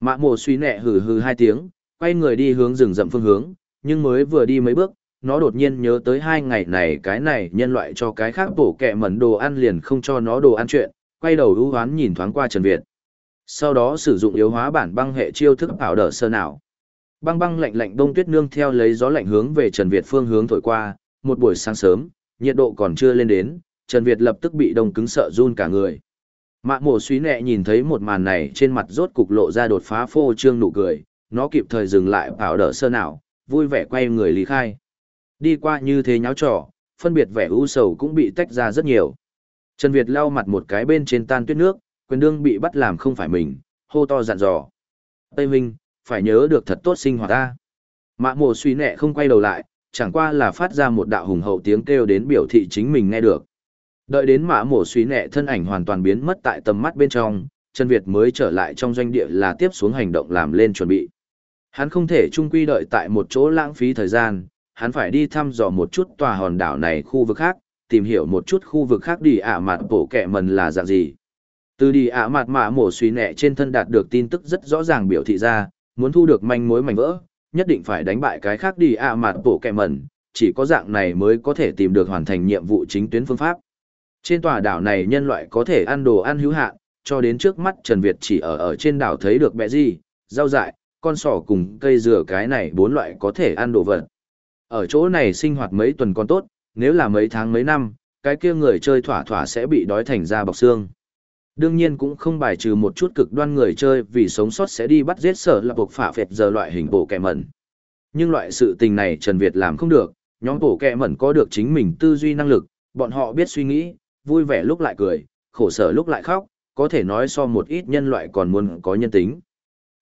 Mạ mồ suy nẹ hừ hừ hai tiếng, quay người đi hướng rừng rậm phương hướng, nhưng mới vừa đi mấy bước, nó đột nhiên nhớ tới hai ngày này cái này nhân loại cho cái khác bổ kẹ mẩn đồ ăn liền không cho nó đồ ăn chuyện, quay đầu ưu hoán nhìn thoáng qua Trần Việt. Sau đó sử dụng yếu hóa bản băng hệ chiêu thức ảo đỡ sơ nào. Băng băng lạnh lạnh đông tuyết nương theo lấy gió lạnh hướng về Trần Việt phương hướng thổi qua, một buổi sáng sớm, nhiệt độ còn chưa lên đến, Trần Việt lập tức bị đông cứng sợ run cả người. Mạ mổ suý nẹ nhìn thấy một màn này trên mặt rốt cục lộ ra đột phá phô trương nụ cười, nó kịp thời dừng lại bảo đỡ sơ nào, vui vẻ quay người lý khai. Đi qua như thế nháo trò, phân biệt vẻ u sầu cũng bị tách ra rất nhiều. Trần Việt lau mặt một cái bên trên tan tuyết nước, quyền đương bị bắt làm không phải mình, hô to dặn dò. Tây Minh, phải nhớ được thật tốt sinh hoạt ta. Mạ mồ suy nẹ không quay đầu lại, chẳng qua là phát ra một đạo hùng hậu tiếng kêu đến biểu thị chính mình nghe được. Đợi đến mã mổ suy nẹ thân ảnh hoàn toàn biến mất tại tầm mắt bên trong, Trần Việt mới trở lại trong doanh địa là tiếp xuống hành động làm lên chuẩn bị. Hắn không thể chung quy đợi tại một chỗ lãng phí thời gian, hắn phải đi thăm dò một chút tòa hòn đảo này khu vực khác, tìm hiểu một chút khu vực khác đi ạ mặt bổ kẹ mần là dạng gì. Từ đi ạ mặt mã mổ suy nẹ trên thân đạt được tin tức rất rõ ràng biểu thị ra, muốn thu được manh mối mảnh vỡ, nhất định phải đánh bại cái khác đi ạ mặt bổ kẹ mần, chỉ có dạng này mới có thể tìm được hoàn thành nhiệm vụ chính tuyến phương pháp. Trên tòa đảo này nhân loại có thể ăn đồ ăn hữu hạn, cho đến trước mắt Trần Việt chỉ ở ở trên đảo thấy được bẹ gì, rau dại, con sỏ cùng cây dừa cái này bốn loại có thể ăn đồ vật. Ở chỗ này sinh hoạt mấy tuần còn tốt, nếu là mấy tháng mấy năm, cái kia người chơi thỏa thỏa sẽ bị đói thành ra bọc xương. Đương nhiên cũng không bài trừ một chút cực đoan người chơi vì sống sót sẽ đi bắt giết sở là buộc phả phệt giờ loại hình bộ kẻ mẩn. Nhưng loại sự tình này Trần Việt làm không được, nhóm bộ kẻ mẩn có được chính mình tư duy năng lực, bọn họ biết suy nghĩ, vui vẻ lúc lại cười, khổ sở lúc lại khóc, có thể nói so một ít nhân loại còn muốn có nhân tính.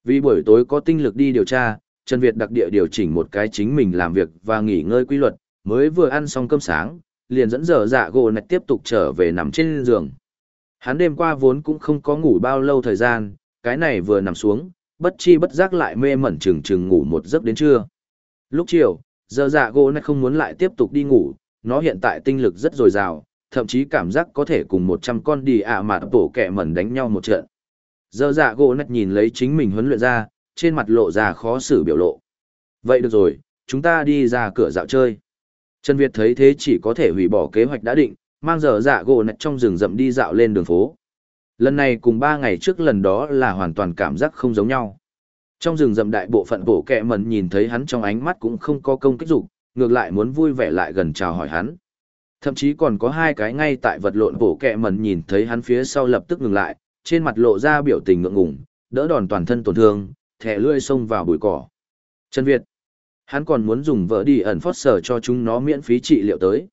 Vì buổi tối có tinh lực đi điều tra, Trần Việt đặc địa điều chỉnh một cái chính mình làm việc và nghỉ ngơi quy luật, mới vừa ăn xong cơm sáng, liền dẫn dở dạ gỗ nạch tiếp tục trở về nằm trên giường. Hắn đêm qua vốn cũng không có ngủ bao lâu thời gian, cái này vừa nằm xuống, bất chi bất giác lại mê mẩn chừng chừng ngủ một giấc đến trưa. Lúc chiều, dở dạ gỗ nạch không muốn lại tiếp tục đi ngủ, nó hiện tại tinh lực rất dồi dào, thậm chí cảm giác có thể cùng một trăm con đi ạ à mạt bổ kẹ mẩn đánh nhau một trận. Giờ dạ gỗ nạch nhìn lấy chính mình huấn luyện ra, trên mặt lộ ra khó xử biểu lộ. Vậy được rồi, chúng ta đi ra cửa dạo chơi. Trần Việt thấy thế chỉ có thể hủy bỏ kế hoạch đã định, mang giờ dạ gỗ nạch trong rừng rậm đi dạo lên đường phố. Lần này cùng ba ngày trước lần đó là hoàn toàn cảm giác không giống nhau. Trong rừng rậm đại bộ phận bổ kẹ mẩn nhìn thấy hắn trong ánh mắt cũng không có công kích dục, ngược lại muốn vui vẻ lại gần chào hỏi hắn. Thậm chí còn có hai cái ngay tại vật lộn bổ kẹ mẩn nhìn thấy hắn phía sau lập tức ngừng lại, trên mặt lộ ra biểu tình ngượng ngùng, đỡ đòn toàn thân tổn thương, thẻ lươi xông vào bụi cỏ. Trần Việt, hắn còn muốn dùng vợ đi ẩn phót sở cho chúng nó miễn phí trị liệu tới.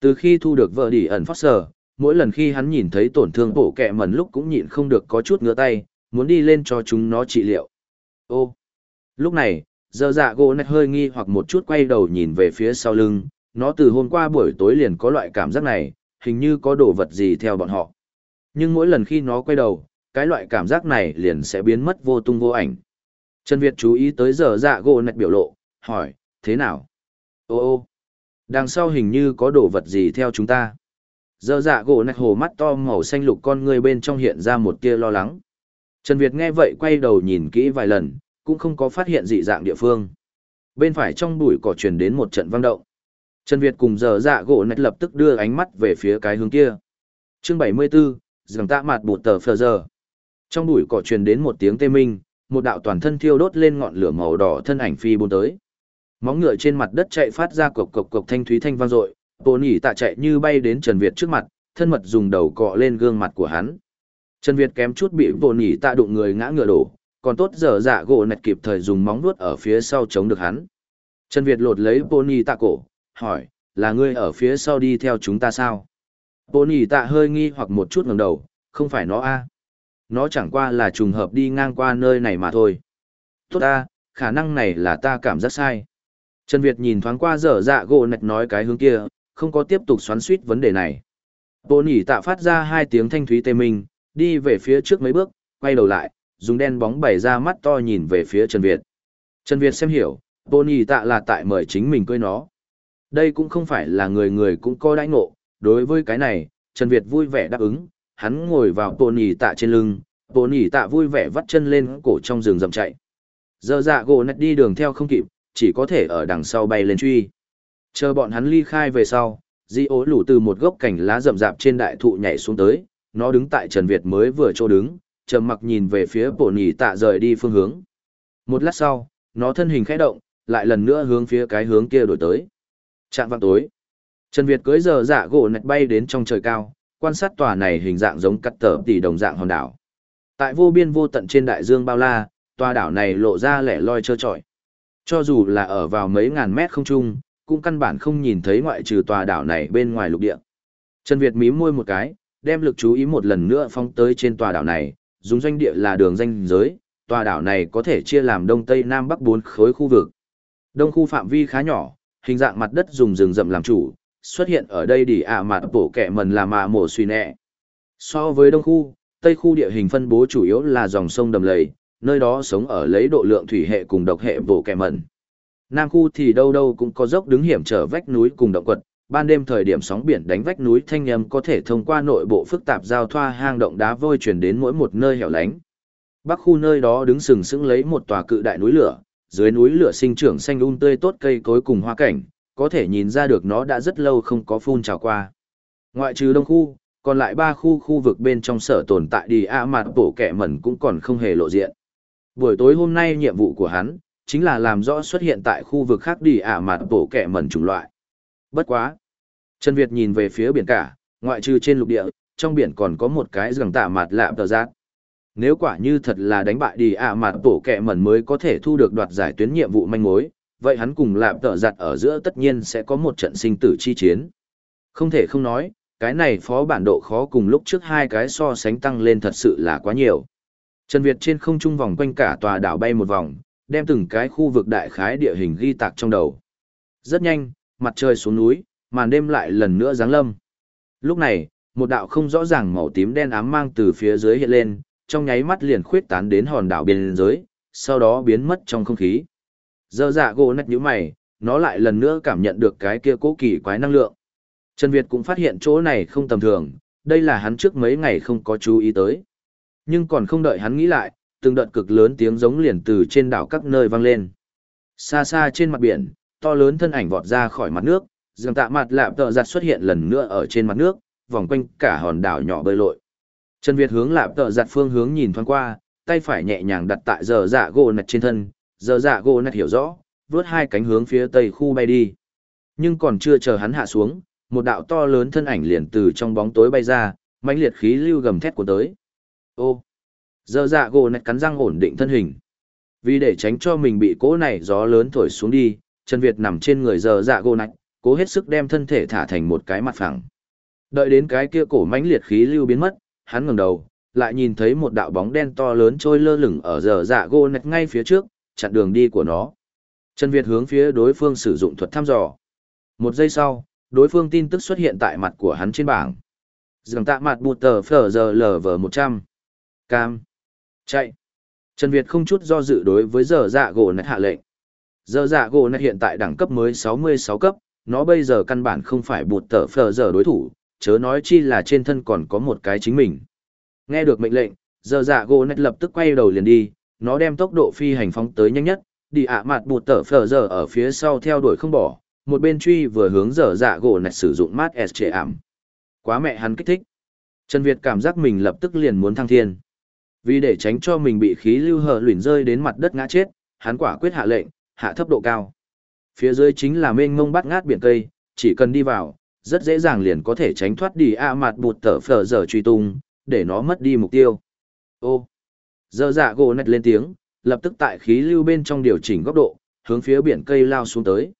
Từ khi thu được vợ đi ẩn phót sở, mỗi lần khi hắn nhìn thấy tổn thương bổ kẹ mẩn lúc cũng nhịn không được có chút ngứa tay, muốn đi lên cho chúng nó trị liệu. Ô, lúc này, giờ dạ gỗ nạch hơi nghi hoặc một chút quay đầu nhìn về phía sau lưng, nó từ hôm qua buổi tối liền có loại cảm giác này, hình như có đồ vật gì theo bọn họ. Nhưng mỗi lần khi nó quay đầu, cái loại cảm giác này liền sẽ biến mất vô tung vô ảnh. Trần Việt chú ý tới giờ dạ gỗ nạch biểu lộ, hỏi, thế nào? Ô ô, đằng sau hình như có đồ vật gì theo chúng ta. Giờ dạ gỗ nạch hồ mắt to màu xanh lục con người bên trong hiện ra một tia lo lắng. Trần Việt nghe vậy quay đầu nhìn kỹ vài lần, cũng không có phát hiện dị dạng địa phương. Bên phải trong bụi cỏ truyền đến một trận vang động. Trần Việt cùng giờ dạ gỗ nạch lập tức đưa ánh mắt về phía cái hướng kia. Chương 74, dường tạ mặt bụt tờ phờ giờ. Trong bụi cỏ truyền đến một tiếng tê minh, một đạo toàn thân thiêu đốt lên ngọn lửa màu đỏ thân ảnh phi buôn tới. Móng ngựa trên mặt đất chạy phát ra cộc cộc cộc thanh thúy thanh vang dội, Bồ Nhĩ tạ chạy như bay đến Trần Việt trước mặt, thân mật dùng đầu cọ lên gương mặt của hắn. Trần Việt kém chút bị Bồ Nhĩ tạ đụng người ngã ngựa đổ, còn tốt giờ dạ gỗ nạch kịp thời dùng móng vuốt ở phía sau chống được hắn. Trần Việt lột lấy Bồ Nhĩ tạ cổ, hỏi, là ngươi ở phía sau đi theo chúng ta sao? Bồ Nhĩ tạ hơi nghi hoặc một chút ngẩng đầu, không phải nó a Nó chẳng qua là trùng hợp đi ngang qua nơi này mà thôi. Tốt ta, khả năng này là ta cảm giác sai. Trần Việt nhìn thoáng qua dở dạ gỗ nạch nói cái hướng kia, không có tiếp tục xoắn suýt vấn đề này. Bồ nhỉ tạ phát ra hai tiếng thanh thúy tê minh, đi về phía trước mấy bước, quay đầu lại, dùng đen bóng bày ra mắt to nhìn về phía Trần Việt. Trần Việt xem hiểu, bồ nhỉ tạ là tại mời chính mình cưới nó. Đây cũng không phải là người người cũng có đãi ngộ, đối với cái này, Trần Việt vui vẻ đáp ứng, hắn ngồi vào bồ nỉ tạ trên lưng, Bồ nỉ tạ vui vẻ vắt chân lên cổ trong rừng rậm chạy. Giờ dạ gỗ nạch đi đường theo không kịp, chỉ có thể ở đằng sau bay lên truy. Chờ bọn hắn ly khai về sau, di ố lủ từ một gốc cành lá rậm rạp trên đại thụ nhảy xuống tới, nó đứng tại Trần Việt mới vừa chỗ đứng, trầm mặc nhìn về phía bộ nhì tạ rời đi phương hướng. Một lát sau, nó thân hình khẽ động, lại lần nữa hướng phía cái hướng kia đổi tới. Trạng vạng tối. Trần Việt cưỡi giờ dạ gỗ nạch bay đến trong trời cao, quan sát tòa này hình dạng giống cắt tờ tỷ đồng dạng hòn đảo. Tại vô biên vô tận trên đại dương bao la, tòa đảo này lộ ra lẻ loi trơ trọi. Cho dù là ở vào mấy ngàn mét không trung, cũng căn bản không nhìn thấy ngoại trừ tòa đảo này bên ngoài lục địa. Trần Việt mím môi một cái, đem lực chú ý một lần nữa phóng tới trên tòa đảo này, dùng doanh địa là đường danh giới, tòa đảo này có thể chia làm đông tây nam bắc bốn khối khu vực. Đông khu phạm vi khá nhỏ, hình dạng mặt đất dùng rừng rậm làm chủ, xuất hiện ở đây để ả mặt bổ kẻ mần là mạ mổ suy nẹ. So với đông khu, tây khu địa hình phân bố chủ yếu là dòng sông đầm lầy, nơi đó sống ở lấy độ lượng thủy hệ cùng độc hệ bổ kẻ mần. Nam khu thì đâu đâu cũng có dốc đứng hiểm trở vách núi cùng động quật, ban đêm thời điểm sóng biển đánh vách núi thanh âm có thể thông qua nội bộ phức tạp giao thoa hang động đá vôi truyền đến mỗi một nơi hẻo lánh. Bắc khu nơi đó đứng sừng sững lấy một tòa cự đại núi lửa, dưới núi lửa sinh trưởng xanh um tươi tốt cây cối cùng hoa cảnh, có thể nhìn ra được nó đã rất lâu không có phun trào qua. Ngoại trừ đông khu, còn lại ba khu khu vực bên trong sở tồn tại đi a mặt bổ kẻ mẩn cũng còn không hề lộ diện. Buổi tối hôm nay nhiệm vụ của hắn, chính là làm rõ xuất hiện tại khu vực khác đi ả mặt bổ kẻ mẩn chủng loại. Bất quá. Trần Việt nhìn về phía biển cả, ngoại trừ trên lục địa, trong biển còn có một cái rừng tạ mặt lạm tờ giác. Nếu quả như thật là đánh bại đi ạ mà tổ kẹ mẩn mới có thể thu được đoạt giải tuyến nhiệm vụ manh mối, vậy hắn cùng lạm tợ giặt ở giữa tất nhiên sẽ có một trận sinh tử chi chiến. Không thể không nói, cái này phó bản độ khó cùng lúc trước hai cái so sánh tăng lên thật sự là quá nhiều. Trần Việt trên không trung vòng quanh cả tòa đảo bay một vòng, đem từng cái khu vực đại khái địa hình ghi tạc trong đầu. Rất nhanh, mặt trời xuống núi, màn đêm lại lần nữa giáng lâm. Lúc này, một đạo không rõ ràng màu tím đen ám mang từ phía dưới hiện lên, trong nháy mắt liền khuyết tán đến hòn đảo biên giới, sau đó biến mất trong không khí. Giờ dạ gỗ nách như mày, nó lại lần nữa cảm nhận được cái kia cố kỳ quái năng lượng. Trần Việt cũng phát hiện chỗ này không tầm thường, đây là hắn trước mấy ngày không có chú ý tới. Nhưng còn không đợi hắn nghĩ lại, từng đợt cực lớn tiếng giống liền từ trên đảo các nơi vang lên. Xa xa trên mặt biển, to lớn thân ảnh vọt ra khỏi mặt nước, dường tạ mặt lạp tợ giặt xuất hiện lần nữa ở trên mặt nước, vòng quanh cả hòn đảo nhỏ bơi lội. Trần Việt hướng lạp tợ giặt phương hướng nhìn thoáng qua, tay phải nhẹ nhàng đặt tại giờ dạ gỗ nạch trên thân, giờ dạ gỗ nạch hiểu rõ, vướt hai cánh hướng phía tây khu bay đi. Nhưng còn chưa chờ hắn hạ xuống, một đạo to lớn thân ảnh liền từ trong bóng tối bay ra, mãnh liệt khí lưu gầm thét của tới. Ô! Giờ dạ gỗ nạch cắn răng ổn định thân hình. Vì để tránh cho mình bị cỗ này gió lớn thổi xuống đi, Trần Việt nằm trên người giờ dạ gỗ nạch, cố hết sức đem thân thể thả thành một cái mặt phẳng. Đợi đến cái kia cổ mãnh liệt khí lưu biến mất, hắn ngẩng đầu, lại nhìn thấy một đạo bóng đen to lớn trôi lơ lửng ở giờ dạ gỗ nạch ngay phía trước, chặn đường đi của nó. Trần Việt hướng phía đối phương sử dụng thuật thăm dò. Một giây sau, đối phương tin tức xuất hiện tại mặt của hắn trên bảng. Dường tạ mặt bụt tờ phở giờ lv 100. Cam. Chạy. Trần Việt không chút do dự đối với giờ dạ gỗ nạch hạ lệnh. Giờ dạ gỗ nạch hiện tại đẳng cấp mới 66 cấp, nó bây giờ căn bản không phải bụt tờ phở giờ đối thủ, chớ nói chi là trên thân còn có một cái chính mình. Nghe được mệnh lệnh, giờ dạ gỗ Nét lập tức quay đầu liền đi, nó đem tốc độ phi hành phóng tới nhanh nhất, đi ạ mặt bụt tở phờ giờ ở phía sau theo đuổi không bỏ, một bên truy vừa hướng giờ dạ gỗ Nét sử dụng mát S chế ảm. Quá mẹ hắn kích thích. Trần Việt cảm giác mình lập tức liền muốn thăng thiên. Vì để tránh cho mình bị khí lưu hờ luyện rơi đến mặt đất ngã chết, hắn quả quyết hạ lệnh, hạ thấp độ cao. Phía dưới chính là mênh mông bát ngát biển cây, chỉ cần đi vào, rất dễ dàng liền có thể tránh thoát đi a mặt bụt tở phở giờ truy tung, để nó mất đi mục tiêu. Ô, dơ dạ gỗ nạch lên tiếng, lập tức tại khí lưu bên trong điều chỉnh góc độ, hướng phía biển cây lao xuống tới.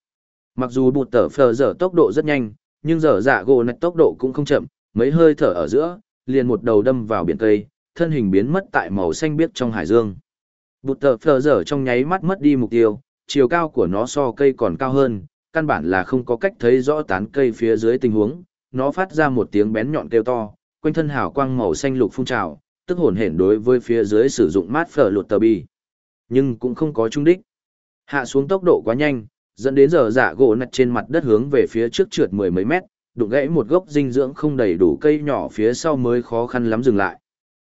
Mặc dù bụt tở phở giờ tốc độ rất nhanh, nhưng dở dạ gỗ nạch tốc độ cũng không chậm, mấy hơi thở ở giữa, liền một đầu đâm vào biển cây, thân hình biến mất tại màu xanh biếc trong hải dương. Bụt tờ phờ dở trong nháy mắt mất đi mục tiêu, chiều cao của nó so cây còn cao hơn, căn bản là không có cách thấy rõ tán cây phía dưới tình huống, nó phát ra một tiếng bén nhọn kêu to, quanh thân hào quang màu xanh lục phun trào, tức hồn hển đối với phía dưới sử dụng mát phở lụt tờ bi. Nhưng cũng không có trung đích. Hạ xuống tốc độ quá nhanh, dẫn đến giờ dạ gỗ nặt trên mặt đất hướng về phía trước trượt mười mấy mét, đụng gãy một gốc dinh dưỡng không đầy đủ cây nhỏ phía sau mới khó khăn lắm dừng lại.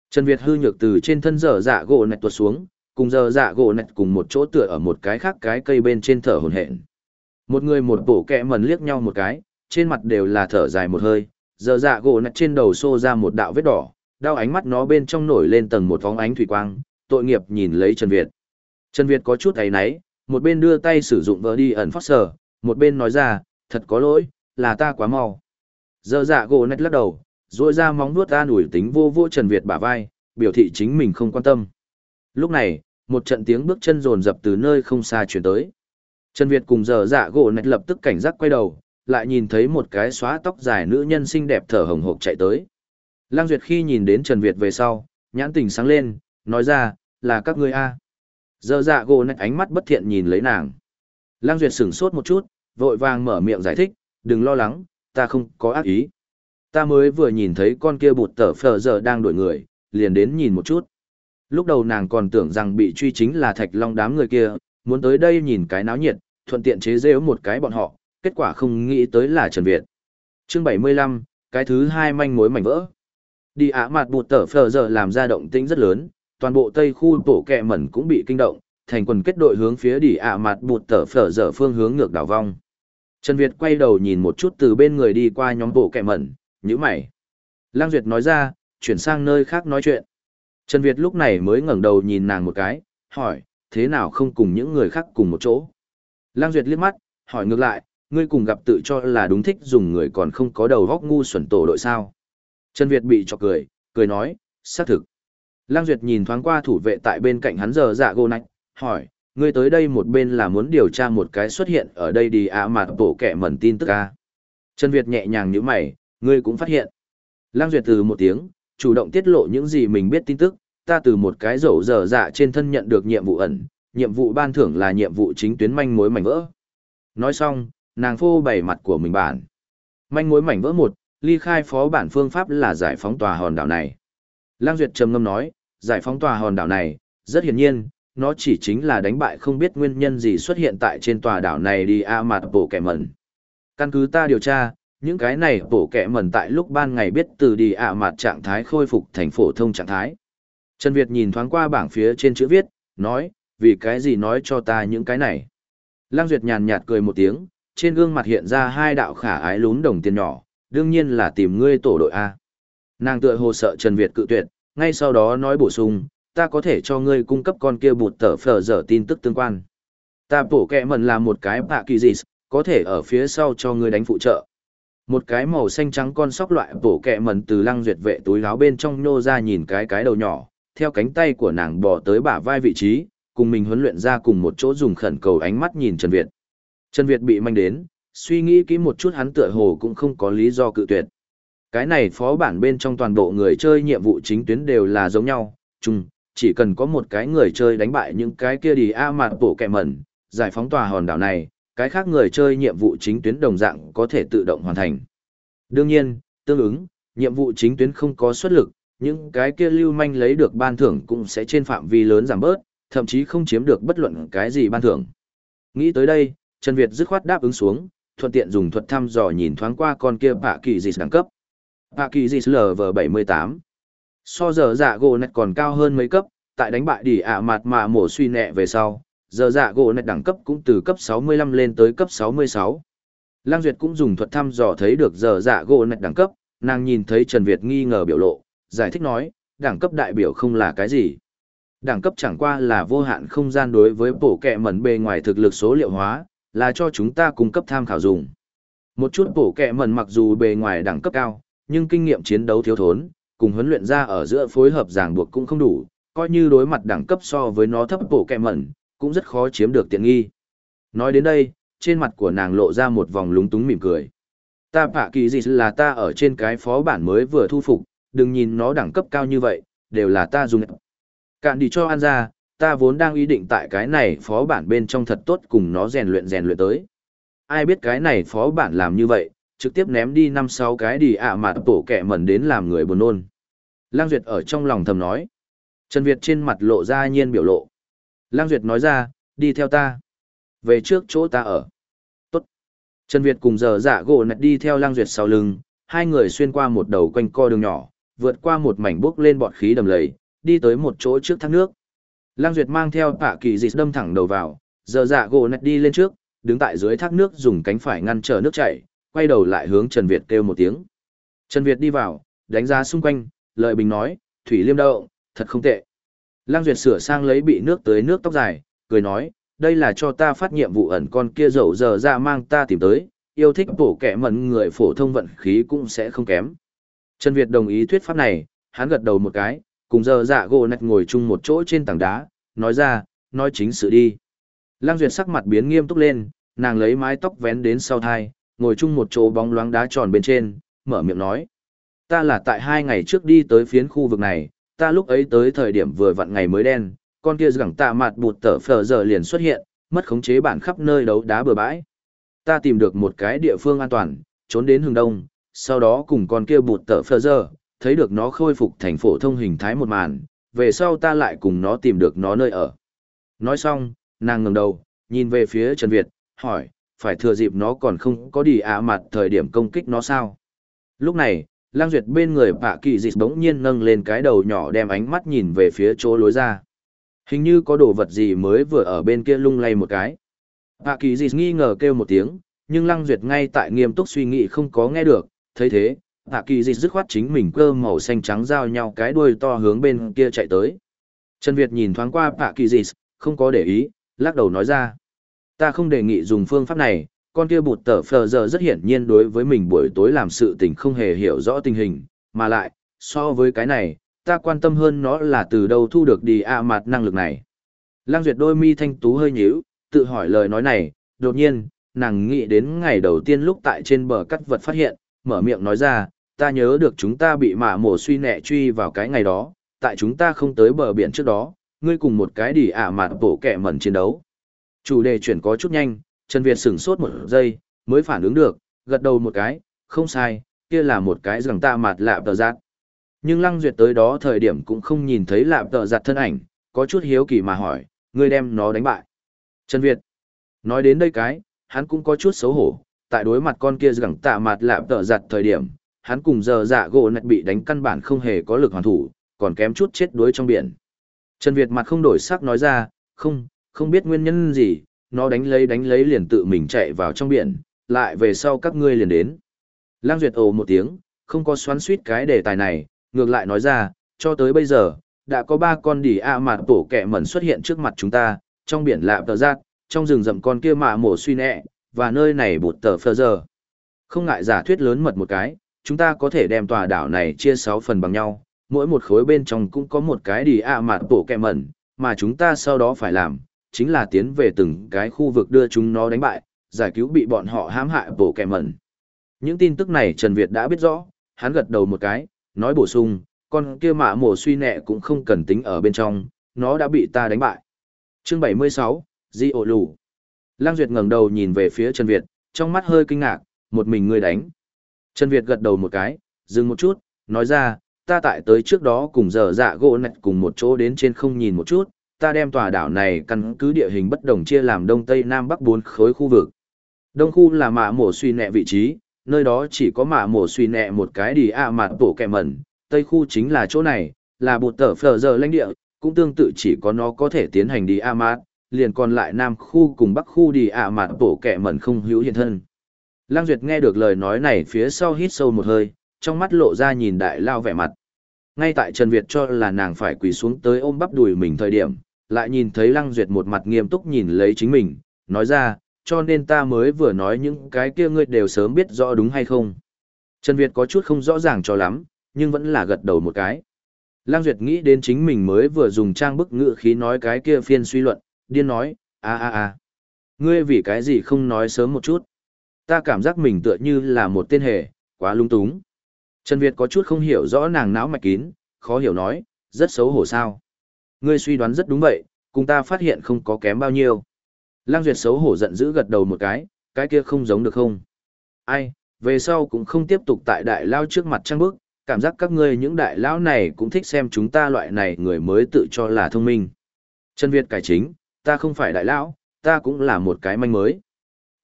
Trần Việt hư nhược từ trên thân giờ dạ gỗ nặt tuột xuống, cùng giờ dạ gỗ nặt cùng một chỗ tựa ở một cái khác cái cây bên trên thở hồn hển. Một người một bộ kẹ mẩn liếc nhau một cái, trên mặt đều là thở dài một hơi, giờ dạ gỗ nặt trên đầu xô ra một đạo vết đỏ, đau ánh mắt nó bên trong nổi lên tầng một vóng ánh thủy quang, tội nghiệp nhìn lấy Trần Việt. Trần Việt có chút ấy náy, một bên đưa tay sử dụng vỡ đi ẩn phát sở, một bên nói ra, thật có lỗi, là ta quá mau. giờ dạ gỗ nạch lắc đầu, rồi ra móng nuốt ta ủi tính vô vô Trần Việt bả vai, biểu thị chính mình không quan tâm. Lúc này, một trận tiếng bước chân rồn rập từ nơi không xa chuyển tới. Trần Việt cùng giờ dạ gỗ nạch lập tức cảnh giác quay đầu, lại nhìn thấy một cái xóa tóc dài nữ nhân xinh đẹp thở hồng hộc chạy tới. Lang Duyệt khi nhìn đến Trần Việt về sau, nhãn tình sáng lên, nói ra, là các ngươi a. Giờ dạ gỗ nạch ánh mắt bất thiện nhìn lấy nàng. Lang Duyệt sửng sốt một chút, vội vàng mở miệng giải thích, đừng lo lắng, ta không có ác ý. Ta mới vừa nhìn thấy con kia bụt tở phở giờ đang đuổi người, liền đến nhìn một chút. Lúc đầu nàng còn tưởng rằng bị truy chính là thạch long đám người kia, muốn tới đây nhìn cái náo nhiệt, thuận tiện chế rêu một cái bọn họ, kết quả không nghĩ tới là Trần Việt. chương 75, cái thứ hai manh mối mảnh vỡ. Đi ả mặt bụt tở phở giờ làm ra động tĩnh rất lớn, toàn bộ tây khu tổ kẹ mẩn cũng bị kinh động, thành quần kết đội hướng phía đi ả mặt bụt tở phở giờ phương hướng ngược đảo vong. Trần Việt quay đầu nhìn một chút từ bên người đi qua nhóm bộ kẹ mẩn, như mày. Lang Duyệt nói ra, chuyển sang nơi khác nói chuyện. Trần Việt lúc này mới ngẩng đầu nhìn nàng một cái, hỏi, thế nào không cùng những người khác cùng một chỗ? Lang Duyệt liếc mắt, hỏi ngược lại, ngươi cùng gặp tự cho là đúng thích dùng người còn không có đầu góc ngu xuẩn tổ đội sao? Trần Việt bị chọc cười, cười nói, xác thực. Lang Duyệt nhìn thoáng qua thủ vệ tại bên cạnh hắn giờ dạ gô nạch, hỏi, ngươi tới đây một bên là muốn điều tra một cái xuất hiện ở đây đi ạ à mà tổ kẻ mẩn tin tức ca. Trần Việt nhẹ nhàng như mày, ngươi cũng phát hiện. Lang Duyệt từ một tiếng, chủ động tiết lộ những gì mình biết tin tức, ta từ một cái rổ dở dạ trên thân nhận được nhiệm vụ ẩn, nhiệm vụ ban thưởng là nhiệm vụ chính tuyến manh mối mảnh vỡ. Nói xong, nàng phô bày mặt của mình bản. Manh mối mảnh vỡ một, ly khai phó bản phương pháp là giải phóng tòa hòn đảo này. Lang Duyệt trầm ngâm nói, giải phóng tòa hòn đảo này, rất hiển nhiên, nó chỉ chính là đánh bại không biết nguyên nhân gì xuất hiện tại trên tòa đảo này đi a mặt bộ kẻ mẩn. Căn cứ ta điều tra, những cái này bộ kẻ mẩn tại lúc ban ngày biết từ đi ạ mặt trạng thái khôi phục thành phổ thông trạng thái. Trần Việt nhìn thoáng qua bảng phía trên chữ viết, nói, vì cái gì nói cho ta những cái này. Lăng Duyệt nhàn nhạt cười một tiếng, trên gương mặt hiện ra hai đạo khả ái lún đồng tiền nhỏ, đương nhiên là tìm ngươi tổ đội A. Nàng tựa hồ sợ Trần Việt cự tuyệt, ngay sau đó nói bổ sung, ta có thể cho ngươi cung cấp con kia bụt tờ phở dở tin tức tương quan. Ta bổ kẹ mần là một cái bạ kỳ gì, có thể ở phía sau cho ngươi đánh phụ trợ. Một cái màu xanh trắng con sóc loại bổ kẹ mần từ lăng duyệt vệ túi láo bên trong nhô ra nhìn cái cái đầu nhỏ, theo cánh tay của nàng bò tới bả vai vị trí, cùng mình huấn luyện ra cùng một chỗ dùng khẩn cầu ánh mắt nhìn Trần Việt. Trần Việt bị manh đến, suy nghĩ kỹ một chút hắn tựa hồ cũng không có lý do cự tuyệt. Cái này phó bản bên trong toàn bộ người chơi nhiệm vụ chính tuyến đều là giống nhau, chung, chỉ cần có một cái người chơi đánh bại những cái kia đi a mặt bổ kẹ mẩn, giải phóng tòa hòn đảo này, cái khác người chơi nhiệm vụ chính tuyến đồng dạng có thể tự động hoàn thành. Đương nhiên, tương ứng, nhiệm vụ chính tuyến không có xuất lực, những cái kia lưu manh lấy được ban thưởng cũng sẽ trên phạm vi lớn giảm bớt, thậm chí không chiếm được bất luận cái gì ban thưởng. Nghĩ tới đây, Trần Việt dứt khoát đáp ứng xuống, thuận tiện dùng thuật thăm dò nhìn thoáng qua con kia bạ kỳ dịch đẳng cấp. Bạ kỳ dịch LV78. So giờ dạ gỗ nạch còn cao hơn mấy cấp, tại đánh bại đỉ ạ mặt mà mổ suy nẹ về sau, giờ dạ gỗ nạch đẳng cấp cũng từ cấp 65 lên tới cấp 66. Lang Duyệt cũng dùng thuật thăm dò thấy được giờ dạ gỗ nạch đẳng cấp, nàng nhìn thấy Trần Việt nghi ngờ biểu lộ, giải thích nói, đẳng cấp đại biểu không là cái gì. Đẳng cấp chẳng qua là vô hạn không gian đối với bổ kệ mẩn bề ngoài thực lực số liệu hóa, là cho chúng ta cung cấp tham khảo dùng. Một chút bổ kệ mẩn mặc dù bề ngoài đẳng cấp cao, nhưng kinh nghiệm chiến đấu thiếu thốn, cùng huấn luyện ra ở giữa phối hợp ràng buộc cũng không đủ, coi như đối mặt đẳng cấp so với nó thấp bổ kệ mẩn, cũng rất khó chiếm được tiện nghi. Nói đến đây, trên mặt của nàng lộ ra một vòng lúng túng mỉm cười. Ta phạ kỳ gì là ta ở trên cái phó bản mới vừa thu phục, đừng nhìn nó đẳng cấp cao như vậy, đều là ta dùng. Cạn đi cho ăn ra, ta vốn đang ý định tại cái này phó bản bên trong thật tốt cùng nó rèn luyện rèn luyện tới. Ai biết cái này phó bản làm như vậy, trực tiếp ném đi năm sáu cái đi ạ à mà tổ kẻ mẩn đến làm người buồn nôn. Lang Duyệt ở trong lòng thầm nói. Trần Việt trên mặt lộ ra nhiên biểu lộ. Lang Duyệt nói ra, đi theo ta. Về trước chỗ ta ở. Tốt. Trần Việt cùng giờ dạ gỗ nạch đi theo Lang Duyệt sau lưng, hai người xuyên qua một đầu quanh co đường nhỏ, vượt qua một mảnh bốc lên bọt khí đầm lầy, đi tới một chỗ trước thác nước. Lăng Duyệt mang theo tạ kỳ dịch đâm thẳng đầu vào, giờ dạ gỗ nạch đi lên trước, đứng tại dưới thác nước dùng cánh phải ngăn trở nước chảy, quay đầu lại hướng Trần Việt kêu một tiếng. Trần Việt đi vào, đánh giá xung quanh, lợi bình nói, thủy liêm đậu, thật không tệ. Lăng Duyệt sửa sang lấy bị nước tới nước tóc dài, cười nói, đây là cho ta phát nhiệm vụ ẩn con kia dầu giờ ra mang ta tìm tới, yêu thích bổ kẻ mẩn người phổ thông vận khí cũng sẽ không kém. Trần Việt đồng ý thuyết pháp này, hắn gật đầu một cái, cùng giờ dạ gỗ nạch ngồi chung một chỗ trên tảng đá, nói ra, nói chính sự đi. Lăng Duyệt sắc mặt biến nghiêm túc lên, nàng lấy mái tóc vén đến sau thai, ngồi chung một chỗ bóng loáng đá tròn bên trên, mở miệng nói. Ta là tại hai ngày trước đi tới phiến khu vực này, ta lúc ấy tới thời điểm vừa vặn ngày mới đen, con kia gẳng tạ mặt bụt tở phở giờ liền xuất hiện, mất khống chế bản khắp nơi đấu đá bừa bãi. Ta tìm được một cái địa phương an toàn, trốn đến hướng đông, sau đó cùng con kia bụt tở phở giờ, thấy được nó khôi phục thành phổ thông hình thái một màn, về sau ta lại cùng nó tìm được nó nơi ở. Nói xong, nàng ngẩng đầu, nhìn về phía Trần Việt, hỏi, phải thừa dịp nó còn không có đi ạ mặt thời điểm công kích nó sao? Lúc này, Lang Duyệt bên người bạ kỳ dịch bỗng nhiên nâng lên cái đầu nhỏ đem ánh mắt nhìn về phía chỗ lối ra. Hình như có đồ vật gì mới vừa ở bên kia lung lay một cái. Bạ kỳ dịch nghi ngờ kêu một tiếng, nhưng Lăng Duyệt ngay tại nghiêm túc suy nghĩ không có nghe được, thấy thế, Hạ kỳ dịch dứt khoát chính mình cơ màu xanh trắng giao nhau cái đuôi to hướng bên kia chạy tới. Trần Việt nhìn thoáng qua Hạ kỳ dịch, không có để ý, lắc đầu nói ra. Ta không đề nghị dùng phương pháp này, con kia bụt tờ phờ giờ rất hiển nhiên đối với mình buổi tối làm sự tình không hề hiểu rõ tình hình, mà lại, so với cái này, ta quan tâm hơn nó là từ đâu thu được đi ạ mặt năng lực này. Lăng duyệt đôi mi thanh tú hơi nhíu, tự hỏi lời nói này, đột nhiên, nàng nghĩ đến ngày đầu tiên lúc tại trên bờ cắt vật phát hiện, mở miệng nói ra, ta nhớ được chúng ta bị mạ mổ suy nẹ truy vào cái ngày đó, tại chúng ta không tới bờ biển trước đó, ngươi cùng một cái đi ạ mạt bổ kẻ mẩn chiến đấu. Chủ đề chuyển có chút nhanh, Trần Việt sửng sốt một giây, mới phản ứng được, gật đầu một cái, không sai, kia là một cái rằng ta mạt lạp tờ giặt. Nhưng Lăng Duyệt tới đó thời điểm cũng không nhìn thấy lạp tờ giặt thân ảnh, có chút hiếu kỳ mà hỏi, ngươi đem nó đánh bại. Trần Việt, nói đến đây cái, hắn cũng có chút xấu hổ, tại đối mặt con kia rằng tạ mặt lạp tờ giặt thời điểm, hắn cùng giờ dạ gỗ nạch bị đánh căn bản không hề có lực hoàn thủ, còn kém chút chết đuối trong biển. Trần Việt mặt không đổi sắc nói ra, không, không biết nguyên nhân gì, nó đánh lấy đánh lấy liền tự mình chạy vào trong biển, lại về sau các ngươi liền đến. Lang Duyệt ồ một tiếng, không có xoắn suýt cái đề tài này, ngược lại nói ra, cho tới bây giờ, đã có ba con đỉ ạ à mạt tổ kẹ mẩn xuất hiện trước mặt chúng ta, trong biển lạ tờ giác, trong rừng rậm con kia mạ mổ suy nẹ, và nơi này bột tờ phơ giờ. Không ngại giả thuyết lớn mật một cái, chúng ta có thể đem tòa đảo này chia 6 phần bằng nhau, mỗi một khối bên trong cũng có một cái đi ạ à mạt bổ kẹ mẩn, mà chúng ta sau đó phải làm, chính là tiến về từng cái khu vực đưa chúng nó đánh bại, giải cứu bị bọn họ hãm hại bổ kẹ mẩn. Những tin tức này Trần Việt đã biết rõ, hắn gật đầu một cái, nói bổ sung, con kia mạ mổ suy nẹ cũng không cần tính ở bên trong, nó đã bị ta đánh bại. Chương 76, Di ổ lù. Lang Duyệt ngẩng đầu nhìn về phía Trần Việt, trong mắt hơi kinh ngạc, một mình ngươi đánh. Trần Việt gật đầu một cái, dừng một chút, nói ra, ta tại tới trước đó cùng giờ dạ gỗ nạch cùng một chỗ đến trên không nhìn một chút, ta đem tòa đảo này căn cứ địa hình bất đồng chia làm đông tây nam bắc bốn khối khu vực. Đông khu là mạ mổ suy nẹ vị trí, nơi đó chỉ có mạ mổ suy nẹ một cái đi ạ à mặt tổ kẹ mẩn, tây khu chính là chỗ này, là bột tở phở giờ lãnh địa, cũng tương tự chỉ có nó có thể tiến hành đi ạ mạt, liền còn lại nam khu cùng bắc khu đi ạ mạt tổ kẹ mẩn không hữu hiện thân. Lang Duyệt nghe được lời nói này phía sau hít sâu một hơi, trong mắt lộ ra nhìn đại lao vẻ mặt. Ngay tại Trần Việt cho là nàng phải quỳ xuống tới ôm bắp đùi mình thời điểm, lại nhìn thấy Lăng Duyệt một mặt nghiêm túc nhìn lấy chính mình, nói ra, cho nên ta mới vừa nói những cái kia ngươi đều sớm biết rõ đúng hay không. Trần Việt có chút không rõ ràng cho lắm, nhưng vẫn là gật đầu một cái. Lăng Duyệt nghĩ đến chính mình mới vừa dùng trang bức ngữ khí nói cái kia phiên suy luận, điên nói, a a a, ngươi vì cái gì không nói sớm một chút. Ta cảm giác mình tựa như là một tên hề, quá lung túng. Trần Việt có chút không hiểu rõ nàng não mạch kín, khó hiểu nói, rất xấu hổ sao. Ngươi suy đoán rất đúng vậy, cùng ta phát hiện không có kém bao nhiêu. Lăng Duyệt xấu hổ giận dữ gật đầu một cái, cái kia không giống được không? Ai, về sau cũng không tiếp tục tại đại lao trước mặt trăng bước, cảm giác các ngươi những đại lão này cũng thích xem chúng ta loại này người mới tự cho là thông minh. Trần Việt cải chính, ta không phải đại lão, ta cũng là một cái manh mới.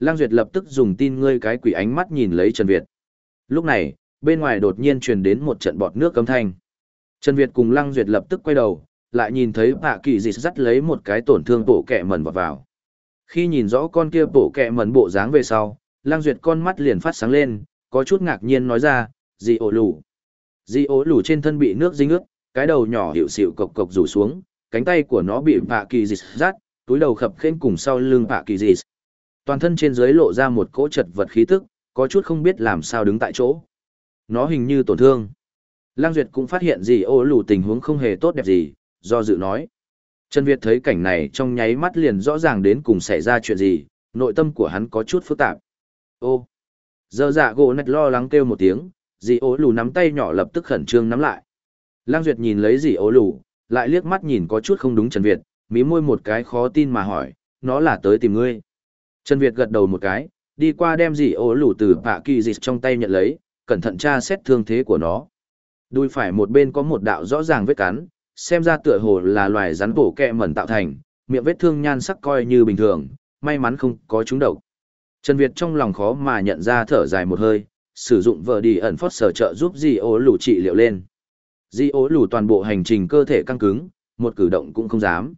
Lăng Duyệt lập tức dùng tin ngươi cái quỷ ánh mắt nhìn lấy Trần Việt. Lúc này, bên ngoài đột nhiên truyền đến một trận bọt nước cấm thanh. Trần Việt cùng Lăng Duyệt lập tức quay đầu, lại nhìn thấy bạ kỳ dịch dắt lấy một cái tổn thương bộ kẹ mẩn vào vào. Khi nhìn rõ con kia bộ kẹ mẩn bộ dáng về sau, Lăng Duyệt con mắt liền phát sáng lên, có chút ngạc nhiên nói ra, Dị ổ lù. Dị ố lù trên thân bị nước dính ướt, cái đầu nhỏ hiệu xịu cộc cộc rủ xuống, cánh tay của nó bị bạ kỳ dịch dắt, túi đầu khập khiễng cùng sau lưng bạ kỳ dịch. Toàn thân trên dưới lộ ra một cỗ chật vật khí tức, có chút không biết làm sao đứng tại chỗ. Nó hình như tổn thương. Lang Duyệt cũng phát hiện gì ô lù tình huống không hề tốt đẹp gì, do dự nói. Trần Việt thấy cảnh này trong nháy mắt liền rõ ràng đến cùng xảy ra chuyện gì, nội tâm của hắn có chút phức tạp. Ô! Giờ dạ gỗ nạch lo lắng kêu một tiếng, dì ố lù nắm tay nhỏ lập tức khẩn trương nắm lại. Lang Duyệt nhìn lấy dì ố lù, lại liếc mắt nhìn có chút không đúng Trần Việt, mí môi một cái khó tin mà hỏi, nó là tới tìm ngươi. Trần Việt gật đầu một cái, đi qua đem dị ố lù từ bạ kỳ dịch trong tay nhận lấy, cẩn thận tra xét thương thế của nó. Đùi phải một bên có một đạo rõ ràng vết cắn, xem ra tựa hồ là loài rắn bổ kẹ mẩn tạo thành, miệng vết thương nhan sắc coi như bình thường, may mắn không có trúng độc. Trần Việt trong lòng khó mà nhận ra thở dài một hơi, sử dụng vợ đi ẩn phót sở trợ giúp dị ố lù trị liệu lên. Dị ố lù toàn bộ hành trình cơ thể căng cứng, một cử động cũng không dám.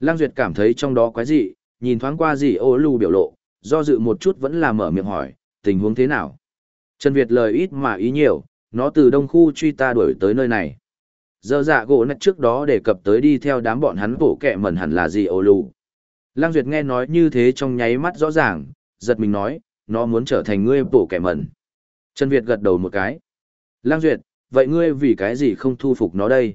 Lang Duyệt cảm thấy trong đó quái dị, nhìn thoáng qua gì ô lù biểu lộ, do dự một chút vẫn là mở miệng hỏi, tình huống thế nào? Trần Việt lời ít mà ý nhiều, nó từ đông khu truy ta đuổi tới nơi này. Giờ dạ gỗ nạch trước đó đề cập tới đi theo đám bọn hắn bổ kẹ mẩn hẳn là gì ô lù. Lang Duyệt nghe nói như thế trong nháy mắt rõ ràng, giật mình nói, nó muốn trở thành ngươi bổ kẹ mẩn. Trần Việt gật đầu một cái. Lang Duyệt, vậy ngươi vì cái gì không thu phục nó đây?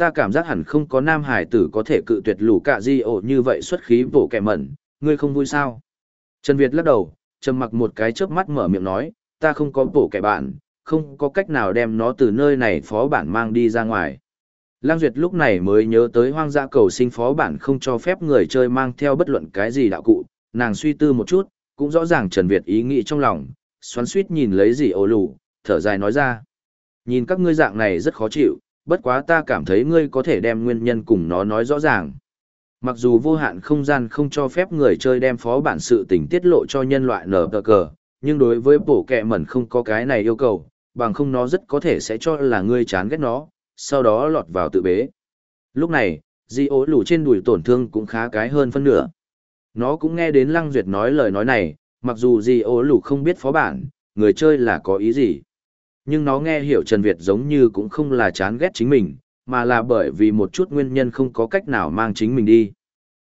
Ta cảm giác hẳn không có nam hải tử có thể cự tuyệt lũ cạ di ổ như vậy xuất khí bổ kẻ mẩn, ngươi không vui sao? Trần Việt lắc đầu, trầm mặc một cái chớp mắt mở miệng nói, ta không có bổ kẻ bạn, không có cách nào đem nó từ nơi này phó bản mang đi ra ngoài. Lang Duyệt lúc này mới nhớ tới hoang dã cầu sinh phó bản không cho phép người chơi mang theo bất luận cái gì đạo cụ, nàng suy tư một chút, cũng rõ ràng Trần Việt ý nghĩ trong lòng, xoắn suýt nhìn lấy gì ổ lù, thở dài nói ra. Nhìn các ngươi dạng này rất khó chịu, bất quá ta cảm thấy ngươi có thể đem nguyên nhân cùng nó nói rõ ràng. Mặc dù vô hạn không gian không cho phép người chơi đem phó bản sự tình tiết lộ cho nhân loại nở tờ cờ, nhưng đối với bổ kẹ mẩn không có cái này yêu cầu, bằng không nó rất có thể sẽ cho là ngươi chán ghét nó, sau đó lọt vào tự bế. Lúc này, di ố lù trên đùi tổn thương cũng khá cái hơn phân nửa. Nó cũng nghe đến Lăng Duyệt nói lời nói này, mặc dù di ố lù không biết phó bản, người chơi là có ý gì. Nhưng nó nghe hiểu Trần Việt giống như cũng không là chán ghét chính mình, mà là bởi vì một chút nguyên nhân không có cách nào mang chính mình đi.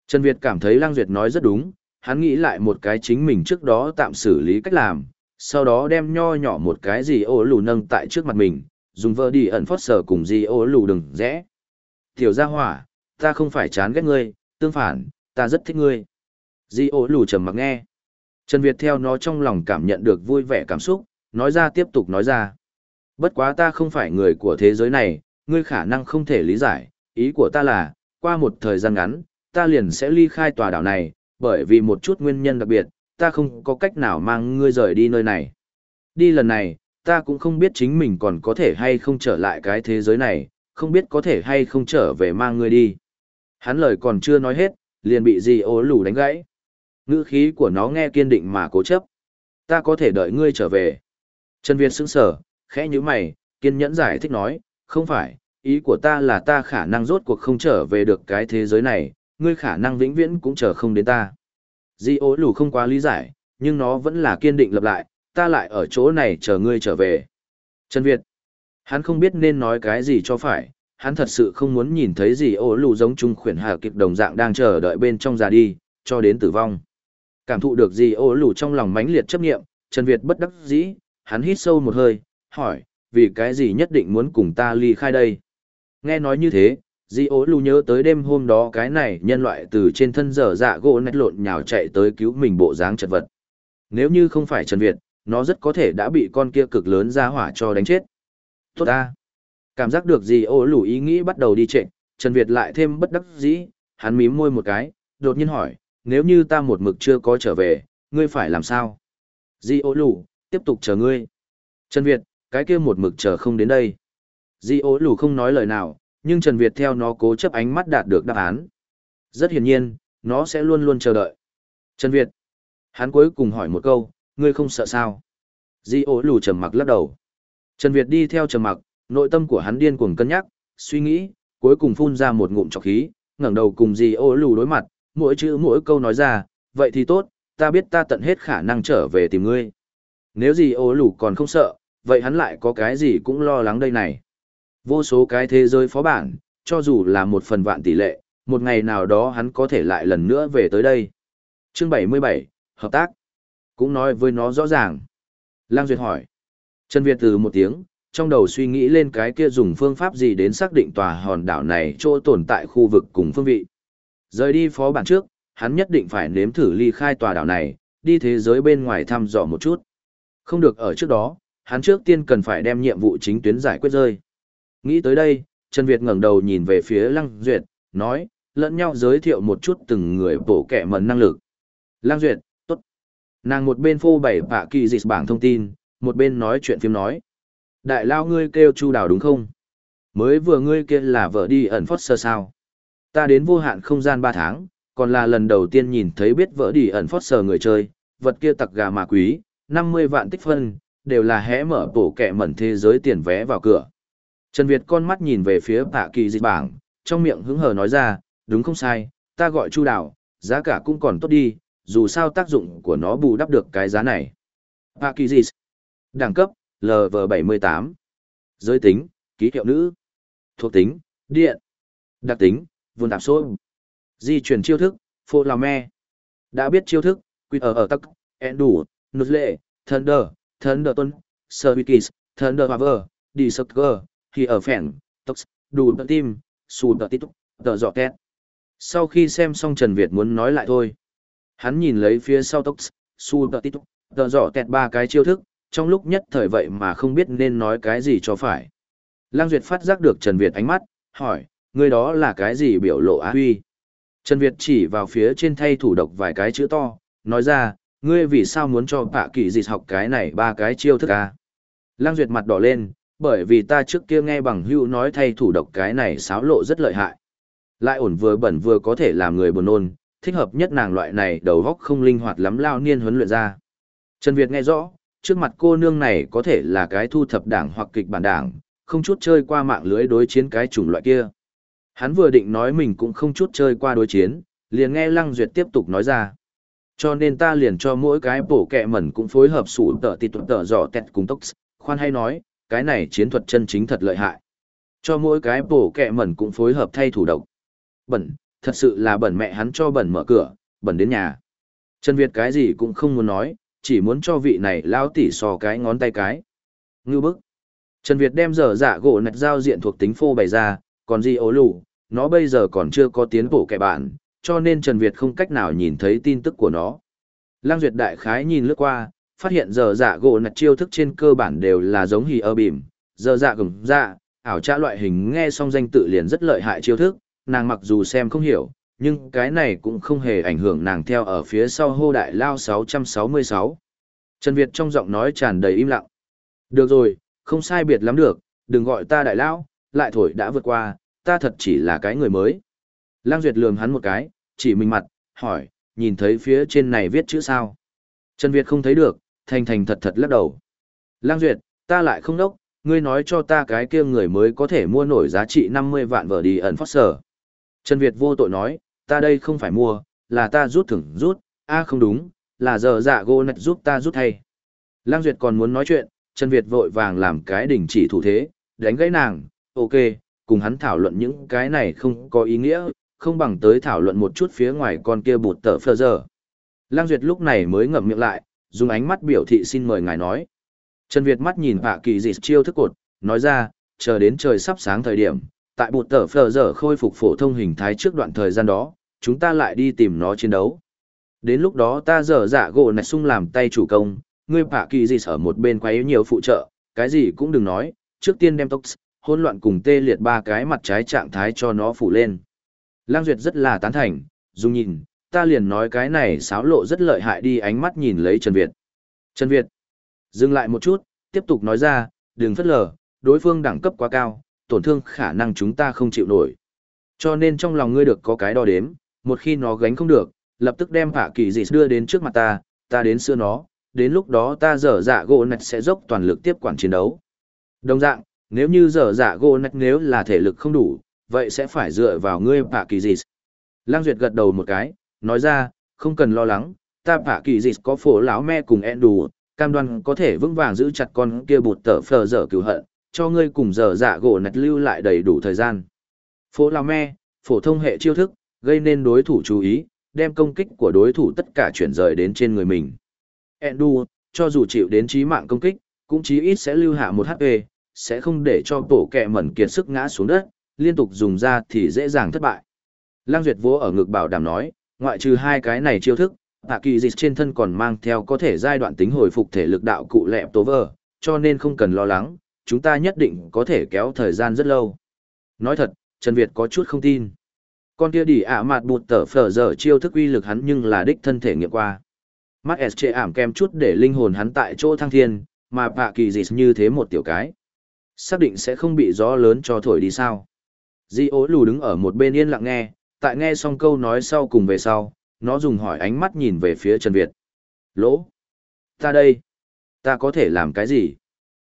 Trần Việt cảm thấy Lăng Duyệt nói rất đúng, hắn nghĩ lại một cái chính mình trước đó tạm xử lý cách làm, sau đó đem nho nhỏ một cái gì ô lù nâng tại trước mặt mình, dùng vợ đi ẩn phót sở cùng gì ô lù đừng rẽ. Tiểu gia hỏa, ta không phải chán ghét ngươi, tương phản, ta rất thích ngươi. Di ô lù trầm mặc nghe. Trần Việt theo nó trong lòng cảm nhận được vui vẻ cảm xúc, nói ra tiếp tục nói ra. Bất quá ta không phải người của thế giới này, ngươi khả năng không thể lý giải, ý của ta là, qua một thời gian ngắn, ta liền sẽ ly khai tòa đảo này, bởi vì một chút nguyên nhân đặc biệt, ta không có cách nào mang ngươi rời đi nơi này. Đi lần này, ta cũng không biết chính mình còn có thể hay không trở lại cái thế giới này, không biết có thể hay không trở về mang ngươi đi. Hắn lời còn chưa nói hết, liền bị gì ố lù đánh gãy. Ngữ khí của nó nghe kiên định mà cố chấp. Ta có thể đợi ngươi trở về. Trần Việt sững sở, khẽ như mày, kiên nhẫn giải thích nói, không phải, ý của ta là ta khả năng rốt cuộc không trở về được cái thế giới này, ngươi khả năng vĩnh viễn cũng chờ không đến ta. Di ố lù không quá lý giải, nhưng nó vẫn là kiên định lập lại, ta lại ở chỗ này chờ ngươi trở về. Trần Việt, hắn không biết nên nói cái gì cho phải, hắn thật sự không muốn nhìn thấy gì ố lù giống trung khuyển hà kịp đồng dạng đang chờ đợi bên trong già đi, cho đến tử vong. Cảm thụ được gì ố lù trong lòng mãnh liệt chấp nghiệm, Trần Việt bất đắc dĩ, hắn hít sâu một hơi, hỏi, vì cái gì nhất định muốn cùng ta ly khai đây? Nghe nói như thế, Di ố lù nhớ tới đêm hôm đó cái này nhân loại từ trên thân dở dạ gỗ nét lộn nhào chạy tới cứu mình bộ dáng chật vật. Nếu như không phải Trần Việt, nó rất có thể đã bị con kia cực lớn ra hỏa cho đánh chết. Tốt ta! Cảm giác được gì ố lù ý nghĩ bắt đầu đi trệnh, Trần Việt lại thêm bất đắc dĩ, hắn mím môi một cái, đột nhiên hỏi, nếu như ta một mực chưa có trở về, ngươi phải làm sao? Di ố lù, tiếp tục chờ ngươi. Trần Việt, cái kia một mực chờ không đến đây. Di ố lù không nói lời nào, nhưng Trần Việt theo nó cố chấp ánh mắt đạt được đáp án. Rất hiển nhiên, nó sẽ luôn luôn chờ đợi. Trần Việt. Hắn cuối cùng hỏi một câu, ngươi không sợ sao? Di ố lù trầm mặc lắc đầu. Trần Việt đi theo trầm mặc, nội tâm của hắn điên cuồng cân nhắc, suy nghĩ, cuối cùng phun ra một ngụm trọc khí, ngẩng đầu cùng Di ố lù đối mặt, mỗi chữ mỗi câu nói ra, vậy thì tốt, ta biết ta tận hết khả năng trở về tìm ngươi. Nếu Di ố lù còn không sợ, vậy hắn lại có cái gì cũng lo lắng đây này. Vô số cái thế giới phó bản, cho dù là một phần vạn tỷ lệ, một ngày nào đó hắn có thể lại lần nữa về tới đây. Chương 77, Hợp tác. Cũng nói với nó rõ ràng. Lang Duyệt hỏi. Trần Việt từ một tiếng, trong đầu suy nghĩ lên cái kia dùng phương pháp gì đến xác định tòa hòn đảo này chỗ tồn tại khu vực cùng phương vị. Rời đi phó bản trước, hắn nhất định phải nếm thử ly khai tòa đảo này, đi thế giới bên ngoài thăm dò một chút. Không được ở trước đó, hắn trước tiên cần phải đem nhiệm vụ chính tuyến giải quyết rơi. Nghĩ tới đây, Trần Việt ngẩng đầu nhìn về phía Lăng Duyệt, nói, lẫn nhau giới thiệu một chút từng người bổ kẻ mần năng lực. Lăng Duyệt, tốt. Nàng một bên phô bày bạ kỳ dịch bảng thông tin, một bên nói chuyện phim nói. Đại lao ngươi kêu chu đào đúng không? Mới vừa ngươi kia là vợ đi ẩn phót sơ sao. Ta đến vô hạn không gian 3 tháng, còn là lần đầu tiên nhìn thấy biết vợ đi ẩn phót sờ người chơi, vật kia tặc gà mà quý, 50 vạn tích phân, đều là hẽ mở bổ kẹ mẩn thế giới tiền vé vào cửa. Trần Việt con mắt nhìn về phía bạ kỳ dịch bảng, trong miệng hứng hờ nói ra, đúng không sai, ta gọi chu đào, giá cả cũng còn tốt đi, dù sao tác dụng của nó bù đắp được cái giá này. Bạ kỳ dịch, đẳng cấp, LV78, giới tính, ký hiệu nữ, thuộc tính, điện, đặc tính, vườn tạp số, di chuyển chiêu thức, phô lào me. Đã biết chiêu thức, quy ở ở tắc, en đủ, nụt lệ, thunder, Thunderton, tuân, sơ wikis, thunder hover, đi sơ thì ở phèn, tox, đủ tận tim, xù tờ tít, tờ giọt tét. Sau khi xem xong Trần Việt muốn nói lại thôi. Hắn nhìn lấy phía sau tox, xù tờ tít, tờ giọt tét ba cái chiêu thức, trong lúc nhất thời vậy mà không biết nên nói cái gì cho phải. Lăng Duyệt phát giác được Trần Việt ánh mắt, hỏi, người đó là cái gì biểu lộ á huy? Trần Việt chỉ vào phía trên thay thủ độc vài cái chữ to, nói ra, ngươi vì sao muốn cho bạ kỳ dịch học cái này ba cái chiêu thức à? Lăng Duyệt mặt đỏ lên, bởi vì ta trước kia nghe bằng hữu nói thay thủ độc cái này xáo lộ rất lợi hại. Lại ổn vừa bẩn vừa có thể làm người buồn nôn, thích hợp nhất nàng loại này đầu góc không linh hoạt lắm lao niên huấn luyện ra. Trần Việt nghe rõ, trước mặt cô nương này có thể là cái thu thập đảng hoặc kịch bản đảng, không chút chơi qua mạng lưới đối chiến cái chủng loại kia. Hắn vừa định nói mình cũng không chút chơi qua đối chiến, liền nghe Lăng Duyệt tiếp tục nói ra. Cho nên ta liền cho mỗi cái bổ kẹ mẩn cũng phối hợp sủ tờ tịt tờ giỏ tẹt cùng tốc, khoan hay nói, cái này chiến thuật chân chính thật lợi hại. Cho mỗi cái bổ kẹ mẩn cũng phối hợp thay thủ độc. Bẩn, thật sự là bẩn mẹ hắn cho bẩn mở cửa, bẩn đến nhà. Trần Việt cái gì cũng không muốn nói, chỉ muốn cho vị này lao tỉ so cái ngón tay cái. Ngư bức. Trần Việt đem dở dạ gỗ nạch giao diện thuộc tính phô bày ra, còn gì ố lù, nó bây giờ còn chưa có tiến bộ kẻ bạn, cho nên Trần Việt không cách nào nhìn thấy tin tức của nó. Lăng Duyệt đại khái nhìn lướt qua, phát hiện giờ dạ gỗ nạch chiêu thức trên cơ bản đều là giống hì ơ bìm, giờ dạ gồng dạ, ảo tra loại hình nghe xong danh tự liền rất lợi hại chiêu thức, nàng mặc dù xem không hiểu, nhưng cái này cũng không hề ảnh hưởng nàng theo ở phía sau hô đại lao 666. Trần Việt trong giọng nói tràn đầy im lặng. Được rồi, không sai biệt lắm được, đừng gọi ta đại lao, lại thổi đã vượt qua, ta thật chỉ là cái người mới. Lang Duyệt lườm hắn một cái, chỉ mình mặt, hỏi, nhìn thấy phía trên này viết chữ sao? Trần Việt không thấy được, thành thành thật thật lắc đầu. Lang Duyệt, ta lại không đốc, ngươi nói cho ta cái kia người mới có thể mua nổi giá trị 50 vạn vở đi ẩn phát sở. Trần Việt vô tội nói, ta đây không phải mua, là ta rút thưởng rút, a không đúng, là giờ dạ gô nạch giúp ta rút thay. Lang Duyệt còn muốn nói chuyện, Trần Việt vội vàng làm cái đình chỉ thủ thế, đánh gãy nàng, ok, cùng hắn thảo luận những cái này không có ý nghĩa, không bằng tới thảo luận một chút phía ngoài con kia bụt tờ phơ giờ. Lang Duyệt lúc này mới ngậm miệng lại, dùng ánh mắt biểu thị xin mời ngài nói. Trần Việt mắt nhìn hạ kỳ dịch chiêu thức cột, nói ra, chờ đến trời sắp sáng thời điểm, tại bụt tờ phờ giờ khôi phục phổ thông hình thái trước đoạn thời gian đó, chúng ta lại đi tìm nó chiến đấu. Đến lúc đó ta dở dạ gỗ này sung làm tay chủ công, ngươi bạ kỳ Dịch ở một bên quấy nhiều phụ trợ, cái gì cũng đừng nói, trước tiên đem tốc hỗn loạn cùng tê liệt ba cái mặt trái trạng thái cho nó phủ lên. Lang Duyệt rất là tán thành, dùng nhìn, ta liền nói cái này xáo lộ rất lợi hại đi ánh mắt nhìn lấy Trần Việt. Trần Việt, dừng lại một chút, tiếp tục nói ra, đừng phất lờ, đối phương đẳng cấp quá cao, tổn thương khả năng chúng ta không chịu nổi. Cho nên trong lòng ngươi được có cái đo đếm, một khi nó gánh không được, lập tức đem hạ kỳ dị đưa đến trước mặt ta, ta đến xưa nó, đến lúc đó ta dở dạ gỗ nạch sẽ dốc toàn lực tiếp quản chiến đấu. Đồng dạng, nếu như dở dạ gỗ nạch nếu là thể lực không đủ, vậy sẽ phải dựa vào ngươi bạ kỳ dịch. Lang Duyệt gật đầu một cái, nói ra, không cần lo lắng, ta bạ kỳ dịch có phổ lão me cùng ẹn đủ, cam đoan có thể vững vàng giữ chặt con kia bụt tở phờ dở cứu hận, cho ngươi cùng giờ dạ gỗ nạch lưu lại đầy đủ thời gian. Phổ lão me, phổ thông hệ chiêu thức, gây nên đối thủ chú ý, đem công kích của đối thủ tất cả chuyển rời đến trên người mình. Endu, cho dù chịu đến chí mạng công kích, cũng chí ít sẽ lưu hạ một HP, sẽ không để cho tổ kẹ mẩn kiệt sức ngã xuống đất, liên tục dùng ra thì dễ dàng thất bại. Lang Duyệt vỗ ở ngực bảo đảm nói, ngoại trừ hai cái này chiêu thức, Tạ Kỳ Dịch trên thân còn mang theo có thể giai đoạn tính hồi phục thể lực đạo cụ lẹp tố vờ, cho nên không cần lo lắng, chúng ta nhất định có thể kéo thời gian rất lâu. Nói thật, Trần Việt có chút không tin. Con kia đi ạ mặt bụt tở phở giờ chiêu thức uy lực hắn nhưng là đích thân thể nghiệm qua. Mắt S chê ảm kem chút để linh hồn hắn tại chỗ thăng thiên, mà Tạ Kỳ Dịch như thế một tiểu cái. Xác định sẽ không bị gió lớn cho thổi đi sao. Di ố lù đứng ở một bên yên lặng nghe, tại nghe xong câu nói sau cùng về sau, nó dùng hỏi ánh mắt nhìn về phía Trần Việt. Lỗ! Ta đây! Ta có thể làm cái gì?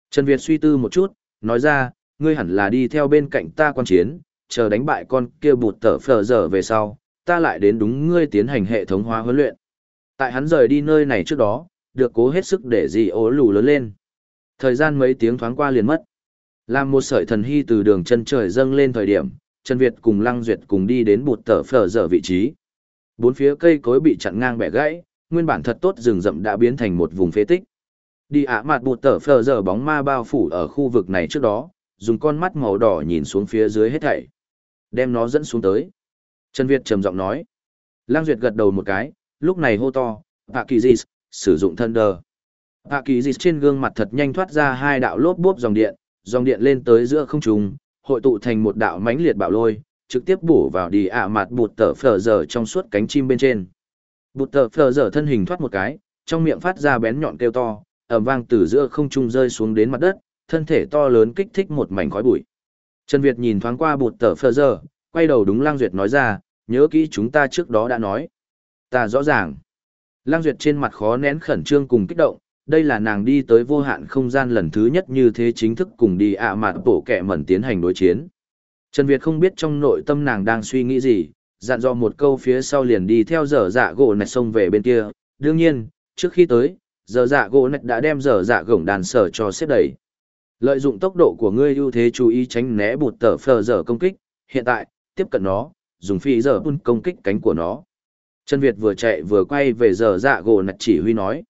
Trần Việt suy tư một chút, nói ra, ngươi hẳn là đi theo bên cạnh ta quan chiến, chờ đánh bại con kia bụt tở phở dở về sau, ta lại đến đúng ngươi tiến hành hệ thống hóa huấn luyện. Tại hắn rời đi nơi này trước đó, được cố hết sức để gì ố lù lớn lên. Thời gian mấy tiếng thoáng qua liền mất. Làm một sợi thần hy từ đường chân trời dâng lên thời điểm, Trần Việt cùng Lăng Duyệt cùng đi đến bụt tở phở dở vị trí. Bốn phía cây cối bị chặn ngang bẻ gãy, nguyên bản thật tốt rừng rậm đã biến thành một vùng phế tích. Đi ạ mặt bụt tở phở dở bóng ma bao phủ ở khu vực này trước đó, dùng con mắt màu đỏ nhìn xuống phía dưới hết thảy. Đem nó dẫn xuống tới. Trần Việt trầm giọng nói. Lăng Duyệt gật đầu một cái, lúc này hô to, Hạ Kỳ Dịch, sử dụng Thunder. Hạ Kỳ Dịch trên gương mặt thật nhanh thoát ra hai đạo lốp bốp dòng điện, dòng điện lên tới giữa không trung, hội tụ thành một đạo mãnh liệt bạo lôi, trực tiếp bổ vào đi ạ mặt bụt tờ phở dở trong suốt cánh chim bên trên. Bụt tờ phở dở thân hình thoát một cái, trong miệng phát ra bén nhọn kêu to, ầm vang từ giữa không trung rơi xuống đến mặt đất, thân thể to lớn kích thích một mảnh khói bụi. Trần Việt nhìn thoáng qua bụt tờ phở dở, quay đầu đúng Lang Duyệt nói ra, nhớ kỹ chúng ta trước đó đã nói. Ta rõ ràng. Lang Duyệt trên mặt khó nén khẩn trương cùng kích động, đây là nàng đi tới vô hạn không gian lần thứ nhất như thế chính thức cùng đi ạ à mạt tổ kẻ mẩn tiến hành đối chiến. Trần Việt không biết trong nội tâm nàng đang suy nghĩ gì, dặn dò một câu phía sau liền đi theo dở dạ gỗ nạch sông về bên kia. Đương nhiên, trước khi tới, dở dạ gỗ nạch đã đem dở dạ gổng đàn sở cho xếp đẩy. Lợi dụng tốc độ của ngươi ưu thế chú ý tránh né bụt tờ phờ dở công kích, hiện tại, tiếp cận nó, dùng phi dở bun công kích cánh của nó. Trần Việt vừa chạy vừa quay về dở dạ gỗ nạch chỉ huy nói.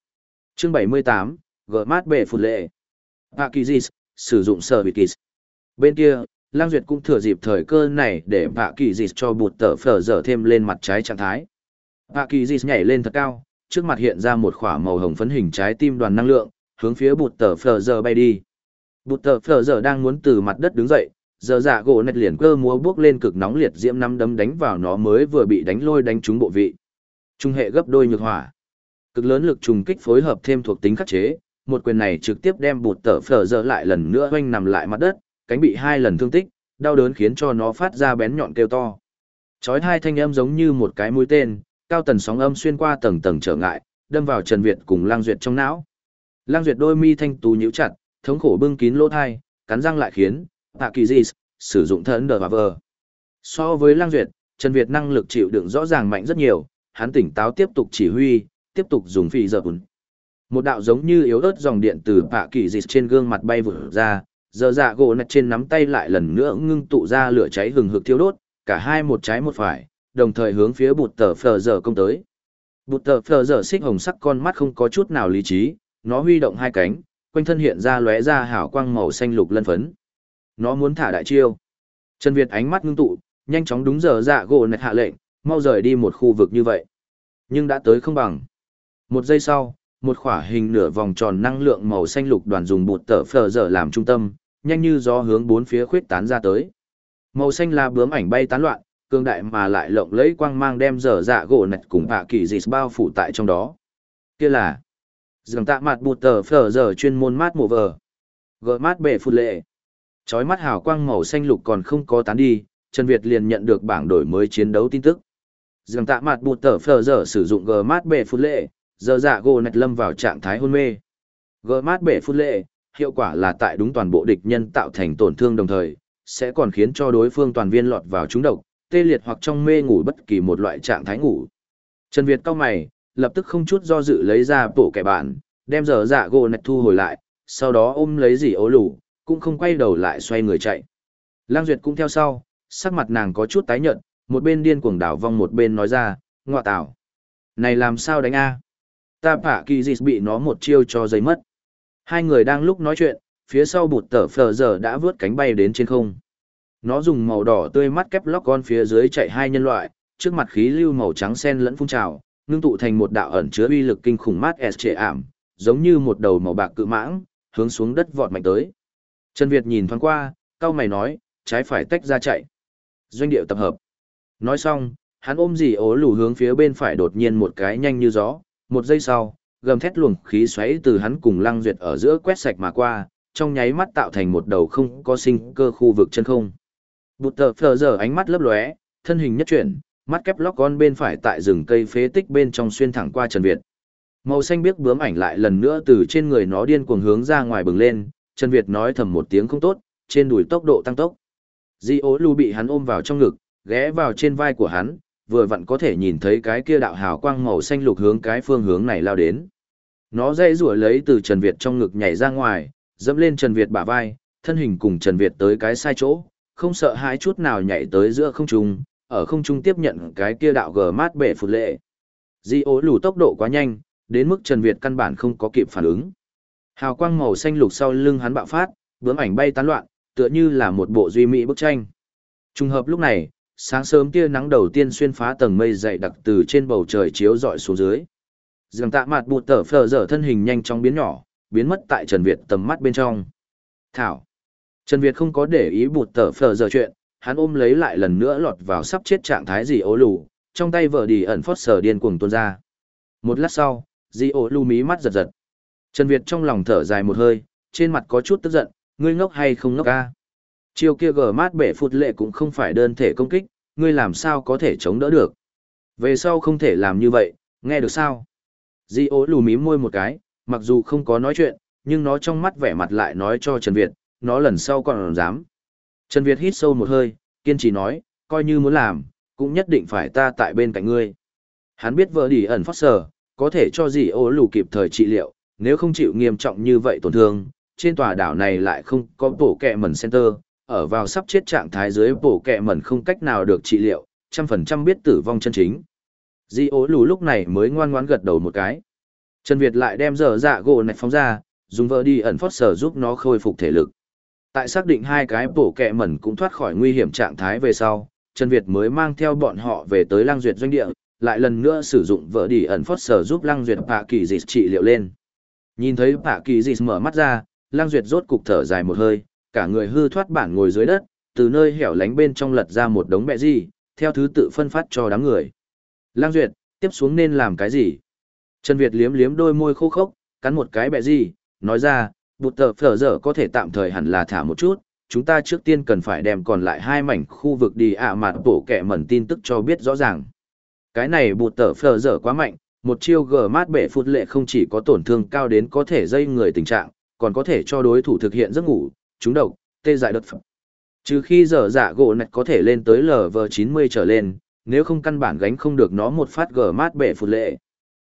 Chương 78, gỡ mát bể phụt lệ. Pakizis, sử dụng sở biệt kỳ. Bên kia, Lang Duyệt cũng thừa dịp thời cơ này để Pakizis cho bụt tờ phở dở thêm lên mặt trái trạng thái. Pakizis nhảy lên thật cao, trước mặt hiện ra một khỏa màu hồng phấn hình trái tim đoàn năng lượng, hướng phía bụt tờ phở dở bay đi. Bụt tờ phở dở đang muốn từ mặt đất đứng dậy, giờ dạ gỗ nạch liền cơ múa bước lên cực nóng liệt diễm năm đấm đánh vào nó mới vừa bị đánh lôi đánh trúng bộ vị. Trung hệ gấp đôi nhược hỏa cực lớn lực trùng kích phối hợp thêm thuộc tính khắc chế, một quyền này trực tiếp đem bụt tở phở dở lại lần nữa oanh nằm lại mặt đất, cánh bị hai lần thương tích, đau đớn khiến cho nó phát ra bén nhọn kêu to. Chói hai thanh âm giống như một cái mũi tên, cao tần sóng âm xuyên qua tầng tầng trở ngại, đâm vào Trần Việt cùng Lang Duyệt trong não. Lang Duyệt đôi mi thanh tú nhíu chặt, thống khổ bưng kín lỗ thai, cắn răng lại khiến, Tạ Kỳ Dị sử dụng thần đờ và vờ. So với Lang Duyệt, Trần Việt năng lực chịu đựng rõ ràng mạnh rất nhiều, hắn tỉnh táo tiếp tục chỉ huy, tiếp tục dùng phi giờ bùn. Một đạo giống như yếu ớt dòng điện từ bạ kỳ dịch trên gương mặt bay vụt ra, giờ dạ gỗ nạch trên nắm tay lại lần nữa ngưng tụ ra lửa cháy hừng hực thiêu đốt, cả hai một trái một phải, đồng thời hướng phía bụt tờ phờ giờ công tới. Bụt tờ phờ giờ xích hồng sắc con mắt không có chút nào lý trí, nó huy động hai cánh, quanh thân hiện ra lóe ra hào quang màu xanh lục lân phấn. Nó muốn thả đại chiêu. Trần Việt ánh mắt ngưng tụ, nhanh chóng đúng giờ dạ gỗ nạch hạ lệnh, mau rời đi một khu vực như vậy. Nhưng đã tới không bằng. Một giây sau, một khỏa hình nửa vòng tròn năng lượng màu xanh lục đoàn dùng bột tở phở dở làm trung tâm, nhanh như gió hướng bốn phía khuyết tán ra tới. Màu xanh là bướm ảnh bay tán loạn, cương đại mà lại lộng lẫy quang mang đem dở dạ gỗ nạch cùng hạ kỳ dịch bao phủ tại trong đó. Kia là dường tạ mặt bột tờ phở dở chuyên môn mát mùa vờ. Gỡ mát bể phụt lệ. Chói mắt hào quang màu xanh lục còn không có tán đi, Trần Việt liền nhận được bảng đổi mới chiến đấu tin tức. Dường tạ mặt bột tờ phở dở sử dụng gờ mát bể phụt lệ, giờ dạ gỗ nạch lâm vào trạng thái hôn mê. gỡ mát bể phút lệ, hiệu quả là tại đúng toàn bộ địch nhân tạo thành tổn thương đồng thời, sẽ còn khiến cho đối phương toàn viên lọt vào trúng độc, tê liệt hoặc trong mê ngủ bất kỳ một loại trạng thái ngủ. Trần Việt cao mày, lập tức không chút do dự lấy ra bộ kẻ bản, đem giờ dạ gỗ nạch thu hồi lại, sau đó ôm lấy gì ố lủ, cũng không quay đầu lại xoay người chạy. Lang Duyệt cũng theo sau, sắc mặt nàng có chút tái nhợt, một bên điên cuồng đảo vong một bên nói ra, ngọa tảo. Này làm sao đánh a? Ta phả kỳ dịch bị nó một chiêu cho giấy mất. Hai người đang lúc nói chuyện, phía sau bụt tở phờ giờ đã vướt cánh bay đến trên không. Nó dùng màu đỏ tươi mắt kép lóc con phía dưới chạy hai nhân loại, trước mặt khí lưu màu trắng sen lẫn phun trào, ngưng tụ thành một đạo ẩn chứa uy lực kinh khủng mát s trệ ảm, giống như một đầu màu bạc cự mãng, hướng xuống đất vọt mạnh tới. Trần Việt nhìn thoáng qua, cao mày nói, trái phải tách ra chạy. Doanh điệu tập hợp. Nói xong, hắn ôm dì ố lù hướng phía bên phải đột nhiên một cái nhanh như gió, một giây sau, gầm thét luồng khí xoáy từ hắn cùng lăng duyệt ở giữa quét sạch mà qua, trong nháy mắt tạo thành một đầu không có sinh cơ khu vực chân không. Bụt tờ phờ giờ ánh mắt lấp lóe, thân hình nhất chuyển, mắt kép lóc con bên phải tại rừng cây phế tích bên trong xuyên thẳng qua Trần Việt. Màu xanh biếc bướm ảnh lại lần nữa từ trên người nó điên cuồng hướng ra ngoài bừng lên, Trần Việt nói thầm một tiếng không tốt, trên đùi tốc độ tăng tốc. Di ố lưu bị hắn ôm vào trong ngực, ghé vào trên vai của hắn, vừa vặn có thể nhìn thấy cái kia đạo hào quang màu xanh lục hướng cái phương hướng này lao đến. Nó dây rủa lấy từ Trần Việt trong ngực nhảy ra ngoài, dẫm lên Trần Việt bả vai, thân hình cùng Trần Việt tới cái sai chỗ, không sợ hãi chút nào nhảy tới giữa không trung, ở không trung tiếp nhận cái kia đạo gờ mát bể phụt lệ. Di ố lù tốc độ quá nhanh, đến mức Trần Việt căn bản không có kịp phản ứng. Hào quang màu xanh lục sau lưng hắn bạo phát, bướm ảnh bay tán loạn, tựa như là một bộ duy mỹ bức tranh. Trùng hợp lúc này, sáng sớm tia nắng đầu tiên xuyên phá tầng mây dày đặc từ trên bầu trời chiếu rọi xuống dưới. Dường tạ mặt bụt tở phờ dở thân hình nhanh chóng biến nhỏ, biến mất tại Trần Việt tầm mắt bên trong. Thảo. Trần Việt không có để ý bụt tở phờ dở chuyện, hắn ôm lấy lại lần nữa lọt vào sắp chết trạng thái gì ố lù, trong tay vợ đi ẩn phót sở điên cuồng tuôn ra. Một lát sau, di ố lù mí mắt giật giật. Trần Việt trong lòng thở dài một hơi, trên mặt có chút tức giận, ngươi ngốc hay không ngốc ca. Chiêu kia gờ mát bể phụt lệ cũng không phải đơn thể công kích, ngươi làm sao có thể chống đỡ được. Về sau không thể làm như vậy, nghe được sao? Di ố lù mím môi một cái, mặc dù không có nói chuyện, nhưng nó trong mắt vẻ mặt lại nói cho Trần Việt, nó lần sau còn dám. Trần Việt hít sâu một hơi, kiên trì nói, coi như muốn làm, cũng nhất định phải ta tại bên cạnh ngươi. Hắn biết vợ đi ẩn phát sở, có thể cho gì ố lù kịp thời trị liệu, nếu không chịu nghiêm trọng như vậy tổn thương, trên tòa đảo này lại không có bổ kẹ mẩn center, ở vào sắp chết trạng thái dưới bổ kẹ mẩn không cách nào được trị liệu, trăm phần trăm biết tử vong chân chính. Di ố lù lúc này mới ngoan ngoãn gật đầu một cái. Trần Việt lại đem dở dạ gỗ này phóng ra, dùng vợ đi ẩn phót sở giúp nó khôi phục thể lực. Tại xác định hai cái bổ kẹ mẩn cũng thoát khỏi nguy hiểm trạng thái về sau, Trần Việt mới mang theo bọn họ về tới Lang Duyệt doanh địa, lại lần nữa sử dụng vợ đi ẩn phót sở giúp Lang Duyệt bạ Kỳ Dịch trị liệu lên. Nhìn thấy bạ Kỳ Dịch mở mắt ra, Lang Duyệt rốt cục thở dài một hơi, cả người hư thoát bản ngồi dưới đất, từ nơi hẻo lánh bên trong lật ra một đống bẹ gì, theo thứ tự phân phát cho đám người. lang Duyệt, tiếp xuống nên làm cái gì? Trần Việt liếm liếm đôi môi khô khốc, cắn một cái bẹ gì, nói ra, bụt tờ phở dở có thể tạm thời hẳn là thả một chút, chúng ta trước tiên cần phải đem còn lại hai mảnh khu vực đi ạ à mặt bổ kẻ mẩn tin tức cho biết rõ ràng. Cái này bụt tờ phở dở quá mạnh, một chiêu gờ mát bể phút lệ không chỉ có tổn thương cao đến có thể dây người tình trạng, còn có thể cho đối thủ thực hiện giấc ngủ, trúng độc, tê dại đột phẩm. Trừ khi dở dạ gỗ nạch có thể lên tới LV90 trở lên, nếu không căn bản gánh không được nó một phát gờ mát bể phụt lệ.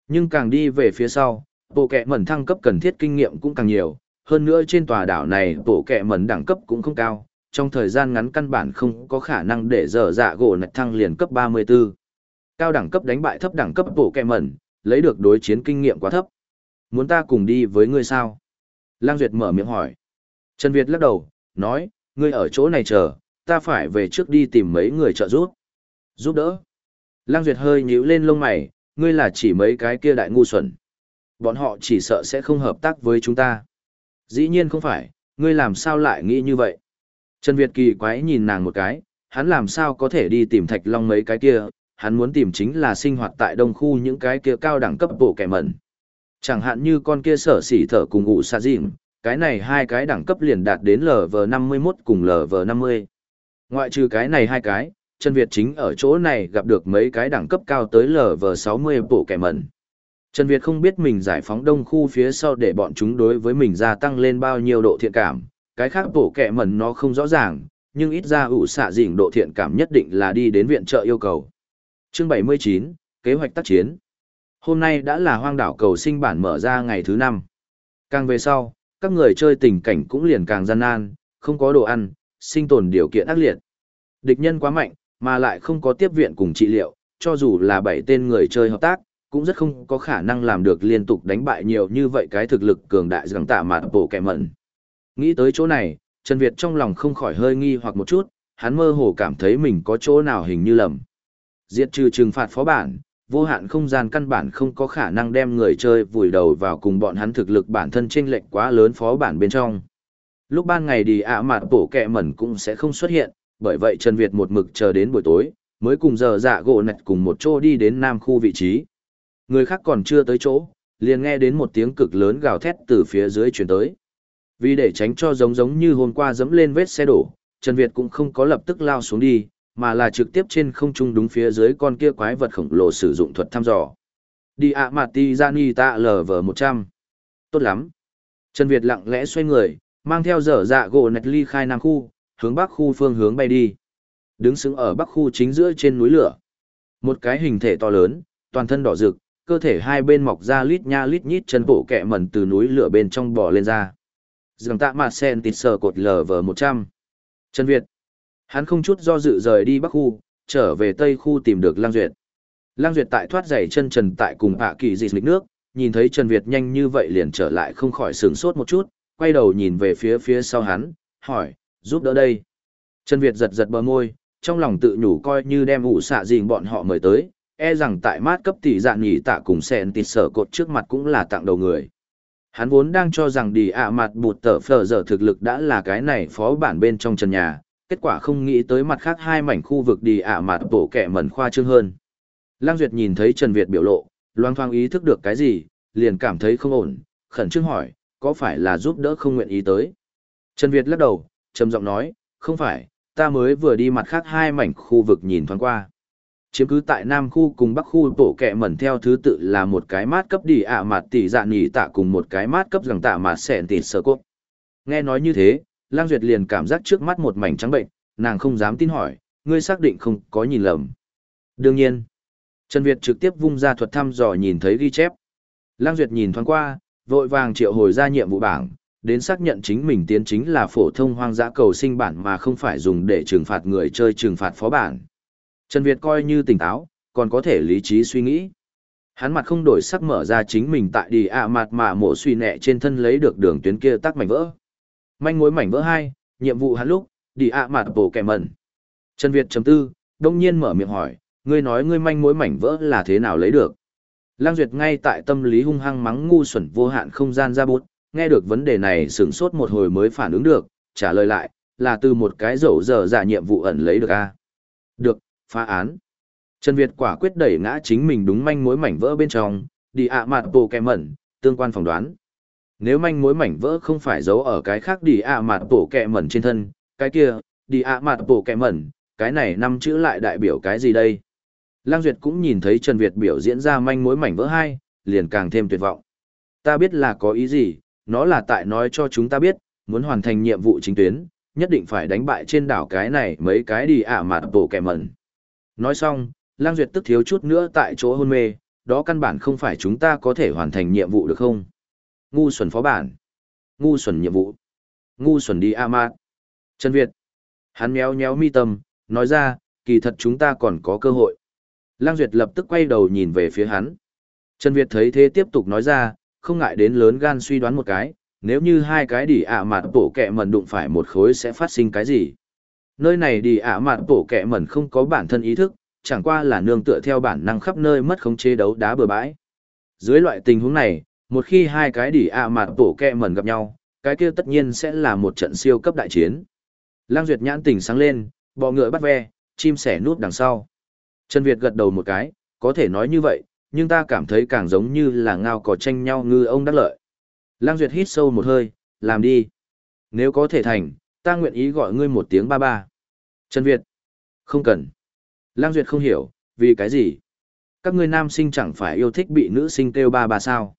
Nhưng càng đi về phía sau, bộ kẹ mẩn thăng cấp cần thiết kinh nghiệm cũng càng nhiều, hơn nữa trên tòa đảo này bộ kẹ mẩn đẳng cấp cũng không cao, trong thời gian ngắn căn bản không có khả năng để dở dạ gỗ nạch thăng liền cấp 34. Cao đẳng cấp đánh bại thấp đẳng cấp bộ kẹ mẩn, lấy được đối chiến kinh nghiệm quá thấp. Muốn ta cùng đi với ngươi sao? Lang Duyệt mở miệng hỏi. Trần Việt lắc đầu, nói, ngươi ở chỗ này chờ, ta phải về trước đi tìm mấy người trợ giúp. Giúp đỡ. Lang Duyệt hơi nhíu lên lông mày, ngươi là chỉ mấy cái kia đại ngu xuẩn. Bọn họ chỉ sợ sẽ không hợp tác với chúng ta. Dĩ nhiên không phải, ngươi làm sao lại nghĩ như vậy? Trần Việt kỳ quái nhìn nàng một cái, hắn làm sao có thể đi tìm thạch long mấy cái kia, hắn muốn tìm chính là sinh hoạt tại đông khu những cái kia cao đẳng cấp bộ kẻ mẩn. Chẳng hạn như con kia sở sỉ thở cùng ngụ xa dịm, cái này hai cái đẳng cấp liền đạt đến LV51 cùng LV50. Ngoại trừ cái này hai cái, Trần Việt chính ở chỗ này gặp được mấy cái đẳng cấp cao tới LV60 bộ kẻ mẩn. Trần Việt không biết mình giải phóng đông khu phía sau để bọn chúng đối với mình gia tăng lên bao nhiêu độ thiện cảm, cái khác bộ kẻ mẩn nó không rõ ràng, nhưng ít ra ủ xạ dịnh độ thiện cảm nhất định là đi đến viện trợ yêu cầu. Chương 79, Kế hoạch tác chiến. Hôm nay đã là hoang đảo cầu sinh bản mở ra ngày thứ năm. Càng về sau, các người chơi tình cảnh cũng liền càng gian nan, không có đồ ăn, sinh tồn điều kiện ác liệt. Địch nhân quá mạnh, mà lại không có tiếp viện cùng trị liệu, cho dù là bảy tên người chơi hợp tác, cũng rất không có khả năng làm được liên tục đánh bại nhiều như vậy cái thực lực cường đại rằng tạ mạt bổ kẻ mận. Nghĩ tới chỗ này, Trần Việt trong lòng không khỏi hơi nghi hoặc một chút, hắn mơ hồ cảm thấy mình có chỗ nào hình như lầm. Diệt trừ trừng phạt phó bản, vô hạn không gian căn bản không có khả năng đem người chơi vùi đầu vào cùng bọn hắn thực lực bản thân chênh lệch quá lớn phó bản bên trong. Lúc ban ngày đi ạ mạt bổ kẹ mẩn cũng sẽ không xuất hiện, bởi vậy Trần Việt một mực chờ đến buổi tối, mới cùng giờ dạ gỗ nạch cùng một chỗ đi đến nam khu vị trí. Người khác còn chưa tới chỗ, liền nghe đến một tiếng cực lớn gào thét từ phía dưới chuyển tới. Vì để tránh cho giống giống như hôm qua dẫm lên vết xe đổ, Trần Việt cũng không có lập tức lao xuống đi, mà là trực tiếp trên không trung đúng phía dưới con kia quái vật khổng lồ sử dụng thuật thăm dò. Đi ạ mặt ti ra ni tạ LV100. Tốt lắm. Trần Việt lặng lẽ xoay người, mang theo dở dạ gỗ nạch ly khai nam khu, hướng bắc khu phương hướng bay đi. Đứng xứng ở bắc khu chính giữa trên núi lửa. Một cái hình thể to lớn, toàn thân đỏ rực, cơ thể hai bên mọc ra lít nha lít nhít chân bộ kẹ mẩn từ núi lửa bên trong bò lên ra. Dường tạ mặt sen tịt sờ cột LV100. Trần Việt. Hắn không chút do dự rời đi bắc khu, trở về tây khu tìm được Lang Duyệt. Lang Duyệt tại thoát giày chân trần tại cùng hạ kỳ dịch lịch nước, nhìn thấy Trần Việt nhanh như vậy liền trở lại không khỏi sửng sốt một chút, quay đầu nhìn về phía phía sau hắn, hỏi, giúp đỡ đây. Trần Việt giật giật bờ môi, trong lòng tự nhủ coi như đem ủ xạ dình bọn họ mời tới, e rằng tại mát cấp tỷ dạn nhỉ tạ cùng sẹn tịt sở cột trước mặt cũng là tặng đầu người. Hắn vốn đang cho rằng đi ạ mặt bụt tờ phở giờ thực lực đã là cái này phó bản bên trong trần nhà, kết quả không nghĩ tới mặt khác hai mảnh khu vực đi ạ mặt bổ kẻ mẩn khoa trương hơn. Lang Duyệt nhìn thấy Trần Việt biểu lộ, loang thoang ý thức được cái gì, liền cảm thấy không ổn, khẩn trương hỏi, có phải là giúp đỡ không nguyện ý tới? Trần Việt lắc đầu, trầm giọng nói, không phải, ta mới vừa đi mặt khác hai mảnh khu vực nhìn thoáng qua. Chiếm cứ tại Nam khu cùng Bắc khu tổ kẹ mẩn theo thứ tự là một cái mát cấp đi ạ mặt tỷ dạ nhỉ tạ cùng một cái mát cấp rằng tạ mà sẹn tỉ sơ cốt. Nghe nói như thế, Lang Duyệt liền cảm giác trước mắt một mảnh trắng bệnh, nàng không dám tin hỏi, ngươi xác định không có nhìn lầm. Đương nhiên, Trần Việt trực tiếp vung ra thuật thăm dò nhìn thấy ghi chép. Lang Duyệt nhìn thoáng qua, vội vàng triệu hồi ra nhiệm vụ bảng, đến xác nhận chính mình tiến chính là phổ thông hoang dã cầu sinh bản mà không phải dùng để trừng phạt người chơi trừng phạt phó bản. Trần Việt coi như tỉnh táo, còn có thể lý trí suy nghĩ. Hắn mặt không đổi sắc mở ra chính mình tại đi ạ mặt mà mổ suy nẹ trên thân lấy được đường tuyến kia tắc mảnh vỡ. Manh mối mảnh vỡ hai, nhiệm vụ hắn lúc, đi ạ mặt bổ kẻ mẩn. Trần Việt chấm tư, đông nhiên mở miệng hỏi, ngươi nói ngươi manh mối mảnh vỡ là thế nào lấy được. Lang Duyệt ngay tại tâm lý hung hăng mắng ngu xuẩn vô hạn không gian ra bút, nghe được vấn đề này sửng sốt một hồi mới phản ứng được, trả lời lại, là từ một cái dầu dở giả nhiệm vụ ẩn lấy được a. Được, phá án. Trần Việt quả quyết đẩy ngã chính mình đúng manh mối mảnh vỡ bên trong, đi ạ mặt bộ kẻ mẩn, tương quan phỏng đoán. Nếu manh mối mảnh vỡ không phải giấu ở cái khác đi ạ mặt bộ kẹ mẩn trên thân, cái kia, đi ạ mặt bộ kẹ mẩn, cái này năm chữ lại đại biểu cái gì đây? Lang Duyệt cũng nhìn thấy Trần Việt biểu diễn ra manh mối mảnh vỡ hai, liền càng thêm tuyệt vọng. Ta biết là có ý gì, nó là tại nói cho chúng ta biết, muốn hoàn thành nhiệm vụ chính tuyến, nhất định phải đánh bại trên đảo cái này mấy cái đi ạ mặt bộ kẹ mẩn. Nói xong, Lang Duyệt tức thiếu chút nữa tại chỗ hôn mê, đó căn bản không phải chúng ta có thể hoàn thành nhiệm vụ được không? Ngu xuẩn phó bản. Ngu xuẩn nhiệm vụ. Ngu xuẩn đi Amat. Trần Việt. Hắn méo méo mi tâm, nói ra, kỳ thật chúng ta còn có cơ hội. Lang Duyệt lập tức quay đầu nhìn về phía hắn. Trần Việt thấy thế tiếp tục nói ra, không ngại đến lớn gan suy đoán một cái, nếu như hai cái đỉ ạ mạt bổ kẹ mẩn đụng phải một khối sẽ phát sinh cái gì nơi này đi ạ mạn bổ kẹ mẩn không có bản thân ý thức, chẳng qua là nương tựa theo bản năng khắp nơi mất khống chế đấu đá bừa bãi. Dưới loại tình huống này, một khi hai cái đỉ ạ mạn tổ kẹ mẩn gặp nhau, cái kia tất nhiên sẽ là một trận siêu cấp đại chiến. Lang Duyệt nhãn tỉnh sáng lên, bọ ngựa bắt ve, chim sẻ nút đằng sau. Trần Việt gật đầu một cái, có thể nói như vậy, nhưng ta cảm thấy càng giống như là ngao cỏ tranh nhau ngư ông đắc lợi. Lang Duyệt hít sâu một hơi, làm đi. Nếu có thể thành, ta nguyện ý gọi ngươi một tiếng ba ba. Trần Việt. Không cần. Lang Duyệt không hiểu, vì cái gì? Các ngươi nam sinh chẳng phải yêu thích bị nữ sinh kêu ba ba sao.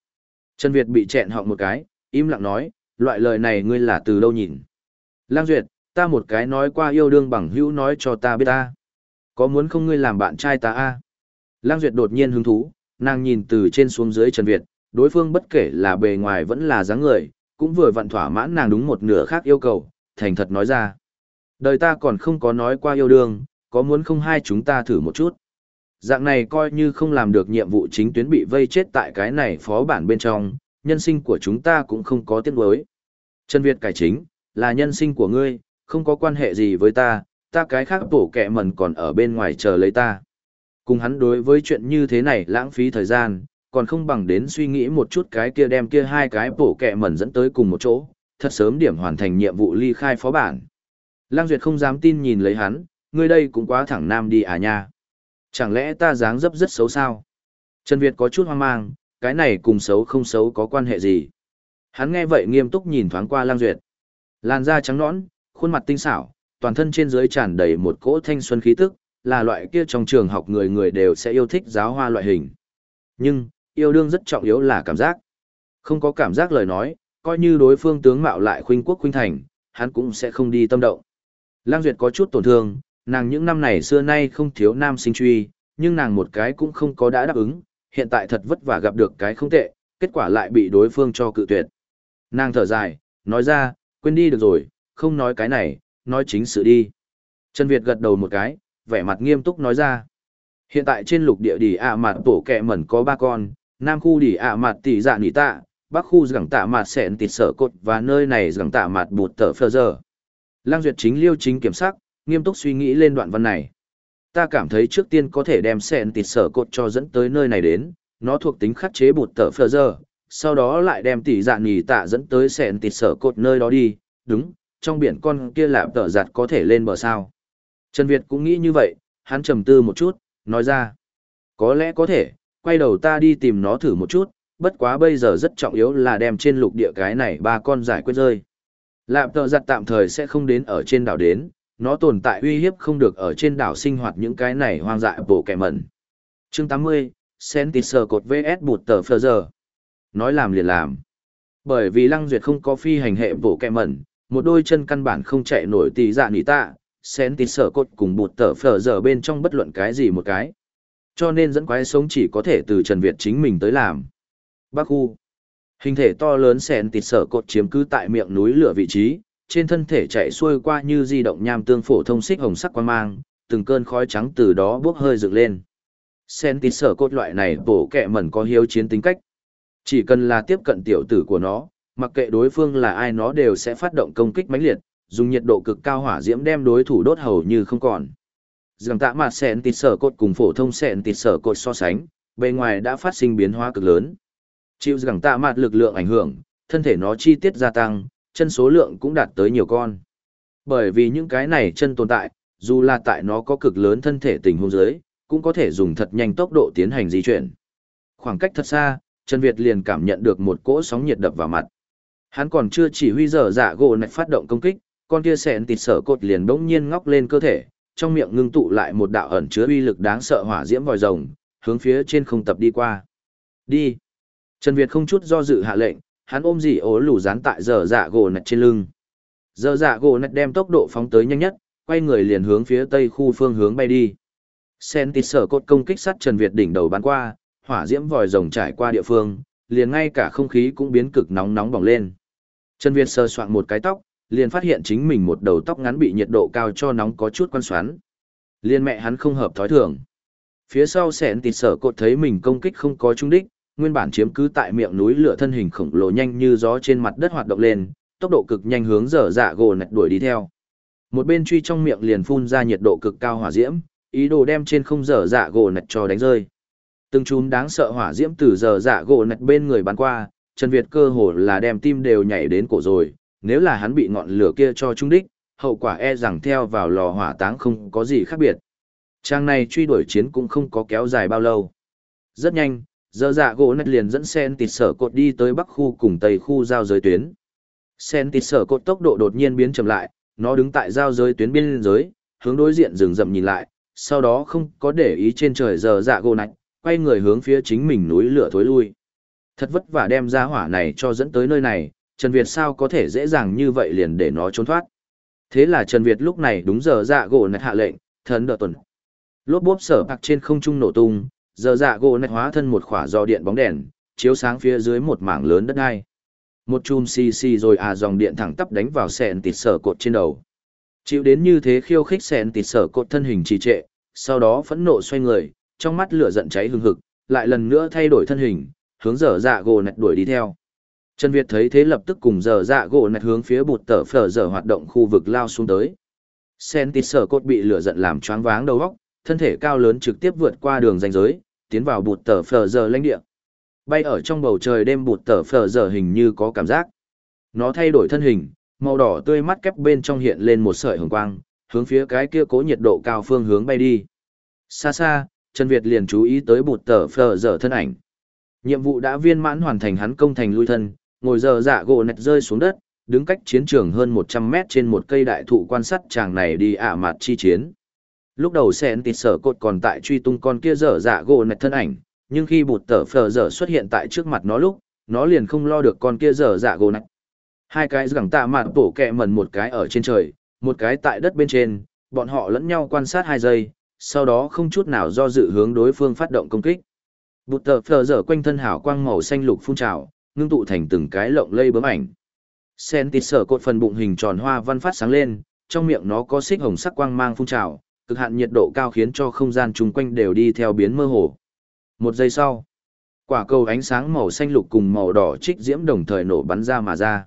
Trần Việt bị chẹn họng một cái, im lặng nói, loại lời này ngươi là từ đâu nhìn. Lang Duyệt, ta một cái nói qua yêu đương bằng hữu nói cho ta biết ta. Có muốn không ngươi làm bạn trai ta a? Lang Duyệt đột nhiên hứng thú, nàng nhìn từ trên xuống dưới Trần Việt, đối phương bất kể là bề ngoài vẫn là dáng người, cũng vừa vặn thỏa mãn nàng đúng một nửa khác yêu cầu, thành thật nói ra. Đời ta còn không có nói qua yêu đương, có muốn không hai chúng ta thử một chút. Dạng này coi như không làm được nhiệm vụ chính tuyến bị vây chết tại cái này phó bản bên trong, nhân sinh của chúng ta cũng không có tiếc nuối. Trần Việt cải chính, là nhân sinh của ngươi, không có quan hệ gì với ta, ta cái khác bổ kẹ mẩn còn ở bên ngoài chờ lấy ta. Cùng hắn đối với chuyện như thế này lãng phí thời gian, còn không bằng đến suy nghĩ một chút cái kia đem kia hai cái bổ kẹ mẩn dẫn tới cùng một chỗ, thật sớm điểm hoàn thành nhiệm vụ ly khai phó bản. lang Duyệt không dám tin nhìn lấy hắn, ngươi đây cũng quá thẳng nam đi à nha. Chẳng lẽ ta dáng dấp rất xấu sao? Trần Việt có chút hoang mang, cái này cùng xấu không xấu có quan hệ gì? Hắn nghe vậy nghiêm túc nhìn thoáng qua Lang Duyệt. Làn da trắng nõn, khuôn mặt tinh xảo, toàn thân trên dưới tràn đầy một cỗ thanh xuân khí tức, là loại kia trong trường học người người đều sẽ yêu thích giáo hoa loại hình. Nhưng, yêu đương rất trọng yếu là cảm giác. Không có cảm giác lời nói, coi như đối phương tướng mạo lại khuynh quốc khuynh thành, hắn cũng sẽ không đi tâm động. Lang Duyệt có chút tổn thương, nàng những năm này xưa nay không thiếu nam sinh truy, nhưng nàng một cái cũng không có đã đáp ứng, hiện tại thật vất vả gặp được cái không tệ, kết quả lại bị đối phương cho cự tuyệt. Nàng thở dài, nói ra, quên đi được rồi, không nói cái này, nói chính sự đi. Trần Việt gật đầu một cái, vẻ mặt nghiêm túc nói ra. Hiện tại trên lục địa đỉ ạ mặt tổ kẹ mẩn có ba con, nam khu đỉ ạ mặt tỷ dạ nỉ tạ, bắc khu gẳng tạ mặt sẹn tịt sở cột và nơi này gẳng tạ mặt bụt tở phơ giờ. Lang Duyệt chính liêu chính kiểm sắc, nghiêm túc suy nghĩ lên đoạn văn này. Ta cảm thấy trước tiên có thể đem sẹn tịt sở cột cho dẫn tới nơi này đến, nó thuộc tính khắc chế bụt tờ phờ giờ, sau đó lại đem tỷ dạ nỉ tạ dẫn tới sẹn tịt sở cột nơi đó đi, đúng, trong biển con kia lạp tờ giặt có thể lên bờ sao. Trần Việt cũng nghĩ như vậy, hắn trầm tư một chút, nói ra. Có lẽ có thể, quay đầu ta đi tìm nó thử một chút, bất quá bây giờ rất trọng yếu là đem trên lục địa cái này ba con giải quyết rơi. Lạp tờ giặt tạm thời sẽ không đến ở trên đảo đến, nó tồn tại uy hiếp không được ở trên đảo sinh hoạt những cái này hoang dại bổ kẻ mẩn. Chương 80, Sentinel cột VS bụt tờ phơ giờ. Nói làm liền làm. Bởi vì Lăng Duyệt không có phi hành hệ bổ kẻ mẩn, một đôi chân căn bản không chạy nổi tỷ dạ nỉ tạ, Sentinel tít cột cùng bụt tờ phở giờ bên trong bất luận cái gì một cái. Cho nên dẫn quái sống chỉ có thể từ Trần Việt chính mình tới làm. Bắc khu. Hình thể to lớn sen tít sở cột chiếm cứ tại miệng núi lửa vị trí, trên thân thể chạy xuôi qua như di động nham tương phổ thông xích hồng sắc quan mang, từng cơn khói trắng từ đó bốc hơi dựng lên. Sen tít sở cột loại này bổ kẹ mẩn có hiếu chiến tính cách. Chỉ cần là tiếp cận tiểu tử của nó, mặc kệ đối phương là ai nó đều sẽ phát động công kích mãnh liệt, dùng nhiệt độ cực cao hỏa diễm đem đối thủ đốt hầu như không còn. Dường tạ mặt sẹn tịt sở cột cùng phổ thông sẹn tịt sở cột so sánh, bề ngoài đã phát sinh biến hóa cực lớn. Chịu rằng tạ mặt lực lượng ảnh hưởng, thân thể nó chi tiết gia tăng, chân số lượng cũng đạt tới nhiều con. Bởi vì những cái này chân tồn tại, dù là tại nó có cực lớn thân thể tình huống dưới, cũng có thể dùng thật nhanh tốc độ tiến hành di chuyển. Khoảng cách thật xa, Trần Việt liền cảm nhận được một cỗ sóng nhiệt đập vào mặt. Hắn còn chưa chỉ huy dở dạ gỗ này phát động công kích, con kia sẹn tịt sở cột liền bỗng nhiên ngóc lên cơ thể, trong miệng ngưng tụ lại một đạo ẩn chứa uy lực đáng sợ hỏa diễm vòi rồng, hướng phía trên không tập đi qua. Đi. Trần Việt không chút do dự hạ lệnh, hắn ôm dì ố lù dán tại dở dạ gỗ nạch trên lưng. Dở dạ gỗ nạch đem tốc độ phóng tới nhanh nhất, quay người liền hướng phía tây khu phương hướng bay đi. Sen tịt sở cột công kích sắt Trần Việt đỉnh đầu bắn qua, hỏa diễm vòi rồng trải qua địa phương, liền ngay cả không khí cũng biến cực nóng nóng bỏng lên. Trần Việt sờ soạn một cái tóc, liền phát hiện chính mình một đầu tóc ngắn bị nhiệt độ cao cho nóng có chút quan xoắn. Liên mẹ hắn không hợp thói thường. Phía sau sẹn tịt sở cột thấy mình công kích không có trung đích, nguyên bản chiếm cứ tại miệng núi lửa thân hình khổng lồ nhanh như gió trên mặt đất hoạt động lên, tốc độ cực nhanh hướng dở dạ gỗ nạch đuổi đi theo. Một bên truy trong miệng liền phun ra nhiệt độ cực cao hỏa diễm, ý đồ đem trên không dở dạ gỗ nạch cho đánh rơi. Từng chùm đáng sợ hỏa diễm từ dở dạ gỗ nạch bên người bắn qua, Trần Việt cơ hồ là đem tim đều nhảy đến cổ rồi, nếu là hắn bị ngọn lửa kia cho trung đích, hậu quả e rằng theo vào lò hỏa táng không có gì khác biệt. Trang này truy đuổi chiến cũng không có kéo dài bao lâu. Rất nhanh, giờ dạ gỗ nạch liền dẫn sen tịt sở cột đi tới bắc khu cùng tây khu giao giới tuyến. Sen tịt sở cột tốc độ đột nhiên biến chậm lại, nó đứng tại giao giới tuyến biên giới, hướng đối diện rừng rậm nhìn lại, sau đó không có để ý trên trời giờ dạ gỗ nạch, quay người hướng phía chính mình núi lửa thối lui. Thật vất vả đem ra hỏa này cho dẫn tới nơi này, Trần Việt sao có thể dễ dàng như vậy liền để nó trốn thoát. Thế là Trần Việt lúc này đúng giờ dạ gỗ nạch hạ lệnh, thần đợt tuần. Lốp bốp sở bạc trên không trung nổ tung, giờ dạ gỗ nạch hóa thân một khỏa do điện bóng đèn, chiếu sáng phía dưới một mảng lớn đất đai. Một chùm xì xì rồi à dòng điện thẳng tắp đánh vào sẹn tịt sở cột trên đầu. Chịu đến như thế khiêu khích sẹn tịt sở cột thân hình trì trệ, sau đó phẫn nộ xoay người, trong mắt lửa giận cháy hừng hực, lại lần nữa thay đổi thân hình, hướng dở dạ gỗ nạch đuổi đi theo. Trần Việt thấy thế lập tức cùng dở dạ gỗ nạch hướng phía bụt tở phở dở hoạt động khu vực lao xuống tới. Sen tịt sở cốt bị lửa giận làm choáng váng đầu óc, thân thể cao lớn trực tiếp vượt qua đường ranh giới, tiến vào bụt tờ phở giờ lãnh địa. Bay ở trong bầu trời đêm bụt tờ phở giờ hình như có cảm giác. Nó thay đổi thân hình, màu đỏ tươi mắt kép bên trong hiện lên một sợi hồng quang, hướng phía cái kia cố nhiệt độ cao phương hướng bay đi. Xa xa, Trần Việt liền chú ý tới bụt tờ phờ giờ thân ảnh. Nhiệm vụ đã viên mãn hoàn thành hắn công thành lui thân, ngồi giờ dạ gỗ nẹt rơi xuống đất, đứng cách chiến trường hơn 100 mét trên một cây đại thụ quan sát chàng này đi ả mặt chi chiến. Lúc đầu sen tịt sở cột còn tại truy tung con kia dở dạ gỗ nạch thân ảnh, nhưng khi bụt Tở phờ dở xuất hiện tại trước mặt nó lúc, nó liền không lo được con kia dở dạ gỗ nạch. Hai cái gẳng tạ mặt tổ kẹ mần một cái ở trên trời, một cái tại đất bên trên, bọn họ lẫn nhau quan sát hai giây, sau đó không chút nào do dự hướng đối phương phát động công kích. Bụt tờ phờ dở quanh thân hảo quang màu xanh lục phun trào, ngưng tụ thành từng cái lộng lây bướm ảnh. Sen tịt sở cột phần bụng hình tròn hoa văn phát sáng lên, trong miệng nó có xích hồng sắc quang mang phun trào, cực hạn nhiệt độ cao khiến cho không gian chung quanh đều đi theo biến mơ hồ. Một giây sau, quả cầu ánh sáng màu xanh lục cùng màu đỏ trích diễm đồng thời nổ bắn ra mà ra.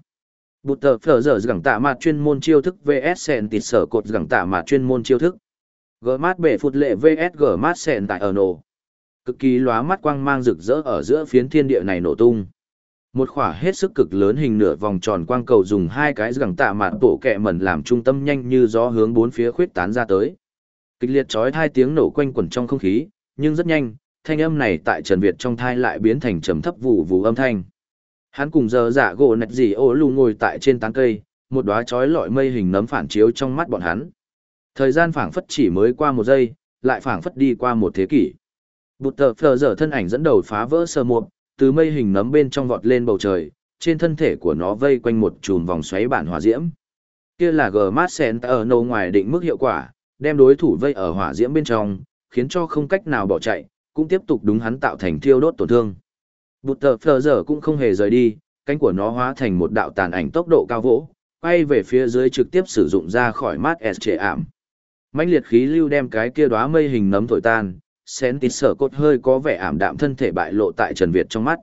Bụt tờ phở dở gẳng tạ mặt chuyên môn chiêu thức VS sẹn tịt sở cột gẳng tạ mặt chuyên môn chiêu thức. G mát bể phụt lệ VS G mát sẹn tại ở nổ. Cực kỳ lóa mắt quang mang rực rỡ ở giữa phiến thiên địa này nổ tung. Một khỏa hết sức cực lớn hình nửa vòng tròn quang cầu dùng hai cái gẳng tạ mặt tổ kẹ mẩn làm trung tâm nhanh như gió hướng bốn phía khuyết tán ra tới. Kịch liệt chói hai tiếng nổ quanh quẩn trong không khí, nhưng rất nhanh, thanh âm này tại Trần Việt trong thai lại biến thành trầm thấp vụ vụ âm thanh. Hắn cùng giờ giả gỗ nạch gì ô lù ngồi tại trên tán cây, một đóa chói lọi mây hình nấm phản chiếu trong mắt bọn hắn. Thời gian phảng phất chỉ mới qua một giây, lại phảng phất đi qua một thế kỷ. Bụt tờ phờ dở thân ảnh dẫn đầu phá vỡ sơ mộp, từ mây hình nấm bên trong vọt lên bầu trời, trên thân thể của nó vây quanh một chùm vòng xoáy bản hòa diễm. Kia là G mát sen ở nâu ngoài định mức hiệu quả, đem đối thủ vây ở hỏa diễm bên trong, khiến cho không cách nào bỏ chạy, cũng tiếp tục đúng hắn tạo thành thiêu đốt tổn thương. Bụt tờ phờ dở cũng không hề rời đi, cánh của nó hóa thành một đạo tàn ảnh tốc độ cao vỗ, quay về phía dưới trực tiếp sử dụng ra khỏi mát S trệ ảm. Mãnh liệt khí lưu đem cái kia đóa mây hình nấm thổi tan xén tít sở cốt hơi có vẻ ảm đạm thân thể bại lộ tại trần việt trong mắt.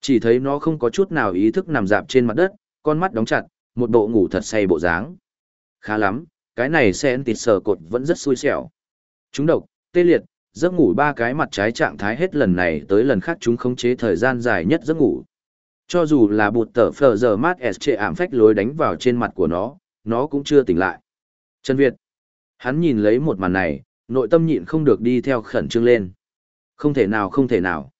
Chỉ thấy nó không có chút nào ý thức nằm dạp trên mặt đất con mắt đóng chặt một bộ ngủ thật say bộ dáng. Khá lắm cái này sẽ tịt sờ cột vẫn rất xui xẻo chúng độc tê liệt giấc ngủ ba cái mặt trái trạng thái hết lần này tới lần khác chúng khống chế thời gian dài nhất giấc ngủ cho dù là bụt tở phờ giờ mát s trệ ảm phách lối đánh vào trên mặt của nó nó cũng chưa tỉnh lại trần việt Hắn nhìn lấy một màn này, nội tâm nhịn không được đi theo khẩn trương lên. Không thể nào không thể nào.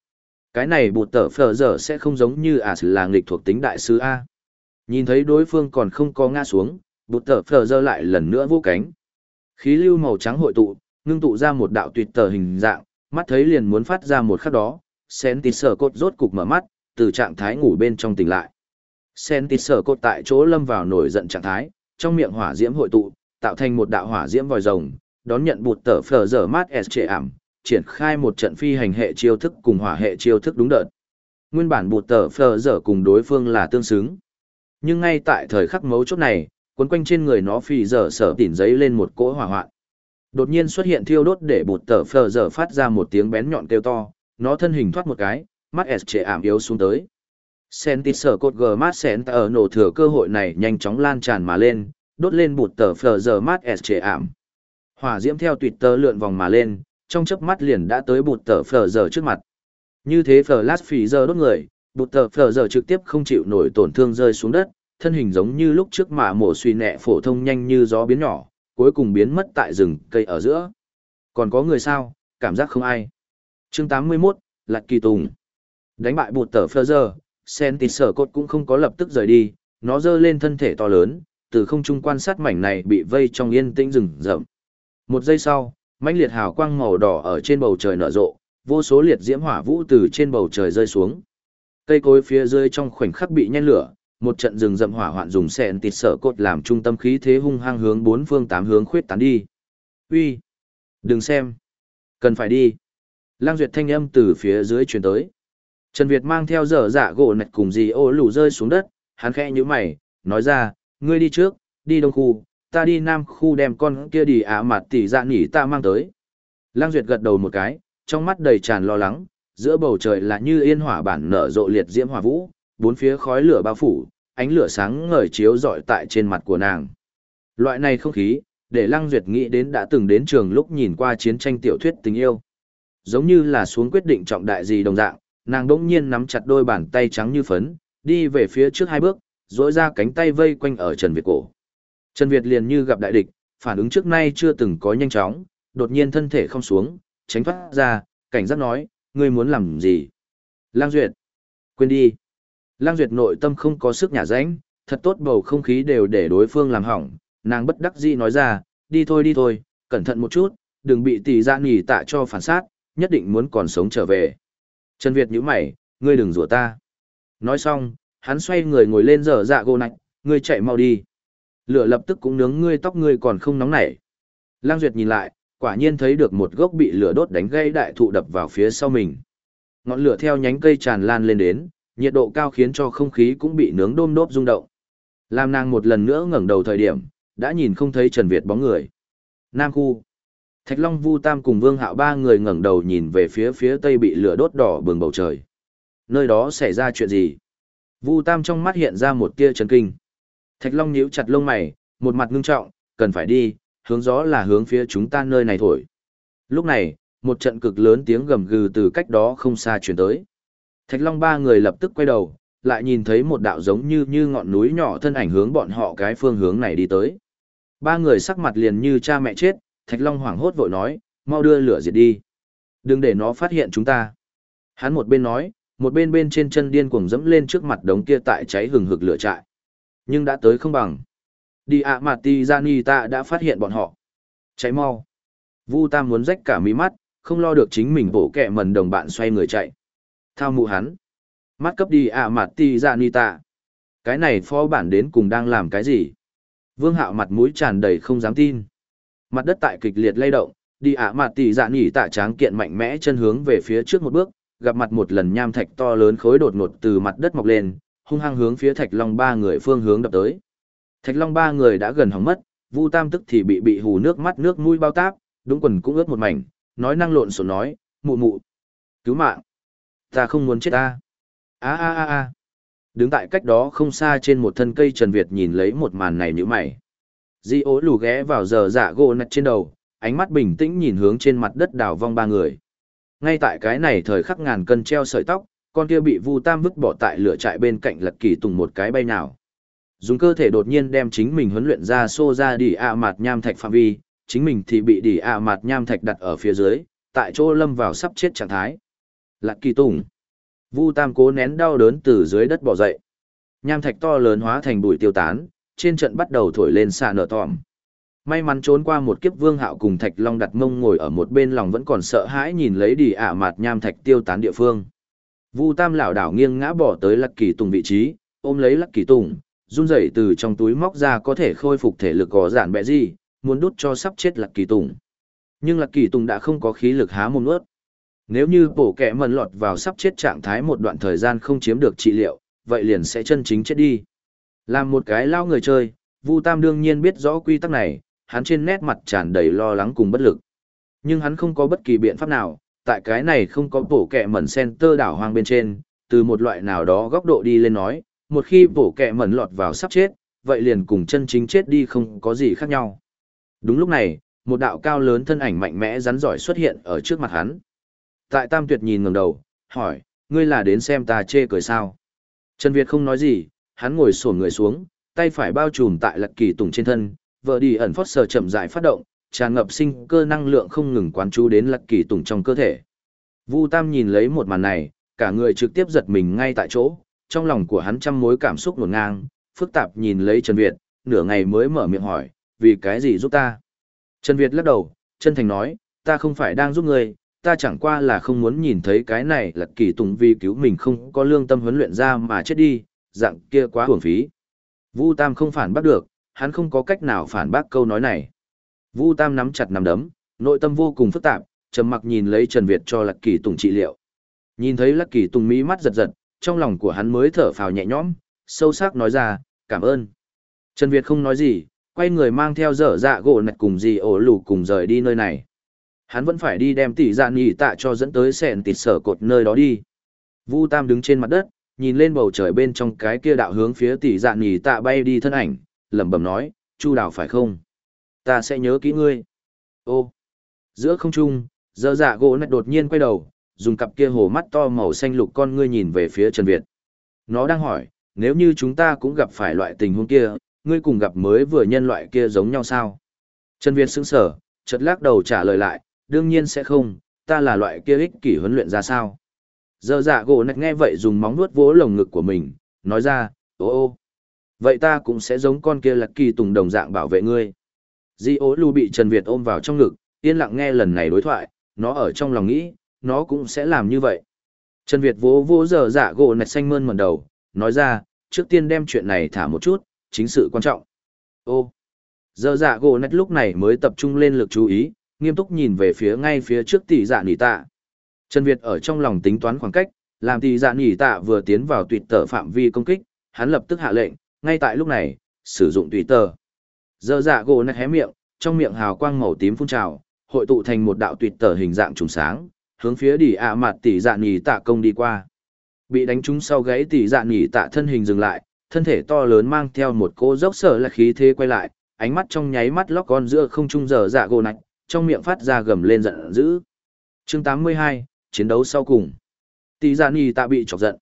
Cái này bụt tở phở giờ sẽ không giống như à là nghịch thuộc tính đại sứ A. Nhìn thấy đối phương còn không có ngã xuống, bụt tở phờ giơ lại lần nữa vô cánh. Khí lưu màu trắng hội tụ, ngưng tụ ra một đạo tuyệt tờ hình dạng, mắt thấy liền muốn phát ra một khắc đó, sen tịt sở cốt rốt cục mở mắt, từ trạng thái ngủ bên trong tỉnh lại. Sen tịt sở cốt tại chỗ lâm vào nổi giận trạng thái, trong miệng hỏa diễm hội tụ, tạo thành một đạo hỏa diễm vòi rồng, đón nhận bụt tờ Phờ dở mát S trệ ảm, triển khai một trận phi hành hệ chiêu thức cùng hỏa hệ chiêu thức đúng đợt. Nguyên bản bụt tờ Phờ dở cùng đối phương là tương xứng. Nhưng ngay tại thời khắc mấu chốt này, Quấn quanh trên người nó phì dở sở tỉn giấy lên một cỗ hỏa hoạn. Đột nhiên xuất hiện thiêu đốt để bột tờ phờ dở phát ra một tiếng bén nhọn kêu to, nó thân hình thoát một cái, mắt S trệ ảm yếu xuống tới. Sentit sở cột G mát sen tờ nổ thừa cơ hội này nhanh chóng lan tràn mà lên, đốt lên bột tờ phờ giờ mát s trệ ảm hỏa diễm theo tuyệt tơ lượn vòng mà lên trong chớp mắt liền đã tới bột tờ phờ giờ trước mặt như thế phờ lát phì giờ đốt người bột tờ phờ giờ trực tiếp không chịu nổi tổn thương rơi xuống đất thân hình giống như lúc trước mà mổ suy nẹ phổ thông nhanh như gió biến nhỏ cuối cùng biến mất tại rừng cây ở giữa còn có người sao cảm giác không ai chương 81, lạc kỳ tùng đánh bại bụt tờ phơ giờ sen tịt sở cốt cũng không có lập tức rời đi nó dơ lên thân thể to lớn từ không trung quan sát mảnh này bị vây trong yên tĩnh rừng rậm. Một giây sau, mãnh liệt hào quang màu đỏ ở trên bầu trời nở rộ, vô số liệt diễm hỏa vũ từ trên bầu trời rơi xuống. Cây cối phía dưới trong khoảnh khắc bị nhen lửa, một trận rừng rậm hỏa hoạn dùng sẹn tịt sở cột làm trung tâm khí thế hung hăng hướng bốn phương tám hướng khuyết tán đi. Uy, đừng xem, cần phải đi. Lang duyệt thanh âm từ phía dưới truyền tới. Trần Việt mang theo dở dạ gỗ nạch cùng gì ô lù rơi xuống đất, hắn khẽ như mày, nói ra, ngươi đi trước, đi đông khu, ta đi nam khu đem con kia đi ả mặt tỷ dạ nỉ ta mang tới. Lang Duyệt gật đầu một cái, trong mắt đầy tràn lo lắng, giữa bầu trời là như yên hỏa bản nở rộ liệt diễm hỏa vũ, bốn phía khói lửa bao phủ, ánh lửa sáng ngời chiếu rọi tại trên mặt của nàng. Loại này không khí, để Lăng Duyệt nghĩ đến đã từng đến trường lúc nhìn qua chiến tranh tiểu thuyết tình yêu. Giống như là xuống quyết định trọng đại gì đồng dạng, nàng đỗng nhiên nắm chặt đôi bàn tay trắng như phấn, đi về phía trước hai bước, duỗi ra cánh tay vây quanh ở Trần Việt cổ. Trần Việt liền như gặp đại địch, phản ứng trước nay chưa từng có nhanh chóng, đột nhiên thân thể không xuống, tránh thoát ra, cảnh giác nói, ngươi muốn làm gì? Lang Duyệt, quên đi. Lang Duyệt nội tâm không có sức nhả rãnh, thật tốt bầu không khí đều để đối phương làm hỏng, nàng bất đắc dĩ nói ra, đi thôi đi thôi, cẩn thận một chút, đừng bị tỷ ra nghỉ tạ cho phản sát, nhất định muốn còn sống trở về. Trần Việt nhíu mày, ngươi đừng rủa ta. Nói xong, hắn xoay người ngồi lên dở dạ gỗ nạch, ngươi chạy mau đi. Lửa lập tức cũng nướng ngươi tóc ngươi còn không nóng nảy. Lang Duyệt nhìn lại, quả nhiên thấy được một gốc bị lửa đốt đánh gây đại thụ đập vào phía sau mình. Ngọn lửa theo nhánh cây tràn lan lên đến, nhiệt độ cao khiến cho không khí cũng bị nướng đôm đốp rung động. Lam nàng một lần nữa ngẩng đầu thời điểm, đã nhìn không thấy Trần Việt bóng người. Nam khu. Thạch Long Vu Tam cùng Vương Hạo ba người ngẩng đầu nhìn về phía phía tây bị lửa đốt đỏ bừng bầu trời. Nơi đó xảy ra chuyện gì? Vu Tam trong mắt hiện ra một tia chấn kinh. Thạch Long nhíu chặt lông mày, một mặt ngưng trọng, cần phải đi, hướng gió là hướng phía chúng ta nơi này thổi. Lúc này, một trận cực lớn tiếng gầm gừ từ cách đó không xa truyền tới. Thạch Long ba người lập tức quay đầu, lại nhìn thấy một đạo giống như như ngọn núi nhỏ thân ảnh hướng bọn họ cái phương hướng này đi tới. Ba người sắc mặt liền như cha mẹ chết, Thạch Long hoảng hốt vội nói, mau đưa lửa diệt đi. Đừng để nó phát hiện chúng ta. Hắn một bên nói, một bên bên trên chân điên cuồng dẫm lên trước mặt đống kia tại cháy hừng hực lửa trại. Nhưng đã tới không bằng. Đi ạ mà ti ra ni ta đã phát hiện bọn họ. Cháy mau. Vu Tam muốn rách cả mí mắt, không lo được chính mình bổ kẹ mần đồng bạn xoay người chạy. Thao mụ hắn. Mắt cấp đi ạ mặt ti ra ni tạ. Cái này phó bản đến cùng đang làm cái gì? Vương hạo mặt mũi tràn đầy không dám tin. Mặt đất tại kịch liệt lay động, đi ạ mặt tỷ dạ nhỉ tạ tráng kiện mạnh mẽ chân hướng về phía trước một bước, gặp mặt một lần nham thạch to lớn khối đột ngột từ mặt đất mọc lên, hung hăng hướng phía Thạch Long ba người phương hướng đập tới. Thạch Long ba người đã gần hỏng mất, Vu Tam tức thì bị bị hù nước mắt nước mũi bao táp, đúng quần cũng ướt một mảnh, nói năng lộn xộn nói, "Mụ mụ, cứu mạng, ta không muốn chết ta." A a a a. Đứng tại cách đó không xa trên một thân cây Trần Việt nhìn lấy một màn này như mày. Di ố lù ghé vào giờ dạ gỗ nạch trên đầu, ánh mắt bình tĩnh nhìn hướng trên mặt đất đào vong ba người. Ngay tại cái này thời khắc ngàn cân treo sợi tóc, con kia bị Vu Tam vứt bỏ tại lửa trại bên cạnh Lật Kỳ Tùng một cái bay nào. Dùng cơ thể đột nhiên đem chính mình huấn luyện ra xô ra đỉ ạ mạt nham thạch phạm vi, chính mình thì bị đỉ ạ mạt nham thạch đặt ở phía dưới, tại chỗ lâm vào sắp chết trạng thái. Lạc Kỳ Tùng. Vu Tam cố nén đau đớn từ dưới đất bò dậy. Nham thạch to lớn hóa thành bụi tiêu tán, trên trận bắt đầu thổi lên xạ nở tòm. May mắn trốn qua một kiếp vương hạo cùng thạch long đặt mông ngồi ở một bên lòng vẫn còn sợ hãi nhìn lấy đi ả mạt nham thạch tiêu tán địa phương. Vu Tam lảo đảo nghiêng ngã bỏ tới Lạc Kỳ Tùng vị trí, ôm lấy Lạc Kỳ Tùng, run rẩy từ trong túi móc ra có thể khôi phục thể lực có giản bẹ gì, muốn đút cho sắp chết Lạc Kỳ Tùng. Nhưng Lạc Kỳ Tùng đã không có khí lực há mồm nuốt. Nếu như bổ kẻ mần lọt vào sắp chết trạng thái một đoạn thời gian không chiếm được trị liệu, vậy liền sẽ chân chính chết đi. Làm một cái lao người chơi, Vu Tam đương nhiên biết rõ quy tắc này, hắn trên nét mặt tràn đầy lo lắng cùng bất lực. Nhưng hắn không có bất kỳ biện pháp nào, tại cái này không có bổ kẹ mẩn center đảo hoang bên trên, từ một loại nào đó góc độ đi lên nói, một khi bổ kẹ mẩn lọt vào sắp chết, vậy liền cùng chân chính chết đi không có gì khác nhau. Đúng lúc này, một đạo cao lớn thân ảnh mạnh mẽ rắn giỏi xuất hiện ở trước mặt hắn. Tại Tam Tuyệt nhìn ngẩng đầu, hỏi, ngươi là đến xem ta chê cười sao? Trần Việt không nói gì, hắn ngồi xổm người xuống, tay phải bao trùm tại lật kỳ tùng trên thân, vợ đi ẩn phót sờ chậm rãi phát động, tràn ngập sinh cơ năng lượng không ngừng quán chú đến lật kỳ tùng trong cơ thể. Vu Tam nhìn lấy một màn này, cả người trực tiếp giật mình ngay tại chỗ, trong lòng của hắn trăm mối cảm xúc ngổn ngang, phức tạp nhìn lấy Trần Việt, nửa ngày mới mở miệng hỏi, vì cái gì giúp ta? Trần Việt lắc đầu, chân thành nói, ta không phải đang giúp ngươi, ta chẳng qua là không muốn nhìn thấy cái này là kỳ tùng vì cứu mình không có lương tâm huấn luyện ra mà chết đi, dạng kia quá hưởng phí. Vu Tam không phản bác được, hắn không có cách nào phản bác câu nói này. Vu Tam nắm chặt nắm đấm, nội tâm vô cùng phức tạp, trầm mặc nhìn lấy Trần Việt cho Lạc Kỳ Tùng trị liệu. Nhìn thấy Lạc Kỳ Tùng mỹ mắt giật giật, trong lòng của hắn mới thở phào nhẹ nhõm, sâu sắc nói ra, cảm ơn. Trần Việt không nói gì, quay người mang theo dở dạ gỗ nạch cùng gì ổ lù cùng rời đi nơi này. Hắn vẫn phải đi đem tỷ dạ nhỉ tạ cho dẫn tới sẹn tịt sở cột nơi đó đi. Vu Tam đứng trên mặt đất, nhìn lên bầu trời bên trong cái kia đạo hướng phía tỷ dạ nhỉ tạ bay đi thân ảnh, lẩm bẩm nói, chu đào phải không? Ta sẽ nhớ kỹ ngươi. Ô, giữa không trung, dơ dạ gỗ nạch đột nhiên quay đầu, dùng cặp kia hồ mắt to màu xanh lục con ngươi nhìn về phía Trần Việt. Nó đang hỏi, nếu như chúng ta cũng gặp phải loại tình huống kia, ngươi cùng gặp mới vừa nhân loại kia giống nhau sao? Trần Việt sững sờ chợt lắc đầu trả lời lại, đương nhiên sẽ không, ta là loại kia ích kỷ huấn luyện ra sao? Giờ dạ gỗ nạch nghe vậy dùng móng nuốt vỗ lồng ngực của mình, nói ra, ô ô. Vậy ta cũng sẽ giống con kia lạc kỳ tùng đồng dạng bảo vệ ngươi. Di ố lưu bị Trần Việt ôm vào trong ngực, yên lặng nghe lần này đối thoại, nó ở trong lòng nghĩ, nó cũng sẽ làm như vậy. Trần Việt vỗ vỗ giờ dạ gỗ nạch xanh mơn mẩn đầu, nói ra, trước tiên đem chuyện này thả một chút, chính sự quan trọng. Ô, giờ dạ gỗ nạch lúc này mới tập trung lên lực chú ý, nghiêm túc nhìn về phía ngay phía trước tỷ dạ nỉ tạ. Trần Việt ở trong lòng tính toán khoảng cách, làm tỷ dạ nỉ tạ vừa tiến vào tùy tờ phạm vi công kích, hắn lập tức hạ lệnh, ngay tại lúc này, sử dụng tùy tờ. Giờ dạ gỗ nạch hé miệng, trong miệng hào quang màu tím phun trào, hội tụ thành một đạo tùy tờ hình dạng trùng sáng, hướng phía đỉ ạ mặt tỷ dạ nỉ tạ công đi qua. Bị đánh trúng sau gáy tỷ dạ nỉ tạ thân hình dừng lại, thân thể to lớn mang theo một cô dốc sở là khí thế quay lại, ánh mắt trong nháy mắt lóc con giữa không trung giờ dạ gỗ nạch, trong miệng phát ra gầm lên giận dữ. Chương 82, chiến đấu sau cùng. Tỷ dạ Nhi tạ bị chọc giận.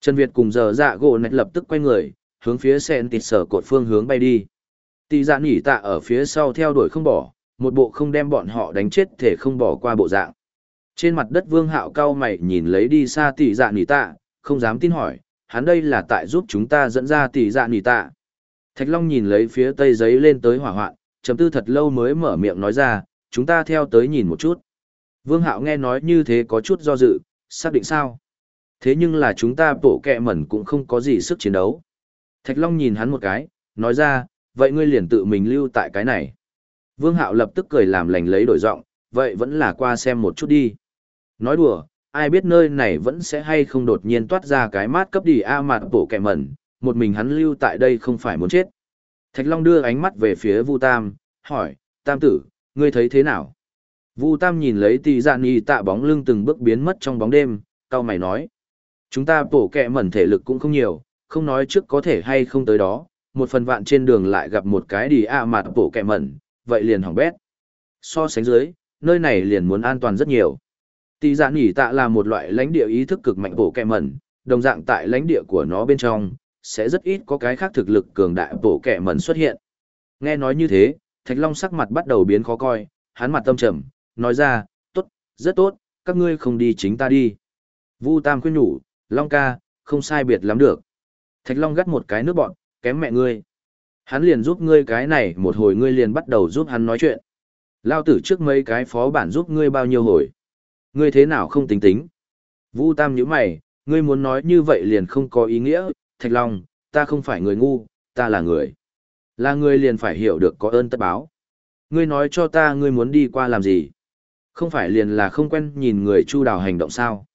Trần Việt cùng giờ dạ gỗ nạch lập tức quay người, hướng phía sen tịt sở cột phương hướng bay đi. Tỷ dạ Nhi tạ ở phía sau theo đuổi không bỏ, một bộ không đem bọn họ đánh chết thể không bỏ qua bộ dạng. Trên mặt đất vương hạo cao mày nhìn lấy đi xa tỷ dạ Nhi tạ, không dám tin hỏi, hắn đây là tại giúp chúng ta dẫn ra tỷ dạ Nhi tạ. Thạch Long nhìn lấy phía tây giấy lên tới hỏa hoạn, chấm tư thật lâu mới mở miệng nói ra, chúng ta theo tới nhìn một chút. Vương Hạo nghe nói như thế có chút do dự, xác định sao? Thế nhưng là chúng ta bộ kẹ mẩn cũng không có gì sức chiến đấu. Thạch Long nhìn hắn một cái, nói ra, vậy ngươi liền tự mình lưu tại cái này. Vương Hạo lập tức cười làm lành lấy đổi giọng, vậy vẫn là qua xem một chút đi. Nói đùa, ai biết nơi này vẫn sẽ hay không đột nhiên toát ra cái mát cấp đi a mặt bộ kẻ mẩn, một mình hắn lưu tại đây không phải muốn chết. Thạch Long đưa ánh mắt về phía Vu Tam, hỏi, Tam tử, ngươi thấy thế nào? Vu Tam nhìn lấy tỷ dạ nhì tạ bóng lưng từng bước biến mất trong bóng đêm, cao mày nói. Chúng ta bổ kẹ mẩn thể lực cũng không nhiều, không nói trước có thể hay không tới đó, một phần vạn trên đường lại gặp một cái đi a mặt bổ kẹ mẩn, vậy liền hỏng bét. So sánh dưới, nơi này liền muốn an toàn rất nhiều. Tỷ dạ nỉ tạ là một loại lãnh địa ý thức cực mạnh bổ kẹ mẩn, đồng dạng tại lãnh địa của nó bên trong, sẽ rất ít có cái khác thực lực cường đại bổ kẹ mẩn xuất hiện. Nghe nói như thế, Thạch Long sắc mặt bắt đầu biến khó coi, hắn mặt tâm trầm, nói ra, tốt, rất tốt, các ngươi không đi chính ta đi. Vu Tam khuyên nhủ, Long ca, không sai biệt lắm được. Thạch Long gắt một cái nước bọn, kém mẹ ngươi. Hắn liền giúp ngươi cái này một hồi ngươi liền bắt đầu giúp hắn nói chuyện. Lao tử trước mấy cái phó bản giúp ngươi bao nhiêu hồi. Ngươi thế nào không tính tính? Vu Tam nhíu mày, ngươi muốn nói như vậy liền không có ý nghĩa, Thạch Long, ta không phải người ngu, ta là người. Là người liền phải hiểu được có ơn tất báo. Ngươi nói cho ta ngươi muốn đi qua làm gì? Không phải liền là không quen nhìn người chu đào hành động sao?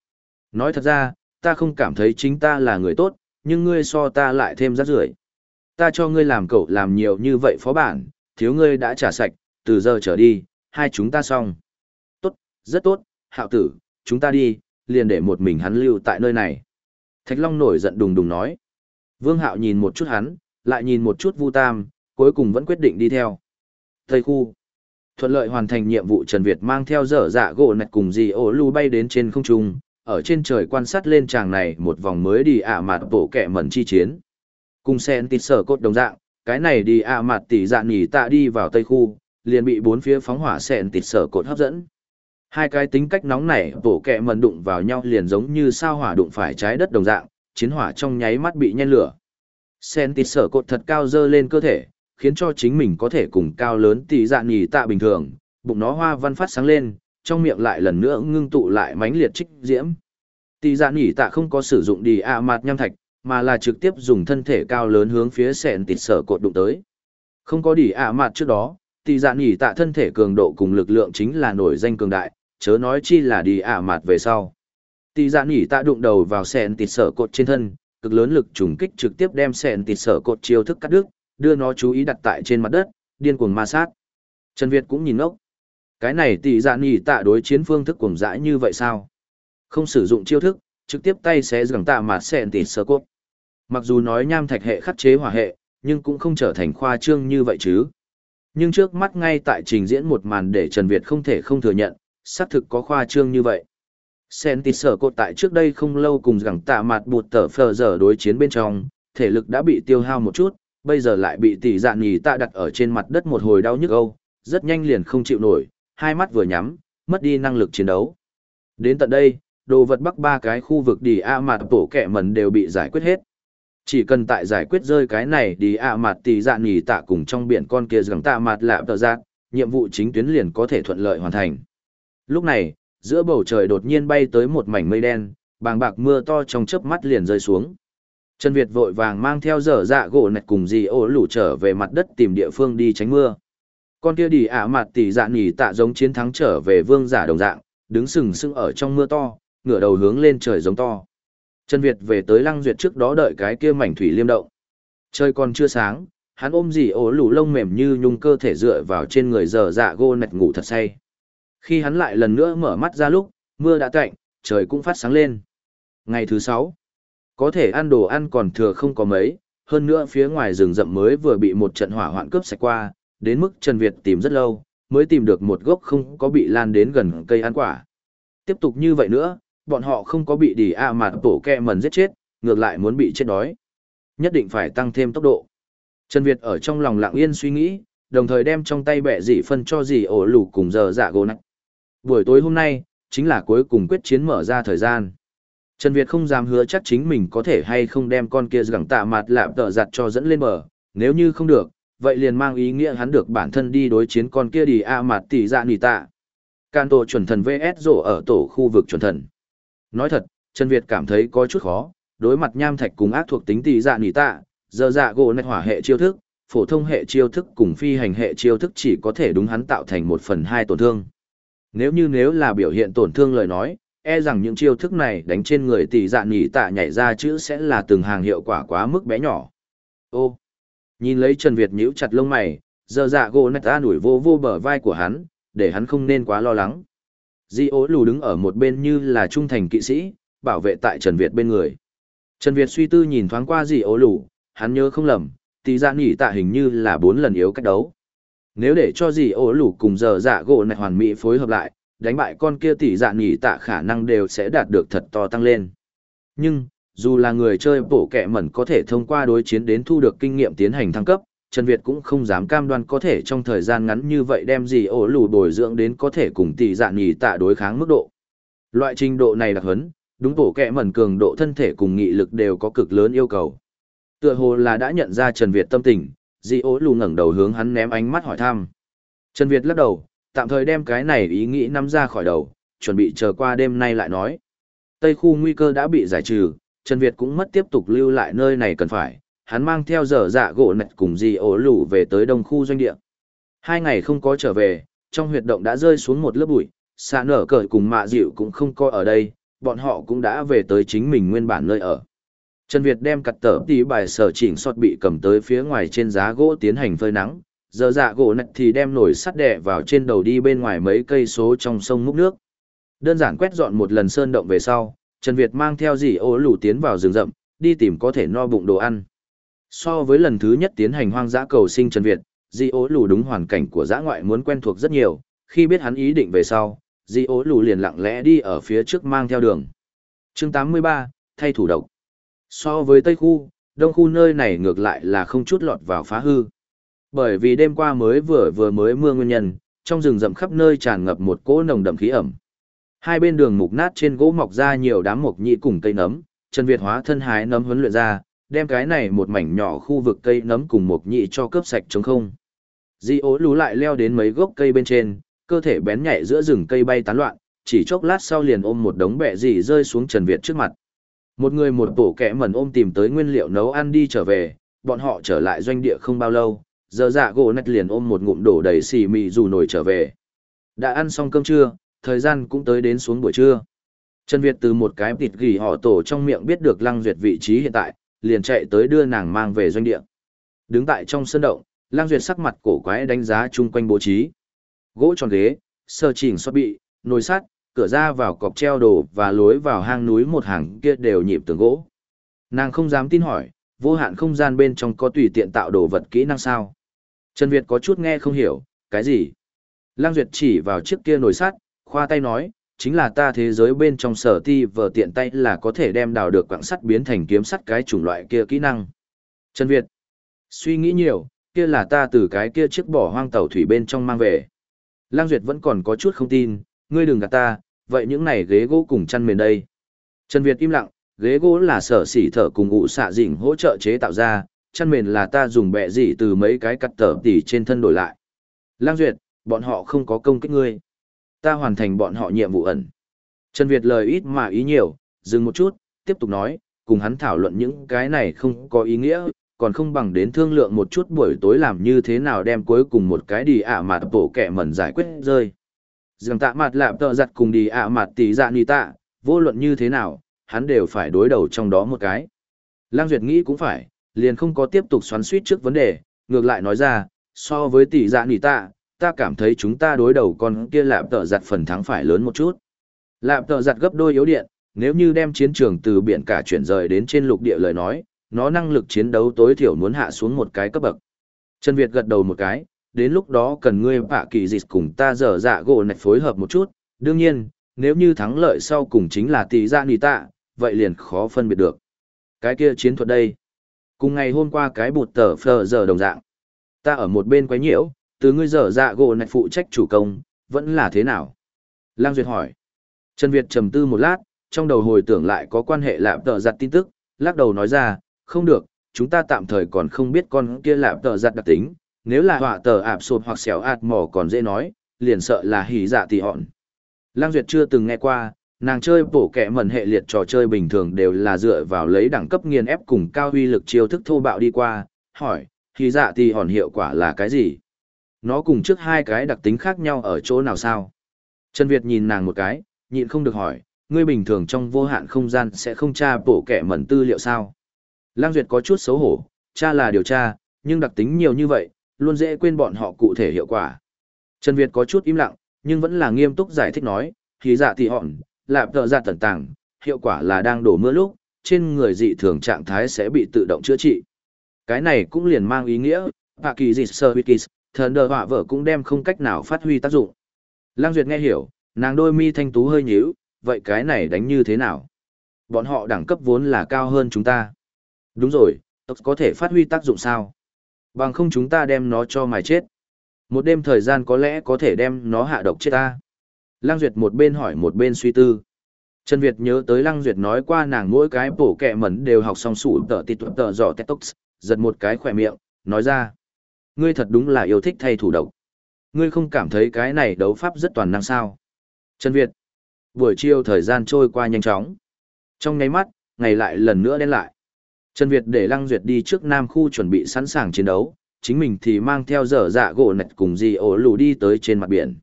Nói thật ra, ta không cảm thấy chính ta là người tốt, nhưng ngươi so ta lại thêm rắc rưởi. Ta cho ngươi làm cậu làm nhiều như vậy phó bản, thiếu ngươi đã trả sạch, từ giờ trở đi, hai chúng ta xong. Tốt, rất tốt, hạo tử, chúng ta đi, liền để một mình hắn lưu tại nơi này. Thạch Long nổi giận đùng đùng nói. Vương hạo nhìn một chút hắn, lại nhìn một chút Vu Tam, cuối cùng vẫn quyết định đi theo. Tây khu. Thuận lợi hoàn thành nhiệm vụ Trần Việt mang theo dở dạ gỗ nạch cùng dì ổ lưu bay đến trên không trung, ở trên trời quan sát lên tràng này một vòng mới đi ạ mặt bộ kẻ mẩn chi chiến. Cùng sen tịt sở cốt đồng dạng, cái này đi ạ mặt tỷ dạ nhỉ tạ đi vào Tây khu, liền bị bốn phía phóng hỏa sen tịt sở cốt hấp dẫn. Hai cái tính cách nóng nảy bổ kẻ mẩn đụng vào nhau liền giống như sao hỏa đụng phải trái đất đồng dạng, chiến hỏa trong nháy mắt bị nhen lửa. Sen tịt sở cột thật cao dơ lên cơ thể, khiến cho chính mình có thể cùng cao lớn tỷ dạ nhì tạ bình thường, bụng nó hoa văn phát sáng lên, trong miệng lại lần nữa ngưng tụ lại mãnh liệt trích diễm. Tỷ dạ nhì tạ không có sử dụng đi ạ mạt nham thạch, mà là trực tiếp dùng thân thể cao lớn hướng phía sẹn tịt sở cột đụng tới. Không có đi ạ mạt trước đó, tỷ dạ nhì tạ thân thể cường độ cùng lực lượng chính là nổi danh cường đại, chớ nói chi là đi ạ mạt về sau. Tỷ dạ nhì tạ đụng đầu vào sẹn tịt sở cột trên thân, cực lớn lực trùng kích trực tiếp đem sẹn tịt sở cột chiêu thức cắt đứt, đưa nó chú ý đặt tại trên mặt đất, điên cuồng ma sát. Trần Việt cũng nhìn ngốc. Cái này tỷ dạ nhỉ tạ đối chiến phương thức cuồng dã như vậy sao? Không sử dụng chiêu thức, trực tiếp tay xé rằng tạ mặt sẹn tỉ sơ cốt. Mặc dù nói nham thạch hệ khắc chế hỏa hệ, nhưng cũng không trở thành khoa trương như vậy chứ. Nhưng trước mắt ngay tại trình diễn một màn để Trần Việt không thể không thừa nhận, xác thực có khoa trương như vậy. Sentis sở cột tại trước đây không lâu cùng gẳng tạ mặt bụt tở phờ giờ đối chiến bên trong, thể lực đã bị tiêu hao một chút, bây giờ lại bị tỷ dạ nhì tạ đặt ở trên mặt đất một hồi đau nhức âu, rất nhanh liền không chịu nổi, hai mắt vừa nhắm, mất đi năng lực chiến đấu. Đến tận đây, đồ vật bắc ba cái khu vực đi a mặt tổ kẻ mần đều bị giải quyết hết. Chỉ cần tại giải quyết rơi cái này đi a mặt tỷ dạ nhì tạ cùng trong biển con kia rằng tạ mặt lạ tờ giác, nhiệm vụ chính tuyến liền có thể thuận lợi hoàn thành. Lúc này, giữa bầu trời đột nhiên bay tới một mảnh mây đen, bàng bạc mưa to trong chớp mắt liền rơi xuống. Trần Việt vội vàng mang theo dở dạ gỗ nạch cùng dì ô lủ trở về mặt đất tìm địa phương đi tránh mưa. Con kia đi ả mặt tỷ dạ nỉ tạ giống chiến thắng trở về vương giả đồng dạng, đứng sừng sững ở trong mưa to, ngửa đầu hướng lên trời giống to. Trần Việt về tới lăng duyệt trước đó đợi cái kia mảnh thủy liêm động. Trời còn chưa sáng, hắn ôm dì ô lủ lông mềm như nhung cơ thể dựa vào trên người dở dạ gỗ nạch ngủ thật say. Khi hắn lại lần nữa mở mắt ra lúc, mưa đã tạnh, trời cũng phát sáng lên. Ngày thứ sáu, có thể ăn đồ ăn còn thừa không có mấy, hơn nữa phía ngoài rừng rậm mới vừa bị một trận hỏa hoạn cướp sạch qua, đến mức Trần Việt tìm rất lâu, mới tìm được một gốc không có bị lan đến gần cây ăn quả. Tiếp tục như vậy nữa, bọn họ không có bị đỉ a à tổ kẹ mần giết chết, ngược lại muốn bị chết đói. Nhất định phải tăng thêm tốc độ. Trần Việt ở trong lòng lặng yên suy nghĩ, đồng thời đem trong tay bẻ dị phân cho dì ổ lù cùng giờ dạ gỗ nặng Buổi tối hôm nay, chính là cuối cùng quyết chiến mở ra thời gian. Trần Việt không dám hứa chắc chính mình có thể hay không đem con kia gẳng tạ mặt lạm tợ giặt cho dẫn lên bờ, nếu như không được, vậy liền mang ý nghĩa hắn được bản thân đi đối chiến con kia đi a mặt tỷ dạ nỉ tạ. Can tổ chuẩn thần VS rổ ở tổ khu vực chuẩn thần. Nói thật, Trần Việt cảm thấy có chút khó, đối mặt nham thạch cùng ác thuộc tính tỷ dạ nỉ tạ, giờ dạ gỗ nạch hỏa hệ chiêu thức, phổ thông hệ chiêu thức cùng phi hành hệ chiêu thức chỉ có thể đúng hắn tạo thành một phần hai tổn thương. Nếu như nếu là biểu hiện tổn thương lời nói, e rằng những chiêu thức này đánh trên người tỷ dạ nhỉ tạ nhảy ra chữ sẽ là từng hàng hiệu quả quá mức bé nhỏ. Ô, nhìn lấy Trần Việt nhíu chặt lông mày, giờ dạ gỗ nạch ta đuổi vô vô bờ vai của hắn, để hắn không nên quá lo lắng. Di ố lù đứng ở một bên như là trung thành kỵ sĩ, bảo vệ tại Trần Việt bên người. Trần Việt suy tư nhìn thoáng qua di ố lù, hắn nhớ không lầm, tỷ dạ nhỉ tạ hình như là bốn lần yếu cách đấu. Nếu để cho Di ố lù cùng giờ dạ gỗ này hoàn mỹ phối hợp lại, đánh bại con kia tỷ dạ nhỉ tạ khả năng đều sẽ đạt được thật to tăng lên. Nhưng, dù là người chơi bổ kẹ mẩn có thể thông qua đối chiến đến thu được kinh nghiệm tiến hành thăng cấp, Trần Việt cũng không dám cam đoan có thể trong thời gian ngắn như vậy đem gì ổ lù bồi dưỡng đến có thể cùng tỷ dạ nhỉ tạ đối kháng mức độ. Loại trình độ này đặc hấn, đúng bổ kẹ mẩn cường độ thân thể cùng nghị lực đều có cực lớn yêu cầu. Tựa hồ là đã nhận ra Trần Việt tâm tình, Di ố lù ngẩng đầu hướng hắn ném ánh mắt hỏi thăm. Trần Việt lắc đầu, tạm thời đem cái này ý nghĩ nắm ra khỏi đầu, chuẩn bị chờ qua đêm nay lại nói. Tây khu nguy cơ đã bị giải trừ, Trần Việt cũng mất tiếp tục lưu lại nơi này cần phải, hắn mang theo dở dạ gỗ nạch cùng Di ổ lũ về tới đông khu doanh địa. Hai ngày không có trở về, trong huyệt động đã rơi xuống một lớp bụi, xạ nở cởi cùng mạ dịu cũng không coi ở đây, bọn họ cũng đã về tới chính mình nguyên bản nơi ở. Trần Việt đem cặt tờ tí bài sở chỉnh sọt bị cầm tới phía ngoài trên giá gỗ tiến hành phơi nắng, giờ dạ gỗ nạch thì đem nổi sắt đẻ vào trên đầu đi bên ngoài mấy cây số trong sông múc nước. Đơn giản quét dọn một lần sơn động về sau, Trần Việt mang theo dì ô lù tiến vào rừng rậm, đi tìm có thể no bụng đồ ăn. So với lần thứ nhất tiến hành hoang dã cầu sinh Trần Việt, dì ô lù đúng hoàn cảnh của dã ngoại muốn quen thuộc rất nhiều, khi biết hắn ý định về sau, dì ô lù liền lặng lẽ đi ở phía trước mang theo đường. chương 83, thay thủ độc. So với Tây khu, Đông khu nơi này ngược lại là không chút lọt vào phá hư. Bởi vì đêm qua mới vừa vừa mới mưa nguyên nhân, trong rừng rậm khắp nơi tràn ngập một cỗ nồng đậm khí ẩm. Hai bên đường mục nát trên gỗ mọc ra nhiều đám mộc nhị cùng cây nấm, Trần Việt hóa thân hái nấm huấn luyện ra, đem cái này một mảnh nhỏ khu vực cây nấm cùng mộc nhị cho cướp sạch trống không. Di ố lú lại leo đến mấy gốc cây bên trên, Cơ thể bén nhạy giữa rừng cây bay tán loạn, chỉ chốc lát sau liền ôm một đống bẹ gì rơi xuống Trần Việt trước mặt. Một người một tổ kẻ mẩn ôm tìm tới nguyên liệu nấu ăn đi trở về, bọn họ trở lại doanh địa không bao lâu, giờ dạ gỗ nạch liền ôm một ngụm đổ đầy xì mì dù nổi trở về. Đã ăn xong cơm trưa, thời gian cũng tới đến xuống buổi trưa. Trần Việt từ một cái thịt gỉ họ tổ trong miệng biết được Lăng Duyệt vị trí hiện tại, liền chạy tới đưa nàng mang về doanh địa. Đứng tại trong sân động, Lăng Duyệt sắc mặt cổ quái đánh giá chung quanh bố trí. Gỗ tròn ghế, sơ chỉnh xót bị, nồi sắt, cửa ra vào cọc treo đồ và lối vào hang núi một hàng kia đều nhịp tường gỗ. Nàng không dám tin hỏi, vô hạn không gian bên trong có tùy tiện tạo đồ vật kỹ năng sao. Trần Việt có chút nghe không hiểu, cái gì? Lăng Duyệt chỉ vào chiếc kia nồi sắt, khoa tay nói, chính là ta thế giới bên trong sở ti vờ tiện tay là có thể đem đào được quặng sắt biến thành kiếm sắt cái chủng loại kia kỹ năng. Trần Việt, suy nghĩ nhiều, kia là ta từ cái kia chiếc bỏ hoang tàu thủy bên trong mang về. Lang Duyệt vẫn còn có chút không tin, ngươi đừng gạt ta, vậy những này ghế gỗ cùng chăn mền đây. Trần Việt im lặng, ghế gỗ là sở xỉ thở cùng ụ xạ dỉnh hỗ trợ chế tạo ra, chăn mền là ta dùng bẹ dỉ từ mấy cái cắt tở tỉ trên thân đổi lại. Lang Duyệt, bọn họ không có công kích ngươi. Ta hoàn thành bọn họ nhiệm vụ ẩn. Trần Việt lời ít mà ý nhiều, dừng một chút, tiếp tục nói, cùng hắn thảo luận những cái này không có ý nghĩa, còn không bằng đến thương lượng một chút buổi tối làm như thế nào đem cuối cùng một cái đi ạ mặt bổ kẻ mẩn giải quyết rơi. Dường tạ mặt lạp tợ giặt cùng đi ạ mặt tỷ dạ nì tạ, vô luận như thế nào, hắn đều phải đối đầu trong đó một cái. Lang Duyệt nghĩ cũng phải, liền không có tiếp tục xoắn suýt trước vấn đề, ngược lại nói ra, so với tỷ dạ Nỉ tạ, ta cảm thấy chúng ta đối đầu con kia lạp tợ giặt phần thắng phải lớn một chút. Lạp tợ giặt gấp đôi yếu điện, nếu như đem chiến trường từ biển cả chuyển rời đến trên lục địa lời nói, nó năng lực chiến đấu tối thiểu muốn hạ xuống một cái cấp bậc. Trần Việt gật đầu một cái, đến lúc đó cần ngươi bạ kỳ dịch cùng ta dở dạ gỗ nạch phối hợp một chút, đương nhiên, nếu như thắng lợi sau cùng chính là tỷ dạ Nỉ tạ, vậy liền khó phân biệt được. Cái kia chiến thuật đây. Cùng ngày hôm qua cái bụt tờ phờ giờ đồng dạng. Ta ở một bên quấy nhiễu, từ ngươi dở dạ gỗ này phụ trách chủ công, vẫn là thế nào? Lang Duyệt hỏi. Trần Việt trầm tư một lát, trong đầu hồi tưởng lại có quan hệ lạm tờ giặt tin tức, lắc đầu nói ra, không được, chúng ta tạm thời còn không biết con kia lạm tờ giặt đặc tính, nếu là họa tờ ạp sột hoặc xẻo ạt mỏ còn dễ nói, liền sợ là hỉ dạ tỷ họn. Lang Duyệt chưa từng nghe qua, nàng chơi bổ kẹ mẩn hệ liệt trò chơi bình thường đều là dựa vào lấy đẳng cấp nghiền ép cùng cao uy lực chiêu thức thô bạo đi qua, hỏi, khi dạ thì hòn hiệu quả là cái gì? Nó cùng trước hai cái đặc tính khác nhau ở chỗ nào sao? Trần Việt nhìn nàng một cái, nhịn không được hỏi, ngươi bình thường trong vô hạn không gian sẽ không tra bổ kẻ mẩn tư liệu sao? Lang Duyệt có chút xấu hổ, cha là điều tra, nhưng đặc tính nhiều như vậy, luôn dễ quên bọn họ cụ thể hiệu quả. Trần Việt có chút im lặng, nhưng vẫn là nghiêm túc giải thích nói, khí dạ thì hòn lạp tợ ra tần tàng, hiệu quả là đang đổ mưa lúc, trên người dị thường trạng thái sẽ bị tự động chữa trị. Cái này cũng liền mang ý nghĩa, Hạ kỳ dịch sơ wikis, thần đờ họa vợ cũng đem không cách nào phát huy tác dụng. Lang Duyệt nghe hiểu, nàng đôi mi thanh tú hơi nhíu, vậy cái này đánh như thế nào? Bọn họ đẳng cấp vốn là cao hơn chúng ta. Đúng rồi, tộc có thể phát huy tác dụng sao? Bằng không chúng ta đem nó cho mài chết. Một đêm thời gian có lẽ có thể đem nó hạ độc chết ta. Lăng Duyệt một bên hỏi một bên suy tư. Trần Việt nhớ tới Lăng Duyệt nói qua nàng mỗi cái bổ kẹ mẩn đều học xong sủ tờ tịt tờ giỏ tét tốc, giật một cái khỏe miệng, nói ra. Ngươi thật đúng là yêu thích thay thủ độc. Ngươi không cảm thấy cái này đấu pháp rất toàn năng sao. Trần Việt. Buổi chiều thời gian trôi qua nhanh chóng. Trong nháy mắt, ngày lại lần nữa đen lại. Trần Việt để Lăng Duyệt đi trước Nam khu chuẩn bị sẵn sàng chiến đấu, chính mình thì mang theo dở dạ gỗ nạch cùng dì ổ lù đi tới trên mặt biển.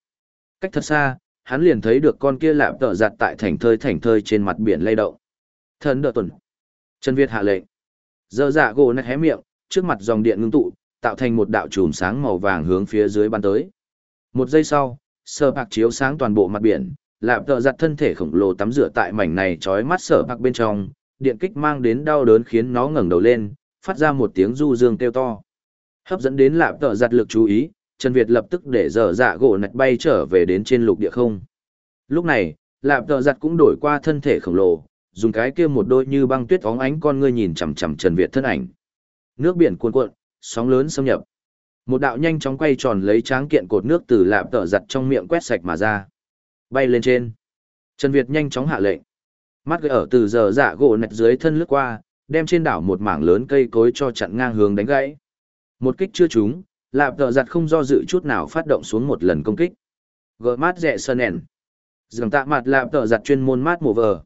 Cách thật xa, hắn liền thấy được con kia lạp tợ giặt tại thành thơi thành thơi trên mặt biển lay động. Thần đỡ tuần. Trần Việt hạ lệnh. Giờ dạ gỗ nét hé miệng, trước mặt dòng điện ngưng tụ, tạo thành một đạo chùm sáng màu vàng hướng phía dưới bắn tới. Một giây sau, sờ bạc chiếu sáng toàn bộ mặt biển, lạp tợ giặt thân thể khổng lồ tắm rửa tại mảnh này trói mắt sờ bạc bên trong, điện kích mang đến đau đớn khiến nó ngẩng đầu lên, phát ra một tiếng du dương kêu to. Hấp dẫn đến lạp tợ giặt lực chú ý, Trần Việt lập tức để dở dạ gỗ nạch bay trở về đến trên lục địa không. Lúc này, lạp tờ giặt cũng đổi qua thân thể khổng lồ, dùng cái kia một đôi như băng tuyết óng ánh con ngươi nhìn chằm chằm Trần Việt thân ảnh. Nước biển cuồn cuộn, sóng lớn xâm nhập. Một đạo nhanh chóng quay tròn lấy tráng kiện cột nước từ lạp tờ giặt trong miệng quét sạch mà ra. Bay lên trên. Trần Việt nhanh chóng hạ lệnh. Mắt gợi ở từ giờ dạ gỗ nạch dưới thân lướt qua, đem trên đảo một mảng lớn cây cối cho chặn ngang hướng đánh gãy. Một kích chưa trúng, lạp tợ giặt không do dự chút nào phát động xuống một lần công kích. Gờ mát rẽ sơn ẻn. Dường tạ mặt lạp tợ giặt chuyên môn mát mổ vờ.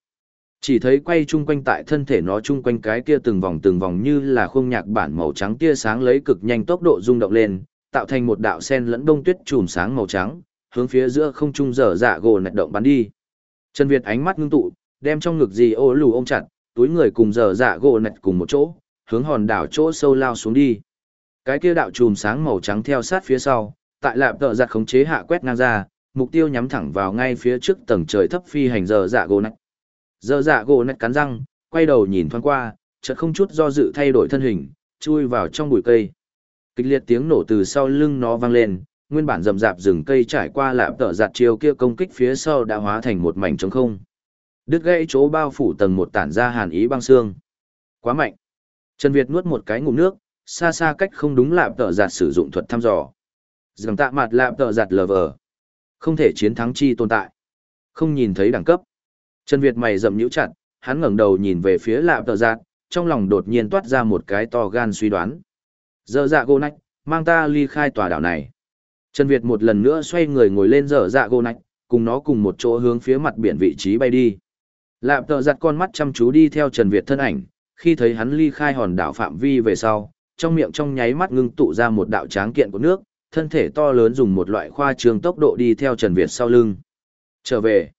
Chỉ thấy quay chung quanh tại thân thể nó chung quanh cái kia từng vòng từng vòng như là khung nhạc bản màu trắng tia sáng lấy cực nhanh tốc độ rung động lên, tạo thành một đạo sen lẫn đông tuyết chùm sáng màu trắng, hướng phía giữa không trung dở dạ gỗ nạch động bắn đi. Trần Việt ánh mắt ngưng tụ, đem trong ngực gì ô lù ôm chặt, túi người cùng dở dạ gỗ nạch cùng một chỗ, hướng hòn đảo chỗ sâu lao xuống đi. Cái kia đạo chùm sáng màu trắng theo sát phía sau, tại lạp tợ giặt khống chế hạ quét ngang ra, mục tiêu nhắm thẳng vào ngay phía trước tầng trời thấp phi hành giờ dạ gỗ nách. Giờ dạ gỗ nách cắn răng, quay đầu nhìn thoáng qua, chợt không chút do dự thay đổi thân hình, chui vào trong bụi cây. Kịch liệt tiếng nổ từ sau lưng nó vang lên, nguyên bản rậm rạp rừng cây trải qua lạp tợ giặt chiều kia công kích phía sau đã hóa thành một mảnh trống không. Đứt gãy chỗ bao phủ tầng một tản ra hàn ý băng xương. Quá mạnh. Trần Việt nuốt một cái ngụm nước, xa xa cách không đúng lạp tợ giặt sử dụng thuật thăm dò. rằng tạ mặt lạp tợ giặt lờ vờ. Không thể chiến thắng chi tồn tại. Không nhìn thấy đẳng cấp. Trần Việt mày rậm nhũ chặt, hắn ngẩng đầu nhìn về phía lạp tợ giặt, trong lòng đột nhiên toát ra một cái to gan suy đoán. Giờ dạ gô nách, mang ta ly khai tòa đảo này. Trần Việt một lần nữa xoay người ngồi lên dở dạ gô nách, cùng nó cùng một chỗ hướng phía mặt biển vị trí bay đi. Lạp tợ giặt con mắt chăm chú đi theo Trần Việt thân ảnh, khi thấy hắn ly khai hòn đảo phạm vi về sau, trong miệng trong nháy mắt ngưng tụ ra một đạo tráng kiện của nước, thân thể to lớn dùng một loại khoa trương tốc độ đi theo Trần Việt sau lưng. Trở về.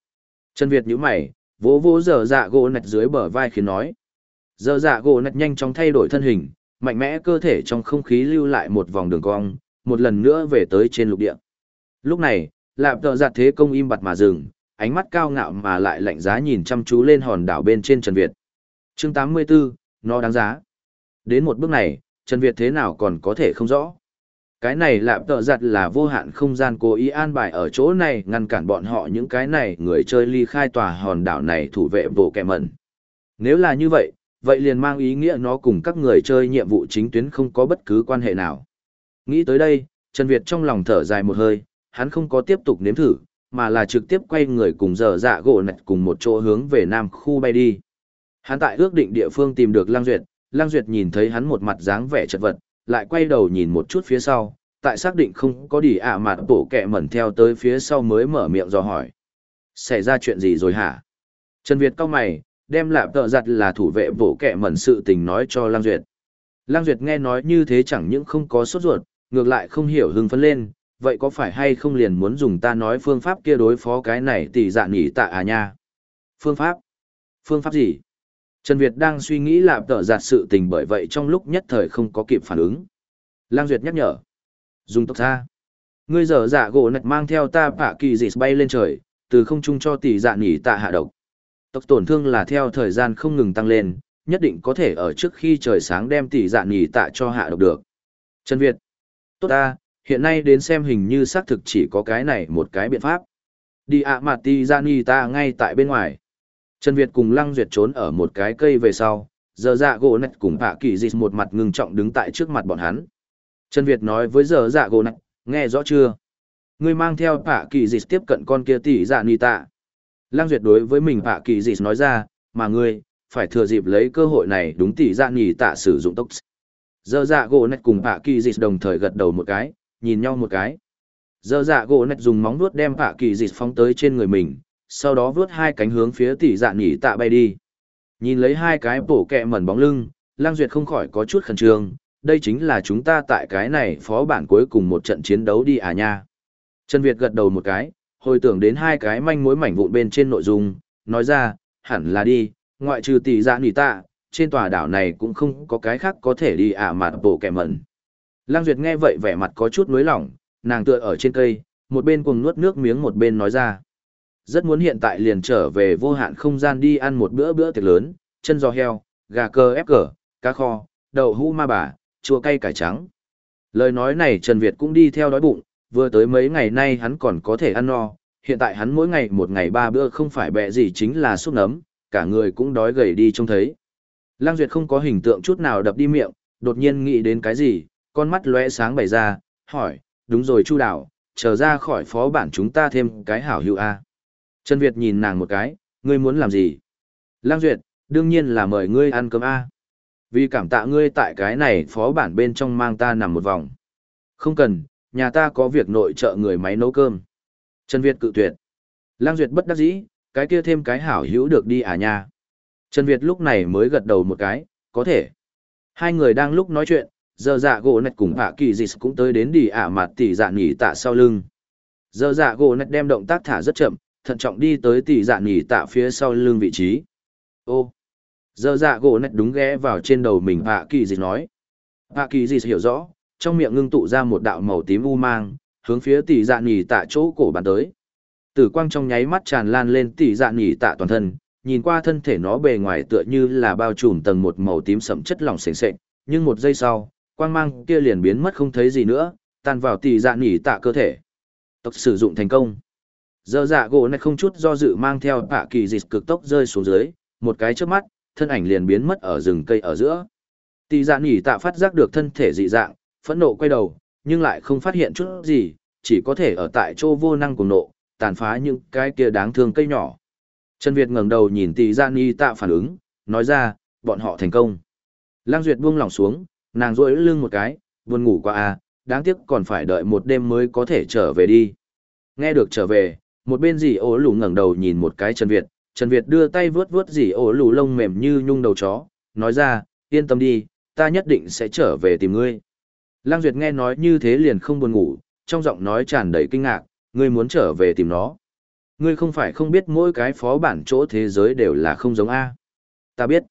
Trần Việt nhíu mày, vỗ vỗ dở dạ gỗ nạch dưới bờ vai khiến nói. Dở dạ gỗ nạch nhanh chóng thay đổi thân hình, mạnh mẽ cơ thể trong không khí lưu lại một vòng đường cong, một lần nữa về tới trên lục địa. Lúc này, lạp tợ giặt thế công im bặt mà dừng, ánh mắt cao ngạo mà lại lạnh giá nhìn chăm chú lên hòn đảo bên trên Trần Việt. chương 84, nó đáng giá. Đến một bước này, Trần Việt thế nào còn có thể không rõ. Cái này lạp tợ giặt là vô hạn không gian cố ý an bài ở chỗ này ngăn cản bọn họ những cái này người chơi ly khai tòa hòn đảo này thủ vệ bộ kẻ mẩn. Nếu là như vậy, vậy liền mang ý nghĩa nó cùng các người chơi nhiệm vụ chính tuyến không có bất cứ quan hệ nào. Nghĩ tới đây, Trần Việt trong lòng thở dài một hơi, hắn không có tiếp tục nếm thử, mà là trực tiếp quay người cùng dở dạ gỗ nạch cùng một chỗ hướng về nam khu bay đi. Hắn tại ước định địa phương tìm được Lang Duyệt, Lang Duyệt nhìn thấy hắn một mặt dáng vẻ chật vật, lại quay đầu nhìn một chút phía sau, tại xác định không có đỉ ạ mặt bổ kẹ mẩn theo tới phía sau mới mở miệng dò hỏi. Xảy ra chuyện gì rồi hả? Trần Việt cau mày, đem lạp tợ giặt là thủ vệ bổ kẹ mẩn sự tình nói cho Lang Duyệt. Lang Duyệt nghe nói như thế chẳng những không có sốt ruột, ngược lại không hiểu hưng phấn lên, vậy có phải hay không liền muốn dùng ta nói phương pháp kia đối phó cái này tỷ dạ nhỉ tạ à nha? Phương pháp? Phương pháp gì? Trần Việt đang suy nghĩ lạp tợ giặt sự tình bởi vậy trong lúc nhất thời không có kịp phản ứng. Lang Duyệt nhắc nhở. Dùng tộc Ta, Ngươi dở dạ gỗ nạch mang theo ta bạ kỳ dịt bay lên trời, từ không trung cho tỷ dạ nỉ tạ hạ độc. Tộc tổn thương là theo thời gian không ngừng tăng lên, nhất định có thể ở trước khi trời sáng đem tỷ dạ nỉ tạ cho hạ độc được. Trần Việt. Tốt ta, hiện nay đến xem hình như xác thực chỉ có cái này một cái biện pháp. Đi ạ mặt tỷ dạ nỉ tạ ngay tại bên ngoài. Trần Việt cùng Lăng Duyệt trốn ở một cái cây về sau, giờ dạ gỗ nạch cùng Hạ kỳ dịch một mặt ngưng trọng đứng tại trước mặt bọn hắn. Trần Việt nói với giờ dạ gỗ nạch, nghe rõ chưa? Ngươi mang theo Hạ kỳ dịch tiếp cận con kia tỷ dạ nì tạ. Lăng Duyệt đối với mình Hạ kỳ dịch nói ra, mà ngươi, phải thừa dịp lấy cơ hội này đúng tỷ dạ nì tạ sử dụng tốc. Giờ dạ gỗ nạch cùng Hạ kỳ dịch đồng thời gật đầu một cái, nhìn nhau một cái. Giờ dạ gỗ nạch dùng móng vuốt đem Hạ kỳ dịch phóng tới trên người mình, sau đó vướt hai cánh hướng phía tỷ dạ nhỉ tạ bay đi. Nhìn lấy hai cái bổ kẹ mẩn bóng lưng, Lang Duyệt không khỏi có chút khẩn trương, đây chính là chúng ta tại cái này phó bản cuối cùng một trận chiến đấu đi à nha. Trần Việt gật đầu một cái, hồi tưởng đến hai cái manh mối mảnh vụn bên trên nội dung, nói ra, hẳn là đi, ngoại trừ tỷ dạ nhỉ tạ, trên tòa đảo này cũng không có cái khác có thể đi ả à mặt bổ kẹ mẩn. Lang Duyệt nghe vậy vẻ mặt có chút nới lỏng, nàng tựa ở trên cây, một bên cùng nuốt nước miếng một bên nói ra rất muốn hiện tại liền trở về vô hạn không gian đi ăn một bữa bữa tiệc lớn, chân giò heo, gà cơ ép cờ, cá kho, đậu hũ ma bà, chua cay cải trắng. Lời nói này Trần Việt cũng đi theo đói bụng, vừa tới mấy ngày nay hắn còn có thể ăn no, hiện tại hắn mỗi ngày một ngày ba bữa không phải bẹ gì chính là súp nấm, cả người cũng đói gầy đi trông thấy. Lăng Duyệt không có hình tượng chút nào đập đi miệng, đột nhiên nghĩ đến cái gì, con mắt lóe sáng bày ra, hỏi, đúng rồi Chu Đào, trở ra khỏi phó bản chúng ta thêm cái hảo hữu A. Trần Việt nhìn nàng một cái, ngươi muốn làm gì? Lang Duyệt, đương nhiên là mời ngươi ăn cơm A. Vì cảm tạ ngươi tại cái này phó bản bên trong mang ta nằm một vòng. Không cần, nhà ta có việc nội trợ người máy nấu cơm. Trần Việt cự tuyệt. Lang Duyệt bất đắc dĩ, cái kia thêm cái hảo hữu được đi à nha. Trần Việt lúc này mới gật đầu một cái, có thể. Hai người đang lúc nói chuyện, giờ dạ gỗ nạch cùng hạ kỳ dịch cũng tới đến đi ả mặt tỷ dạ nghỉ tạ sau lưng. Giờ dạ gỗ nạch đem động tác thả rất chậm, thận trọng đi tới tỷ dạ nỉ tạ phía sau lưng vị trí. Ô! Giờ dạ gỗ nạch đúng ghé vào trên đầu mình hạ kỳ dịch nói. Hạ kỳ dịch hiểu rõ, trong miệng ngưng tụ ra một đạo màu tím u mang, hướng phía tỷ dạ nỉ tạ chỗ cổ bàn tới. Tử quang trong nháy mắt tràn lan lên tỷ dạ nỉ tạ toàn thân, nhìn qua thân thể nó bề ngoài tựa như là bao trùm tầng một màu tím sẫm chất lỏng sền sệt, nhưng một giây sau, quang mang kia liền biến mất không thấy gì nữa, tan vào tỷ dạ nỉ tạ cơ thể. Tộc sử dụng thành công. Giờ dạ gỗ này không chút do dự mang theo tạ kỳ dịch cực tốc rơi xuống dưới, một cái trước mắt, thân ảnh liền biến mất ở rừng cây ở giữa. Tỷ dạ nỉ tạ phát giác được thân thể dị dạng, phẫn nộ quay đầu, nhưng lại không phát hiện chút gì, chỉ có thể ở tại chỗ vô năng cùng nộ, tàn phá những cái kia đáng thương cây nhỏ. Trần Việt ngẩng đầu nhìn tỷ dạ nỉ tạ phản ứng, nói ra, bọn họ thành công. Lang Duyệt buông lỏng xuống, nàng rỗi lưng một cái, buồn ngủ qua à, đáng tiếc còn phải đợi một đêm mới có thể trở về đi. Nghe được trở về, một bên dì ố lù ngẩng đầu nhìn một cái Trần Việt, Trần Việt đưa tay vướt vướt dì ố lù lông mềm như nhung đầu chó, nói ra, yên tâm đi, ta nhất định sẽ trở về tìm ngươi. Lang Duyệt nghe nói như thế liền không buồn ngủ, trong giọng nói tràn đầy kinh ngạc, ngươi muốn trở về tìm nó. Ngươi không phải không biết mỗi cái phó bản chỗ thế giới đều là không giống A. Ta biết.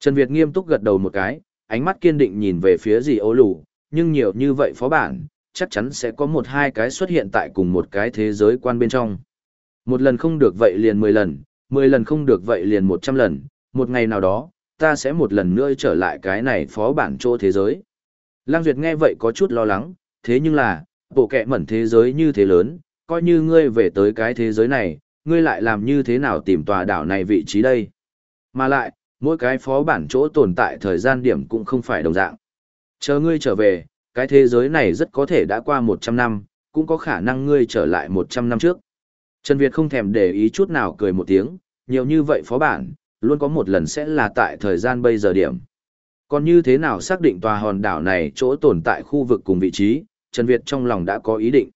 Trần Việt nghiêm túc gật đầu một cái, ánh mắt kiên định nhìn về phía dì ố lù, nhưng nhiều như vậy phó bản, chắc chắn sẽ có một hai cái xuất hiện tại cùng một cái thế giới quan bên trong. Một lần không được vậy liền mười lần, mười lần không được vậy liền một trăm lần, một ngày nào đó, ta sẽ một lần nữa trở lại cái này phó bản chỗ thế giới. Lang Duyệt nghe vậy có chút lo lắng, thế nhưng là, bộ kẹ mẩn thế giới như thế lớn, coi như ngươi về tới cái thế giới này, ngươi lại làm như thế nào tìm tòa đảo này vị trí đây. Mà lại, mỗi cái phó bản chỗ tồn tại thời gian điểm cũng không phải đồng dạng. Chờ ngươi trở về, cái thế giới này rất có thể đã qua 100 năm, cũng có khả năng ngươi trở lại 100 năm trước. Trần Việt không thèm để ý chút nào cười một tiếng, nhiều như vậy phó bản, luôn có một lần sẽ là tại thời gian bây giờ điểm. Còn như thế nào xác định tòa hòn đảo này chỗ tồn tại khu vực cùng vị trí, Trần Việt trong lòng đã có ý định.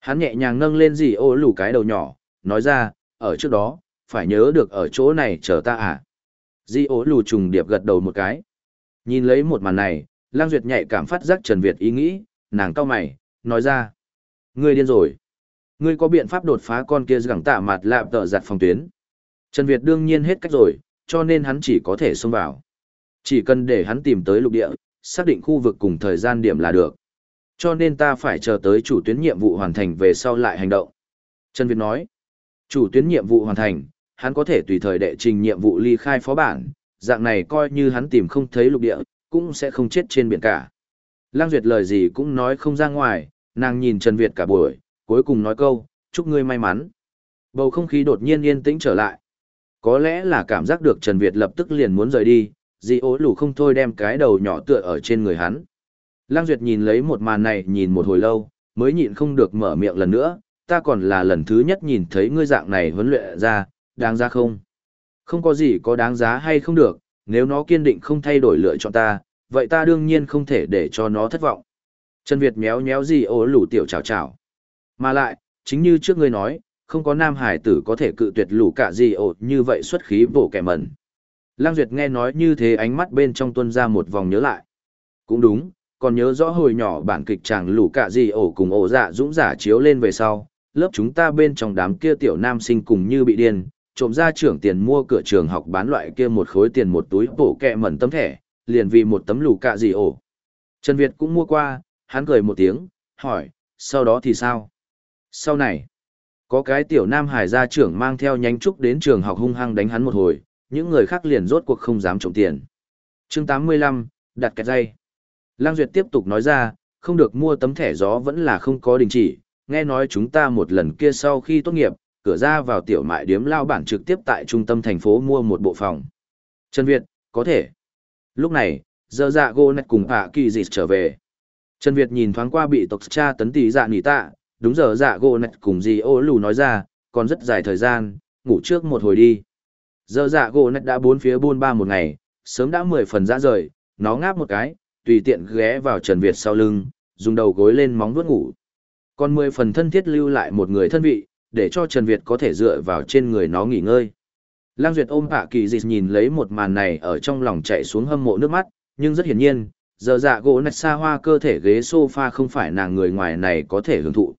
Hắn nhẹ nhàng nâng lên gì ô lù cái đầu nhỏ, nói ra, ở trước đó, phải nhớ được ở chỗ này chờ ta à. Di ô lù trùng điệp gật đầu một cái. Nhìn lấy một màn này, Lang Duyệt nhạy cảm phát giác Trần Việt ý nghĩ, nàng cao mày, nói ra. Ngươi điên rồi. Ngươi có biện pháp đột phá con kia gẳng tạ mặt lạp tợ giặt phòng tuyến. Trần Việt đương nhiên hết cách rồi, cho nên hắn chỉ có thể xông vào. Chỉ cần để hắn tìm tới lục địa, xác định khu vực cùng thời gian điểm là được. Cho nên ta phải chờ tới chủ tuyến nhiệm vụ hoàn thành về sau lại hành động. Trần Việt nói, chủ tuyến nhiệm vụ hoàn thành, hắn có thể tùy thời đệ trình nhiệm vụ ly khai phó bản, dạng này coi như hắn tìm không thấy lục địa, cũng sẽ không chết trên biển cả. Lang Duyệt lời gì cũng nói không ra ngoài, nàng nhìn Trần Việt cả buổi, cuối cùng nói câu, chúc ngươi may mắn. Bầu không khí đột nhiên yên tĩnh trở lại. Có lẽ là cảm giác được Trần Việt lập tức liền muốn rời đi, dì ố lù không thôi đem cái đầu nhỏ tựa ở trên người hắn. Lang Duyệt nhìn lấy một màn này nhìn một hồi lâu, mới nhịn không được mở miệng lần nữa, ta còn là lần thứ nhất nhìn thấy ngươi dạng này huấn luyện ra, đáng giá không? Không có gì có đáng giá hay không được, nếu nó kiên định không thay đổi lựa chọn ta, vậy ta đương nhiên không thể để cho nó thất vọng. Trần Việt méo méo gì ố lù tiểu chào chào. Mà lại, chính như trước ngươi nói, không có nam hải tử có thể cự tuyệt lũ cả gì ổ như vậy xuất khí bổ kẻ mẩn. Lang Duyệt nghe nói như thế ánh mắt bên trong tuân ra một vòng nhớ lại. Cũng đúng, còn nhớ rõ hồi nhỏ bản kịch chàng lũ cả gì ổ cùng ổ dạ dũng giả chiếu lên về sau, lớp chúng ta bên trong đám kia tiểu nam sinh cùng như bị điên, trộm ra trưởng tiền mua cửa trường học bán loại kia một khối tiền một túi bổ kẹ mẩn tấm thẻ, liền vì một tấm lù cạ gì ổ. Trần Việt cũng mua qua, hắn cười một tiếng, hỏi, sau đó thì sao? Sau này, có cái tiểu nam hải gia trưởng mang theo nhánh trúc đến trường học hung hăng đánh hắn một hồi, những người khác liền rốt cuộc không dám trộm tiền. chương 85, đặt kẹt dây. Lang Duyệt tiếp tục nói ra, không được mua tấm thẻ gió vẫn là không có đình chỉ, nghe nói chúng ta một lần kia sau khi tốt nghiệp, cửa ra vào tiểu mại điếm lao bản trực tiếp tại trung tâm thành phố mua một bộ phòng. Trần Việt, có thể. Lúc này, giờ dạ gô nạch cùng ạ kỳ dịch trở về. Trần Việt nhìn thoáng qua bị tộc cha tấn tỷ dạ nỉ tạ, đúng giờ dạ Gỗ nạch cùng dì ô lù nói ra, còn rất dài thời gian, ngủ trước một hồi đi. Giờ dạ gỗ nạch đã bốn phía buôn ba một ngày, sớm đã mười phần ra rời, nó ngáp một cái, tùy tiện ghé vào Trần Việt sau lưng, dùng đầu gối lên móng vuốt ngủ. Còn mười phần thân thiết lưu lại một người thân vị, để cho Trần Việt có thể dựa vào trên người nó nghỉ ngơi. Lang Duyệt ôm Hạ Kỳ Dịch nhìn lấy một màn này ở trong lòng chạy xuống hâm mộ nước mắt, nhưng rất hiển nhiên, giờ dạ gỗ nạch xa hoa cơ thể ghế sofa không phải nàng người ngoài này có thể hưởng thụ.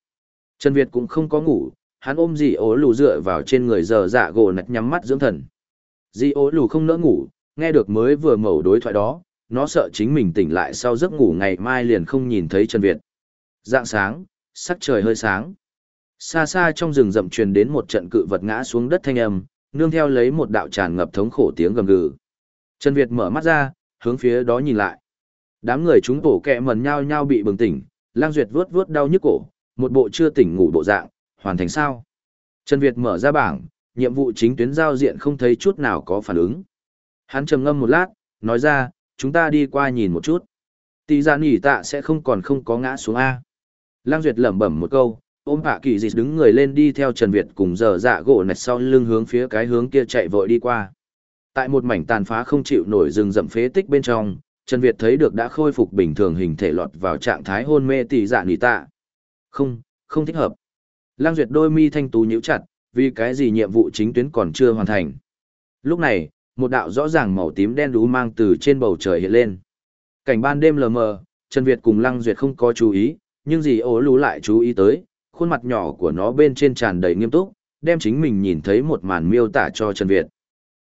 Trần Việt cũng không có ngủ, hắn ôm dì ố lù dựa vào trên người giờ dạ gồ nạch nhắm mắt dưỡng thần. Dì ố lù không nỡ ngủ, nghe được mới vừa mẩu đối thoại đó, nó sợ chính mình tỉnh lại sau giấc ngủ ngày mai liền không nhìn thấy Trần Việt. Dạng sáng, sắc trời hơi sáng. Xa xa trong rừng rậm truyền đến một trận cự vật ngã xuống đất thanh âm, nương theo lấy một đạo tràn ngập thống khổ tiếng gầm gừ. Trần Việt mở mắt ra, hướng phía đó nhìn lại. Đám người chúng tổ kẹ mần nhau nhau bị bừng tỉnh, lang duyệt vuốt vuốt đau nhức cổ, một bộ chưa tỉnh ngủ bộ dạng, hoàn thành sao. Trần Việt mở ra bảng, nhiệm vụ chính tuyến giao diện không thấy chút nào có phản ứng. Hắn trầm ngâm một lát, nói ra, chúng ta đi qua nhìn một chút. Tỷ giả nỉ tạ sẽ không còn không có ngã xuống A. Lang Duyệt lẩm bẩm một câu, ôm hạ kỳ dịch đứng người lên đi theo Trần Việt cùng giờ dạ gỗ nạch sau lưng hướng phía cái hướng kia chạy vội đi qua. Tại một mảnh tàn phá không chịu nổi rừng rậm phế tích bên trong, Trần Việt thấy được đã khôi phục bình thường hình thể lọt vào trạng thái hôn mê tỷ dạ nỉ tạ. Không, không thích hợp. Lang Duyệt đôi mi thanh tú nhíu chặt, vì cái gì nhiệm vụ chính tuyến còn chưa hoàn thành. Lúc này, một đạo rõ ràng màu tím đen đú mang từ trên bầu trời hiện lên. Cảnh ban đêm lờ mờ, Trần Việt cùng Lăng Duyệt không có chú ý, nhưng gì ố lú lại chú ý tới, khuôn mặt nhỏ của nó bên trên tràn đầy nghiêm túc, đem chính mình nhìn thấy một màn miêu tả cho Trần Việt.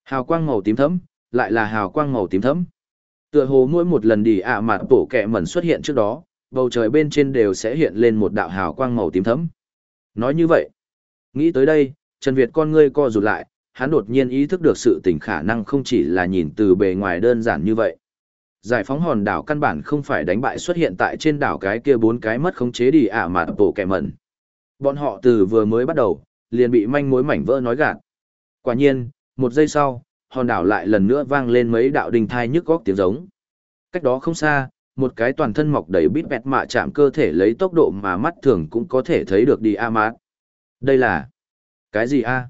Hào quang màu tím thẫm, lại là hào quang màu tím thẫm. Tựa hồ mỗi một lần đi ạ à mặt tổ kẹ mẩn xuất hiện trước đó, bầu trời bên trên đều sẽ hiện lên một đạo hào quang màu tím thẫm. Nói như vậy, nghĩ tới đây, Trần Việt con ngươi co rụt lại, hắn đột nhiên ý thức được sự tình khả năng không chỉ là nhìn từ bề ngoài đơn giản như vậy. Giải phóng hòn đảo căn bản không phải đánh bại xuất hiện tại trên đảo cái kia bốn cái mất khống chế đi ả à mà bộ kẻ mẩn. Bọn họ từ vừa mới bắt đầu, liền bị manh mối mảnh vỡ nói gạt. Quả nhiên, một giây sau, hòn đảo lại lần nữa vang lên mấy đạo đình thai nhức góc tiếng giống. Cách đó không xa, một cái toàn thân mọc đầy bít bẹt mạ chạm cơ thể lấy tốc độ mà mắt thường cũng có thể thấy được đi a mát. Đây là... Cái gì a?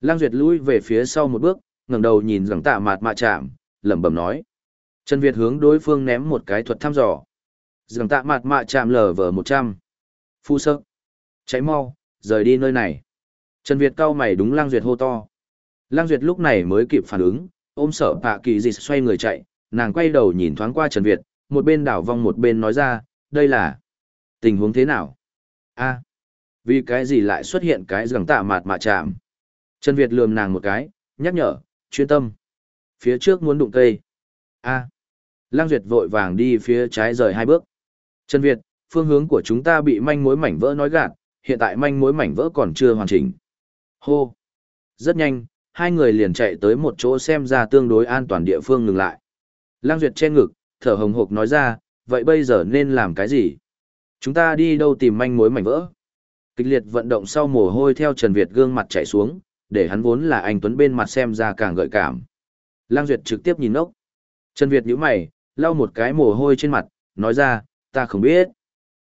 Lang Duyệt lui về phía sau một bước, ngẩng đầu nhìn rằng tạ mạt mạ chạm, lẩm bẩm nói. Trần Việt hướng đối phương ném một cái thuật thăm dò. Rằng tạ mạt mạ chạm lờ vờ 100. Phu sơ. Cháy mau, rời đi nơi này. Trần Việt cau mày đúng Lang Duyệt hô to. Lang Duyệt lúc này mới kịp phản ứng, ôm sợ tạ kỳ dịch xoay người chạy, nàng quay đầu nhìn thoáng qua Trần Việt, một bên đảo vong một bên nói ra, đây là tình huống thế nào? a vì cái gì lại xuất hiện cái rằng tạ mạt mạ chạm? Trần Việt lườm nàng một cái, nhắc nhở, chuyên tâm. Phía trước muốn đụng cây. A. À. Lăng Duyệt vội vàng đi phía trái rời hai bước. Trần Việt, phương hướng của chúng ta bị manh mối mảnh vỡ nói gạt, hiện tại manh mối mảnh vỡ còn chưa hoàn chỉnh. Hô. Rất nhanh, hai người liền chạy tới một chỗ xem ra tương đối an toàn địa phương ngừng lại. Lăng Duyệt che ngực, thở hồng hộc nói ra, vậy bây giờ nên làm cái gì? Chúng ta đi đâu tìm manh mối mảnh vỡ? Kịch liệt vận động sau mồ hôi theo Trần Việt gương mặt chảy xuống, để hắn vốn là anh Tuấn bên mặt xem ra càng gợi cảm. Lang Duyệt trực tiếp nhìn ốc. Trần Việt nhíu mày, lau một cái mồ hôi trên mặt, nói ra, ta không biết.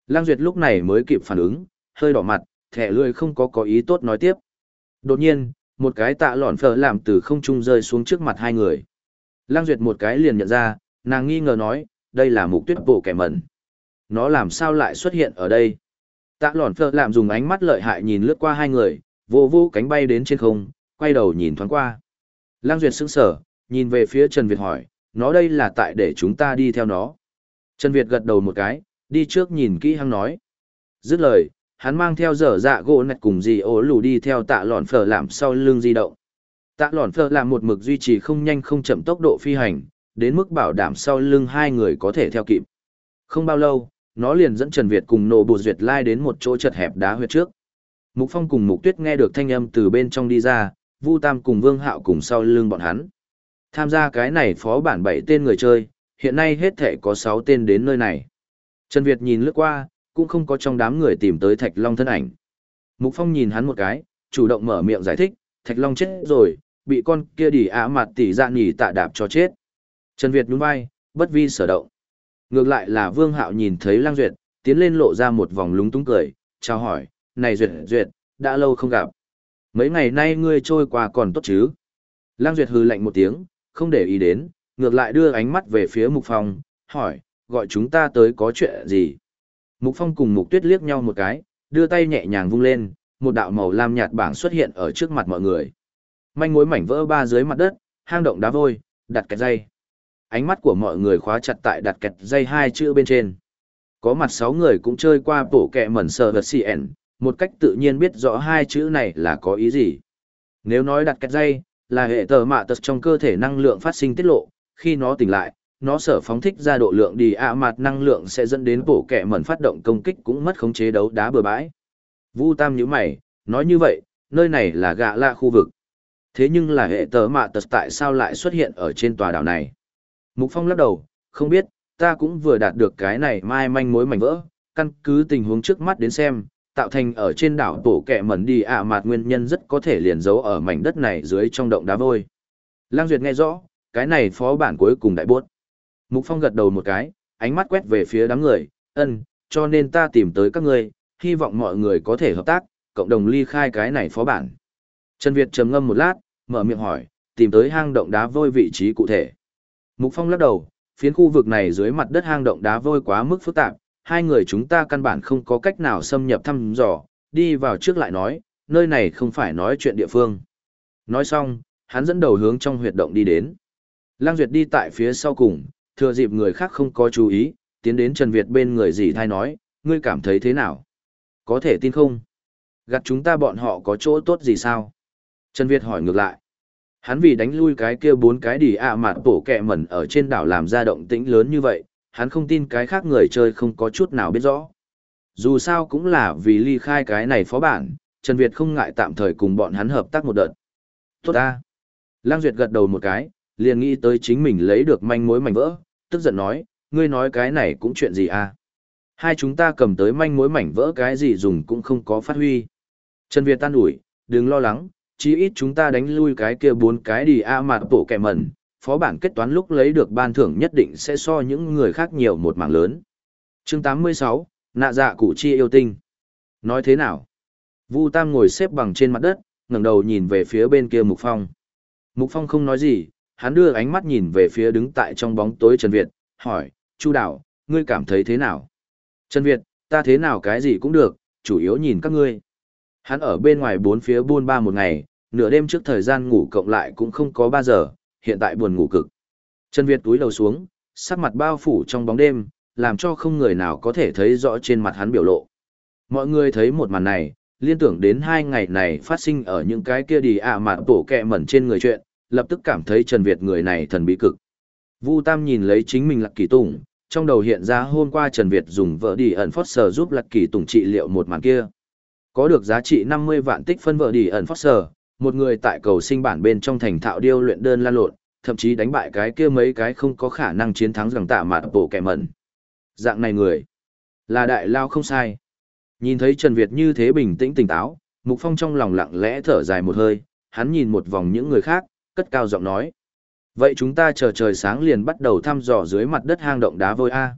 Lang Duyệt lúc này mới kịp phản ứng, hơi đỏ mặt, thẻ lưỡi không có có ý tốt nói tiếp. Đột nhiên, một cái tạ lọn phở làm từ không trung rơi xuống trước mặt hai người. Lang Duyệt một cái liền nhận ra, nàng nghi ngờ nói, đây là mục tuyết bộ kẻ mẩn. Nó làm sao lại xuất hiện ở đây? Tạ lòn phở làm dùng ánh mắt lợi hại nhìn lướt qua hai người, vô vô cánh bay đến trên không, quay đầu nhìn thoáng qua. Lang Duyệt sững sở, nhìn về phía Trần Việt hỏi, nó đây là tại để chúng ta đi theo nó. Trần Việt gật đầu một cái, đi trước nhìn kỹ hăng nói. Dứt lời, hắn mang theo dở dạ gỗ nạch cùng gì ố lù đi theo tạ lòn phở làm sau lưng di động. Tạ lòn phở làm một mực duy trì không nhanh không chậm tốc độ phi hành, đến mức bảo đảm sau lưng hai người có thể theo kịp. Không bao lâu, nó liền dẫn Trần Việt cùng nổ bù duyệt lai đến một chỗ chật hẹp đá huyệt trước. Mục Phong cùng Mục Tuyết nghe được thanh âm từ bên trong đi ra, Vu Tam cùng Vương Hạo cùng sau lưng bọn hắn. Tham gia cái này phó bản bảy tên người chơi, hiện nay hết thể có sáu tên đến nơi này. Trần Việt nhìn lướt qua, cũng không có trong đám người tìm tới Thạch Long thân ảnh. Mục Phong nhìn hắn một cái, chủ động mở miệng giải thích, Thạch Long chết rồi, bị con kia đỉ ả mặt tỷ dạ nhỉ tạ đạp cho chết. Trần Việt nhún vai, bất vi sở động. Ngược lại là Vương Hạo nhìn thấy Lang Duyệt, tiến lên lộ ra một vòng lúng túng cười, chào hỏi, này Duyệt Duyệt, đã lâu không gặp. Mấy ngày nay ngươi trôi qua còn tốt chứ? Lang Duyệt hừ lạnh một tiếng, không để ý đến, ngược lại đưa ánh mắt về phía Mục Phong, hỏi, gọi chúng ta tới có chuyện gì? Mục Phong cùng Mục Tuyết liếc nhau một cái, đưa tay nhẹ nhàng vung lên, một đạo màu lam nhạt bảng xuất hiện ở trước mặt mọi người. Manh mối mảnh vỡ ba dưới mặt đất, hang động đá vôi, đặt cái dây. Ánh mắt của mọi người khóa chặt tại đặt kẹt dây hai chữ bên trên. Có mặt sáu người cũng chơi qua bổ kẹ mẩn sờ vật CN, một cách tự nhiên biết rõ hai chữ này là có ý gì. Nếu nói đặt kẹt dây, là hệ tờ mạ tật trong cơ thể năng lượng phát sinh tiết lộ, khi nó tỉnh lại, nó sở phóng thích ra độ lượng đi ạ mặt năng lượng sẽ dẫn đến bổ kẹ mẩn phát động công kích cũng mất khống chế đấu đá bừa bãi. Vu Tam nhíu mày, nói như vậy, nơi này là gạ lạ khu vực. Thế nhưng là hệ tờ mạ tật tại sao lại xuất hiện ở trên tòa đảo này? Mục Phong lắc đầu, không biết, ta cũng vừa đạt được cái này mai manh mối mảnh vỡ, căn cứ tình huống trước mắt đến xem, tạo thành ở trên đảo tổ kẹ mẩn đi ạ mạt nguyên nhân rất có thể liền giấu ở mảnh đất này dưới trong động đá vôi. Lang Duyệt nghe rõ, cái này phó bản cuối cùng đại buốt. Mục Phong gật đầu một cái, ánh mắt quét về phía đám người, ân, cho nên ta tìm tới các ngươi, hy vọng mọi người có thể hợp tác, cộng đồng ly khai cái này phó bản. Trần Việt trầm ngâm một lát, mở miệng hỏi, tìm tới hang động đá vôi vị trí cụ thể. Mục Phong lắc đầu, phiến khu vực này dưới mặt đất hang động đá vôi quá mức phức tạp, hai người chúng ta căn bản không có cách nào xâm nhập thăm dò, đi vào trước lại nói, nơi này không phải nói chuyện địa phương. Nói xong, hắn dẫn đầu hướng trong huyệt động đi đến. Lang Duyệt đi tại phía sau cùng, thừa dịp người khác không có chú ý, tiến đến Trần Việt bên người dì thai nói, ngươi cảm thấy thế nào? Có thể tin không? Gặt chúng ta bọn họ có chỗ tốt gì sao? Trần Việt hỏi ngược lại. Hắn vì đánh lui cái kia bốn cái đỉ ạ à mạt bổ kẹ mẩn ở trên đảo làm ra động tĩnh lớn như vậy, hắn không tin cái khác người chơi không có chút nào biết rõ. Dù sao cũng là vì ly khai cái này phó bản, Trần Việt không ngại tạm thời cùng bọn hắn hợp tác một đợt. Tốt ta. Lang Duyệt gật đầu một cái, liền nghĩ tới chính mình lấy được manh mối mảnh vỡ, tức giận nói, ngươi nói cái này cũng chuyện gì à? Hai chúng ta cầm tới manh mối mảnh vỡ cái gì dùng cũng không có phát huy. Trần Việt tan ủi, đừng lo lắng, chí ít chúng ta đánh lui cái kia bốn cái đi a à mạt bổ kẻ mẩn, phó bản kết toán lúc lấy được ban thưởng nhất định sẽ so những người khác nhiều một mảng lớn. Chương 86, nạ dạ cụ chi yêu tinh. Nói thế nào? Vu Tam ngồi xếp bằng trên mặt đất, ngẩng đầu nhìn về phía bên kia Mục Phong. Mục Phong không nói gì, hắn đưa ánh mắt nhìn về phía đứng tại trong bóng tối Trần Việt, hỏi, Chu Đảo, ngươi cảm thấy thế nào? Trần Việt, ta thế nào cái gì cũng được, chủ yếu nhìn các ngươi. Hắn ở bên ngoài bốn phía buôn ba một ngày, nửa đêm trước thời gian ngủ cộng lại cũng không có ba giờ, hiện tại buồn ngủ cực. Trần Việt túi đầu xuống, sắc mặt bao phủ trong bóng đêm, làm cho không người nào có thể thấy rõ trên mặt hắn biểu lộ. Mọi người thấy một màn này, liên tưởng đến hai ngày này phát sinh ở những cái kia đi ạ à mạt tổ kẹ mẩn trên người chuyện, lập tức cảm thấy Trần Việt người này thần bí cực. Vu Tam nhìn lấy chính mình Lạc Kỳ Tùng, trong đầu hiện ra hôm qua Trần Việt dùng vợ đi ẩn phót sờ giúp Lạc Kỳ Tùng trị liệu một màn kia. Có được giá trị 50 vạn tích phân vợ đi ẩn phót sờ, một người tại cầu sinh bản bên trong thành thạo điêu luyện đơn lan lộn, thậm chí đánh bại cái kia mấy cái không có khả năng chiến thắng rằng tạ mạt bộ kẻ mẩn. Dạng này người, là đại lao không sai. Nhìn thấy Trần Việt như thế bình tĩnh tỉnh táo, Mục Phong trong lòng lặng lẽ thở dài một hơi, hắn nhìn một vòng những người khác, cất cao giọng nói. Vậy chúng ta chờ trời sáng liền bắt đầu thăm dò dưới mặt đất hang động đá vôi A.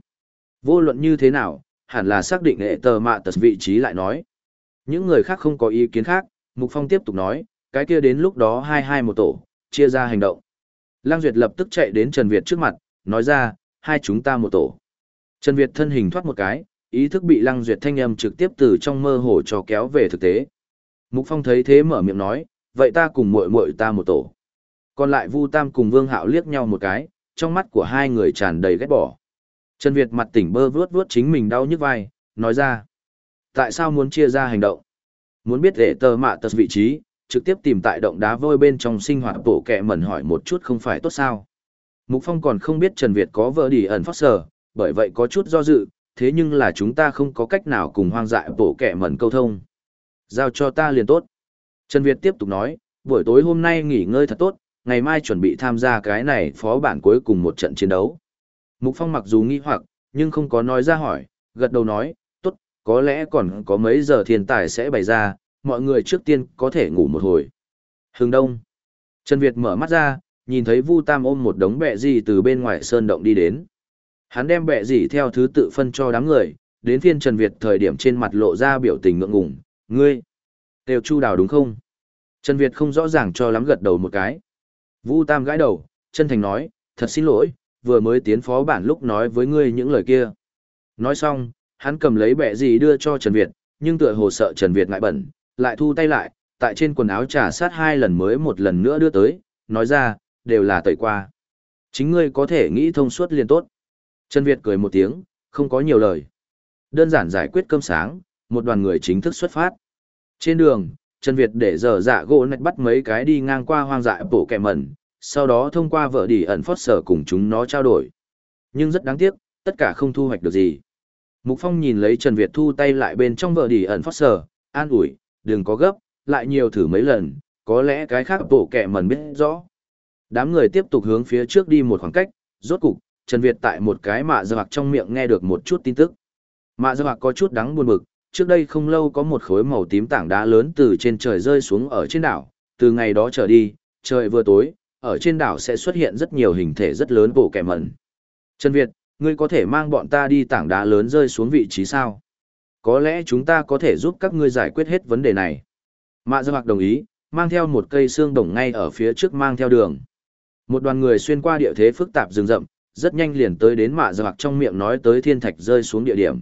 Vô luận như thế nào, hẳn là xác định hệ tờ mạ tật vị trí lại nói. Những người khác không có ý kiến khác, Mục Phong tiếp tục nói, cái kia đến lúc đó hai hai một tổ, chia ra hành động. lăng Duyệt lập tức chạy đến Trần Việt trước mặt, nói ra, hai chúng ta một tổ. Trần Việt thân hình thoát một cái, ý thức bị Lăng Duyệt thanh âm trực tiếp từ trong mơ hồ cho kéo về thực tế. Mục Phong thấy thế mở miệng nói, vậy ta cùng muội muội ta một tổ. Còn lại Vu Tam cùng Vương Hạo liếc nhau một cái, trong mắt của hai người tràn đầy ghét bỏ. Trần Việt mặt tỉnh bơ vướt vướt chính mình đau nhức vai, nói ra. Tại sao muốn chia ra hành động? Muốn biết để tờ mạ tật vị trí, trực tiếp tìm tại động đá vôi bên trong sinh hoạt bộ kẹ mẩn hỏi một chút không phải tốt sao. Mục Phong còn không biết Trần Việt có vợ đi ẩn phát sở, bởi vậy có chút do dự, thế nhưng là chúng ta không có cách nào cùng hoang dại bộ kẹ mẩn câu thông. Giao cho ta liền tốt. Trần Việt tiếp tục nói, buổi tối hôm nay nghỉ ngơi thật tốt, ngày mai chuẩn bị tham gia cái này phó bản cuối cùng một trận chiến đấu. Mục Phong mặc dù nghi hoặc, nhưng không có nói ra hỏi, gật đầu nói, tốt, có lẽ còn có mấy giờ thiên tài sẽ bày ra, mọi người trước tiên có thể ngủ một hồi. Hướng đông. Trần Việt mở mắt ra, nhìn thấy Vu Tam ôm một đống bẹ gì từ bên ngoài sơn động đi đến. Hắn đem bẹ gì theo thứ tự phân cho đám người, đến phiên Trần Việt thời điểm trên mặt lộ ra biểu tình ngượng ngùng, ngươi, đều chu đào đúng không? Trần Việt không rõ ràng cho lắm gật đầu một cái. Vu Tam gãi đầu, chân thành nói, thật xin lỗi, vừa mới tiến phó bản lúc nói với ngươi những lời kia. Nói xong, hắn cầm lấy bẹ gì đưa cho Trần Việt, nhưng tựa hồ sợ Trần Việt ngại bẩn, lại thu tay lại, tại trên quần áo trà sát hai lần mới một lần nữa đưa tới, nói ra, đều là tẩy qua. Chính ngươi có thể nghĩ thông suốt liền tốt. Trần Việt cười một tiếng, không có nhiều lời. Đơn giản giải quyết cơm sáng, một đoàn người chính thức xuất phát. Trên đường, Trần Việt để dở dạ gỗ nạch bắt mấy cái đi ngang qua hoang dại bổ kẹ mẩn, sau đó thông qua vợ đi ẩn phót sở cùng chúng nó trao đổi. Nhưng rất đáng tiếc, tất cả không thu hoạch được gì. Mục Phong nhìn lấy Trần Việt thu tay lại bên trong vợ đi ẩn phót sở, an ủi, đừng có gấp, lại nhiều thử mấy lần, có lẽ cái khác bổ kẹ mần biết rõ. Đám người tiếp tục hướng phía trước đi một khoảng cách, rốt cục, Trần Việt tại một cái mạ giặc trong miệng nghe được một chút tin tức. Mạ giặc có chút đắng buồn bực, trước đây không lâu có một khối màu tím tảng đá lớn từ trên trời rơi xuống ở trên đảo, từ ngày đó trở đi, trời vừa tối, ở trên đảo sẽ xuất hiện rất nhiều hình thể rất lớn bộ kẻ mẩn. Trần Việt, ngươi có thể mang bọn ta đi tảng đá lớn rơi xuống vị trí sao? Có lẽ chúng ta có thể giúp các ngươi giải quyết hết vấn đề này. Mạ giặc đồng ý, mang theo một cây xương đồng ngay ở phía trước mang theo đường. Một đoàn người xuyên qua địa thế phức tạp rừng rậm, rất nhanh liền tới đến mạ giặc trong miệng nói tới thiên thạch rơi xuống địa điểm.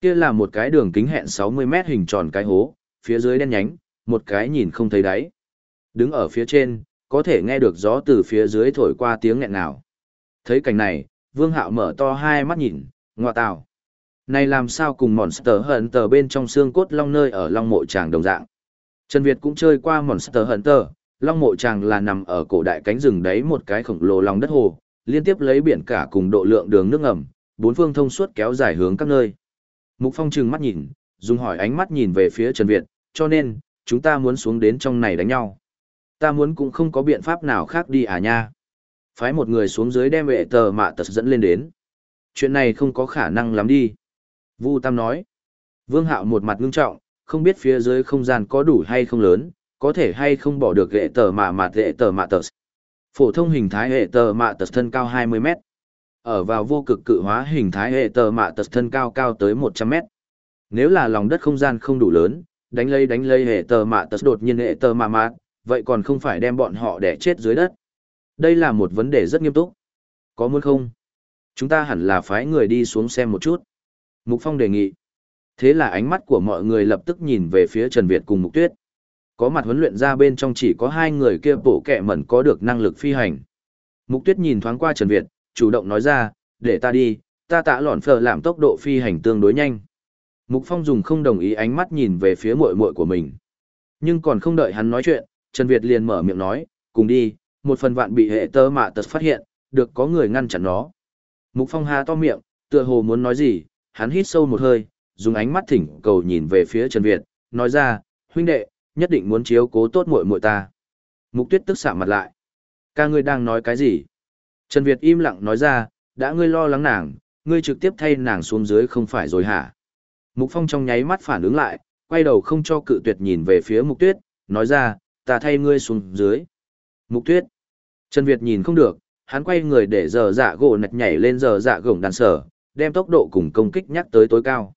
Kia là một cái đường kính hẹn 60 mét hình tròn cái hố, phía dưới đen nhánh, một cái nhìn không thấy đáy. Đứng ở phía trên, có thể nghe được gió từ phía dưới thổi qua tiếng nghẹn nào. Thấy cảnh này, Vương Hạo mở to hai mắt nhìn, ngọa tào. Này làm sao cùng Monster Hunter bên trong xương cốt long nơi ở long mộ tràng đồng dạng. Trần Việt cũng chơi qua Monster Hunter, long mộ tràng là nằm ở cổ đại cánh rừng đấy một cái khổng lồ lòng đất hồ, liên tiếp lấy biển cả cùng độ lượng đường nước ngầm, bốn phương thông suốt kéo dài hướng các nơi. Mục Phong trừng mắt nhìn, dùng hỏi ánh mắt nhìn về phía Trần Việt, cho nên, chúng ta muốn xuống đến trong này đánh nhau. Ta muốn cũng không có biện pháp nào khác đi à nha. Phái một người xuống dưới đem vệ tờ mạ tật dẫn lên đến. Chuyện này không có khả năng lắm đi. Vu Tam nói. Vương Hạo một mặt ngưng trọng, không biết phía dưới không gian có đủ hay không lớn, có thể hay không bỏ được hệ tờ mạ mạt hệ tờ mạ tờ. Phổ thông hình thái hệ tờ mạ tờ thân cao 20 mét. Ở vào vô cực cự hóa hình thái hệ tờ mạ tờ thân cao cao tới 100 mét. Nếu là lòng đất không gian không đủ lớn, đánh lấy đánh lấy hệ tờ mạ tờ đột nhiên hệ tờ mạ mạt, vậy còn không phải đem bọn họ đẻ chết dưới đất. Đây là một vấn đề rất nghiêm túc. Có muốn không? Chúng ta hẳn là phái người đi xuống xem một chút. Mục Phong đề nghị. Thế là ánh mắt của mọi người lập tức nhìn về phía Trần Việt cùng Mục Tuyết. Có mặt huấn luyện ra bên trong chỉ có hai người kia bổ kẹ mẩn có được năng lực phi hành. Mục Tuyết nhìn thoáng qua Trần Việt, chủ động nói ra, để ta đi, ta tạ lỏn phở làm tốc độ phi hành tương đối nhanh. Mục Phong dùng không đồng ý ánh mắt nhìn về phía muội muội của mình. Nhưng còn không đợi hắn nói chuyện, Trần Việt liền mở miệng nói, cùng đi, một phần vạn bị hệ tơ mạ tật phát hiện, được có người ngăn chặn nó. Mục Phong há to miệng, tựa hồ muốn nói gì, hắn hít sâu một hơi, dùng ánh mắt thỉnh cầu nhìn về phía Trần Việt, nói ra, huynh đệ, nhất định muốn chiếu cố tốt muội muội ta. Mục Tuyết tức sạm mặt lại. Ca ngươi đang nói cái gì? Trần Việt im lặng nói ra, đã ngươi lo lắng nàng, ngươi trực tiếp thay nàng xuống dưới không phải rồi hả? Mục Phong trong nháy mắt phản ứng lại, quay đầu không cho cự tuyệt nhìn về phía Mục Tuyết, nói ra, ta thay ngươi xuống dưới. Mục Tuyết. Trần Việt nhìn không được, hắn quay người để giờ dạ gỗ nạch nhảy lên giờ dạ gồng đàn sở, đem tốc độ cùng công kích nhắc tới tối cao.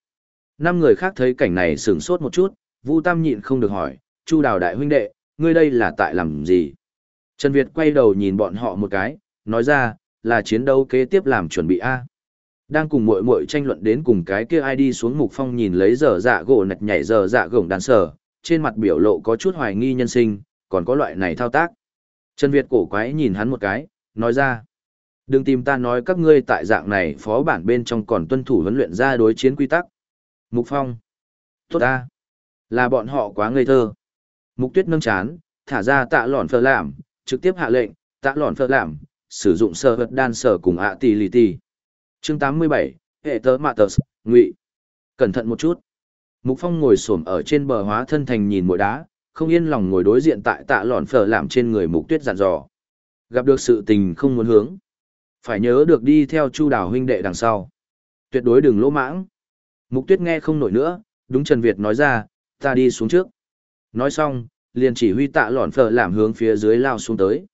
Năm người khác thấy cảnh này sửng sốt một chút, Vu Tam nhịn không được hỏi, Chu Đào đại huynh đệ, ngươi đây là tại làm gì? Trần Việt quay đầu nhìn bọn họ một cái, nói ra, là chiến đấu kế tiếp làm chuẩn bị A. Đang cùng muội muội tranh luận đến cùng cái kia ai đi xuống mục phong nhìn lấy giờ dạ gỗ nạch nhảy giờ dạ gổng đàn sở, trên mặt biểu lộ có chút hoài nghi nhân sinh, còn có loại này thao tác. Trần Việt cổ quái nhìn hắn một cái, nói ra. Đừng tìm ta nói các ngươi tại dạng này phó bản bên trong còn tuân thủ huấn luyện ra đối chiến quy tắc. Mục Phong. Tốt ta. Là bọn họ quá ngây thơ. Mục Tuyết nâng chán, thả ra tạ lòn phơ làm, trực tiếp hạ lệnh, tạ lòn phơ làm, sử dụng sơ vật đan sở cùng ạ tỷ lì tỷ. Chương 87, hệ tớ mạ tờ ngụy. Cẩn thận một chút. Mục Phong ngồi xổm ở trên bờ hóa thân thành nhìn mũi đá, không yên lòng ngồi đối diện tại tạ lòn phở làm trên người mục tuyết dặn dò. Gặp được sự tình không muốn hướng. Phải nhớ được đi theo chu đào huynh đệ đằng sau. Tuyệt đối đừng lỗ mãng. Mục tuyết nghe không nổi nữa, đúng Trần Việt nói ra, ta đi xuống trước. Nói xong, liền chỉ huy tạ lọn phở làm hướng phía dưới lao xuống tới.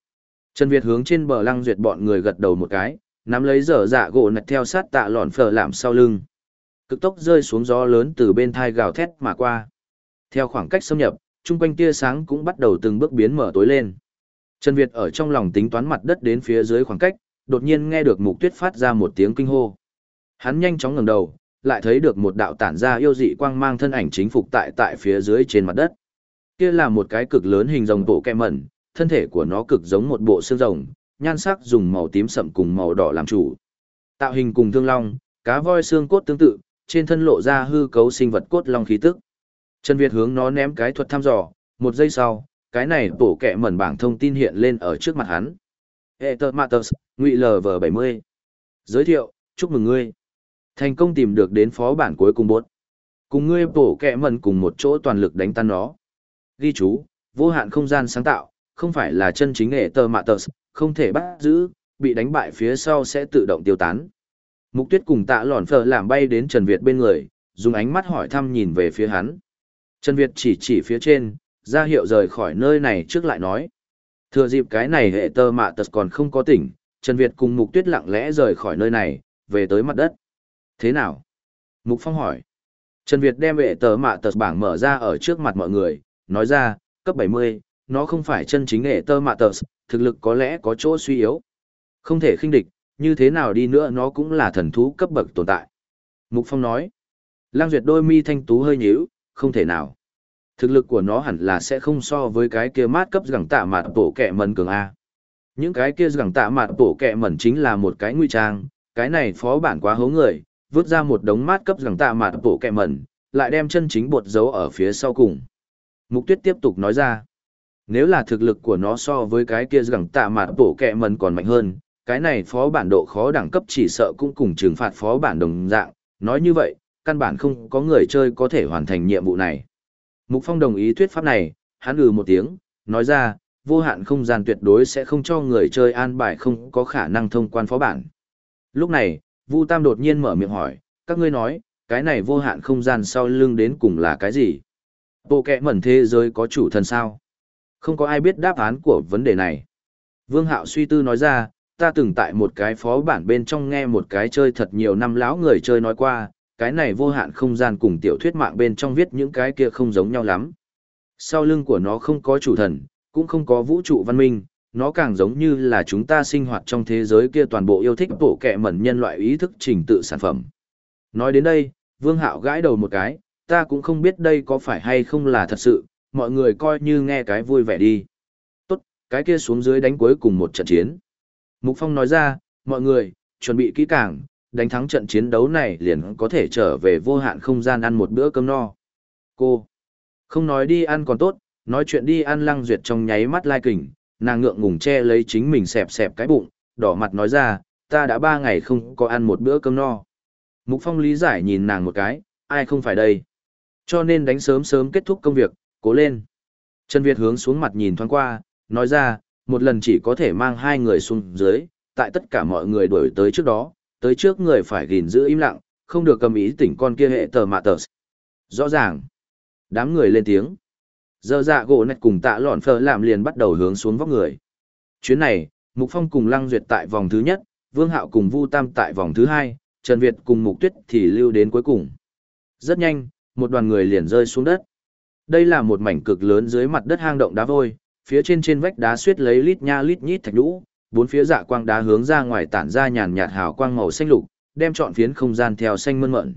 Trần Việt hướng trên bờ lăng duyệt bọn người gật đầu một cái, nắm lấy dở dạ gỗ nạch theo sát tạ lọn phở làm sau lưng. Cực tốc rơi xuống gió lớn từ bên thai gào thét mà qua. Theo khoảng cách xâm nhập, chung quanh tia sáng cũng bắt đầu từng bước biến mở tối lên. Trần Việt ở trong lòng tính toán mặt đất đến phía dưới khoảng cách, đột nhiên nghe được Mục Tuyết phát ra một tiếng kinh hô. Hắn nhanh chóng ngẩng đầu, lại thấy được một đạo tản ra yêu dị quang mang thân ảnh chính phục tại tại phía dưới trên mặt đất. Kia là một cái cực lớn hình rồng bộ kẹ mẩn, thân thể của nó cực giống một bộ xương rồng, nhan sắc dùng màu tím sậm cùng màu đỏ làm chủ. Tạo hình cùng thương long, cá voi xương cốt tương tự, trên thân lộ ra hư cấu sinh vật cốt long khí tức. Trần Việt hướng nó ném cái thuật thăm dò, một giây sau, cái này tổ kẹ mẩn bảng thông tin hiện lên ở trước mặt hắn. Ether Matters, Ngụy LV70. Giới thiệu, chúc mừng ngươi. Thành công tìm được đến phó bản cuối cùng bốt. Cùng ngươi bổ kẹ mẩn cùng một chỗ toàn lực đánh tan nó. Ghi chú, vô hạn không gian sáng tạo, không phải là chân chính Ether Matters, không thể bắt giữ, bị đánh bại phía sau sẽ tự động tiêu tán. Mục tuyết cùng tạ lòn phở làm bay đến Trần Việt bên người, dùng ánh mắt hỏi thăm nhìn về phía hắn. Trần Việt chỉ chỉ phía trên, ra hiệu rời khỏi nơi này trước lại nói. Thừa dịp cái này hệ tơ mạ tật còn không có tỉnh, Trần Việt cùng Mục Tuyết lặng lẽ rời khỏi nơi này, về tới mặt đất. Thế nào? Mục Phong hỏi. Trần Việt đem hệ tơ mạ tật bảng mở ra ở trước mặt mọi người, nói ra, cấp 70, nó không phải chân chính hệ tơ mạ tật, thực lực có lẽ có chỗ suy yếu. Không thể khinh địch, như thế nào đi nữa nó cũng là thần thú cấp bậc tồn tại. Mục Phong nói. Lang Duyệt đôi mi thanh tú hơi nhíu, không thể nào. Thực lực của nó hẳn là sẽ không so với cái kia mát cấp gẳng tạ mạt bổ kẹ mẩn cường A. Những cái kia gẳng tạ mạt bổ kẹ mẩn chính là một cái nguy trang, cái này phó bản quá hố người, vứt ra một đống mát cấp gẳng tạ mạt bổ kẹ mẩn, lại đem chân chính bột giấu ở phía sau cùng. Mục tuyết tiếp tục nói ra, nếu là thực lực của nó so với cái kia gẳng tạ mạt bổ kẹ mẩn còn mạnh hơn, cái này phó bản độ khó đẳng cấp chỉ sợ cũng cùng trừng phạt phó bản đồng dạng, nói như vậy, căn bản không có người chơi có thể hoàn thành nhiệm vụ này. Mục Phong đồng ý thuyết pháp này, hắn ừ một tiếng, nói ra, vô hạn không gian tuyệt đối sẽ không cho người chơi an bài không có khả năng thông quan phó bản. Lúc này, Vu Tam đột nhiên mở miệng hỏi, các ngươi nói, cái này vô hạn không gian sau lưng đến cùng là cái gì? Bộ kẹ mẩn thế giới có chủ thần sao? Không có ai biết đáp án của vấn đề này. Vương Hạo suy tư nói ra, ta từng tại một cái phó bản bên trong nghe một cái chơi thật nhiều năm lão người chơi nói qua, cái này vô hạn không gian cùng tiểu thuyết mạng bên trong viết những cái kia không giống nhau lắm. Sau lưng của nó không có chủ thần, cũng không có vũ trụ văn minh, nó càng giống như là chúng ta sinh hoạt trong thế giới kia toàn bộ yêu thích bộ kệ mẩn nhân loại ý thức trình tự sản phẩm. Nói đến đây, Vương Hạo gãi đầu một cái, ta cũng không biết đây có phải hay không là thật sự, mọi người coi như nghe cái vui vẻ đi. Tốt, cái kia xuống dưới đánh cuối cùng một trận chiến. Mục Phong nói ra, mọi người, chuẩn bị kỹ càng, đánh thắng trận chiến đấu này liền có thể trở về vô hạn không gian ăn một bữa cơm no. Cô, không nói đi ăn còn tốt, nói chuyện đi ăn lăng duyệt trong nháy mắt lai kình, nàng ngượng ngùng che lấy chính mình xẹp xẹp cái bụng, đỏ mặt nói ra, ta đã ba ngày không có ăn một bữa cơm no. Mục Phong lý giải nhìn nàng một cái, ai không phải đây. Cho nên đánh sớm sớm kết thúc công việc, cố lên. Trần Việt hướng xuống mặt nhìn thoáng qua, nói ra, một lần chỉ có thể mang hai người xuống dưới, tại tất cả mọi người đuổi tới trước đó, tới trước người phải gìn giữ im lặng, không được cầm ý tỉnh con kia hệ tờ mạ tờ. Rõ ràng. Đám người lên tiếng. Giờ dạ gỗ nạch cùng tạ lọn phở làm liền bắt đầu hướng xuống vóc người. Chuyến này, Mục Phong cùng Lăng Duyệt tại vòng thứ nhất, Vương Hạo cùng Vu Tam tại vòng thứ hai, Trần Việt cùng Mục Tuyết thì lưu đến cuối cùng. Rất nhanh, một đoàn người liền rơi xuống đất. Đây là một mảnh cực lớn dưới mặt đất hang động đá vôi, phía trên trên vách đá suýt lấy lít nha lít nhít thạch lũ, bốn phía dạ quang đá hướng ra ngoài tản ra nhàn nhạt hào quang màu xanh lục, đem trọn phiến không gian theo xanh mơn mởn.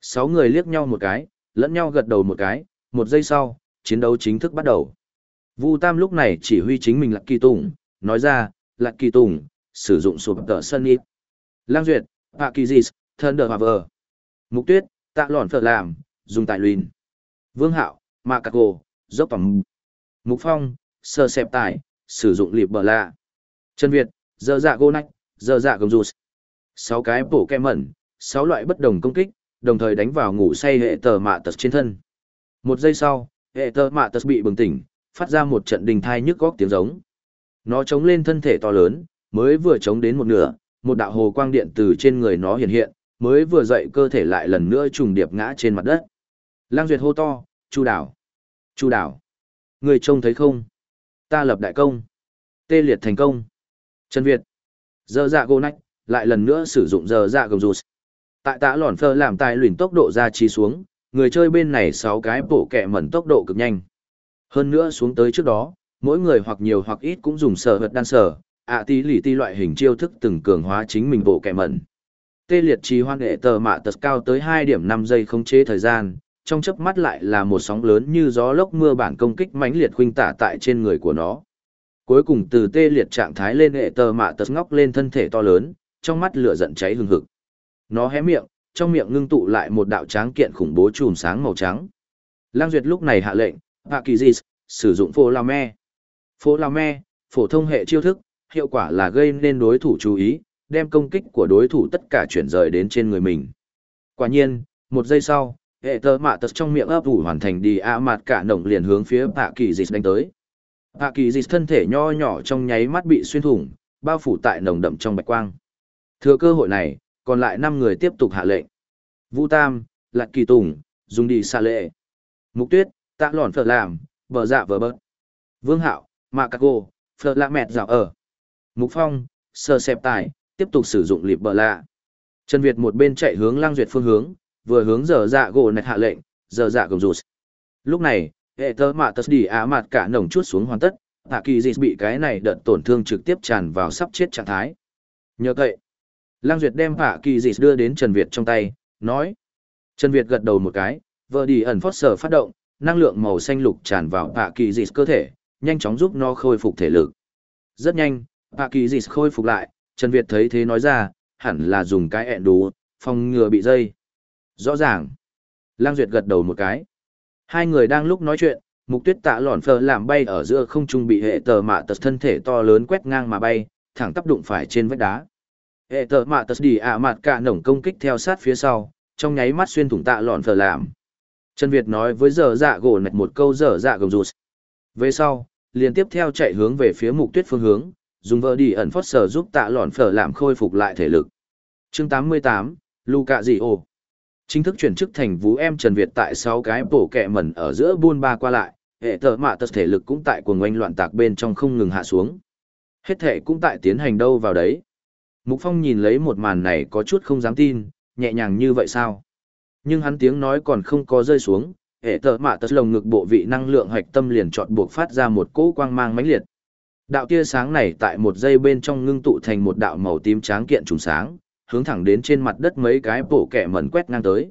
Sáu người liếc nhau một cái, lẫn nhau gật đầu một cái, một giây sau, chiến đấu chính thức bắt đầu. Vu Tam lúc này chỉ huy chính mình Lạc Kỳ Tùng, nói ra, Lạc Kỳ Tùng, sử dụng sụp tờ sân ít. Lang Duyệt, Hạ Kỳ Dì, Thân Đờ Hòa Vờ. Mục Tuyết, Tạ Lòn Phở Làm, dùng tài luyện. Vương Hạo, Mạ Cạc Gồ, Dốc Tầm. Mục Phong, Sơ Xẹp Tài, sử dụng liệp bờ lạ. Trần Việt, giờ dạ gô nách, giờ dạ gồng rụt. Sáu cái bổ kem mẩn, sáu loại bất đồng công kích, đồng thời đánh vào ngủ say hệ tờ mạ tật trên thân. Một giây sau, hệ tờ mạ tật bị bừng tỉnh, phát ra một trận đình thai nhức góc tiếng giống. Nó chống lên thân thể to lớn, mới vừa chống đến một nửa, một đạo hồ quang điện từ trên người nó hiện hiện, mới vừa dậy cơ thể lại lần nữa trùng điệp ngã trên mặt đất. Lang Duyệt hô to, Chu đảo. Chu đảo. Người trông thấy không? Ta lập đại công. Tê liệt thành công. Trần Việt. Giờ dạ gồ nách, lại lần nữa sử dụng giờ dạ gồng rụt. Tại tạ lòn phơ làm tài luyện tốc độ ra chi xuống, người chơi bên này 6 cái bổ kẹ mẩn tốc độ cực nhanh. Hơn nữa xuống tới trước đó, mỗi người hoặc nhiều hoặc ít cũng dùng sở vật đan sở, ạ tí lì ti loại hình chiêu thức từng cường hóa chính mình bộ kẹ mẩn. Tê liệt trì hoan nghệ tờ mạ tật cao tới 2 điểm 5 giây không chế thời gian, trong chớp mắt lại là một sóng lớn như gió lốc mưa bản công kích mãnh liệt khuynh tả tại trên người của nó. Cuối cùng từ tê liệt trạng thái lên hệ tờ mạ tật ngóc lên thân thể to lớn, trong mắt lửa giận cháy hừng hực. Nó hé miệng, trong miệng ngưng tụ lại một đạo tráng kiện khủng bố chùm sáng màu trắng. Lang Duyệt lúc này hạ lệnh, Hạ Kỳ Dì sử dụng phô lao me. Phô lao me, phổ thông hệ chiêu thức, hiệu quả là gây nên đối thủ chú ý, đem công kích của đối thủ tất cả chuyển rời đến trên người mình. Quả nhiên, một giây sau, hệ tờ mạ tật trong miệng ấp ủ hoàn thành đi a mặt cả nồng liền hướng phía Hạ Kỳ Dì đánh tới. Hạ Kỳ dịch thân thể nho nhỏ trong nháy mắt bị xuyên thủng, bao phủ tại nồng đậm trong bạch quang. Thừa cơ hội này, còn lại 5 người tiếp tục hạ lệnh. Vũ Tam, Lạc Kỳ Tùng, Dung Đi Sa Lệ. Mục Tuyết, Tạ Lòn Phở Làm, Bờ Dạ Vờ Bớt. Vương Hạo, Mạ Cạc Gô, Phở Lạ Mẹt Dạo Ở. Mục Phong, Sơ Xẹp Tài, tiếp tục sử dụng lịp bờ lạ. Trần Việt một bên chạy hướng lang duyệt phương hướng, vừa hướng giờ dạ gỗ nạch hạ lệnh, giờ dạ gồng rụt. Lúc này, hệ tơ mạ tật đi á mặt cả nồng chút xuống hoàn tất, Hạ Kỳ dị bị cái này đợt tổn thương trực tiếp tràn vào sắp chết trạng thái. Nhờ cậy Lang Duyệt đem Hạ Kỳ dị đưa đến Trần Việt trong tay, nói. Trần Việt gật đầu một cái, vợ đi ẩn phót sở phát động, năng lượng màu xanh lục tràn vào Hạ Kỳ dị cơ thể, nhanh chóng giúp nó khôi phục thể lực. Rất nhanh, Hạ Kỳ dị khôi phục lại, Trần Việt thấy thế nói ra, hẳn là dùng cái ẹn đủ, phòng ngừa bị dây. Rõ ràng. Lang Duyệt gật đầu một cái. Hai người đang lúc nói chuyện, mục tuyết tạ lòn phờ làm bay ở giữa không trung bị hệ tờ mạ tật thân thể to lớn quét ngang mà bay, thẳng tắp đụng phải trên vách đá. Hệ tờ mạ tật đi ạ mạt cả nổng công kích theo sát phía sau, trong nháy mắt xuyên thủng tạ lòn phờ làm. Trần Việt nói với dở dạ gỗ nạch một câu dở dạ gồng rụt. Về sau, liền tiếp theo chạy hướng về phía mục tuyết phương hướng, dùng vợ đi ẩn phót sở giúp tạ lòn phở làm khôi phục lại thể lực. chương 88, Luca Dị Ô. Chính thức chuyển chức thành vũ em Trần Việt tại sáu cái bổ kẹ mẩn ở giữa buôn ba qua lại, hệ tờ mạ tật thể lực cũng tại cuồng oanh loạn tạc bên trong không ngừng hạ xuống. Hết thể cũng tại tiến hành đâu vào đấy. Mục Phong nhìn lấy một màn này có chút không dám tin, nhẹ nhàng như vậy sao? Nhưng hắn tiếng nói còn không có rơi xuống, hệ tờ mạ tật lồng ngực bộ vị năng lượng hạch tâm liền chọn buộc phát ra một cỗ quang mang mãnh liệt. Đạo tia sáng này tại một giây bên trong ngưng tụ thành một đạo màu tím tráng kiện trùng sáng, hướng thẳng đến trên mặt đất mấy cái bộ kẻ mẩn quét ngang tới.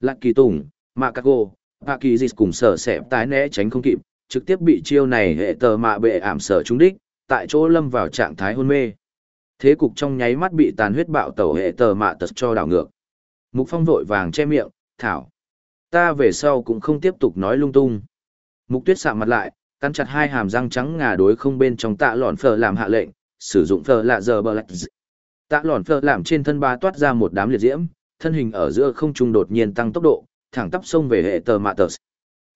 Lạc kỳ tùng, mạ cạc gô, hạ kỳ dịch cùng sở xẹp tái né tránh không kịp, trực tiếp bị chiêu này hệ tờ mạ bệ ảm sở trúng đích, tại chỗ lâm vào trạng thái hôn mê. Thế cục trong nháy mắt bị tàn huyết bạo tẩu hệ tờ mạ tật cho đảo ngược. Mục phong vội vàng che miệng, thảo. Ta về sau cũng không tiếp tục nói lung tung. Mục tuyết sạm mặt lại, cắn chặt hai hàm răng trắng ngà đối không bên trong tạ lòn phở làm hạ lệnh, sử dụng phở lạ giờ bờ lạch Tạ lòn phở làm trên thân ba toát ra một đám liệt diễm, thân hình ở giữa không trung đột nhiên tăng tốc độ, thẳng tắp xông về hệ tờ mạ tờ.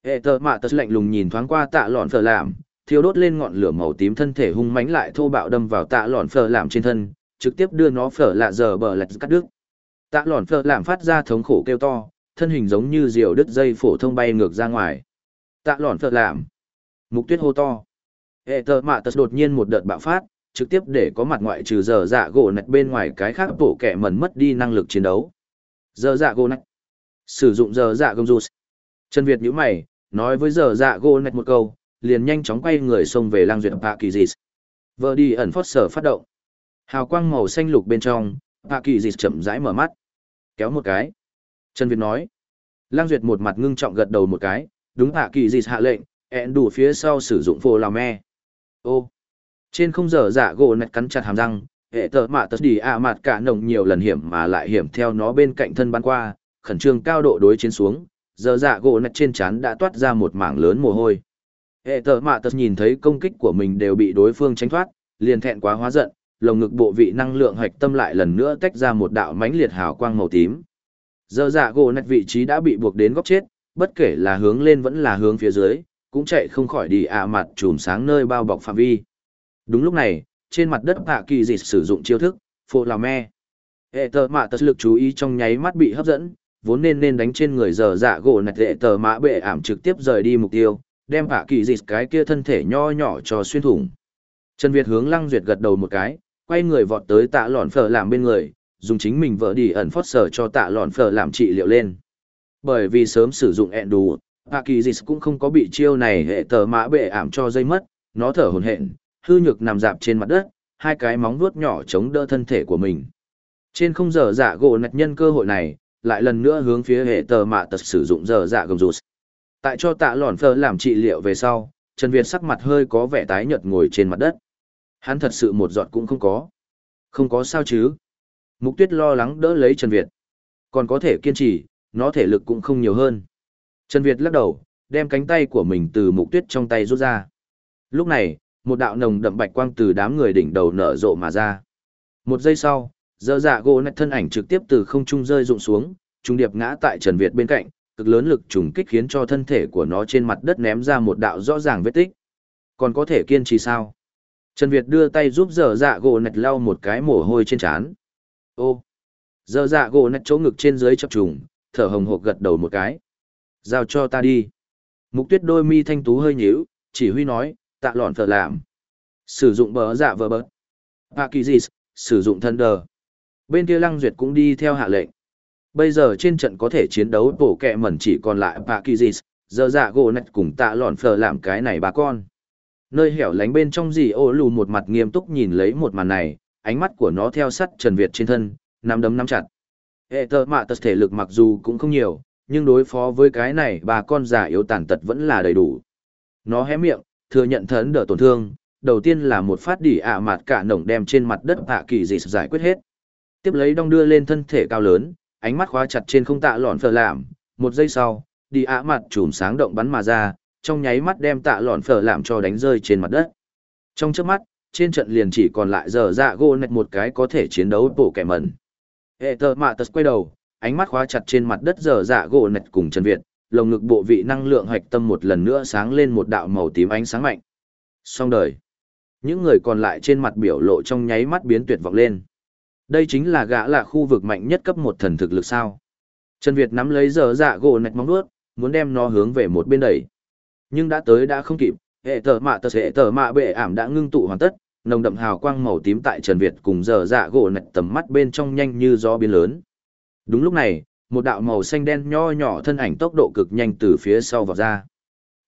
Hệ tờ mạ tờ lạnh lùng nhìn thoáng qua tạ lòn phở làm, thiêu đốt lên ngọn lửa màu tím thân thể hung mãnh lại thô bạo đâm vào tạ lòn phở làm trên thân, trực tiếp đưa nó phở lạ giờ bờ lạch cắt đứt. Tạ lòn phở làm phát ra thống khổ kêu to, thân hình giống như diều đứt dây phổ thông bay ngược ra ngoài. Tạ lòn phở làm. Mục tuyết hô to. Hệ tờ mạ tật đột nhiên một đợt bạo phát, trực tiếp để có mặt ngoại trừ giờ dạ gỗ nạch bên ngoài cái khác bộ kẻ mẩn mất đi năng lực chiến đấu. Giờ dạ gỗ nạch. Sử dụng giờ dạ gông rụt. Trần Việt nhíu mày, nói với giờ dạ gỗ nạch một câu, liền nhanh chóng quay người xông về lang duyệt Pạ Kỳ Vợ đi ẩn phót sở phát động. Hào quang màu xanh lục bên trong, Pạ Kỳ chậm rãi mở mắt. Kéo một cái. Trần Việt nói. Lang duyệt một mặt ngưng trọng gật đầu một cái, đúng Pạ Kỳ hạ lệnh, ẹn đủ phía sau sử dụng phô làm me. Ô. Trên không giờ dạ gỗ nạch cắn chặt hàm răng, hệ tờ mạ tật đi ạ mặt cả nồng nhiều lần hiểm mà lại hiểm theo nó bên cạnh thân bắn qua, khẩn trương cao độ đối chiến xuống, giờ dạ gỗ nạch trên chán đã toát ra một mảng lớn mồ hôi. Hệ tờ mạ tật nhìn thấy công kích của mình đều bị đối phương tránh thoát, liền thẹn quá hóa giận, lồng ngực bộ vị năng lượng hạch tâm lại lần nữa tách ra một đạo mãnh liệt hào quang màu tím. Giờ dạ gỗ nạch vị trí đã bị buộc đến góc chết, bất kể là hướng lên vẫn là hướng phía dưới, cũng chạy không khỏi đi ạ mặt chùm sáng nơi bao bọc phạm vi. Đúng lúc này, trên mặt đất hạ kỳ dịch sử dụng chiêu thức, phô là me. Hệ tờ mạ tật lực chú ý trong nháy mắt bị hấp dẫn, vốn nên nên đánh trên người giờ dạ gỗ nạch hệ tờ mã bệ ảm trực tiếp rời đi mục tiêu, đem hạ kỳ dịch cái kia thân thể nho nhỏ cho xuyên thủng. Trần Việt hướng lăng duyệt gật đầu một cái, quay người vọt tới tạ lọn phở làm bên người, dùng chính mình vợ đi ẩn phót sở cho tạ lọn phở làm trị liệu lên. Bởi vì sớm sử dụng ẹn đủ, Hạ kỳ dịch cũng không có bị chiêu này hệ tờ mã bệ ảm cho dây mất, nó thở hồn hện, hư nhược nằm dạp trên mặt đất, hai cái móng vuốt nhỏ chống đỡ thân thể của mình. Trên không giờ dạ gỗ nạch nhân cơ hội này, lại lần nữa hướng phía hệ tờ mạ tật sử dụng giờ dạ gầm rụt. Tại cho tạ lòn phơ làm trị liệu về sau, Trần Việt sắc mặt hơi có vẻ tái nhợt ngồi trên mặt đất. Hắn thật sự một giọt cũng không có. Không có sao chứ. Mục tuyết lo lắng đỡ lấy Trần Việt. Còn có thể kiên trì, nó thể lực cũng không nhiều hơn. Trần Việt lắc đầu, đem cánh tay của mình từ mục tuyết trong tay rút ra. Lúc này, một đạo nồng đậm bạch quang từ đám người đỉnh đầu nở rộ mà ra. Một giây sau, dơ dạ gỗ nạch thân ảnh trực tiếp từ không trung rơi rụng xuống, trung điệp ngã tại Trần Việt bên cạnh, cực lớn lực trùng kích khiến cho thân thể của nó trên mặt đất ném ra một đạo rõ ràng vết tích. Còn có thể kiên trì sao? Trần Việt đưa tay giúp dở dạ gỗ nạch lau một cái mồ hôi trên trán. Ô! Dở dạ gỗ nạch chỗ ngực trên dưới chập trùng, thở hồng hộc gật đầu một cái. Giao cho ta đi. Mục tuyết đôi mi thanh tú hơi nhíu, chỉ huy nói, tạ lòn thờ làm. Sử dụng bờ dạ vờ bớt. Pakizis, sử dụng thân đờ. Bên kia lăng duyệt cũng đi theo hạ lệnh. Bây giờ trên trận có thể chiến đấu bổ kẹ mẩn chỉ còn lại Pakizis, giờ dạ gỗ nạch cùng tạ lòn phờ làm cái này bà con. Nơi hẻo lánh bên trong dì ô lù một mặt nghiêm túc nhìn lấy một màn này, ánh mắt của nó theo sắt Trần Việt trên thân, nắm đấm nắm chặt. Hệ tờ mạ tật thể lực mặc dù cũng không nhiều, nhưng đối phó với cái này bà con già yếu tàn tật vẫn là đầy đủ. Nó hé miệng, thừa nhận thấn đỡ tổn thương, đầu tiên là một phát đỉ ạ mặt cả nổng đem trên mặt đất hạ kỳ dị giải quyết hết. Tiếp lấy đong đưa lên thân thể cao lớn, ánh mắt khóa chặt trên không tạ lọn phở làm, một giây sau, đi ạ mặt chùm sáng động bắn mà ra, trong nháy mắt đem tạ lọn phở làm cho đánh rơi trên mặt đất. Trong chớp mắt, trên trận liền chỉ còn lại giờ dạ gỗ nạch một cái có thể chiến đấu bổ kẻ mẩn. Hệ tờ mạ tật quay đầu, ánh mắt khóa chặt trên mặt đất giờ dạ gỗ nạch cùng Trần Việt, lồng ngực bộ vị năng lượng hoạch tâm một lần nữa sáng lên một đạo màu tím ánh sáng mạnh. Xong đời. Những người còn lại trên mặt biểu lộ trong nháy mắt biến tuyệt vọng lên. Đây chính là gã là khu vực mạnh nhất cấp một thần thực lực sao. Trần Việt nắm lấy giờ dạ gỗ nạch móng đuốt, muốn đem nó hướng về một bên đẩy. Nhưng đã tới đã không kịp, hệ tờ mạ tờ hệ tờ mạ bệ ảm đã ngưng tụ hoàn tất, nồng đậm hào quang màu tím tại Trần Việt cùng giờ dạ gỗ nạch tầm mắt bên trong nhanh như gió biến lớn. Đúng lúc này, một đạo màu xanh đen nho nhỏ thân ảnh tốc độ cực nhanh từ phía sau vào ra.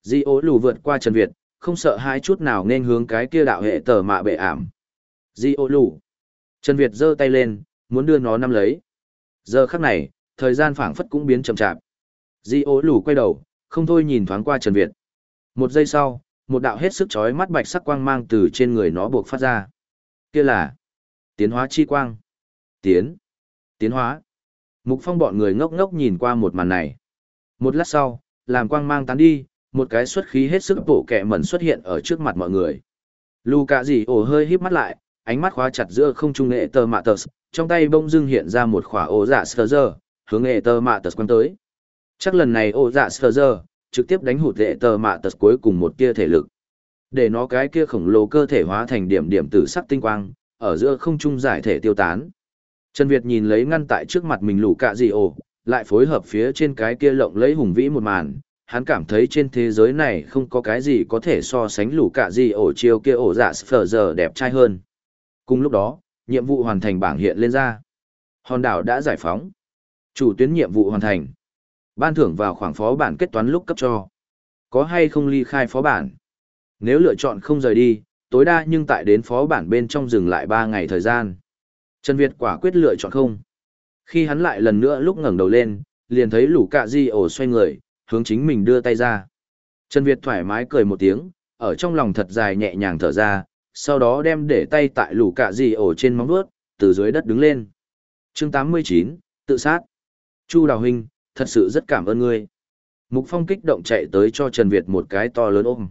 Di ố lù vượt qua Trần Việt, không sợ hai chút nào nên hướng cái kia đạo hệ tờ mạ bệ ảm. Di ố lù. Trần Việt giơ tay lên, muốn đưa nó nắm lấy. Giờ khắc này, thời gian phảng phất cũng biến chậm chạp. Di ố lù quay đầu, không thôi nhìn thoáng qua Trần Việt. Một giây sau, một đạo hết sức chói mắt bạch sắc quang mang từ trên người nó buộc phát ra. Kia là tiến hóa chi quang. Tiến. Tiến hóa. Mục phong bọn người ngốc ngốc nhìn qua một màn này. Một lát sau, làm quang mang tán đi, một cái xuất khí hết sức bổ kẹ mẩn xuất hiện ở trước mặt mọi người. Lù cả gì ổ hơi híp mắt lại, ánh mắt khóa chặt giữa không trung nghệ tơ mạ tờ trong tay bông dưng hiện ra một khỏa ổ giả sờ giờ, hướng nghệ tơ mạ tờ quăng tới. Chắc lần này ổ giả sờ giờ, trực tiếp đánh hụt nghệ tơ mạ tờ cuối cùng một tia thể lực. Để nó cái kia khổng lồ cơ thể hóa thành điểm điểm tử sắc tinh quang, ở giữa không trung giải thể tiêu tán. Trần Việt nhìn lấy ngăn tại trước mặt mình lũ cạ gì ồ, lại phối hợp phía trên cái kia lộng lấy hùng vĩ một màn, hắn cảm thấy trên thế giới này không có cái gì có thể so sánh lũ cạ gì ổ chiêu kia ổ dạ phở giờ đẹp trai hơn. Cùng lúc đó, nhiệm vụ hoàn thành bảng hiện lên ra. Hòn đảo đã giải phóng. Chủ tuyến nhiệm vụ hoàn thành. Ban thưởng vào khoảng phó bản kết toán lúc cấp cho. Có hay không ly khai phó bản? Nếu lựa chọn không rời đi, tối đa nhưng tại đến phó bản bên trong dừng lại 3 ngày thời gian. Trần Việt quả quyết lựa chọn không. Khi hắn lại lần nữa lúc ngẩng đầu lên, liền thấy lũ cạ di ổ xoay người, hướng chính mình đưa tay ra. Trần Việt thoải mái cười một tiếng, ở trong lòng thật dài nhẹ nhàng thở ra, sau đó đem để tay tại lũ cạ di ổ trên móng vuốt, từ dưới đất đứng lên. chương 89, tự sát. Chu Đào Huynh, thật sự rất cảm ơn ngươi. Mục Phong kích động chạy tới cho Trần Việt một cái to lớn ôm.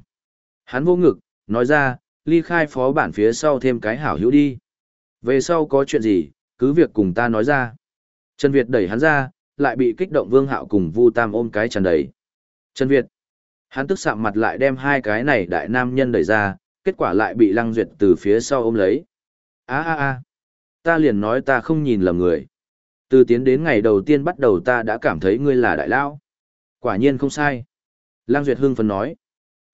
Hắn vô ngực, nói ra, ly khai phó bản phía sau thêm cái hảo hữu đi. Về sau có chuyện gì, cứ việc cùng ta nói ra. Trần Việt đẩy hắn ra, lại bị kích động Vương Hạo cùng Vu Tam ôm cái tràn đầy. Trần Việt. Hắn tức sạm mặt lại đem hai cái này đại nam nhân đẩy ra, kết quả lại bị Lăng Duyệt từ phía sau ôm lấy. A a a. Ta liền nói ta không nhìn lầm người. Từ tiến đến ngày đầu tiên bắt đầu ta đã cảm thấy ngươi là đại lão. Quả nhiên không sai. Lăng Duyệt hưng phấn nói.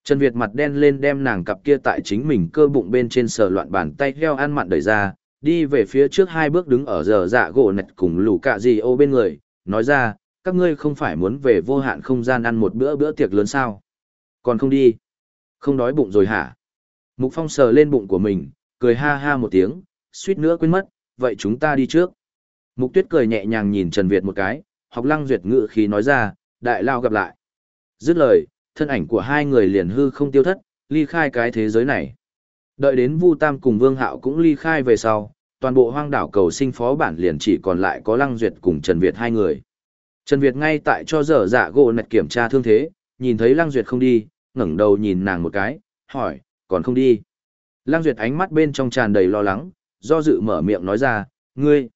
Trần Việt mặt đen lên đem nàng cặp kia tại chính mình cơ bụng bên trên sờ loạn bàn tay heo ăn mặn đẩy ra, đi về phía trước hai bước đứng ở giờ dạ gỗ nạch cùng lù cạ gì ô bên người, nói ra, các ngươi không phải muốn về vô hạn không gian ăn một bữa bữa tiệc lớn sao? Còn không đi? Không đói bụng rồi hả? Mục Phong sờ lên bụng của mình, cười ha ha một tiếng, suýt nữa quên mất, vậy chúng ta đi trước. Mục Tuyết cười nhẹ nhàng nhìn Trần Việt một cái, học lăng duyệt ngự khí nói ra, đại lao gặp lại. Dứt lời, thân ảnh của hai người liền hư không tiêu thất, ly khai cái thế giới này. Đợi đến Vu Tam cùng Vương Hạo cũng ly khai về sau, toàn bộ hoang đảo cầu sinh phó bản liền chỉ còn lại có Lăng Duyệt cùng Trần Việt hai người. Trần Việt ngay tại cho dở dạ gỗ nạch kiểm tra thương thế, nhìn thấy Lăng Duyệt không đi, ngẩng đầu nhìn nàng một cái, hỏi, còn không đi. Lăng Duyệt ánh mắt bên trong tràn đầy lo lắng, do dự mở miệng nói ra, ngươi,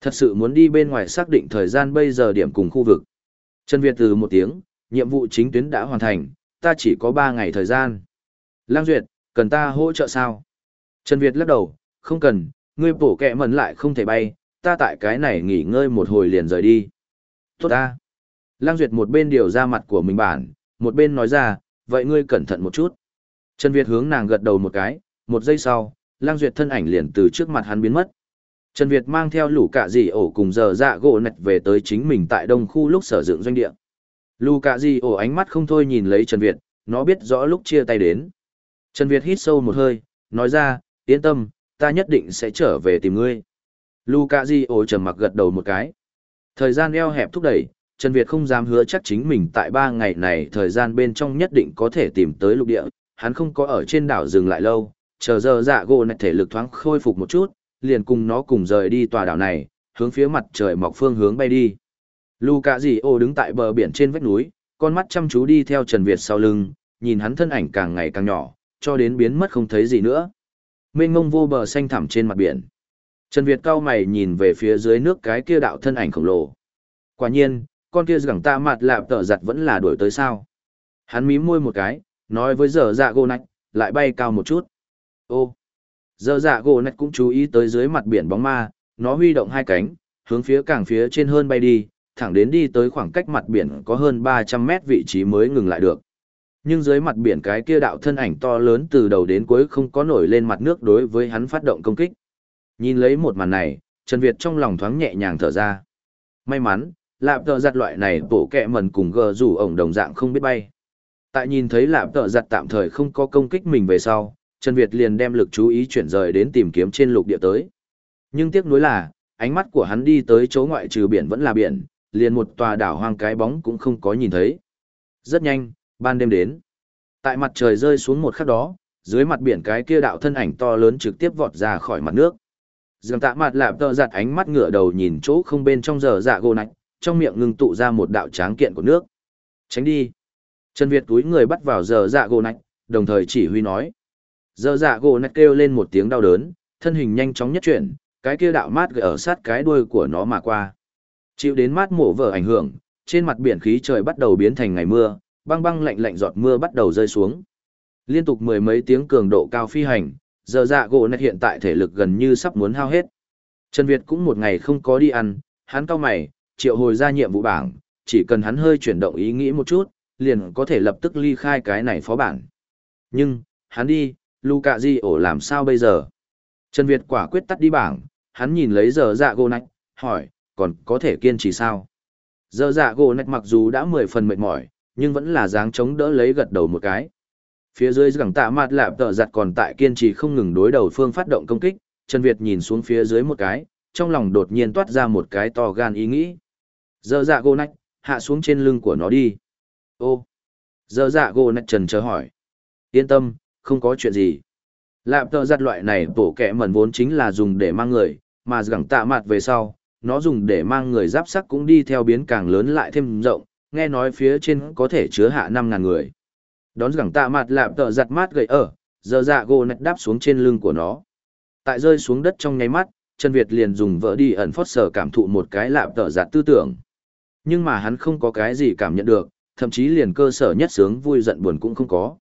thật sự muốn đi bên ngoài xác định thời gian bây giờ điểm cùng khu vực. Trần Việt từ một tiếng, nhiệm vụ chính tuyến đã hoàn thành, ta chỉ có 3 ngày thời gian. Lăng Duyệt, cần ta hỗ trợ sao? Trần Việt lắc đầu, không cần, ngươi bổ kẹ mẩn lại không thể bay, ta tại cái này nghỉ ngơi một hồi liền rời đi. Tốt ta. Lăng Duyệt một bên điều ra mặt của mình bản, một bên nói ra, vậy ngươi cẩn thận một chút. Trần Việt hướng nàng gật đầu một cái, một giây sau, Lăng Duyệt thân ảnh liền từ trước mặt hắn biến mất. Trần Việt mang theo lũ cả gì ổ cùng giờ dạ gỗ nạch về tới chính mình tại đông khu lúc sở dựng doanh địa. Lũ cả gì ổ ánh mắt không thôi nhìn lấy Trần Việt, nó biết rõ lúc chia tay đến. Trần Việt hít sâu một hơi, nói ra, yên tâm, ta nhất định sẽ trở về tìm ngươi. Luca Di ổ trầm mặc gật đầu một cái. Thời gian eo hẹp thúc đẩy, Trần Việt không dám hứa chắc chính mình tại ba ngày này thời gian bên trong nhất định có thể tìm tới lục địa, hắn không có ở trên đảo dừng lại lâu, chờ giờ dạ gỗ này thể lực thoáng khôi phục một chút, liền cùng nó cùng rời đi tòa đảo này, hướng phía mặt trời mọc phương hướng bay đi. Luca Di ổ đứng tại bờ biển trên vách núi, con mắt chăm chú đi theo Trần Việt sau lưng, nhìn hắn thân ảnh càng ngày càng nhỏ, cho đến biến mất không thấy gì nữa. Mênh mông vô bờ xanh thẳm trên mặt biển. Trần Việt cao mày nhìn về phía dưới nước cái kia đạo thân ảnh khổng lồ. Quả nhiên, con kia gẳng ta mặt lạp tở giặt vẫn là đuổi tới sao. Hắn mím môi một cái, nói với giờ dạ gỗ nạch, lại bay cao một chút. Ô! Giờ dạ gỗ nạch cũng chú ý tới dưới mặt biển bóng ma, nó huy động hai cánh, hướng phía càng phía trên hơn bay đi, thẳng đến đi tới khoảng cách mặt biển có hơn 300 mét vị trí mới ngừng lại được nhưng dưới mặt biển cái kia đạo thân ảnh to lớn từ đầu đến cuối không có nổi lên mặt nước đối với hắn phát động công kích. Nhìn lấy một màn này, Trần Việt trong lòng thoáng nhẹ nhàng thở ra. May mắn, lạp tợ giặt loại này bổ kẹ mần cùng gờ rủ ổng đồng dạng không biết bay. Tại nhìn thấy lạp tợ giặt tạm thời không có công kích mình về sau, Trần Việt liền đem lực chú ý chuyển rời đến tìm kiếm trên lục địa tới. Nhưng tiếc nuối là, ánh mắt của hắn đi tới chỗ ngoại trừ biển vẫn là biển, liền một tòa đảo hoang cái bóng cũng không có nhìn thấy. Rất nhanh, Ban đêm đến, tại mặt trời rơi xuống một khắc đó, dưới mặt biển cái kia đạo thân ảnh to lớn trực tiếp vọt ra khỏi mặt nước. Dương tạ mặt lạp tợ giặt ánh mắt ngửa đầu nhìn chỗ không bên trong giờ dạ gỗ nạch, trong miệng ngưng tụ ra một đạo tráng kiện của nước. Tránh đi. Trần Việt túi người bắt vào giờ dạ gỗ nạch, đồng thời chỉ huy nói. Giờ dạ gỗ nạch kêu lên một tiếng đau đớn, thân hình nhanh chóng nhất chuyển, cái kia đạo mát gợi ở sát cái đuôi của nó mà qua. Chịu đến mát mổ vở ảnh hưởng, trên mặt biển khí trời bắt đầu biến thành ngày mưa, băng băng lạnh lạnh giọt mưa bắt đầu rơi xuống. Liên tục mười mấy tiếng cường độ cao phi hành, giờ dạ gỗ này hiện tại thể lực gần như sắp muốn hao hết. Trần Việt cũng một ngày không có đi ăn, hắn cao mày, triệu hồi ra nhiệm vụ bảng, chỉ cần hắn hơi chuyển động ý nghĩ một chút, liền có thể lập tức ly khai cái này phó bản. Nhưng, hắn đi, Luca Di ổ làm sao bây giờ? Trần Việt quả quyết tắt đi bảng, hắn nhìn lấy giờ dạ gỗ nách, hỏi, còn có thể kiên trì sao? Giờ dạ gỗ nách mặc dù đã mười phần mệt mỏi, nhưng vẫn là dáng chống đỡ lấy gật đầu một cái. Phía dưới gẳng tạ mặt lạp tợ giặt còn tại kiên trì không ngừng đối đầu phương phát động công kích, Trần Việt nhìn xuống phía dưới một cái, trong lòng đột nhiên toát ra một cái to gan ý nghĩ. Giờ dạ gô nách, hạ xuống trên lưng của nó đi. Ô, giờ dạ gô nách trần chờ hỏi. Yên tâm, không có chuyện gì. Lạp tợ giặt loại này bổ kẹ mẩn vốn chính là dùng để mang người, mà gẳng tạ mặt về sau, nó dùng để mang người giáp sắc cũng đi theo biến càng lớn lại thêm rộng, nghe nói phía trên có thể chứa hạ năm ngàn người. Đón gẳng tạ mặt lạp tợ giặt mát gậy ở, giờ dạ gỗ nạch đáp xuống trên lưng của nó. Tại rơi xuống đất trong nháy mắt, Trần Việt liền dùng vỡ đi ẩn phót sở cảm thụ một cái lạp tợ giặt tư tưởng. Nhưng mà hắn không có cái gì cảm nhận được, thậm chí liền cơ sở nhất sướng vui giận buồn cũng không có.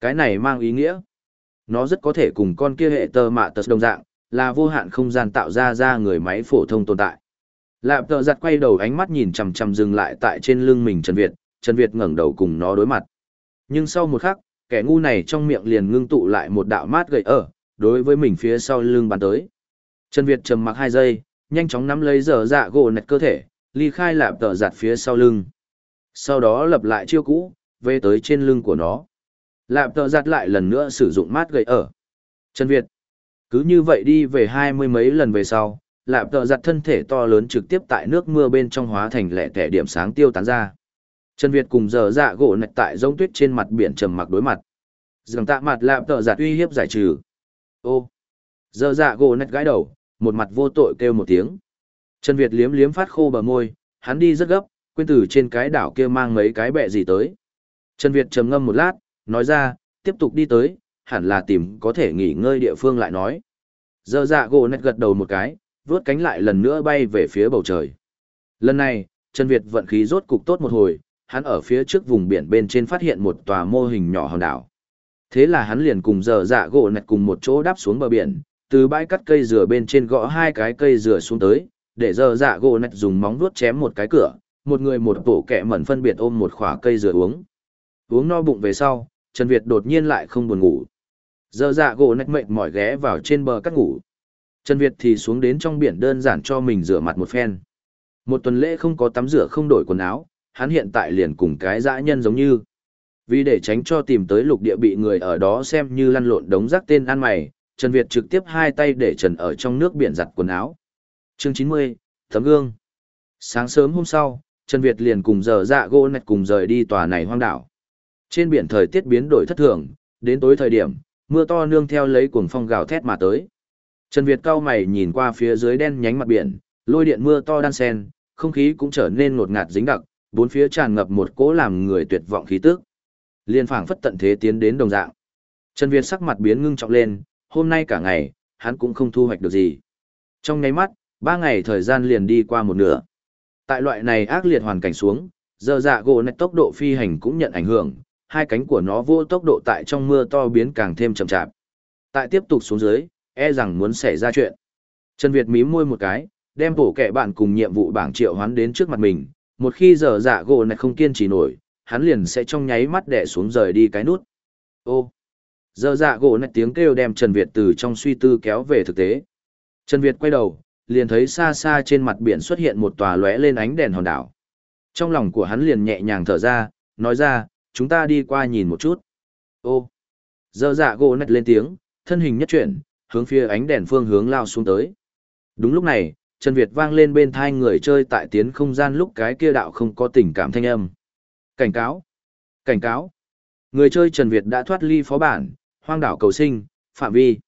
Cái này mang ý nghĩa. Nó rất có thể cùng con kia hệ tơ mạ tật đồng dạng, là vô hạn không gian tạo ra ra người máy phổ thông tồn tại. Lạp tợ giặt quay đầu ánh mắt nhìn chằm chằm dừng lại tại trên lưng mình Trần Việt, Trần Việt ngẩng đầu cùng nó đối mặt. Nhưng sau một khắc, kẻ ngu này trong miệng liền ngưng tụ lại một đạo mát gậy ở, đối với mình phía sau lưng bắn tới. Trần Việt trầm mặc hai giây, nhanh chóng nắm lấy giờ dạ gỗ nẹt cơ thể, ly khai lạp tợ giặt phía sau lưng. Sau đó lập lại chiêu cũ, về tới trên lưng của nó. Lạp tợ giặt lại lần nữa sử dụng mát gậy ở. Trần Việt, cứ như vậy đi về hai mươi mấy lần về sau, lạp tợ giặt thân thể to lớn trực tiếp tại nước mưa bên trong hóa thành lẻ tẻ điểm sáng tiêu tán ra. Trần Việt cùng giờ dạ gỗ nạch tại giống tuyết trên mặt biển trầm mặc đối mặt. Dường tạ mặt lạp tợ giặt uy hiếp giải trừ. Ô! Giờ dạ gỗ nạch gãi đầu, một mặt vô tội kêu một tiếng. Trần Việt liếm liếm phát khô bờ môi, hắn đi rất gấp, quên từ trên cái đảo kia mang mấy cái bẹ gì tới. Trần Việt trầm ngâm một lát, nói ra, tiếp tục đi tới, hẳn là tìm có thể nghỉ ngơi địa phương lại nói. Giờ dạ gỗ nạch gật đầu một cái, vướt cánh lại lần nữa bay về phía bầu trời. Lần này, Trần Việt vận khí rốt cục tốt một hồi, hắn ở phía trước vùng biển bên trên phát hiện một tòa mô hình nhỏ hòn đảo. Thế là hắn liền cùng dở dạ gỗ nạch cùng một chỗ đáp xuống bờ biển, từ bãi cắt cây dừa bên trên gõ hai cái cây dừa xuống tới, để dở dạ gỗ nạch dùng móng vuốt chém một cái cửa, một người một bộ kẹ mẩn phân biệt ôm một khỏa cây dừa uống. Uống no bụng về sau, Trần Việt đột nhiên lại không buồn ngủ. Dở dạ gỗ nạch mệt mỏi ghé vào trên bờ cắt ngủ. Trần Việt thì xuống đến trong biển đơn giản cho mình rửa mặt một phen. Một tuần lễ không có tắm rửa không đổi quần áo, hắn hiện tại liền cùng cái dã nhân giống như. Vì để tránh cho tìm tới lục địa bị người ở đó xem như lăn lộn đống rác tên ăn mày, Trần Việt trực tiếp hai tay để trần ở trong nước biển giặt quần áo. Chương 90, Tấm gương. Sáng sớm hôm sau, Trần Việt liền cùng giờ dạ gỗ nạch cùng rời đi tòa này hoang đảo. Trên biển thời tiết biến đổi thất thường, đến tối thời điểm, mưa to nương theo lấy cuồng phong gào thét mà tới. Trần Việt cao mày nhìn qua phía dưới đen nhánh mặt biển, lôi điện mưa to đan sen, không khí cũng trở nên ngột ngạt dính đặc, bốn phía tràn ngập một cỗ làm người tuyệt vọng khí tức. Liên phảng phất tận thế tiến đến đồng dạng. Trần Việt sắc mặt biến ngưng trọng lên, hôm nay cả ngày, hắn cũng không thu hoạch được gì. Trong nháy mắt, ba ngày thời gian liền đi qua một nửa. Tại loại này ác liệt hoàn cảnh xuống, giờ dạ gỗ nạch tốc độ phi hành cũng nhận ảnh hưởng, hai cánh của nó vô tốc độ tại trong mưa to biến càng thêm chậm chạp. Tại tiếp tục xuống dưới, e rằng muốn xảy ra chuyện. Trần Việt mím môi một cái, đem bổ kẻ bạn cùng nhiệm vụ bảng triệu hoán đến trước mặt mình, một khi giờ dạ gỗ này không kiên trì nổi, hắn liền sẽ trong nháy mắt đè xuống rời đi cái nút. Ô, giờ dạ gỗ này tiếng kêu đem Trần Việt từ trong suy tư kéo về thực tế. Trần Việt quay đầu, liền thấy xa xa trên mặt biển xuất hiện một tòa lóe lên ánh đèn hòn đảo. Trong lòng của hắn liền nhẹ nhàng thở ra, nói ra, chúng ta đi qua nhìn một chút. Ô, giờ dạ gỗ nạch lên tiếng, thân hình nhất chuyển, hướng phía ánh đèn phương hướng lao xuống tới. Đúng lúc này, Trần Việt vang lên bên thai người chơi tại tiến không gian lúc cái kia đạo không có tình cảm thanh âm. Cảnh cáo! Cảnh cáo! Người chơi Trần Việt đã thoát ly phó bản, hoang đảo cầu sinh, phạm vi.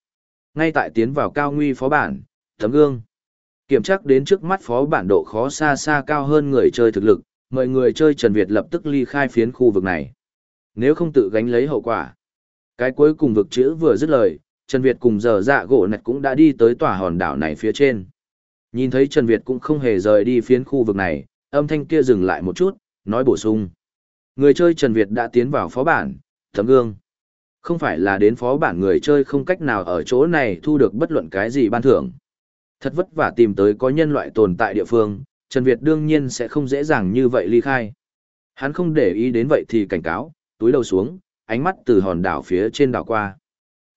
Ngay tại tiến vào cao nguy phó bản, tấm gương. Kiểm tra đến trước mắt phó bản độ khó xa xa cao hơn người chơi thực lực, mời người chơi Trần Việt lập tức ly khai phiến khu vực này. Nếu không tự gánh lấy hậu quả. Cái cuối cùng vực chữ vừa dứt lời, Trần Việt cùng giờ dạ gỗ nạch cũng đã đi tới tòa hòn đảo này phía trên. Nhìn thấy Trần Việt cũng không hề rời đi phiến khu vực này, âm thanh kia dừng lại một chút, nói bổ sung. Người chơi Trần Việt đã tiến vào phó bản, tấm gương. Không phải là đến phó bản người chơi không cách nào ở chỗ này thu được bất luận cái gì ban thưởng. Thật vất vả tìm tới có nhân loại tồn tại địa phương, Trần Việt đương nhiên sẽ không dễ dàng như vậy ly khai. Hắn không để ý đến vậy thì cảnh cáo, túi đầu xuống, ánh mắt từ hòn đảo phía trên đảo qua.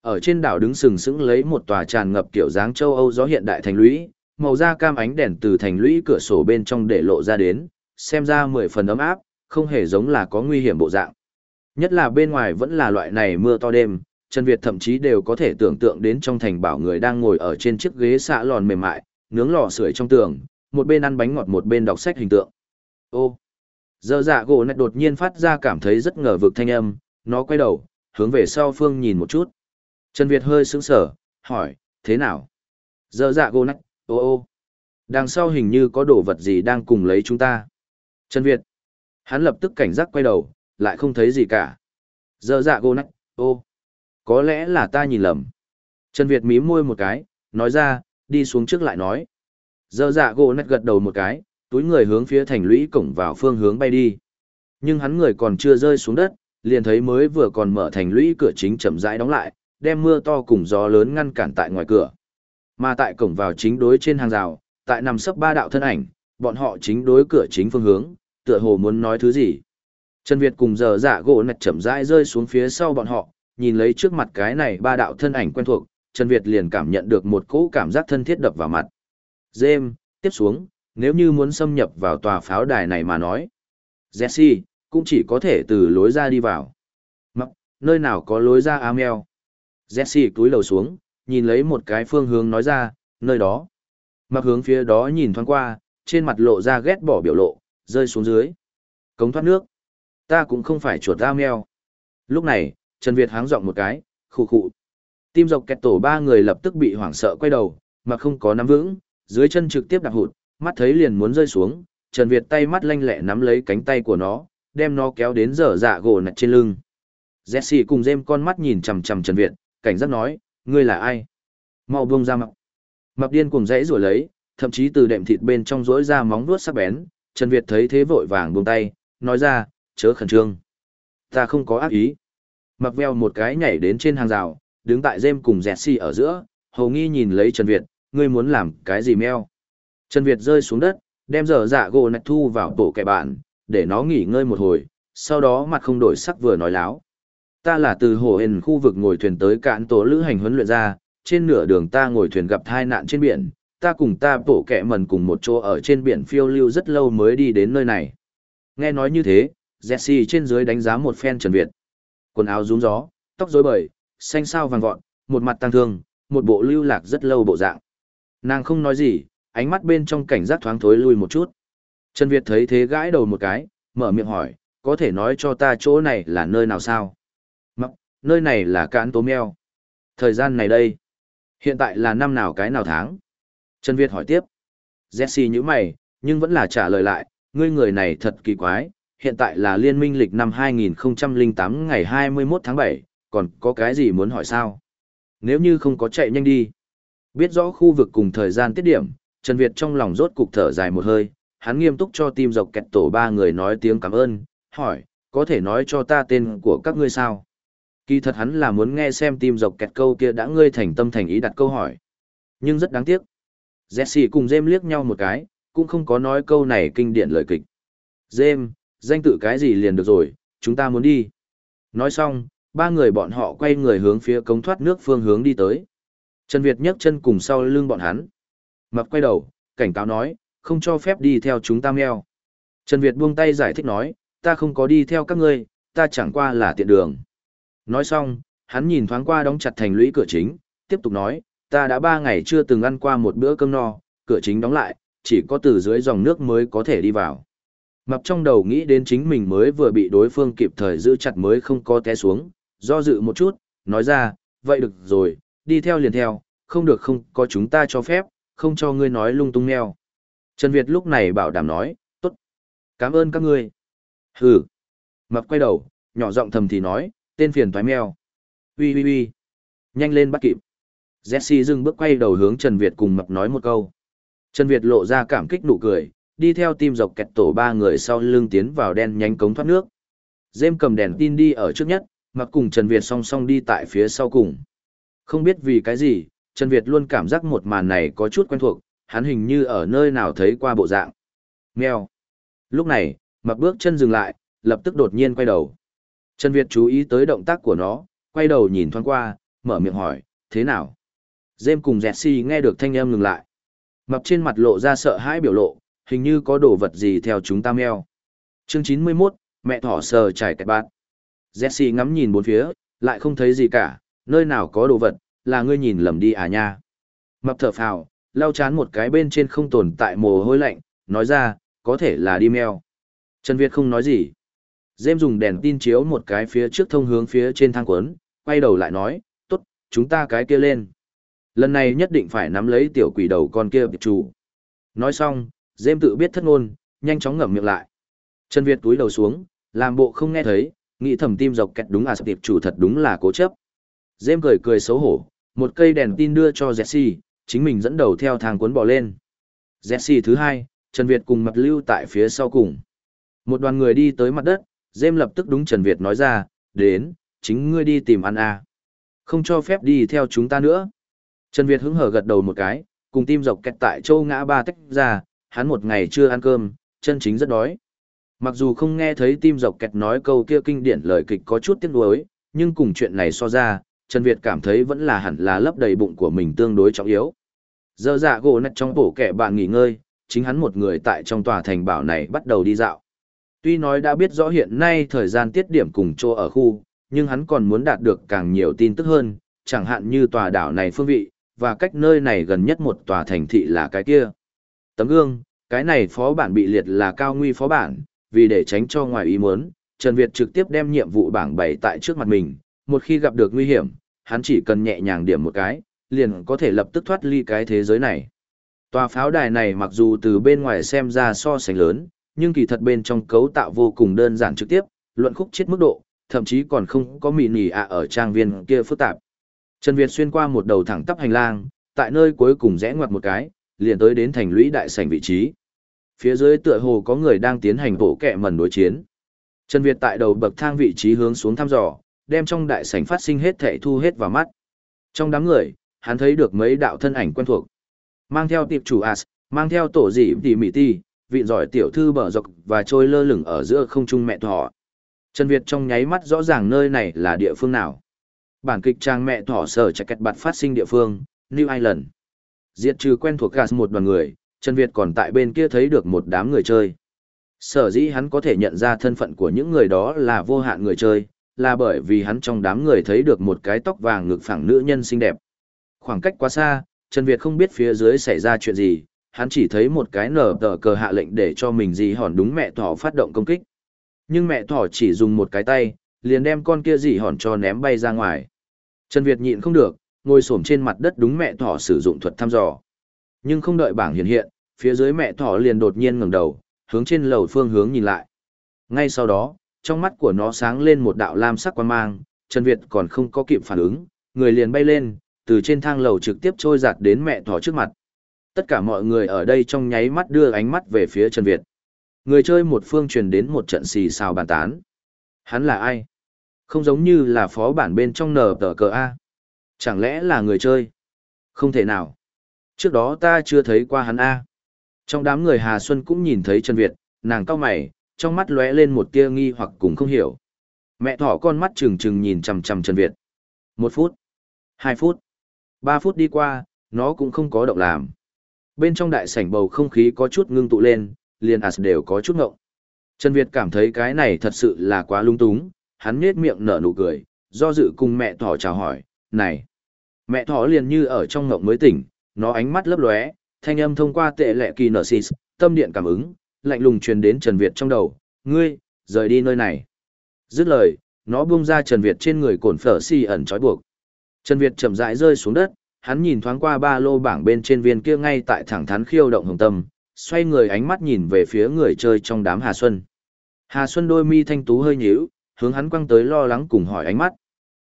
Ở trên đảo đứng sừng sững lấy một tòa tràn ngập kiểu dáng châu Âu gió hiện đại thành lũy, màu da cam ánh đèn từ thành lũy cửa sổ bên trong để lộ ra đến, xem ra mười phần ấm áp, không hề giống là có nguy hiểm bộ dạng. Nhất là bên ngoài vẫn là loại này mưa to đêm, Trần Việt thậm chí đều có thể tưởng tượng đến trong thành bảo người đang ngồi ở trên chiếc ghế xạ lòn mềm mại, nướng lò sưởi trong tường, một bên ăn bánh ngọt một bên đọc sách hình tượng. Ô! Giờ dạ gỗ này đột nhiên phát ra cảm thấy rất ngờ vực thanh âm, nó quay đầu, hướng về sau phương nhìn một chút. Trần Việt hơi sững sờ, hỏi, thế nào? Giờ dạ gô nách, ô ô. Đằng sau hình như có đồ vật gì đang cùng lấy chúng ta. Trần Việt. Hắn lập tức cảnh giác quay đầu, lại không thấy gì cả. Giờ dạ gô nách, ô. Có lẽ là ta nhìn lầm. Trần Việt mím môi một cái, nói ra, đi xuống trước lại nói. Giờ dạ gỗ nách gật đầu một cái, túi người hướng phía thành lũy cổng vào phương hướng bay đi. Nhưng hắn người còn chưa rơi xuống đất, liền thấy mới vừa còn mở thành lũy cửa chính chậm rãi đóng lại, đem mưa to cùng gió lớn ngăn cản tại ngoài cửa. Mà tại cổng vào chính đối trên hàng rào, tại nằm sấp ba đạo thân ảnh, bọn họ chính đối cửa chính phương hướng, tựa hồ muốn nói thứ gì. Trần Việt cùng giờ dạ gỗ nạch chậm rãi rơi xuống phía sau bọn họ, nhìn lấy trước mặt cái này ba đạo thân ảnh quen thuộc, Trần Việt liền cảm nhận được một cỗ cảm giác thân thiết đập vào mặt. James, tiếp xuống, nếu như muốn xâm nhập vào tòa pháo đài này mà nói. Jesse, cũng chỉ có thể từ lối ra đi vào. Mặc, nơi nào có lối ra Amel. Jesse cúi đầu xuống, nhìn lấy một cái phương hướng nói ra, nơi đó. Mặc hướng phía đó nhìn thoáng qua, trên mặt lộ ra ghét bỏ biểu lộ, rơi xuống dưới. Cống thoát nước. Ta cũng không phải chuột ra mèo. Lúc này, Trần Việt háng giọng một cái, khụ khụ. Tim dọc kẹt tổ ba người lập tức bị hoảng sợ quay đầu, mà không có nắm vững, dưới chân trực tiếp đạp hụt, mắt thấy liền muốn rơi xuống, Trần Việt tay mắt lanh lẹ nắm lấy cánh tay của nó, đem nó kéo đến dở dạ gỗ nạch trên lưng. Jesse cùng dêm con mắt nhìn chằm chằm Trần Việt, cảnh giác nói, ngươi là ai? Mau buông ra mập. Mập điên cuồng rẽ rủa lấy, thậm chí từ đệm thịt bên trong rỗi ra móng vuốt sắc bén, Trần Việt thấy thế vội vàng buông tay, nói ra, chớ khẩn trương. Ta không có ác ý. Mập veo một cái nhảy đến trên hàng rào, đứng tại dêm cùng Jesse ở giữa, hầu nghi nhìn lấy Trần Việt, ngươi muốn làm cái gì meo? Trần Việt rơi xuống đất, đem dở dạ gỗ nạch thu vào tổ kẻ bạn, để nó nghỉ ngơi một hồi, sau đó mặt không đổi sắc vừa nói láo. Ta là từ hồ hền khu vực ngồi thuyền tới cạn tổ lữ hành huấn luyện ra, trên nửa đường ta ngồi thuyền gặp tai nạn trên biển, ta cùng ta bổ kẻ mần cùng một chỗ ở trên biển phiêu lưu rất lâu mới đi đến nơi này. Nghe nói như thế, Jesse trên dưới đánh giá một phen Trần Việt. Quần áo rúm gió, tóc rối bời, xanh sao vàng vọt, một mặt tăng thương, một bộ lưu lạc rất lâu bộ dạng. Nàng không nói gì, ánh mắt bên trong cảnh giác thoáng thối lui một chút. Trần Việt thấy thế gãi đầu một cái, mở miệng hỏi, có thể nói cho ta chỗ này là nơi nào sao? Nơi này là cạn tố meo. Thời gian này đây, hiện tại là năm nào cái nào tháng? Trần Việt hỏi tiếp. Jesse nhíu mày, nhưng vẫn là trả lời lại, ngươi người này thật kỳ quái, hiện tại là liên minh lịch năm 2008 ngày 21 tháng 7, còn có cái gì muốn hỏi sao? Nếu như không có chạy nhanh đi. Biết rõ khu vực cùng thời gian tiết điểm, Trần Việt trong lòng rốt cục thở dài một hơi, hắn nghiêm túc cho tim dọc kẹt tổ ba người nói tiếng cảm ơn, hỏi, có thể nói cho ta tên của các ngươi sao? Kỳ thật hắn là muốn nghe xem tim dọc kẹt câu kia đã ngươi thành tâm thành ý đặt câu hỏi. Nhưng rất đáng tiếc. Jesse cùng James liếc nhau một cái, cũng không có nói câu này kinh điển lời kịch. James, danh tự cái gì liền được rồi, chúng ta muốn đi. Nói xong, ba người bọn họ quay người hướng phía cống thoát nước phương hướng đi tới. Trần Việt nhấc chân cùng sau lưng bọn hắn. Mập quay đầu, cảnh cáo nói, không cho phép đi theo chúng ta meo. Trần Việt buông tay giải thích nói, ta không có đi theo các ngươi, ta chẳng qua là tiện đường. Nói xong, hắn nhìn thoáng qua đóng chặt thành lũy cửa chính, tiếp tục nói, ta đã ba ngày chưa từng ăn qua một bữa cơm no, cửa chính đóng lại, chỉ có từ dưới dòng nước mới có thể đi vào. Mập trong đầu nghĩ đến chính mình mới vừa bị đối phương kịp thời giữ chặt mới không có té xuống, do dự một chút, nói ra, vậy được rồi, đi theo liền theo, không được không có chúng ta cho phép, không cho ngươi nói lung tung neo. Trần Việt lúc này bảo đảm nói, tốt, cảm ơn các ngươi. Hừ. Mập quay đầu, nhỏ giọng thầm thì nói, tên phiền thoái meo. Ui ui ui. Nhanh lên bắt kịp. Jesse dừng bước quay đầu hướng Trần Việt cùng mập nói một câu. Trần Việt lộ ra cảm kích nụ cười, đi theo tim dọc kẹt tổ ba người sau lưng tiến vào đen nhánh cống thoát nước. Dêm cầm đèn tin đi ở trước nhất, mặc cùng Trần Việt song song đi tại phía sau cùng. Không biết vì cái gì, Trần Việt luôn cảm giác một màn này có chút quen thuộc, hắn hình như ở nơi nào thấy qua bộ dạng. Mèo. Lúc này, mặc bước chân dừng lại, lập tức đột nhiên quay đầu. Trần Việt chú ý tới động tác của nó, quay đầu nhìn thoáng qua, mở miệng hỏi, thế nào? Dêm cùng Jesse nghe được thanh âm ngừng lại. Mập trên mặt lộ ra sợ hãi biểu lộ, hình như có đồ vật gì theo chúng ta meo. Chương 91, mẹ thỏ sờ trải kẹt bát. Jesse ngắm nhìn bốn phía, lại không thấy gì cả, nơi nào có đồ vật, là ngươi nhìn lầm đi à nha. Mập thở phào, lau chán một cái bên trên không tồn tại mồ hôi lạnh, nói ra, có thể là đi meo. Trần Việt không nói gì. Dêm dùng đèn tin chiếu một cái phía trước thông hướng phía trên thang quấn, quay đầu lại nói, tốt, chúng ta cái kia lên. Lần này nhất định phải nắm lấy tiểu quỷ đầu con kia bị chủ. Nói xong, Dêm tự biết thất ngôn, nhanh chóng ngậm miệng lại. Trần Việt túi đầu xuống, làm bộ không nghe thấy, nghĩ thầm tim dọc kẹt đúng à tiệp chủ thật đúng là cố chấp. Dêm cười cười xấu hổ, một cây đèn tin đưa cho Jesse, chính mình dẫn đầu theo thang cuốn bò lên. Jesse thứ hai, Trần Việt cùng mặt lưu tại phía sau cùng. Một đoàn người đi tới mặt đất, Dêm lập tức đúng Trần Việt nói ra, đến, chính ngươi đi tìm ăn à. Không cho phép đi theo chúng ta nữa. Trần Việt hứng hở gật đầu một cái, cùng tim dọc kẹt tại châu ngã ba tách ra, hắn một ngày chưa ăn cơm, chân chính rất đói. Mặc dù không nghe thấy tim dọc kẹt nói câu kia kinh điển lời kịch có chút tiếc nuối, nhưng cùng chuyện này so ra, Trần Việt cảm thấy vẫn là hẳn là lấp đầy bụng của mình tương đối trọng yếu. Giờ dạ gỗ nạch trong bổ kẻ bạn nghỉ ngơi, chính hắn một người tại trong tòa thành bảo này bắt đầu đi dạo. Tuy nói đã biết rõ hiện nay thời gian tiết điểm cùng chỗ ở khu, nhưng hắn còn muốn đạt được càng nhiều tin tức hơn, chẳng hạn như tòa đảo này phương vị, và cách nơi này gần nhất một tòa thành thị là cái kia. Tấm gương, cái này phó bản bị liệt là cao nguy phó bản, vì để tránh cho ngoài ý muốn, Trần Việt trực tiếp đem nhiệm vụ bảng bày tại trước mặt mình, một khi gặp được nguy hiểm, hắn chỉ cần nhẹ nhàng điểm một cái, liền có thể lập tức thoát ly cái thế giới này. Tòa pháo đài này mặc dù từ bên ngoài xem ra so sánh lớn, nhưng kỳ thật bên trong cấu tạo vô cùng đơn giản trực tiếp, luận khúc chết mức độ, thậm chí còn không có mì nỉ ạ ở trang viên kia phức tạp. Trần Việt xuyên qua một đầu thẳng tắp hành lang, tại nơi cuối cùng rẽ ngoặt một cái, liền tới đến thành lũy đại sảnh vị trí. Phía dưới tựa hồ có người đang tiến hành bộ kẹ mẩn đối chiến. Trần Việt tại đầu bậc thang vị trí hướng xuống thăm dò, đem trong đại sảnh phát sinh hết thảy thu hết vào mắt. Trong đám người, hắn thấy được mấy đạo thân ảnh quen thuộc. Mang theo tiệp chủ As, mang theo tổ dị tỉ mỉ ti, vị giỏi tiểu thư bờ dọc và trôi lơ lửng ở giữa không trung mẹ thỏ. Trần Việt trong nháy mắt rõ ràng nơi này là địa phương nào. Bản kịch trang mẹ thỏ sở chạy kẹt bạt phát sinh địa phương, New Island. Diệt trừ quen thuộc gạt một đoàn người, Trần Việt còn tại bên kia thấy được một đám người chơi. Sở dĩ hắn có thể nhận ra thân phận của những người đó là vô hạn người chơi, là bởi vì hắn trong đám người thấy được một cái tóc vàng ngực phẳng nữ nhân xinh đẹp. Khoảng cách quá xa, Trần Việt không biết phía dưới xảy ra chuyện gì, hắn chỉ thấy một cái nở tờ cờ hạ lệnh để cho mình dì hòn đúng mẹ thỏ phát động công kích. Nhưng mẹ thỏ chỉ dùng một cái tay, liền đem con kia dì hòn cho ném bay ra ngoài. Trần Việt nhịn không được, ngồi xổm trên mặt đất đúng mẹ thỏ sử dụng thuật thăm dò. Nhưng không đợi bảng hiện hiện, phía dưới mẹ thỏ liền đột nhiên ngẩng đầu, hướng trên lầu phương hướng nhìn lại. Ngay sau đó, trong mắt của nó sáng lên một đạo lam sắc quan mang, Trần Việt còn không có kịp phản ứng, người liền bay lên, từ trên thang lầu trực tiếp trôi giạt đến mẹ thỏ trước mặt. Tất cả mọi người ở đây trong nháy mắt đưa ánh mắt về phía Trần Việt. Người chơi một phương truyền đến một trận xì xào bàn tán. Hắn là ai? Không giống như là phó bản bên trong nở tờ cờ A. Chẳng lẽ là người chơi? Không thể nào. Trước đó ta chưa thấy qua hắn A. Trong đám người Hà Xuân cũng nhìn thấy Trần Việt, nàng cao mày, trong mắt lóe lên một tia nghi hoặc cũng không hiểu. Mẹ thỏ con mắt trừng trừng nhìn chằm chằm Trần Việt. Một phút, hai phút, ba phút đi qua, nó cũng không có động làm. Bên trong đại sảnh bầu không khí có chút ngưng tụ lên, liền as đều có chút ngộng. Trần Việt cảm thấy cái này thật sự là quá lung túng, hắn nhếch miệng nở nụ cười, do dự cùng mẹ thỏ chào hỏi, này. Mẹ thỏ liền như ở trong ngộng mới tỉnh, nó ánh mắt lấp lóe, thanh âm thông qua tệ lệ kỳ nở xì, tâm điện cảm ứng, lạnh lùng truyền đến Trần Việt trong đầu, ngươi, rời đi nơi này. Dứt lời, nó buông ra Trần Việt trên người cổn phở xì ẩn trói buộc. Trần Việt chậm rãi rơi xuống đất, hắn nhìn thoáng qua ba lô bảng bên trên viên kia ngay tại thẳng thắn khiêu động hồng tâm, xoay người ánh mắt nhìn về phía người chơi trong đám Hà Xuân. Hà Xuân đôi mi thanh tú hơi nhíu, hướng hắn quăng tới lo lắng cùng hỏi ánh mắt.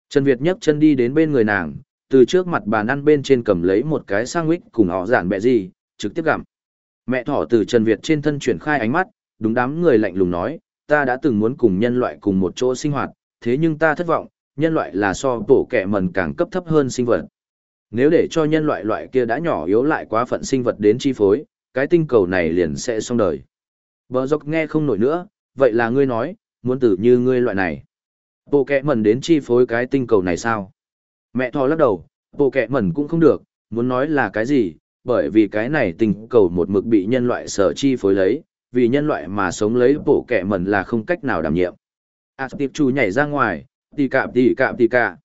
Trần Việt nhấc chân đi đến bên người nàng, từ trước mặt bàn ăn bên trên cầm lấy một cái sandwich cùng họ giản bẹ gì, trực tiếp gặm. Mẹ thỏ từ Trần Việt trên thân chuyển khai ánh mắt, đúng đám người lạnh lùng nói, ta đã từng muốn cùng nhân loại cùng một chỗ sinh hoạt, thế nhưng ta thất vọng, nhân loại là so tổ kẻ mần càng cấp thấp hơn sinh vật. Nếu để cho nhân loại loại kia đã nhỏ yếu lại quá phận sinh vật đến chi phối, cái tinh cầu này liền sẽ xong đời. Bờ dọc nghe không nổi nữa, vậy là ngươi nói, muốn tử như ngươi loại này. Bộ kẻ mẩn đến chi phối cái tinh cầu này sao? Mẹ thỏ lắc đầu, bộ kẻ mẩn cũng không được, muốn nói là cái gì, bởi vì cái này tinh cầu một mực bị nhân loại sở chi phối lấy, vì nhân loại mà sống lấy bộ kẻ mẩn là không cách nào đảm nhiệm. À tiệp chủ nhảy ra ngoài, tì cạp tì cạp tì cạp.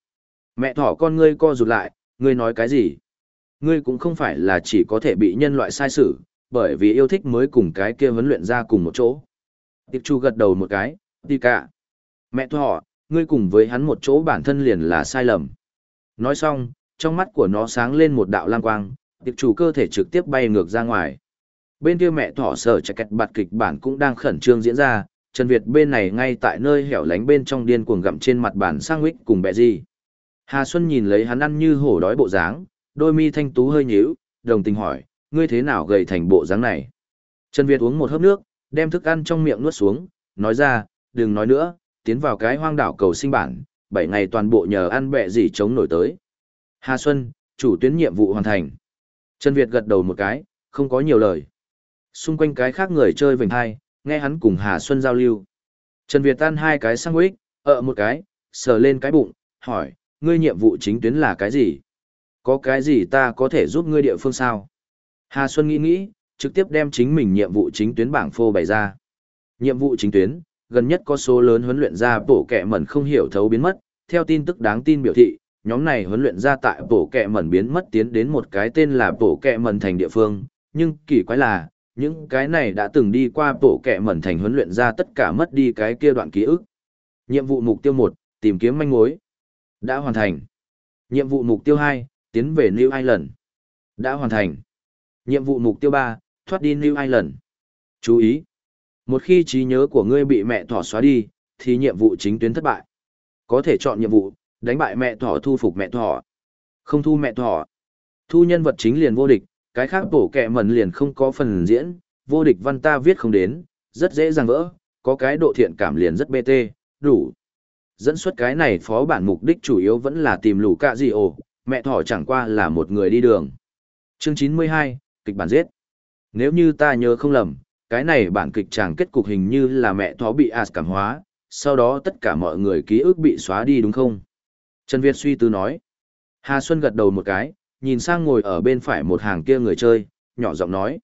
Mẹ thỏ con ngươi co rụt lại, ngươi nói cái gì? Ngươi cũng không phải là chỉ có thể bị nhân loại sai xử, bởi vì yêu thích mới cùng cái kia huấn luyện ra cùng một chỗ. Tiệp chủ gật đầu một cái, đi cả. Mẹ thỏ, ngươi cùng với hắn một chỗ bản thân liền là sai lầm. Nói xong, trong mắt của nó sáng lên một đạo lam quang, tiệp chủ cơ thể trực tiếp bay ngược ra ngoài. Bên kia mẹ thỏ sở chạy kẹt bạt kịch bản cũng đang khẩn trương diễn ra, Trần Việt bên này ngay tại nơi hẻo lánh bên trong điên cuồng gặm trên mặt bàn sang huyết cùng bẹ gì. Hà Xuân nhìn lấy hắn ăn như hổ đói bộ dáng, đôi mi thanh tú hơi nhíu, đồng tình hỏi, ngươi thế nào gầy thành bộ dáng này? Trần Việt uống một hớp nước, đem thức ăn trong miệng nuốt xuống, nói ra, đừng nói nữa, tiến vào cái hoang đảo cầu sinh bản, 7 ngày toàn bộ nhờ ăn bẹ gì chống nổi tới. Hà Xuân, chủ tuyến nhiệm vụ hoàn thành. Trần Việt gật đầu một cái, không có nhiều lời. Xung quanh cái khác người chơi vành hai, nghe hắn cùng Hà Xuân giao lưu. Trần Việt tan hai cái sang quýt, ợ một cái, sờ lên cái bụng, hỏi, ngươi nhiệm vụ chính tuyến là cái gì? Có cái gì ta có thể giúp ngươi địa phương sao? Hà Xuân nghĩ nghĩ, trực tiếp đem chính mình nhiệm vụ chính tuyến bảng phô bày ra. Nhiệm vụ chính tuyến, gần nhất có số lớn huấn luyện ra bổ kẹ mẩn không hiểu thấu biến mất, theo tin tức đáng tin biểu thị, nhóm này huấn luyện ra tại bộ kẹ mẩn biến mất tiến đến một cái tên là bộ kẹ mẩn thành địa phương, nhưng kỳ quái là, những cái này đã từng đi qua bộ kẹ mẩn thành huấn luyện ra tất cả mất đi cái kia đoạn ký ức. Nhiệm vụ mục tiêu 1, tìm kiếm manh mối. Đã hoàn thành. Nhiệm vụ mục tiêu 2, tiến về New Island. Đã hoàn thành. Nhiệm vụ mục tiêu 3, thoát đi New Island. Chú ý! Một khi trí nhớ của ngươi bị mẹ thỏ xóa đi, thì nhiệm vụ chính tuyến thất bại. Có thể chọn nhiệm vụ, đánh bại mẹ thỏ thu phục mẹ thỏ. Không thu mẹ thỏ. Thu nhân vật chính liền vô địch, cái khác bổ kẹ mẩn liền không có phần diễn, vô địch văn ta viết không đến, rất dễ dàng vỡ, có cái độ thiện cảm liền rất BT, đủ. Dẫn xuất cái này phó bản mục đích chủ yếu vẫn là tìm lũ cạ gì ồ, mẹ thỏ chẳng qua là một người đi đường. Chương 92, kịch bản giết. Nếu như ta nhớ không lầm, cái này bản kịch chàng kết cục hình như là mẹ thỏ bị as cảm hóa, sau đó tất cả mọi người ký ức bị xóa đi đúng không? Trần Việt suy tư nói. Hà Xuân gật đầu một cái, nhìn sang ngồi ở bên phải một hàng kia người chơi, nhỏ giọng nói.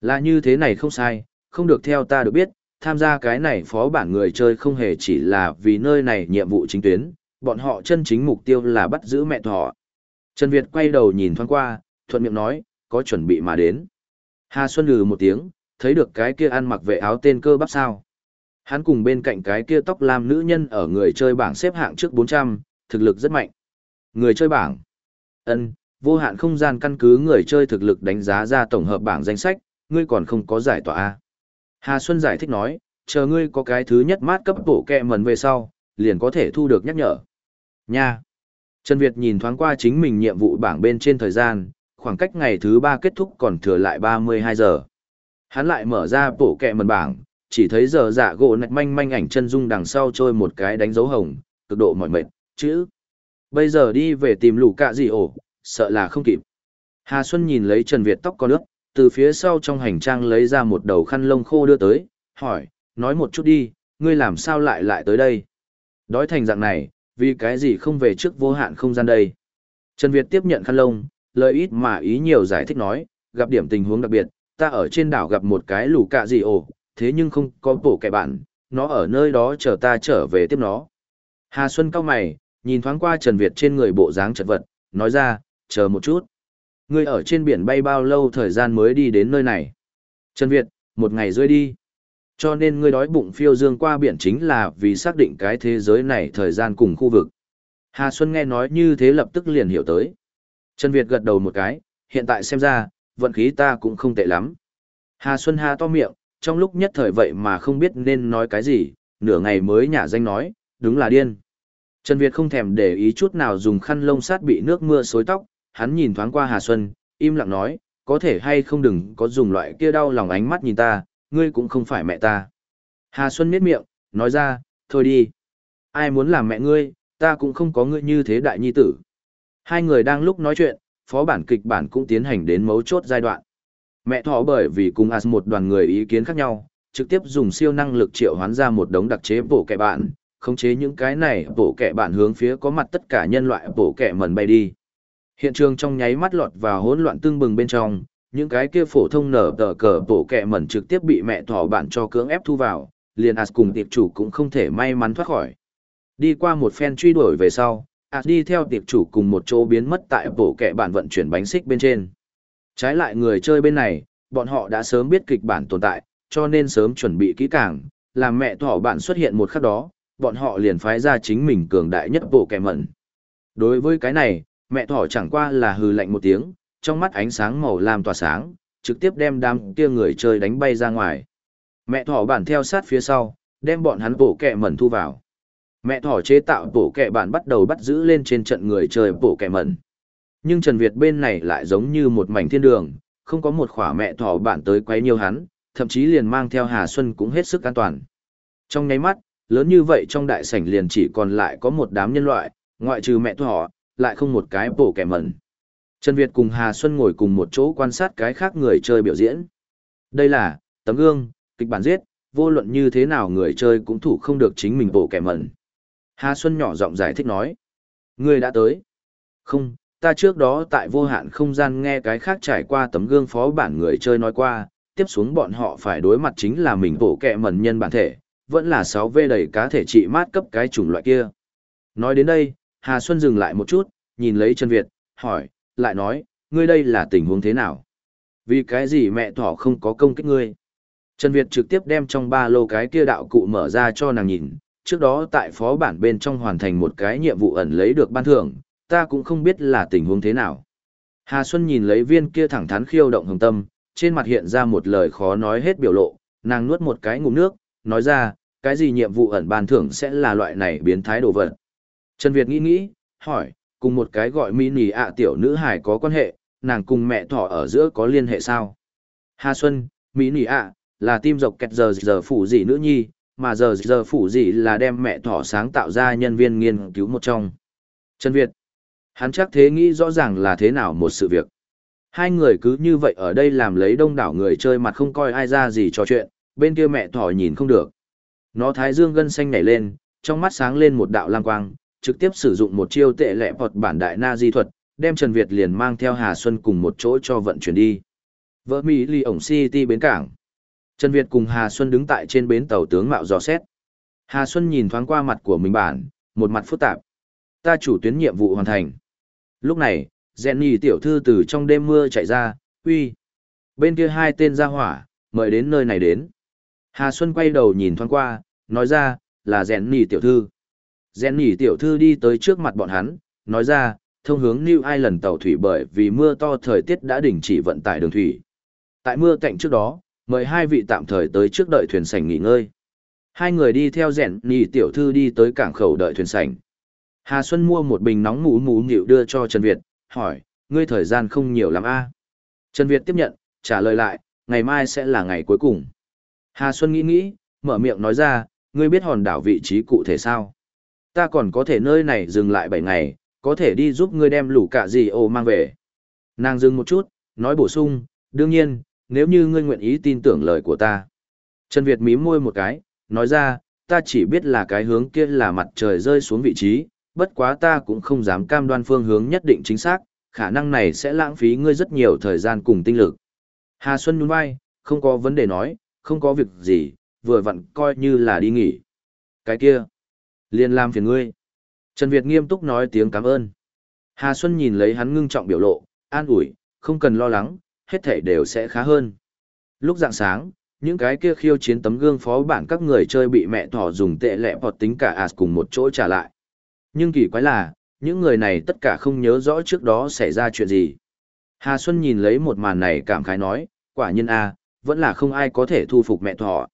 Là như thế này không sai, không được theo ta được biết, tham gia cái này phó bản người chơi không hề chỉ là vì nơi này nhiệm vụ chính tuyến, bọn họ chân chính mục tiêu là bắt giữ mẹ thỏ. Trần Việt quay đầu nhìn thoáng qua, thuận miệng nói, có chuẩn bị mà đến. Hà Xuân lừ một tiếng, thấy được cái kia ăn mặc vệ áo tên cơ bắp sao. Hắn cùng bên cạnh cái kia tóc lam nữ nhân ở người chơi bảng xếp hạng trước 400, thực lực rất mạnh. Người chơi bảng. ân vô hạn không gian căn cứ người chơi thực lực đánh giá ra tổng hợp bảng danh sách, ngươi còn không có giải tỏa A. Hà Xuân giải thích nói, chờ ngươi có cái thứ nhất mát cấp bổ kẹ mần về sau, liền có thể thu được nhắc nhở. Nha! Trần Việt nhìn thoáng qua chính mình nhiệm vụ bảng bên trên thời gian, khoảng cách ngày thứ ba kết thúc còn thừa lại 32 giờ. Hắn lại mở ra bổ kẹ mần bảng, chỉ thấy giờ dạ gỗ nạch manh manh ảnh chân dung đằng sau trôi một cái đánh dấu hồng, cực độ mỏi mệt, chữ. Bây giờ đi về tìm lũ cạ gì ổ, sợ là không kịp. Hà Xuân nhìn lấy Trần Việt tóc con nước, từ phía sau trong hành trang lấy ra một đầu khăn lông khô đưa tới, hỏi, nói một chút đi, ngươi làm sao lại lại tới đây? Đói thành dạng này, vì cái gì không về trước vô hạn không gian đây? Trần Việt tiếp nhận khăn lông, lời ít mà ý nhiều giải thích nói, gặp điểm tình huống đặc biệt, ta ở trên đảo gặp một cái lũ cạ gì ồ thế nhưng không có bổ kẻ bạn, nó ở nơi đó chờ ta trở về tiếp nó. Hà Xuân cao mày, nhìn thoáng qua Trần Việt trên người bộ dáng chật vật, nói ra, chờ một chút. Ngươi ở trên biển bay bao lâu thời gian mới đi đến nơi này? Trần Việt, một ngày rơi đi. Cho nên ngươi đói bụng phiêu dương qua biển chính là vì xác định cái thế giới này thời gian cùng khu vực. Hà Xuân nghe nói như thế lập tức liền hiểu tới. Trần Việt gật đầu một cái, hiện tại xem ra, vận khí ta cũng không tệ lắm. Hà Xuân ha to miệng, trong lúc nhất thời vậy mà không biết nên nói cái gì, nửa ngày mới nhả danh nói, đúng là điên. Trần Việt không thèm để ý chút nào dùng khăn lông sát bị nước mưa xối tóc, hắn nhìn thoáng qua Hà Xuân, im lặng nói, có thể hay không đừng có dùng loại kia đau lòng ánh mắt nhìn ta, ngươi cũng không phải mẹ ta. Hà Xuân miết miệng, nói ra, thôi đi. Ai muốn làm mẹ ngươi, ta cũng không có ngươi như thế đại nhi tử. Hai người đang lúc nói chuyện, phó bản kịch bản cũng tiến hành đến mấu chốt giai đoạn. Mẹ thỏ bởi vì cùng As một đoàn người ý kiến khác nhau, trực tiếp dùng siêu năng lực triệu hoán ra một đống đặc chế bổ kẻ bạn, khống chế những cái này bổ kẻ bạn hướng phía có mặt tất cả nhân loại bổ kẻ mẩn bay đi. Hiện trường trong nháy mắt lọt vào hỗn loạn tương bừng bên trong, những cái kia phổ thông nở tờ cờ bổ kẹ mẩn trực tiếp bị mẹ thỏ bạn cho cưỡng ép thu vào, liền As cùng tiệp chủ cũng không thể may mắn thoát khỏi. Đi qua một phen truy đuổi về sau, As đi theo tiệp chủ cùng một chỗ biến mất tại bổ kẹ bản vận chuyển bánh xích bên trên. Trái lại người chơi bên này, bọn họ đã sớm biết kịch bản tồn tại, cho nên sớm chuẩn bị kỹ càng, làm mẹ thỏ bạn xuất hiện một khắc đó, bọn họ liền phái ra chính mình cường đại nhất bộ kẻ mẩn. Đối với cái này, mẹ thỏ chẳng qua là hừ lạnh một tiếng, trong mắt ánh sáng màu lam tỏa sáng, trực tiếp đem đám kia người chơi đánh bay ra ngoài. Mẹ thỏ bản theo sát phía sau, đem bọn hắn bổ kẹ mẩn thu vào. Mẹ thỏ chế tạo bổ kẹ bản bắt đầu bắt giữ lên trên trận người chơi bổ kẹ mẩn. Nhưng Trần Việt bên này lại giống như một mảnh thiên đường, không có một khỏa mẹ thỏ bản tới quấy nhiều hắn, thậm chí liền mang theo Hà Xuân cũng hết sức an toàn. Trong nháy mắt, lớn như vậy trong đại sảnh liền chỉ còn lại có một đám nhân loại, ngoại trừ mẹ thỏ, lại không một cái bổ kẻ mẩn. Trần Việt cùng Hà Xuân ngồi cùng một chỗ quan sát cái khác người chơi biểu diễn. Đây là, tấm gương, kịch bản giết, vô luận như thế nào người chơi cũng thủ không được chính mình bổ kẻ mẩn. Hà Xuân nhỏ giọng giải thích nói. Người đã tới. Không, ta trước đó tại vô hạn không gian nghe cái khác trải qua tấm gương phó bản người chơi nói qua, tiếp xuống bọn họ phải đối mặt chính là mình bổ kẹ mẩn nhân bản thể, vẫn là 6V đầy cá thể trị mát cấp cái chủng loại kia. Nói đến đây, Hà Xuân dừng lại một chút, nhìn lấy Trần Việt, hỏi, lại nói, ngươi đây là tình huống thế nào? Vì cái gì mẹ thỏ không có công kích ngươi? Trần Việt trực tiếp đem trong ba lô cái kia đạo cụ mở ra cho nàng nhìn, trước đó tại phó bản bên trong hoàn thành một cái nhiệm vụ ẩn lấy được ban thưởng, ta cũng không biết là tình huống thế nào. Hà Xuân nhìn lấy viên kia thẳng thắn khiêu động hồng tâm, trên mặt hiện ra một lời khó nói hết biểu lộ, nàng nuốt một cái ngụm nước, nói ra, cái gì nhiệm vụ ẩn ban thưởng sẽ là loại này biến thái đồ vật. Trần Việt nghĩ nghĩ, hỏi, cùng một cái gọi mini ạ tiểu nữ hải có quan hệ, nàng cùng mẹ thỏ ở giữa có liên hệ sao? Hà Xuân, mini ạ, là tim dọc kẹt giờ giờ phủ gì nữ nhi, mà giờ giờ phủ gì là đem mẹ thỏ sáng tạo ra nhân viên nghiên cứu một trong. Trần Việt, hắn chắc thế nghĩ rõ ràng là thế nào một sự việc. Hai người cứ như vậy ở đây làm lấy đông đảo người chơi mặt không coi ai ra gì trò chuyện, bên kia mẹ thỏ nhìn không được. Nó thái dương gân xanh nhảy lên, trong mắt sáng lên một đạo lam quang, trực tiếp sử dụng một chiêu tệ lệ bọt bản đại na di thuật, đem Trần Việt liền mang theo Hà Xuân cùng một chỗ cho vận chuyển đi. Vợ Mỹ ly ổng City bến cảng. Trần Việt cùng Hà Xuân đứng tại trên bến tàu tướng mạo dò xét. Hà Xuân nhìn thoáng qua mặt của mình bản, một mặt phức tạp. Ta chủ tuyến nhiệm vụ hoàn thành. Lúc này, Jenny tiểu thư từ trong đêm mưa chạy ra, uy. Bên kia hai tên ra hỏa, mời đến nơi này đến. Hà Xuân quay đầu nhìn thoáng qua, nói ra, là Jenny tiểu thư. Jenny tiểu thư đi tới trước mặt bọn hắn, nói ra, thông hướng New Ireland tàu thủy bởi vì mưa to thời tiết đã đình chỉ vận tải đường thủy. Tại mưa cạnh trước đó, mời hai vị tạm thời tới trước đợi thuyền sảnh nghỉ ngơi. Hai người đi theo rèn nhì tiểu thư đi tới cảng khẩu đợi thuyền sảnh. Hà Xuân mua một bình nóng mũ mũ nhịu đưa cho Trần Việt, hỏi, ngươi thời gian không nhiều lắm a à? Trần Việt tiếp nhận, trả lời lại, ngày mai sẽ là ngày cuối cùng. Hà Xuân nghĩ nghĩ, mở miệng nói ra, ngươi biết hòn đảo vị trí cụ thể sao? Ta còn có thể nơi này dừng lại 7 ngày, có thể đi giúp ngươi đem lũ cả gì ô mang về. Nàng dừng một chút, nói bổ sung, đương nhiên, nếu như ngươi nguyện ý tin tưởng lời của ta. Trần Việt mím môi một cái, nói ra, ta chỉ biết là cái hướng kia là mặt trời rơi xuống vị trí, bất quá ta cũng không dám cam đoan phương hướng nhất định chính xác, khả năng này sẽ lãng phí ngươi rất nhiều thời gian cùng tinh lực. Hà Xuân nhún vai, không có vấn đề nói, không có việc gì, vừa vặn coi như là đi nghỉ. Cái kia, liền làm phiền ngươi. Trần Việt nghiêm túc nói tiếng cảm ơn. Hà Xuân nhìn lấy hắn ngưng trọng biểu lộ, an ủi, không cần lo lắng, hết thảy đều sẽ khá hơn. Lúc dạng sáng, những cái kia khiêu chiến tấm gương phó bản các người chơi bị mẹ thỏ dùng tệ lệ bọt tính cả ạt cùng một chỗ trả lại. Nhưng kỳ quái là, những người này tất cả không nhớ rõ trước đó xảy ra chuyện gì. Hà Xuân nhìn lấy một màn này cảm khái nói, quả nhiên a, vẫn là không ai có thể thu phục mẹ thỏ.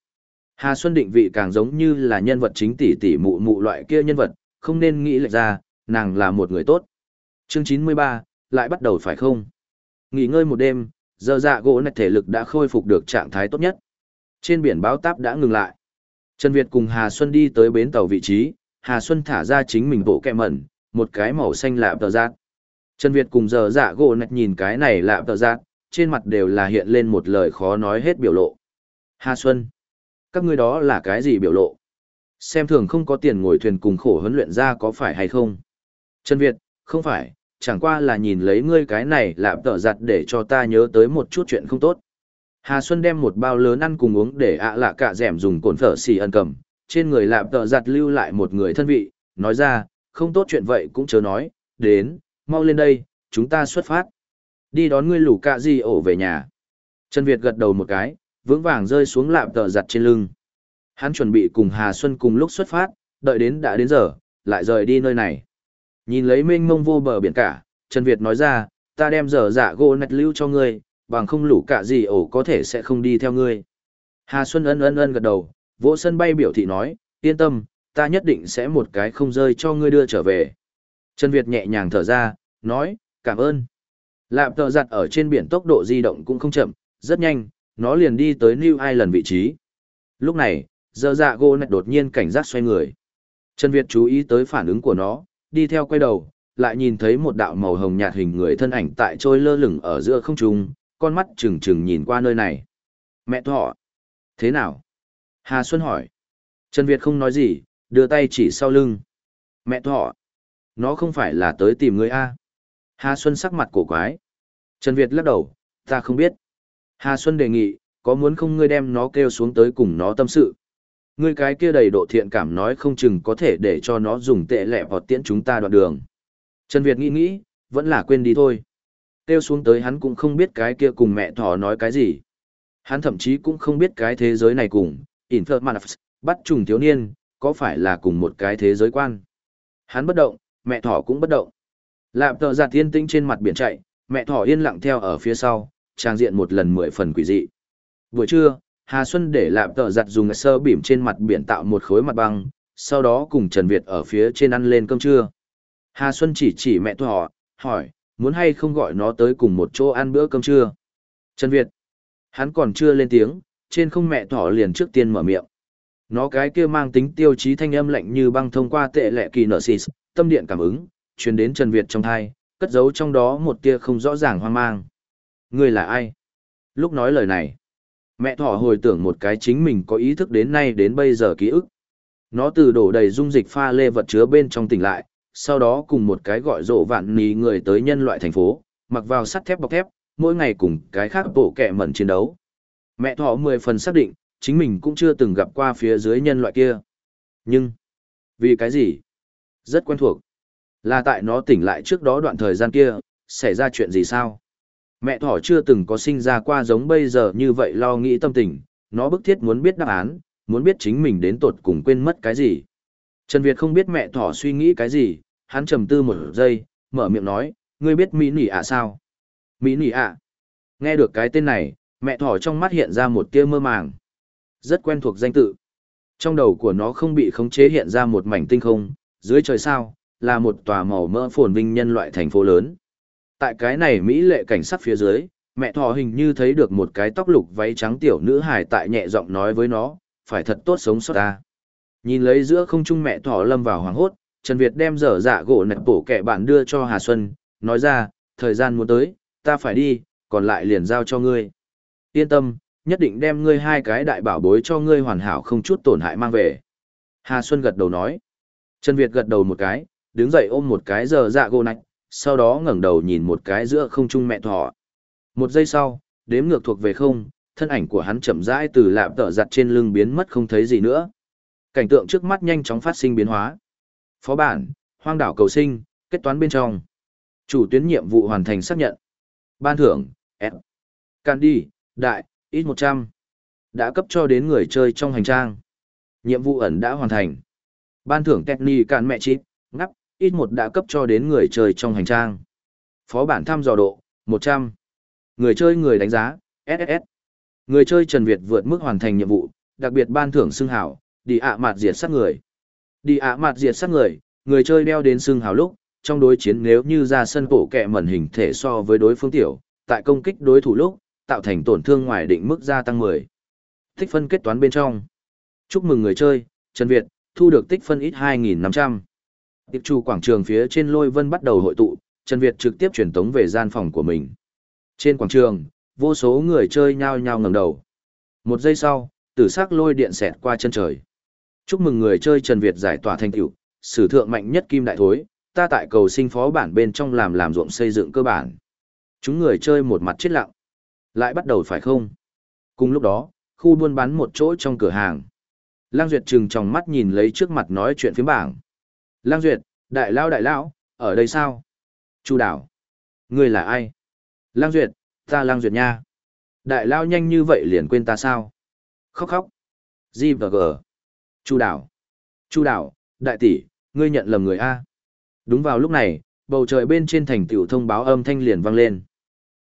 Hà Xuân định vị càng giống như là nhân vật chính tỷ tỷ mụ mụ loại kia nhân vật, không nên nghĩ lệch ra, nàng là một người tốt. Chương 93, lại bắt đầu phải không? Nghỉ ngơi một đêm, giờ dạ gỗ nạch thể lực đã khôi phục được trạng thái tốt nhất. Trên biển báo táp đã ngừng lại. Trần Việt cùng Hà Xuân đi tới bến tàu vị trí, Hà Xuân thả ra chính mình bộ kẹ mẩn, một cái màu xanh lạ tờ giác. Trần Việt cùng giờ dạ gỗ nạch nhìn cái này lạ tờ giác, trên mặt đều là hiện lên một lời khó nói hết biểu lộ. Hà Xuân, các ngươi đó là cái gì biểu lộ? Xem thường không có tiền ngồi thuyền cùng khổ huấn luyện ra có phải hay không? Trần Việt, không phải, chẳng qua là nhìn lấy ngươi cái này lạm tợ giặt để cho ta nhớ tới một chút chuyện không tốt. Hà Xuân đem một bao lớn ăn cùng uống để ạ lạ cả dẻm dùng cồn phở xì ân cầm, trên người lạm tợ giặt lưu lại một người thân vị, nói ra, không tốt chuyện vậy cũng chớ nói, đến, mau lên đây, chúng ta xuất phát. Đi đón ngươi lũ cạ gì ổ về nhà. Trần Việt gật đầu một cái, vững vàng rơi xuống lạm tờ giặt trên lưng. Hắn chuẩn bị cùng Hà Xuân cùng lúc xuất phát, đợi đến đã đến giờ, lại rời đi nơi này. Nhìn lấy mênh mông vô bờ biển cả, Trần Việt nói ra, ta đem dở dạ gỗ nạch lưu cho ngươi, bằng không lũ cả gì ổ có thể sẽ không đi theo ngươi. Hà Xuân ân ân ân gật đầu, vỗ sân bay biểu thị nói, yên tâm, ta nhất định sẽ một cái không rơi cho ngươi đưa trở về. Trần Việt nhẹ nhàng thở ra, nói, cảm ơn. Lạm tờ giặt ở trên biển tốc độ di động cũng không chậm, rất nhanh, nó liền đi tới New Island vị trí. Lúc này, giờ dạ gỗ nạch đột nhiên cảnh giác xoay người. Trần Việt chú ý tới phản ứng của nó, đi theo quay đầu, lại nhìn thấy một đạo màu hồng nhạt hình người thân ảnh tại trôi lơ lửng ở giữa không trung, con mắt trừng trừng nhìn qua nơi này. Mẹ thọ! Thế nào? Hà Xuân hỏi. Trần Việt không nói gì, đưa tay chỉ sau lưng. Mẹ thọ! Nó không phải là tới tìm người A. Hà Xuân sắc mặt cổ quái. Trần Việt lắc đầu, ta không biết. Hà Xuân đề nghị, có muốn không ngươi đem nó kêu xuống tới cùng nó tâm sự. Ngươi cái kia đầy độ thiện cảm nói không chừng có thể để cho nó dùng tệ lẹ hoặc tiễn chúng ta đoạn đường. Trần Việt nghĩ nghĩ, vẫn là quên đi thôi. Kêu xuống tới hắn cũng không biết cái kia cùng mẹ thỏ nói cái gì. Hắn thậm chí cũng không biết cái thế giới này cùng, Infernal bắt trùng thiếu niên, có phải là cùng một cái thế giới quan. Hắn bất động, mẹ thỏ cũng bất động. Lạp tờ giặt yên tĩnh trên mặt biển chạy, mẹ thỏ yên lặng theo ở phía sau, trang diện một lần mười phần quỷ dị. Buổi trưa, Hà Xuân để lạp tờ giặt dùng sơ bỉm trên mặt biển tạo một khối mặt băng, sau đó cùng Trần Việt ở phía trên ăn lên cơm trưa. Hà Xuân chỉ chỉ mẹ thỏ, hỏi, muốn hay không gọi nó tới cùng một chỗ ăn bữa cơm trưa. Trần Việt, hắn còn chưa lên tiếng, trên không mẹ thỏ liền trước tiên mở miệng. Nó cái kia mang tính tiêu chí thanh âm lạnh như băng thông qua tệ lệ kỳ nở xì, tâm điện cảm ứng, truyền đến Trần Việt trong thai, cất giấu trong đó một tia không rõ ràng hoang mang. Ngươi là ai? Lúc nói lời này, mẹ thỏ hồi tưởng một cái chính mình có ý thức đến nay đến bây giờ ký ức. Nó từ đổ đầy dung dịch pha lê vật chứa bên trong tỉnh lại, sau đó cùng một cái gọi rộ vạn ní người tới nhân loại thành phố, mặc vào sắt thép bọc thép, mỗi ngày cùng cái khác bộ kẹ mẩn chiến đấu. Mẹ thỏ mười phần xác định, chính mình cũng chưa từng gặp qua phía dưới nhân loại kia. Nhưng, vì cái gì? Rất quen thuộc. Là tại nó tỉnh lại trước đó đoạn thời gian kia, xảy ra chuyện gì sao? Mẹ thỏ chưa từng có sinh ra qua giống bây giờ như vậy lo nghĩ tâm tình, nó bức thiết muốn biết đáp án, muốn biết chính mình đến tột cùng quên mất cái gì. Trần Việt không biết mẹ thỏ suy nghĩ cái gì, hắn trầm tư một giây, mở miệng nói, ngươi biết Mỹ Nỉ ạ sao? Mỹ Nỉ ạ. Nghe được cái tên này, mẹ thỏ trong mắt hiện ra một tia mơ màng. Rất quen thuộc danh tự. Trong đầu của nó không bị khống chế hiện ra một mảnh tinh không, dưới trời sao, là một tòa màu mỡ phồn vinh nhân loại thành phố lớn. Tại cái này Mỹ lệ cảnh sát phía dưới, mẹ thỏ hình như thấy được một cái tóc lục váy trắng tiểu nữ hài tại nhẹ giọng nói với nó, phải thật tốt sống sót ta. Nhìn lấy giữa không trung mẹ thỏ lâm vào hoàng hốt, Trần Việt đem dở dạ gỗ nạch bổ kẹ bạn đưa cho Hà Xuân, nói ra, thời gian muốn tới, ta phải đi, còn lại liền giao cho ngươi. Yên tâm, nhất định đem ngươi hai cái đại bảo bối cho ngươi hoàn hảo không chút tổn hại mang về. Hà Xuân gật đầu nói. Trần Việt gật đầu một cái, đứng dậy ôm một cái dở dạ gỗ nạch, sau đó ngẩng đầu nhìn một cái giữa không trung mẹ thỏ. Một giây sau, đếm ngược thuộc về không, thân ảnh của hắn chậm rãi từ lạm tợ giặt trên lưng biến mất không thấy gì nữa. Cảnh tượng trước mắt nhanh chóng phát sinh biến hóa. Phó bản, hoang đảo cầu sinh, kết toán bên trong. Chủ tuyến nhiệm vụ hoàn thành xác nhận. Ban thưởng, F. Candy, đại, ít 100. Đã cấp cho đến người chơi trong hành trang. Nhiệm vụ ẩn đã hoàn thành. Ban thưởng Techni Can mẹ chip, ngắp, ít một đã cấp cho đến người chơi trong hành trang. Phó bản thăm dò độ, 100. Người chơi người đánh giá, SSS. Người chơi Trần Việt vượt mức hoàn thành nhiệm vụ, đặc biệt ban thưởng xưng hào, đi ạ mạt diệt sát người. Đi ạ mạt diệt sát người, người chơi đeo đến xưng hào lúc, trong đối chiến nếu như ra sân cổ kẹ mẩn hình thể so với đối phương tiểu, tại công kích đối thủ lúc, tạo thành tổn thương ngoài định mức gia tăng 10. Tích phân kết toán bên trong. Chúc mừng người chơi, Trần Việt, thu được tích phân ít 2.500. Tiệp chủ quảng trường phía trên lôi vân bắt đầu hội tụ, Trần Việt trực tiếp chuyển tống về gian phòng của mình. Trên quảng trường, vô số người chơi nhao nhao ngẩng đầu. Một giây sau, tử sắc lôi điện xẹt qua chân trời. Chúc mừng người chơi Trần Việt giải tỏa thành tựu, sử thượng mạnh nhất kim đại thối, ta tại cầu sinh phó bản bên trong làm làm ruộng xây dựng cơ bản. Chúng người chơi một mặt chết lặng. Lại bắt đầu phải không? Cùng lúc đó, khu buôn bán một chỗ trong cửa hàng. Lang Duyệt trừng trong mắt nhìn lấy trước mặt nói chuyện phía bảng. Lang Duyệt, đại lao đại lão, ở đây sao? Chu đảo. Ngươi là ai? Lang Duyệt, ta Lang Duyệt nha. Đại lao nhanh như vậy liền quên ta sao? Khóc khóc. di và G. Chu đảo. Chu đảo, đại tỷ, ngươi nhận lầm người A. Đúng vào lúc này, bầu trời bên trên thành tiểu thông báo âm thanh liền vang lên.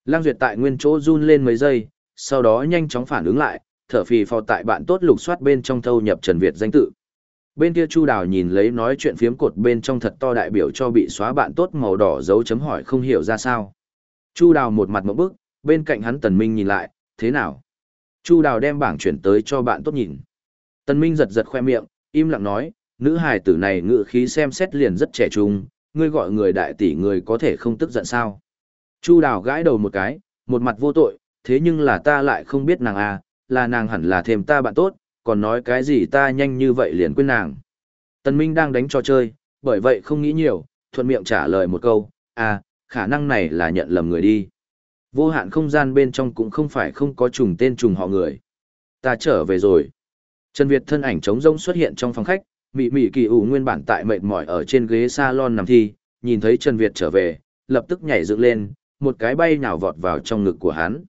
Lang Duyệt tại nguyên chỗ run lên mấy giây, sau đó nhanh chóng phản ứng lại, thở phì phò tại bạn tốt lục soát bên trong thâu nhập Trần Việt danh tự. Bên kia Chu Đào nhìn lấy nói chuyện phiếm cột bên trong thật to đại biểu cho bị xóa bạn tốt màu đỏ dấu chấm hỏi không hiểu ra sao. Chu Đào một mặt mẫu bức, bên cạnh hắn Tần Minh nhìn lại, thế nào? Chu Đào đem bảng chuyển tới cho bạn tốt nhìn. Tần Minh giật giật khoe miệng, im lặng nói, nữ hài tử này ngự khí xem xét liền rất trẻ trung, ngươi gọi người đại tỷ người có thể không tức giận sao. Chu đào gãi đầu một cái, một mặt vô tội, thế nhưng là ta lại không biết nàng à, là nàng hẳn là thêm ta bạn tốt, còn nói cái gì ta nhanh như vậy liền quên nàng. Tần Minh đang đánh trò chơi, bởi vậy không nghĩ nhiều, thuận miệng trả lời một câu, à, khả năng này là nhận lầm người đi. Vô hạn không gian bên trong cũng không phải không có trùng tên trùng họ người. Ta trở về rồi. Trần Việt thân ảnh trống rông xuất hiện trong phòng khách, mị mị kỳ ủ nguyên bản tại mệt mỏi ở trên ghế salon nằm thi, nhìn thấy Trần Việt trở về, lập tức nhảy dựng lên, một cái bay nhào vọt vào trong ngực của hắn.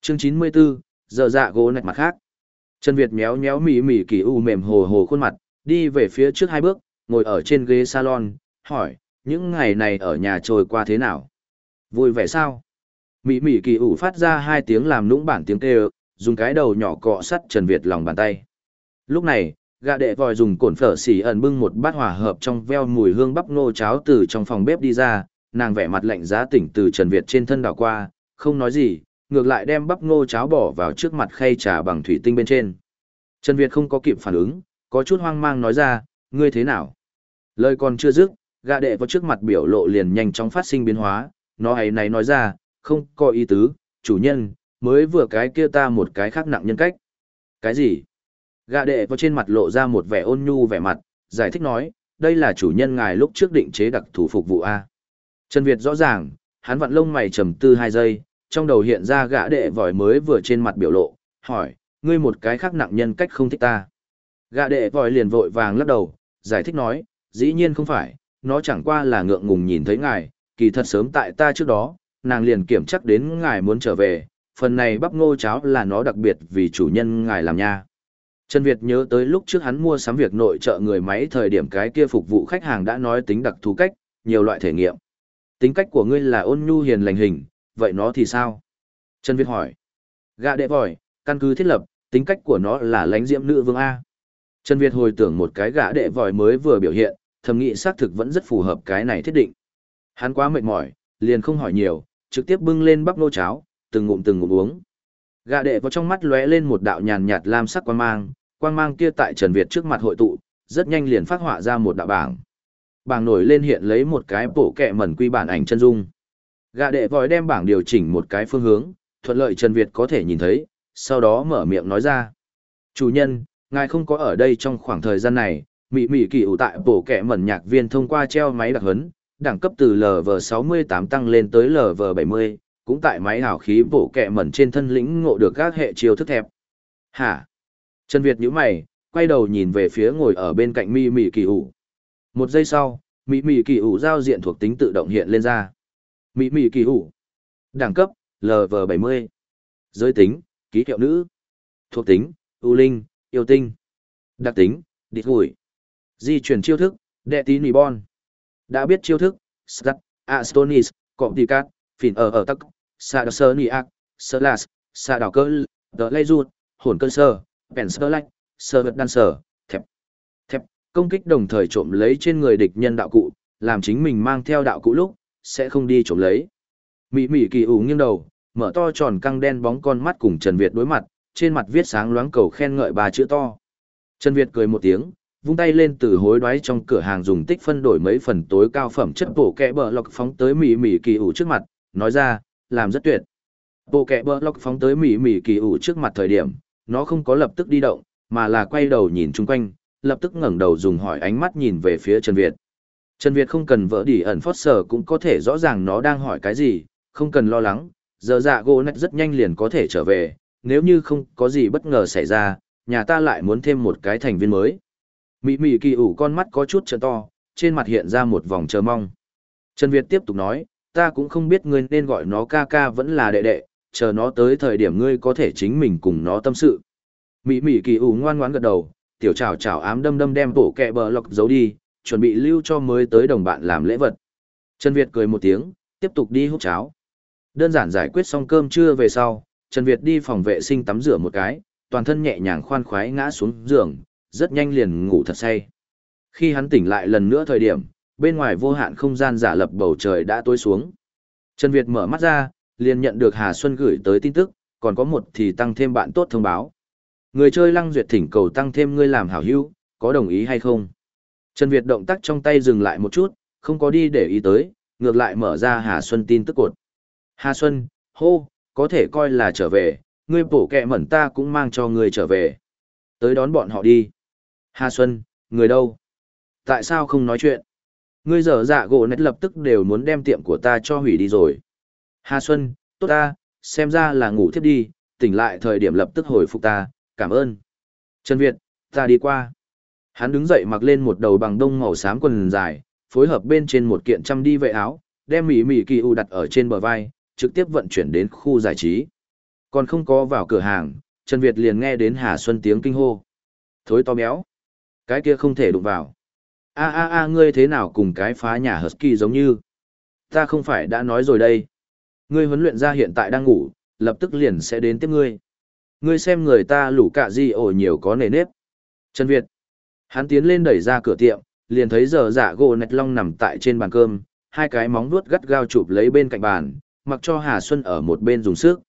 Chương 94, giờ dạ gỗ nạch mặt khác. Trần Việt méo méo mỉ mỉ kỳ u mềm hồ hồ khuôn mặt, đi về phía trước hai bước, ngồi ở trên ghế salon, hỏi, những ngày này ở nhà trôi qua thế nào? Vui vẻ sao? Mỉ mỉ kỳ u phát ra hai tiếng làm nũng bản tiếng kêu, dùng cái đầu nhỏ cọ sắt Trần Việt lòng bàn tay. Lúc này, gã đệ vòi dùng cồn phở xỉ ẩn bưng một bát hòa hợp trong veo mùi hương bắp ngô cháo từ trong phòng bếp đi ra, nàng vẻ mặt lạnh giá tỉnh từ Trần Việt trên thân đảo qua, không nói gì, ngược lại đem bắp ngô cháo bỏ vào trước mặt khay trà bằng thủy tinh bên trên. Trần Việt không có kịp phản ứng, có chút hoang mang nói ra, ngươi thế nào? Lời còn chưa dứt, gã đệ vào trước mặt biểu lộ liền nhanh chóng phát sinh biến hóa, nó ấy này nói ra, không có ý tứ, chủ nhân, mới vừa cái kia ta một cái khác nặng nhân cách. Cái gì? Gã đệ vào trên mặt lộ ra một vẻ ôn nhu vẻ mặt, giải thích nói, đây là chủ nhân ngài lúc trước định chế đặc thủ phục vụ A. Trần Việt rõ ràng, hắn vặn lông mày trầm tư hai giây, trong đầu hiện ra gã đệ vòi mới vừa trên mặt biểu lộ, hỏi, ngươi một cái khác nặng nhân cách không thích ta. Gã đệ vòi liền vội vàng lắc đầu, giải thích nói, dĩ nhiên không phải, nó chẳng qua là ngượng ngùng nhìn thấy ngài, kỳ thật sớm tại ta trước đó, nàng liền kiểm chắc đến ngài muốn trở về, phần này bắp ngô cháo là nó đặc biệt vì chủ nhân ngài làm nha. Trần Việt nhớ tới lúc trước hắn mua sắm việc nội trợ người máy thời điểm cái kia phục vụ khách hàng đã nói tính đặc thú cách, nhiều loại thể nghiệm. Tính cách của ngươi là ôn nhu hiền lành hình, vậy nó thì sao? Trần Việt hỏi. Gạ đệ vòi, căn cứ thiết lập, tính cách của nó là lãnh diễm nữ vương A. Trần Việt hồi tưởng một cái gã đệ vòi mới vừa biểu hiện, thầm nghĩ xác thực vẫn rất phù hợp cái này thiết định. Hắn quá mệt mỏi, liền không hỏi nhiều, trực tiếp bưng lên bắp nô cháo, từng ngụm từng ngụm uống. Gã đệ vào trong mắt lóe lên một đạo nhàn nhạt lam sắc quang mang, quang mang kia tại Trần Việt trước mặt hội tụ, rất nhanh liền phát họa ra một đạo bảng bảng nổi lên hiện lấy một cái bộ kẹ mẩn quy bản ảnh chân dung. Gạ đệ vòi đem bảng điều chỉnh một cái phương hướng, thuận lợi Trần Việt có thể nhìn thấy, sau đó mở miệng nói ra. Chủ nhân, ngài không có ở đây trong khoảng thời gian này, mị mị kỳ ủ tại bộ kẻ mẩn nhạc viên thông qua treo máy đặc hấn, đẳng cấp từ LV68 tăng lên tới LV70, cũng tại máy hảo khí bộ kẻ mẩn trên thân lĩnh ngộ được các hệ chiêu thức thẹp. Hả? Trần Việt nhíu mày, quay đầu nhìn về phía ngồi ở bên cạnh mị mị kỳ ủ. Một giây sau, Mỹ Mỹ kỳ ủ giao diện thuộc tính tự động hiện lên ra. Mỹ Mỹ kỳ hủ. Đẳng cấp, LV70. Giới tính, ký hiệu nữ. Thuộc tính, ưu linh, yêu tinh. Đặc tính, địch hủi. Di chuyển chiêu thức, đệ tí nì bon. Đã biết chiêu thức, Stat, Astonis, Cộng Tì Cát, Phìn ở ở tắc, Sa đờ Sơ Nì Ác, Sơ Lạt, Sa Đào Cơ, Tờ Lây Rút, Hồn Cơn Sơ, Bèn Sơ Lạch, Sơ Vật Đan Sơ, công kích đồng thời trộm lấy trên người địch nhân đạo cụ, làm chính mình mang theo đạo cụ lúc, sẽ không đi trộm lấy. Mị mị kỳ ủ nghiêng đầu, mở to tròn căng đen bóng con mắt cùng Trần Việt đối mặt, trên mặt viết sáng loáng cầu khen ngợi bà chữ to. Trần Việt cười một tiếng, vung tay lên từ hối đoái trong cửa hàng dùng tích phân đổi mấy phần tối cao phẩm chất bộ kẹ bờ lọc phóng tới mị mị kỳ ủ trước mặt, nói ra, làm rất tuyệt. Bộ kẹ bờ lọc phóng tới mị mị kỳ ủ trước mặt thời điểm, nó không có lập tức đi động, mà là quay đầu nhìn chung quanh, lập tức ngẩng đầu dùng hỏi ánh mắt nhìn về phía Trần Việt. Trần Việt không cần vỡ đỉ ẩn phót sở cũng có thể rõ ràng nó đang hỏi cái gì, không cần lo lắng, giờ dạ gỗ nạch rất nhanh liền có thể trở về, nếu như không có gì bất ngờ xảy ra, nhà ta lại muốn thêm một cái thành viên mới. Mị mị kỳ ủ con mắt có chút trợ to, trên mặt hiện ra một vòng chờ mong. Trần Việt tiếp tục nói, ta cũng không biết ngươi nên gọi nó ca ca vẫn là đệ đệ, chờ nó tới thời điểm ngươi có thể chính mình cùng nó tâm sự. Mị mị kỳ ủ ngoan ngoãn gật đầu, tiểu chảo chảo ám đâm đâm đem bộ kẹ bờ lọc giấu đi, chuẩn bị lưu cho mới tới đồng bạn làm lễ vật. Trần Việt cười một tiếng, tiếp tục đi hút cháo. Đơn giản giải quyết xong cơm trưa về sau, Trần Việt đi phòng vệ sinh tắm rửa một cái, toàn thân nhẹ nhàng khoan khoái ngã xuống giường, rất nhanh liền ngủ thật say. Khi hắn tỉnh lại lần nữa thời điểm, bên ngoài vô hạn không gian giả lập bầu trời đã tối xuống. Trần Việt mở mắt ra, liền nhận được Hà Xuân gửi tới tin tức, còn có một thì tăng thêm bạn tốt thông báo. Người chơi lăng duyệt thỉnh cầu tăng thêm ngươi làm hảo hữu, có đồng ý hay không? Trần Việt động tác trong tay dừng lại một chút, không có đi để ý tới, ngược lại mở ra Hà Xuân tin tức cột. Hà Xuân, hô, có thể coi là trở về, ngươi bổ kẹ mẩn ta cũng mang cho ngươi trở về. Tới đón bọn họ đi. Hà Xuân, người đâu? Tại sao không nói chuyện? Ngươi dở dạ gỗ nét lập tức đều muốn đem tiệm của ta cho hủy đi rồi. Hà Xuân, tốt ta, xem ra là ngủ thiếp đi, tỉnh lại thời điểm lập tức hồi phục ta, cảm ơn. Trần Việt, Ta đi qua. Hắn đứng dậy mặc lên một đầu bằng đông màu xám quần dài, phối hợp bên trên một kiện trăm đi vệ áo, đem mỉ mỉ kỳ u đặt ở trên bờ vai, trực tiếp vận chuyển đến khu giải trí. Còn không có vào cửa hàng, Trần Việt liền nghe đến Hà Xuân tiếng kinh hô. Thối to béo. Cái kia không thể đụng vào. a a a ngươi thế nào cùng cái phá nhà Husky giống như. Ta không phải đã nói rồi đây. Ngươi huấn luyện ra hiện tại đang ngủ, lập tức liền sẽ đến tiếp ngươi. Ngươi xem người ta lũ cạ gì ổ nhiều có nề nếp. Trần Việt. Hắn tiến lên đẩy ra cửa tiệm, liền thấy giờ dạ gỗ nạch long nằm tại trên bàn cơm, hai cái móng vuốt gắt gao chụp lấy bên cạnh bàn, mặc cho Hà Xuân ở một bên dùng sức.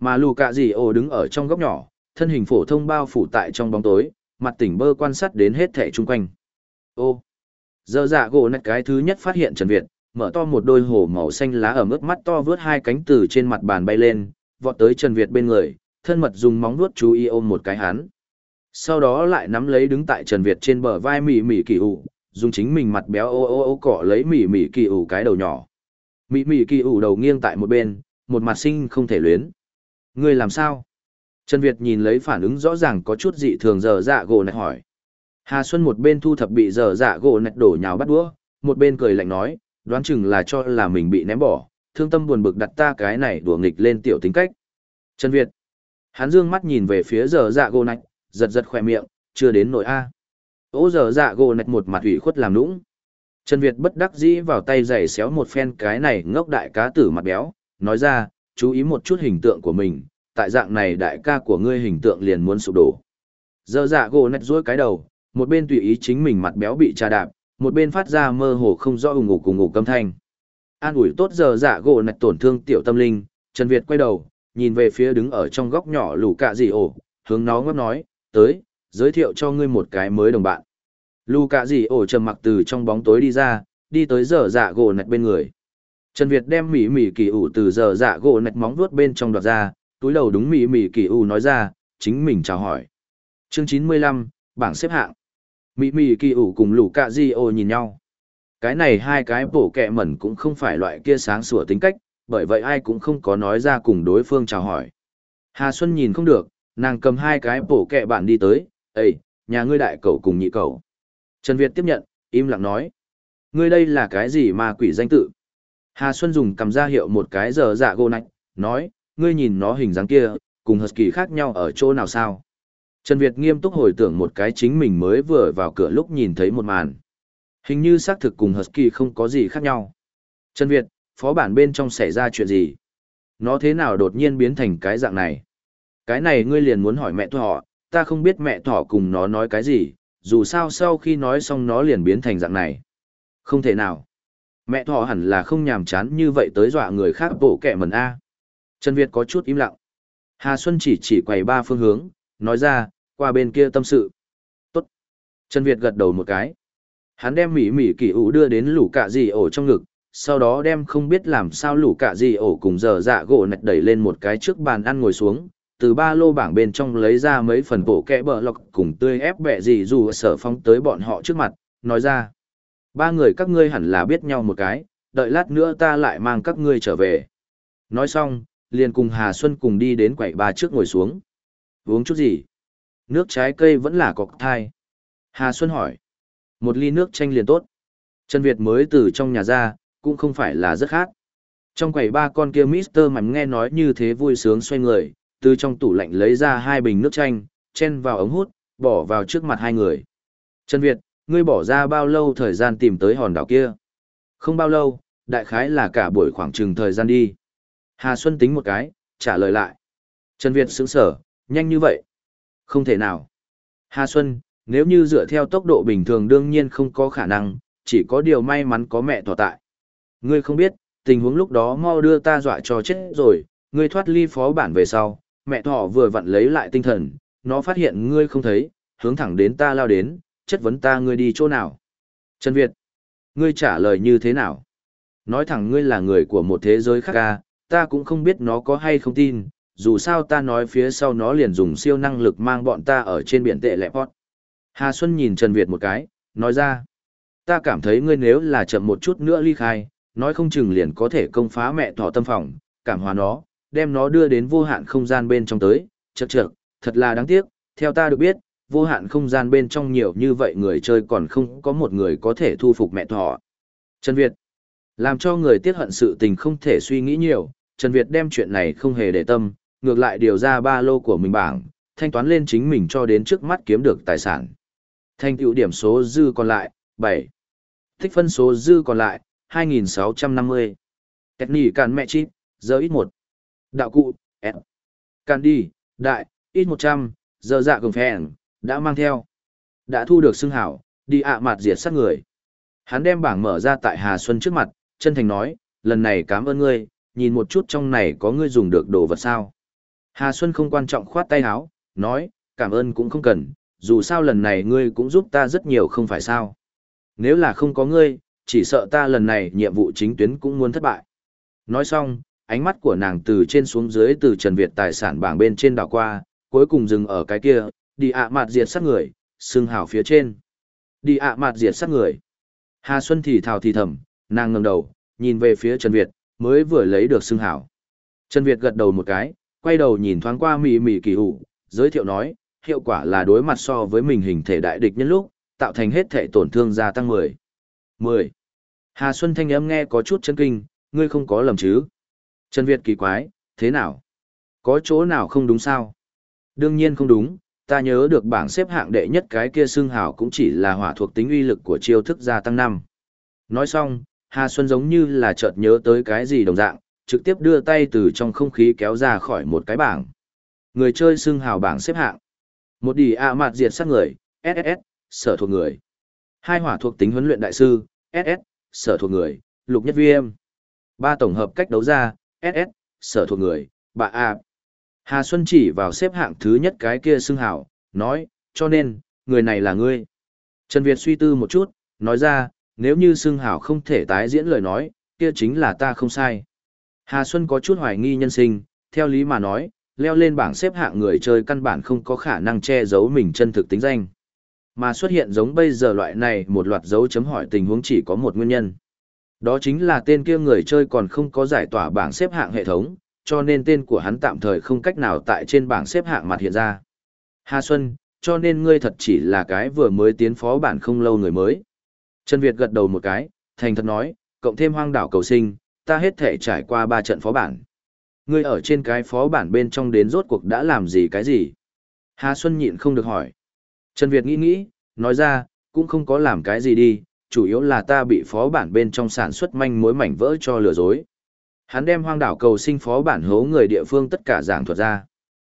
Mà lù cạ gì ô đứng ở trong góc nhỏ, thân hình phổ thông bao phủ tại trong bóng tối, mặt tỉnh bơ quan sát đến hết thẻ chung quanh. Ô! Giờ dạ gỗ nạch cái thứ nhất phát hiện Trần Việt, mở to một đôi hổ màu xanh lá ở mức mắt to vướt hai cánh từ trên mặt bàn bay lên, vọt tới Trần Việt bên người, thân mật dùng móng vuốt chú ý ôm một cái hắn. Sau đó lại nắm lấy đứng tại Trần Việt trên bờ vai mỉ mỉ kỳ ủ, dùng chính mình mặt béo ô ô ô cọ lấy mỉ mỉ kỳ ủ cái đầu nhỏ. Mỉ mỉ kỳ ủ đầu nghiêng tại một bên, một mặt sinh không thể luyến. Ngươi làm sao? Trần Việt nhìn lấy phản ứng rõ ràng có chút dị thường giờ dạ gỗ nạch hỏi. Hà Xuân một bên thu thập bị giờ dạ gỗ nạch đổ nhào bắt đũa, một bên cười lạnh nói, đoán chừng là cho là mình bị ném bỏ, thương tâm buồn bực đặt ta cái này đùa nghịch lên tiểu tính cách. Trần Việt. Hắn dương mắt nhìn về phía giờ dạ gỗ nạch, giật giật khỏe miệng, chưa đến nỗi A. Ô giờ dạ gồ nạch một mặt ủy khuất làm nũng. Trần Việt bất đắc dĩ vào tay giày xéo một phen cái này ngốc đại cá tử mặt béo, nói ra, chú ý một chút hình tượng của mình, tại dạng này đại ca của ngươi hình tượng liền muốn sụp đổ. Giờ dạ gồ nạch duỗi cái đầu, một bên tùy ý chính mình mặt béo bị trà đạp, một bên phát ra mơ hồ không rõ ủng ngủ cùng ngủ câm thanh. An ủi tốt giờ dạ gỗ nạch tổn thương tiểu tâm linh, Trần Việt quay đầu, nhìn về phía đứng ở trong góc nhỏ lù cạ gì ổ, hướng nó ngấp nói, tới, giới thiệu cho ngươi một cái mới đồng bạn. Lù cả gì ổ trầm mặc từ trong bóng tối đi ra, đi tới giờ dạ gỗ nạch bên người. Trần Việt đem mỉ mỉ kỳ ủ từ giờ dạ gỗ nạch móng vuốt bên trong đoạt ra, túi đầu đúng mỉ mỉ kỳ ủ nói ra, chính mình chào hỏi. Chương 95, bảng xếp hạng. Mỉ mỉ kỳ ủ cùng lù cả gì ổ nhìn nhau. Cái này hai cái bổ kẹ mẩn cũng không phải loại kia sáng sủa tính cách, bởi vậy ai cũng không có nói ra cùng đối phương chào hỏi. Hà Xuân nhìn không được, nàng cầm hai cái bổ kẹ bạn đi tới, Ê, nhà ngươi đại cậu cùng nhị cậu. Trần Việt tiếp nhận, im lặng nói. Ngươi đây là cái gì mà quỷ danh tự? Hà Xuân dùng cầm ra hiệu một cái giờ dạ gô nạch, nói, ngươi nhìn nó hình dáng kia, cùng Husky khác nhau ở chỗ nào sao? Trần Việt nghiêm túc hồi tưởng một cái chính mình mới vừa vào cửa lúc nhìn thấy một màn. Hình như xác thực cùng Husky không có gì khác nhau. Trần Việt, phó bản bên trong xảy ra chuyện gì? Nó thế nào đột nhiên biến thành cái dạng này? Cái này ngươi liền muốn hỏi mẹ thỏ, ta không biết mẹ thỏ cùng nó nói cái gì, dù sao sau khi nói xong nó liền biến thành dạng này. Không thể nào. Mẹ thỏ hẳn là không nhàm chán như vậy tới dọa người khác bổ kẹ mần A. Trần Việt có chút im lặng. Hà Xuân chỉ chỉ quầy ba phương hướng, nói ra, qua bên kia tâm sự. Tốt. Trần Việt gật đầu một cái. Hắn đem mỉ mỉ kỳ ủ đưa đến lũ cạ gì ổ trong ngực, sau đó đem không biết làm sao lũ cạ gì ổ cùng giờ dạ gỗ nạch đẩy lên một cái trước bàn ăn ngồi xuống, từ ba lô bảng bên trong lấy ra mấy phần bộ kẽ bờ lọc cùng tươi ép bẹ gì dù sở phong tới bọn họ trước mặt, nói ra. Ba người các ngươi hẳn là biết nhau một cái, đợi lát nữa ta lại mang các ngươi trở về. Nói xong, liền cùng Hà Xuân cùng đi đến quầy ba trước ngồi xuống. Uống chút gì? Nước trái cây vẫn là cọc thai. Hà Xuân hỏi. Một ly nước chanh liền tốt. Trần Việt mới từ trong nhà ra, cũng không phải là rất khác. Trong quầy ba con kia Mister mắm nghe nói như thế vui sướng xoay người, từ trong tủ lạnh lấy ra hai bình nước chanh, chen vào ống hút, bỏ vào trước mặt hai người. Trần Việt, ngươi bỏ ra bao lâu thời gian tìm tới hòn đảo kia? Không bao lâu, đại khái là cả buổi khoảng chừng thời gian đi. Hà Xuân tính một cái, trả lời lại. Trần Việt sững sở, nhanh như vậy. Không thể nào. Hà Xuân, nếu như dựa theo tốc độ bình thường đương nhiên không có khả năng, chỉ có điều may mắn có mẹ tỏ tại. Ngươi không biết, tình huống lúc đó mau đưa ta dọa cho chết rồi, ngươi thoát ly phó bản về sau, mẹ thỏ vừa vặn lấy lại tinh thần, nó phát hiện ngươi không thấy, hướng thẳng đến ta lao đến, chất vấn ta ngươi đi chỗ nào. Trần Việt, ngươi trả lời như thế nào? Nói thẳng ngươi là người của một thế giới khác ca, ta cũng không biết nó có hay không tin, dù sao ta nói phía sau nó liền dùng siêu năng lực mang bọn ta ở trên biển tệ lẹ pot. Hà Xuân nhìn Trần Việt một cái, nói ra, ta cảm thấy ngươi nếu là chậm một chút nữa ly khai, nói không chừng liền có thể công phá mẹ thỏ tâm phòng, cảm hóa nó, đem nó đưa đến vô hạn không gian bên trong tới, chật chật, thật là đáng tiếc, theo ta được biết, vô hạn không gian bên trong nhiều như vậy người chơi còn không có một người có thể thu phục mẹ thỏ. Trần Việt làm cho người tiếc hận sự tình không thể suy nghĩ nhiều, Trần Việt đem chuyện này không hề để tâm, ngược lại điều ra ba lô của mình bảng, thanh toán lên chính mình cho đến trước mắt kiếm được tài sản. Thanh tựu điểm số dư còn lại, 7. Thích phân số dư còn lại, 2650. Kẹt nỉ càn mẹ chít, giờ ít 1. Đạo cụ, S. Candy, đại, ít 100, giờ dạ gồng phèn, đã mang theo. Đã thu được xưng hảo, đi ạ mặt diệt sát người. Hắn đem bảng mở ra tại Hà Xuân trước mặt, chân thành nói, lần này cảm ơn ngươi, nhìn một chút trong này có ngươi dùng được đồ vật sao. Hà Xuân không quan trọng khoát tay áo, nói, cảm ơn cũng không cần, dù sao lần này ngươi cũng giúp ta rất nhiều không phải sao. Nếu là không có ngươi, chỉ sợ ta lần này nhiệm vụ chính tuyến cũng muốn thất bại. Nói xong, ánh mắt của nàng từ trên xuống dưới từ Trần Việt tài sản bảng bên trên đảo qua, cuối cùng dừng ở cái kia, đi ạ mặt diệt sát người, xương hào phía trên. Đi ạ mặt diệt sát người. Hà Xuân thì thào thì thầm, nàng ngẩng đầu, nhìn về phía Trần Việt, mới vừa lấy được xương hảo. Trần Việt gật đầu một cái, quay đầu nhìn thoáng qua mỉ mỉ kỳ hủ, giới thiệu nói, hiệu quả là đối mặt so với mình hình thể đại địch nhân lúc, tạo thành hết thể tổn thương gia tăng 10. 10. Hà Xuân thanh âm nghe có chút chân kinh, ngươi không có lầm chứ. Trần Việt kỳ quái, thế nào? Có chỗ nào không đúng sao? Đương nhiên không đúng, ta nhớ được bảng xếp hạng đệ nhất cái kia xương hào cũng chỉ là hỏa thuộc tính uy lực của chiêu thức gia tăng 5. Nói xong, Hà Xuân giống như là chợt nhớ tới cái gì đồng dạng, trực tiếp đưa tay từ trong không khí kéo ra khỏi một cái bảng. Người chơi xưng hào bảng xếp hạng. Một đỉ ạ mạt diệt sát người, SSS, sở thuộc người. Hai hỏa thuộc tính huấn luyện đại sư, SS, sở thuộc người, lục nhất viêm. Ba tổng hợp cách đấu ra, SS, sở thuộc người, bà A. Hà Xuân chỉ vào xếp hạng thứ nhất cái kia xưng Hảo, nói, cho nên, người này là ngươi. Trần Việt suy tư một chút, nói ra, nếu như xưng Hảo không thể tái diễn lời nói, kia chính là ta không sai. Hà Xuân có chút hoài nghi nhân sinh, theo lý mà nói, leo lên bảng xếp hạng người chơi căn bản không có khả năng che giấu mình chân thực tính danh. Mà xuất hiện giống bây giờ loại này một loạt dấu chấm hỏi tình huống chỉ có một nguyên nhân. Đó chính là tên kia người chơi còn không có giải tỏa bảng xếp hạng hệ thống, cho nên tên của hắn tạm thời không cách nào tại trên bảng xếp hạng mặt hiện ra. Hà Xuân, cho nên ngươi thật chỉ là cái vừa mới tiến phó bản không lâu người mới. Trần Việt gật đầu một cái, thành thật nói, cộng thêm hoang đảo cầu sinh, ta hết thể trải qua ba trận phó bản. Ngươi ở trên cái phó bản bên trong đến rốt cuộc đã làm gì cái gì? Hà Xuân nhịn không được hỏi. Trần Việt nghĩ nghĩ, nói ra, cũng không có làm cái gì đi, chủ yếu là ta bị phó bản bên trong sản xuất manh mối mảnh vỡ cho lừa dối. Hắn đem hoang đảo cầu sinh phó bản hố người địa phương tất cả giảng thuật ra.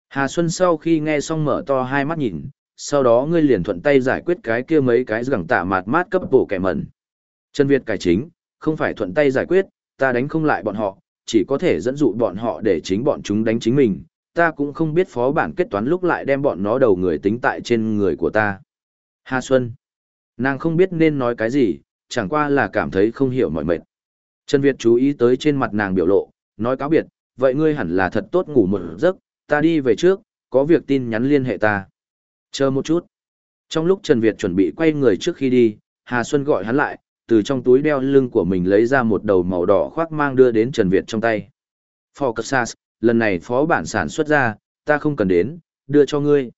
Hà Xuân sau khi nghe xong mở to hai mắt nhìn, sau đó ngươi liền thuận tay giải quyết cái kia mấy cái gẳng tạ mạt mát cấp bổ kẻ mẩn. Trần Việt cải chính, không phải thuận tay giải quyết, ta đánh không lại bọn họ, chỉ có thể dẫn dụ bọn họ để chính bọn chúng đánh chính mình, ta cũng không biết phó bản kết toán lúc lại đem bọn nó đầu người tính tại trên người của ta. Hà Xuân, nàng không biết nên nói cái gì, chẳng qua là cảm thấy không hiểu mọi mệt. Trần Việt chú ý tới trên mặt nàng biểu lộ, nói cáo biệt, vậy ngươi hẳn là thật tốt ngủ một giấc, ta đi về trước, có việc tin nhắn liên hệ ta. Chờ một chút. Trong lúc Trần Việt chuẩn bị quay người trước khi đi, Hà Xuân gọi hắn lại, từ trong túi đeo lưng của mình lấy ra một đầu màu đỏ khoác mang đưa đến Trần Việt trong tay. Focusas, lần này phó bản sản xuất ra, ta không cần đến, đưa cho ngươi.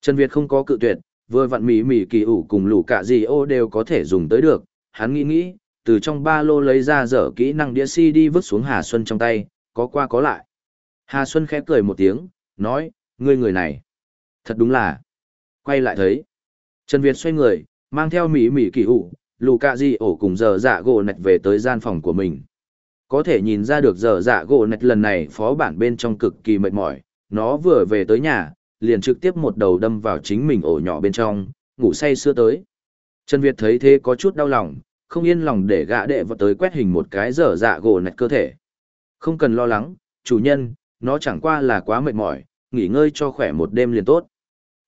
Trần Việt không có cự tuyệt, vừa vặn mỉ mỉ kỳ ủ cùng lũ cả gì ô đều có thể dùng tới được, hắn nghĩ nghĩ, từ trong ba lô lấy ra dở kỹ năng đĩa CD vứt xuống Hà Xuân trong tay, có qua có lại. Hà Xuân khẽ cười một tiếng, nói, ngươi người này, thật đúng là, quay lại thấy. Trần Việt xoay người, mang theo mỉ mỉ kỳ ủ, lù cạ di ổ cùng giờ dạ gỗ nạch về tới gian phòng của mình. Có thể nhìn ra được giờ dạ gỗ nạch lần này phó bản bên trong cực kỳ mệt mỏi, nó vừa về tới nhà, liền trực tiếp một đầu đâm vào chính mình ổ nhỏ bên trong, ngủ say sưa tới. Trần Việt thấy thế có chút đau lòng, không yên lòng để gã đệ vào tới quét hình một cái dở dạ gỗ nạch cơ thể. Không cần lo lắng, chủ nhân, nó chẳng qua là quá mệt mỏi, nghỉ ngơi cho khỏe một đêm liền tốt.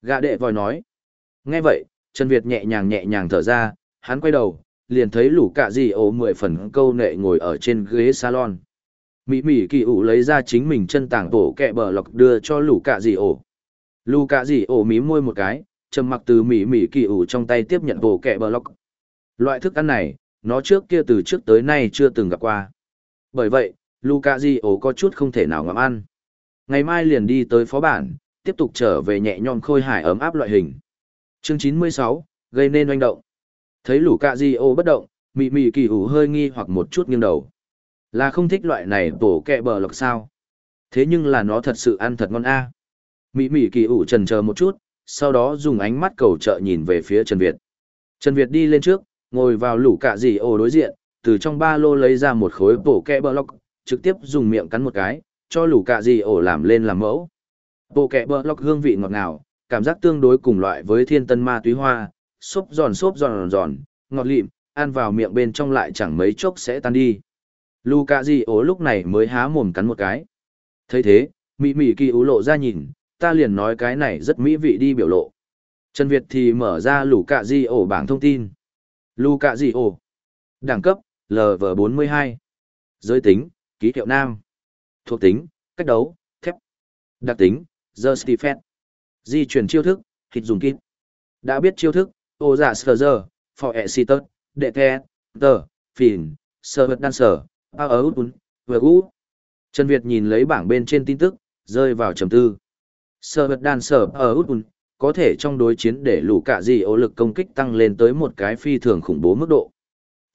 Gã đệ vòi nói. Nghe vậy, Trần Việt nhẹ nhàng nhẹ nhàng thở ra, hắn quay đầu, liền thấy lũ cạ gì ố mười phần câu nệ ngồi ở trên ghế salon. Mỹ Mỹ kỳ ủ lấy ra chính mình chân tảng tổ kẹ bờ lọc đưa cho lũ cạ gì ổ. Lũ cạ gì ổ mí môi một cái, trầm mặc từ mỉ mỉ kỳ ủ trong tay tiếp nhận bộ kẹ bờ lọc. Loại thức ăn này, nó trước kia từ trước tới nay chưa từng gặp qua. Bởi vậy, Luca Di ổ có chút không thể nào ngắm ăn. Ngày mai liền đi tới phó bản, tiếp tục trở về nhẹ nhõm khôi hài ấm áp loại hình. Chương 96, gây nên oanh động. Thấy lũ cạ di ô bất động, mị mị kỳ ủ hơi nghi hoặc một chút nghiêng đầu. Là không thích loại này tổ kẹ bờ lọc sao. Thế nhưng là nó thật sự ăn thật ngon a. À. Mị mị kỳ ủ trần chờ một chút, sau đó dùng ánh mắt cầu trợ nhìn về phía Trần Việt. Trần Việt đi lên trước, ngồi vào lũ cạ dì ô đối diện, từ trong ba lô lấy ra một khối bổ kẹ bờ lọc, trực tiếp dùng miệng cắn một cái, cho lũ cạ dì ô làm lên làm mẫu. Bộ kẹ bờ lọc hương vị ngọt ngào, cảm giác tương đối cùng loại với thiên tân ma túy hoa, xốp giòn xốp giòn giòn, ngọt lịm, ăn vào miệng bên trong lại chẳng mấy chốc sẽ tan đi. Luca Di ố lúc này mới há mồm cắn một cái. thấy thế, mị mị kỳ ú lộ ra nhìn, ta liền nói cái này rất mỹ vị đi biểu lộ. Trần Việt thì mở ra Luca Di ổ bảng thông tin. Luca Di ổ. Đẳng cấp, LV42. Giới tính, ký hiệu nam. Thuộc tính, cách đấu, thép. Đặc tính, The Stephen. Di chuyển chiêu thức, thịt dùng kít. Đã biết chiêu thức, ô giả sờ giờ, phò ẹ si tớt, đệ the, tờ, phìn, sờ vật đan sờ, a ớ út vừa. Trần Việt nhìn lấy bảng bên trên tin tức, rơi vào trầm tư. Sở vật đàn sở ở út ún, có thể trong đối chiến để lũ cả gì ố lực công kích tăng lên tới một cái phi thường khủng bố mức độ.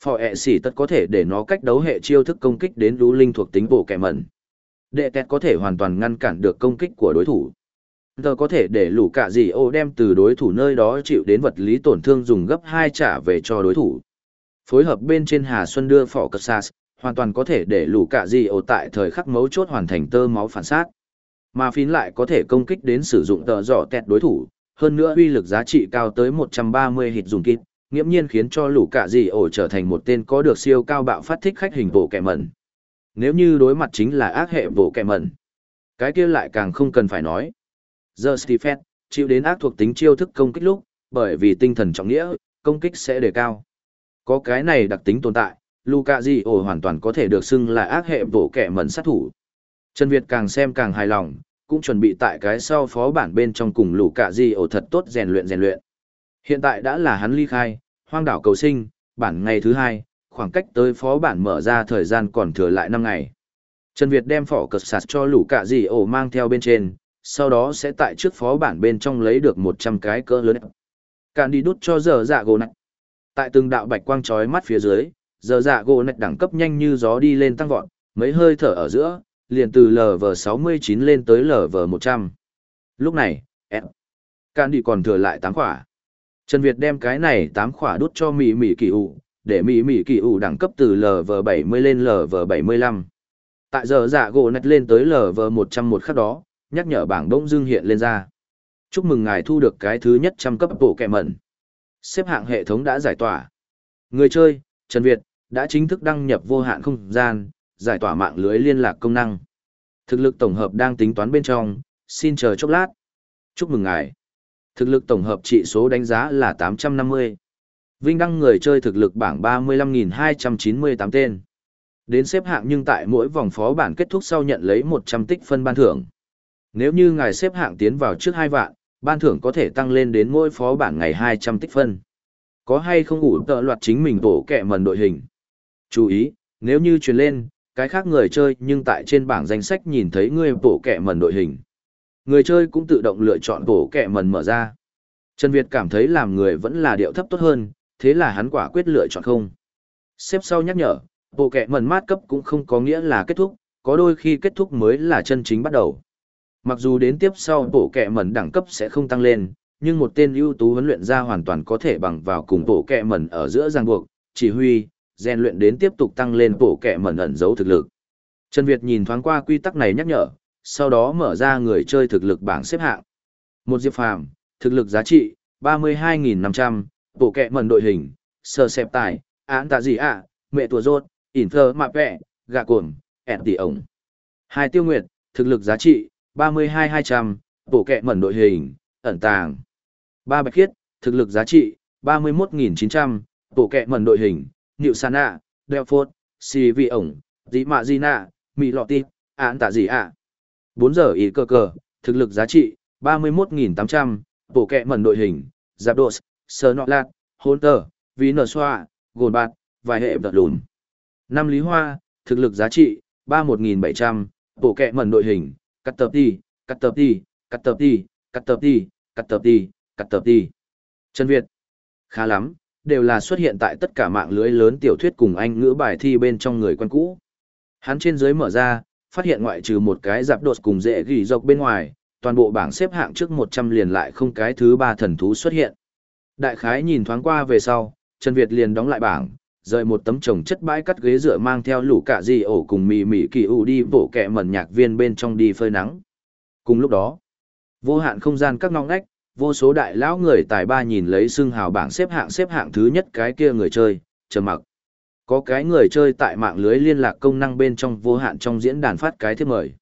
Phò ẹ xỉ tất có thể để nó cách đấu hệ chiêu thức công kích đến lũ linh thuộc tính bộ kẻ mẩn. Đệ tẹt có thể hoàn toàn ngăn cản được công kích của đối thủ. Giờ có thể để lũ cả gì ô đem từ đối thủ nơi đó chịu đến vật lý tổn thương dùng gấp hai trả về cho đối thủ. Phối hợp bên trên Hà Xuân đưa phỏ cập sas, hoàn toàn có thể để lũ cả gì ô tại thời khắc mấu chốt hoàn thành tơ máu phản sát. Mà phín lại có thể công kích đến sử dụng tờ giỏ tẹt đối thủ, hơn nữa uy lực giá trị cao tới 130 hit dùng kit, nghiễm nhiên khiến cho lũ cạ gì ổ trở thành một tên có được siêu cao bạo phát thích khách hình bộ kẻ mẩn. Nếu như đối mặt chính là ác hệ bộ kẻ mẩn, cái kia lại càng không cần phải nói. Giờ Stephen, chịu đến ác thuộc tính chiêu thức công kích lúc, bởi vì tinh thần trọng nghĩa, công kích sẽ đề cao. Có cái này đặc tính tồn tại, lũ cạ dị ổ hoàn toàn có thể được xưng là ác hệ bộ kẻ mẩn sát thủ. Trần Việt càng xem càng hài lòng, cũng chuẩn bị tại cái sau phó bản bên trong cùng lũ cả Di ổ thật tốt rèn luyện rèn luyện. Hiện tại đã là hắn ly khai, hoang đảo cầu sinh, bản ngày thứ hai, khoảng cách tới phó bản mở ra thời gian còn thừa lại 5 ngày. Trần Việt đem phỏ cật sạt cho lũ cả Di ổ mang theo bên trên, sau đó sẽ tại trước phó bản bên trong lấy được 100 cái cỡ lớn. Cạn đi đút cho giờ dạ gỗ nạch. Tại từng đạo bạch quang chói mắt phía dưới, giờ dạ gỗ nạch đẳng cấp nhanh như gió đi lên tăng vọt, mấy hơi thở ở giữa, liền từ LV69 lên tới LV100. Lúc này, em, Cạn đi còn thừa lại 8 khỏa. Trần Việt đem cái này 8 khỏa đút cho Mỹ Mỹ Kỳ ủ, để Mỹ Mỹ Kỳ ủ đẳng cấp từ LV70 lên LV75. Tại giờ dạ gỗ nạch lên tới LV100 một khắc đó, nhắc nhở bảng đông dương hiện lên ra. Chúc mừng ngài thu được cái thứ nhất trăm cấp bộ kẹ mẩn. Xếp hạng hệ thống đã giải tỏa. Người chơi, Trần Việt, đã chính thức đăng nhập vô hạn không gian, giải tỏa mạng lưới liên lạc công năng. Thực lực tổng hợp đang tính toán bên trong, xin chờ chốc lát. Chúc mừng ngài. Thực lực tổng hợp trị số đánh giá là 850. Vinh đăng người chơi thực lực bảng 35.298 tên. Đến xếp hạng nhưng tại mỗi vòng phó bản kết thúc sau nhận lấy 100 tích phân ban thưởng. Nếu như ngài xếp hạng tiến vào trước hai vạn, ban thưởng có thể tăng lên đến mỗi phó bản ngày 200 tích phân. Có hay không ủ tợ loạt chính mình tổ kẹ mần đội hình? Chú ý, nếu như truyền lên, cái khác người chơi nhưng tại trên bảng danh sách nhìn thấy người bổ kẹ mần đội hình. Người chơi cũng tự động lựa chọn bổ kẹ mần mở ra. Trần Việt cảm thấy làm người vẫn là điệu thấp tốt hơn, thế là hắn quả quyết lựa chọn không. Xếp sau nhắc nhở, bộ kẹ mần mát cấp cũng không có nghĩa là kết thúc, có đôi khi kết thúc mới là chân chính bắt đầu. Mặc dù đến tiếp sau bộ kẹ mần đẳng cấp sẽ không tăng lên, nhưng một tên ưu tú huấn luyện ra hoàn toàn có thể bằng vào cùng bộ kẹ mần ở giữa giang buộc, chỉ huy, rèn luyện đến tiếp tục tăng lên bộ kẻ mẩn ẩn giấu thực lực. Trần Việt nhìn thoáng qua quy tắc này nhắc nhở, sau đó mở ra người chơi thực lực bảng xếp hạng. Một diệp phàm, thực lực giá trị, 32.500, bộ kẹ mẩn đội hình, sơ xẹp tài, án tạ gì ạ, mẹ tùa rốt, ỉn thơ mạ vẹ, gạ cồn, ẹn tỷ ổng. Hai tiêu nguyệt, thực lực giá trị, 32-200, bộ kẹ mẩn đội hình, ẩn tàng. Ba bạch khiết, thực lực giá trị, 31.900, bộ kẹ mẩn đội hình, Niệu Sà Sana, Delphốt, Sì Vi ổng, Dĩ Mạ Di Nạ, Mỹ Lọ Tịp, Án Tạ Dị ạ. 4 giờ ý cơ cờ, thực lực giá trị, 31.800, bộ kẹ mẩn đội hình, Giáp Đột, Sơ Nọ Lạt, Hôn Tờ, Ví Nở Xoa, Gồn Bạt, vài hệ vật lùn. Năm Lý Hoa, thực lực giá trị, 31.700, bộ kẹ mẩn đội hình, cắt tập đi, cắt tập đi, cắt tập đi, cắt tập đi, cắt tập đi, cắt tập đi. Trần Việt. Khá lắm, đều là xuất hiện tại tất cả mạng lưới lớn tiểu thuyết cùng anh ngữ bài thi bên trong người quen cũ. Hắn trên dưới mở ra, phát hiện ngoại trừ một cái giáp đột cùng dễ gỉ dọc bên ngoài, toàn bộ bảng xếp hạng trước 100 liền lại không cái thứ ba thần thú xuất hiện. Đại khái nhìn thoáng qua về sau, Trần Việt liền đóng lại bảng, rời một tấm chồng chất bãi cắt ghế dựa mang theo lũ cả gì ổ cùng mì mì kỳ ủ đi bộ kẹ mẩn nhạc viên bên trong đi phơi nắng. Cùng lúc đó, vô hạn không gian các ngóc ngách, vô số đại lão người tài ba nhìn lấy xưng hào bảng xếp hạng xếp hạng thứ nhất cái kia người chơi, trầm mặc. Có cái người chơi tại mạng lưới liên lạc công năng bên trong vô hạn trong diễn đàn phát cái thiết mời.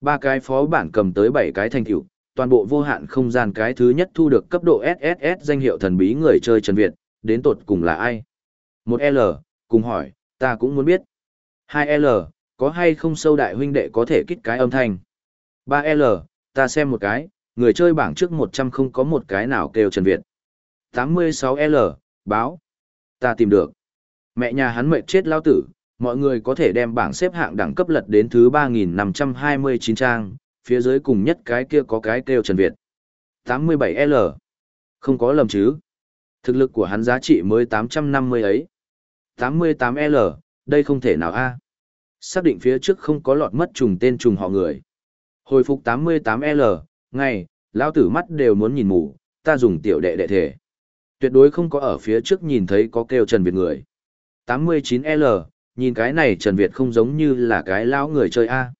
Ba cái phó bản cầm tới bảy cái thành tựu, toàn bộ vô hạn không gian cái thứ nhất thu được cấp độ SSS danh hiệu thần bí người chơi Trần Việt, đến tột cùng là ai? Một L, cùng hỏi, ta cũng muốn biết. Hai L, có hay không sâu đại huynh đệ có thể kích cái âm thanh? Ba L, ta xem một cái, người chơi bảng trước 100 không có một cái nào kêu Trần Việt. 86L, báo. Ta tìm được. Mẹ nhà hắn mệt chết lao tử, mọi người có thể đem bảng xếp hạng đẳng cấp lật đến thứ 3529 trang, phía dưới cùng nhất cái kia có cái kêu Trần Việt. 87L. Không có lầm chứ. Thực lực của hắn giá trị mới 850 ấy. 88L, đây không thể nào a Xác định phía trước không có lọt mất trùng tên trùng họ người. Hồi phục 88L, ngay, lão tử mắt đều muốn nhìn mù, ta dùng tiểu đệ đệ thể. Tuyệt đối không có ở phía trước nhìn thấy có kêu Trần Việt người. 89L, nhìn cái này Trần Việt không giống như là cái lão người chơi A.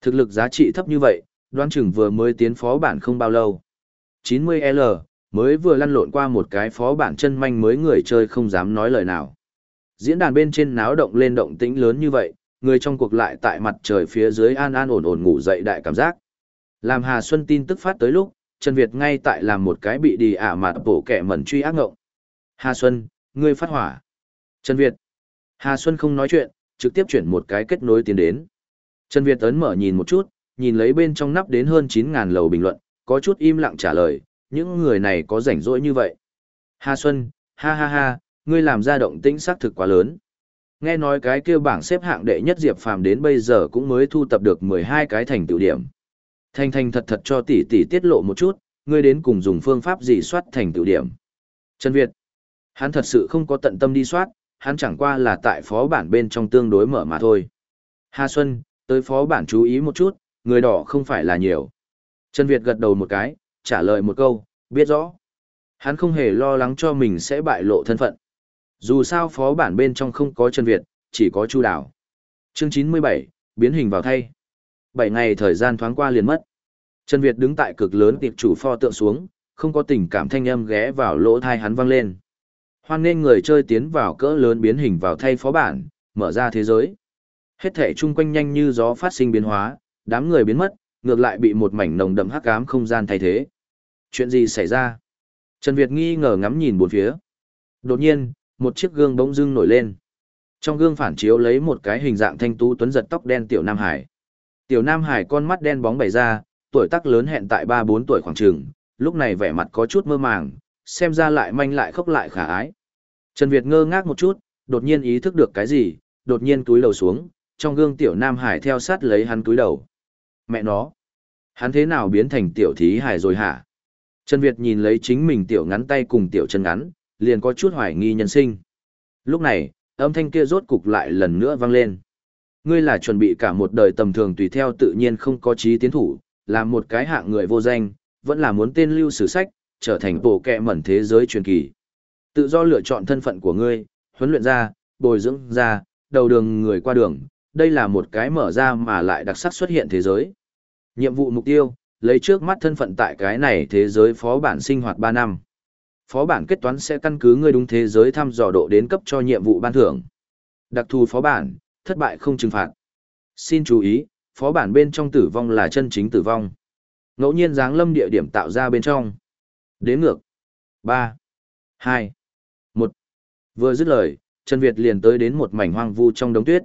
Thực lực giá trị thấp như vậy, đoán chừng vừa mới tiến phó bản không bao lâu. 90L, mới vừa lăn lộn qua một cái phó bản chân manh mới người chơi không dám nói lời nào. Diễn đàn bên trên náo động lên động tĩnh lớn như vậy, người trong cuộc lại tại mặt trời phía dưới an an ổn ổn ngủ dậy đại cảm giác. Làm Hà Xuân tin tức phát tới lúc, Trần Việt ngay tại làm một cái bị đi ả mặt bổ kẻ mẩn truy ác ngộng. Hà Xuân, ngươi phát hỏa. Trần Việt. Hà Xuân không nói chuyện, trực tiếp chuyển một cái kết nối tiến đến. Trần Việt ấn mở nhìn một chút, nhìn lấy bên trong nắp đến hơn 9.000 lầu bình luận, có chút im lặng trả lời, những người này có rảnh rỗi như vậy. Hà Xuân, ha ha ha, ngươi làm ra động tĩnh xác thực quá lớn. Nghe nói cái kia bảng xếp hạng đệ nhất Diệp Phàm đến bây giờ cũng mới thu tập được 12 cái thành tựu điểm. Thanh thanh thật thật cho tỷ tỷ tiết lộ một chút, ngươi đến cùng dùng phương pháp gì soát thành tựu điểm. Trần Việt, hắn thật sự không có tận tâm đi soát, hắn chẳng qua là tại phó bản bên trong tương đối mở mà thôi. Hà Xuân, tới phó bản chú ý một chút, người đỏ không phải là nhiều. Trần Việt gật đầu một cái, trả lời một câu, biết rõ. Hắn không hề lo lắng cho mình sẽ bại lộ thân phận. Dù sao phó bản bên trong không có Trần Việt, chỉ có Chu Đào. Chương 97, biến hình vào thay. Bảy ngày thời gian thoáng qua liền mất. Trần Việt đứng tại cực lớn tiệp chủ pho tượng xuống, không có tình cảm thanh âm ghé vào lỗ thai hắn vang lên. Hoan nên người chơi tiến vào cỡ lớn biến hình vào thay phó bản, mở ra thế giới. Hết thể chung quanh nhanh như gió phát sinh biến hóa, đám người biến mất, ngược lại bị một mảnh nồng đậm hắc ám không gian thay thế. Chuyện gì xảy ra? Trần Việt nghi ngờ ngắm nhìn bốn phía. Đột nhiên, một chiếc gương bỗng dưng nổi lên. Trong gương phản chiếu lấy một cái hình dạng thanh tú tuấn giật tóc đen tiểu Nam Hải. Tiểu Nam Hải con mắt đen bóng bày ra, tuổi tác lớn hẹn tại 3-4 tuổi khoảng trường, lúc này vẻ mặt có chút mơ màng, xem ra lại manh lại khóc lại khả ái. Trần Việt ngơ ngác một chút, đột nhiên ý thức được cái gì, đột nhiên túi đầu xuống, trong gương tiểu Nam Hải theo sát lấy hắn túi đầu. Mẹ nó! Hắn thế nào biến thành tiểu thí hải rồi hả? Trần Việt nhìn lấy chính mình tiểu ngắn tay cùng tiểu chân ngắn, liền có chút hoài nghi nhân sinh. Lúc này, âm thanh kia rốt cục lại lần nữa vang lên. Ngươi là chuẩn bị cả một đời tầm thường tùy theo tự nhiên không có trí tiến thủ, làm một cái hạng người vô danh, vẫn là muốn tên lưu sử sách, trở thành bộ kẹ mẩn thế giới truyền kỳ. Tự do lựa chọn thân phận của ngươi, huấn luyện ra, bồi dưỡng ra, đầu đường người qua đường, đây là một cái mở ra mà lại đặc sắc xuất hiện thế giới. Nhiệm vụ mục tiêu, lấy trước mắt thân phận tại cái này thế giới phó bản sinh hoạt 3 năm. Phó bản kết toán sẽ căn cứ ngươi đúng thế giới thăm dò độ đến cấp cho nhiệm vụ ban thưởng. Đặc thù phó bản, thất bại không trừng phạt. Xin chú ý, phó bản bên trong tử vong là chân chính tử vong. Ngẫu nhiên giáng lâm địa điểm tạo ra bên trong. Đến ngược. 3, 2, 1. Vừa dứt lời, Trần Việt liền tới đến một mảnh hoang vu trong đống tuyết.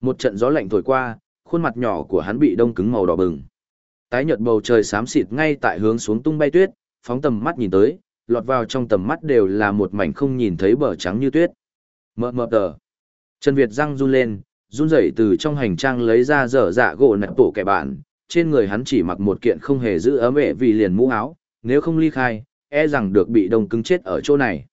Một trận gió lạnh thổi qua, khuôn mặt nhỏ của hắn bị đông cứng màu đỏ bừng. Tái nhợt bầu trời xám xịt ngay tại hướng xuống tung bay tuyết, phóng tầm mắt nhìn tới, lọt vào trong tầm mắt đều là một mảnh không nhìn thấy bờ trắng như tuyết. Mờ mờ tờ. Trần Việt răng run lên, run rẩy từ trong hành trang lấy ra dở dạ gỗ nạch bổ kẻ bạn, trên người hắn chỉ mặc một kiện không hề giữ ấm ệ vì liền mũ áo, nếu không ly khai, e rằng được bị đông cứng chết ở chỗ này.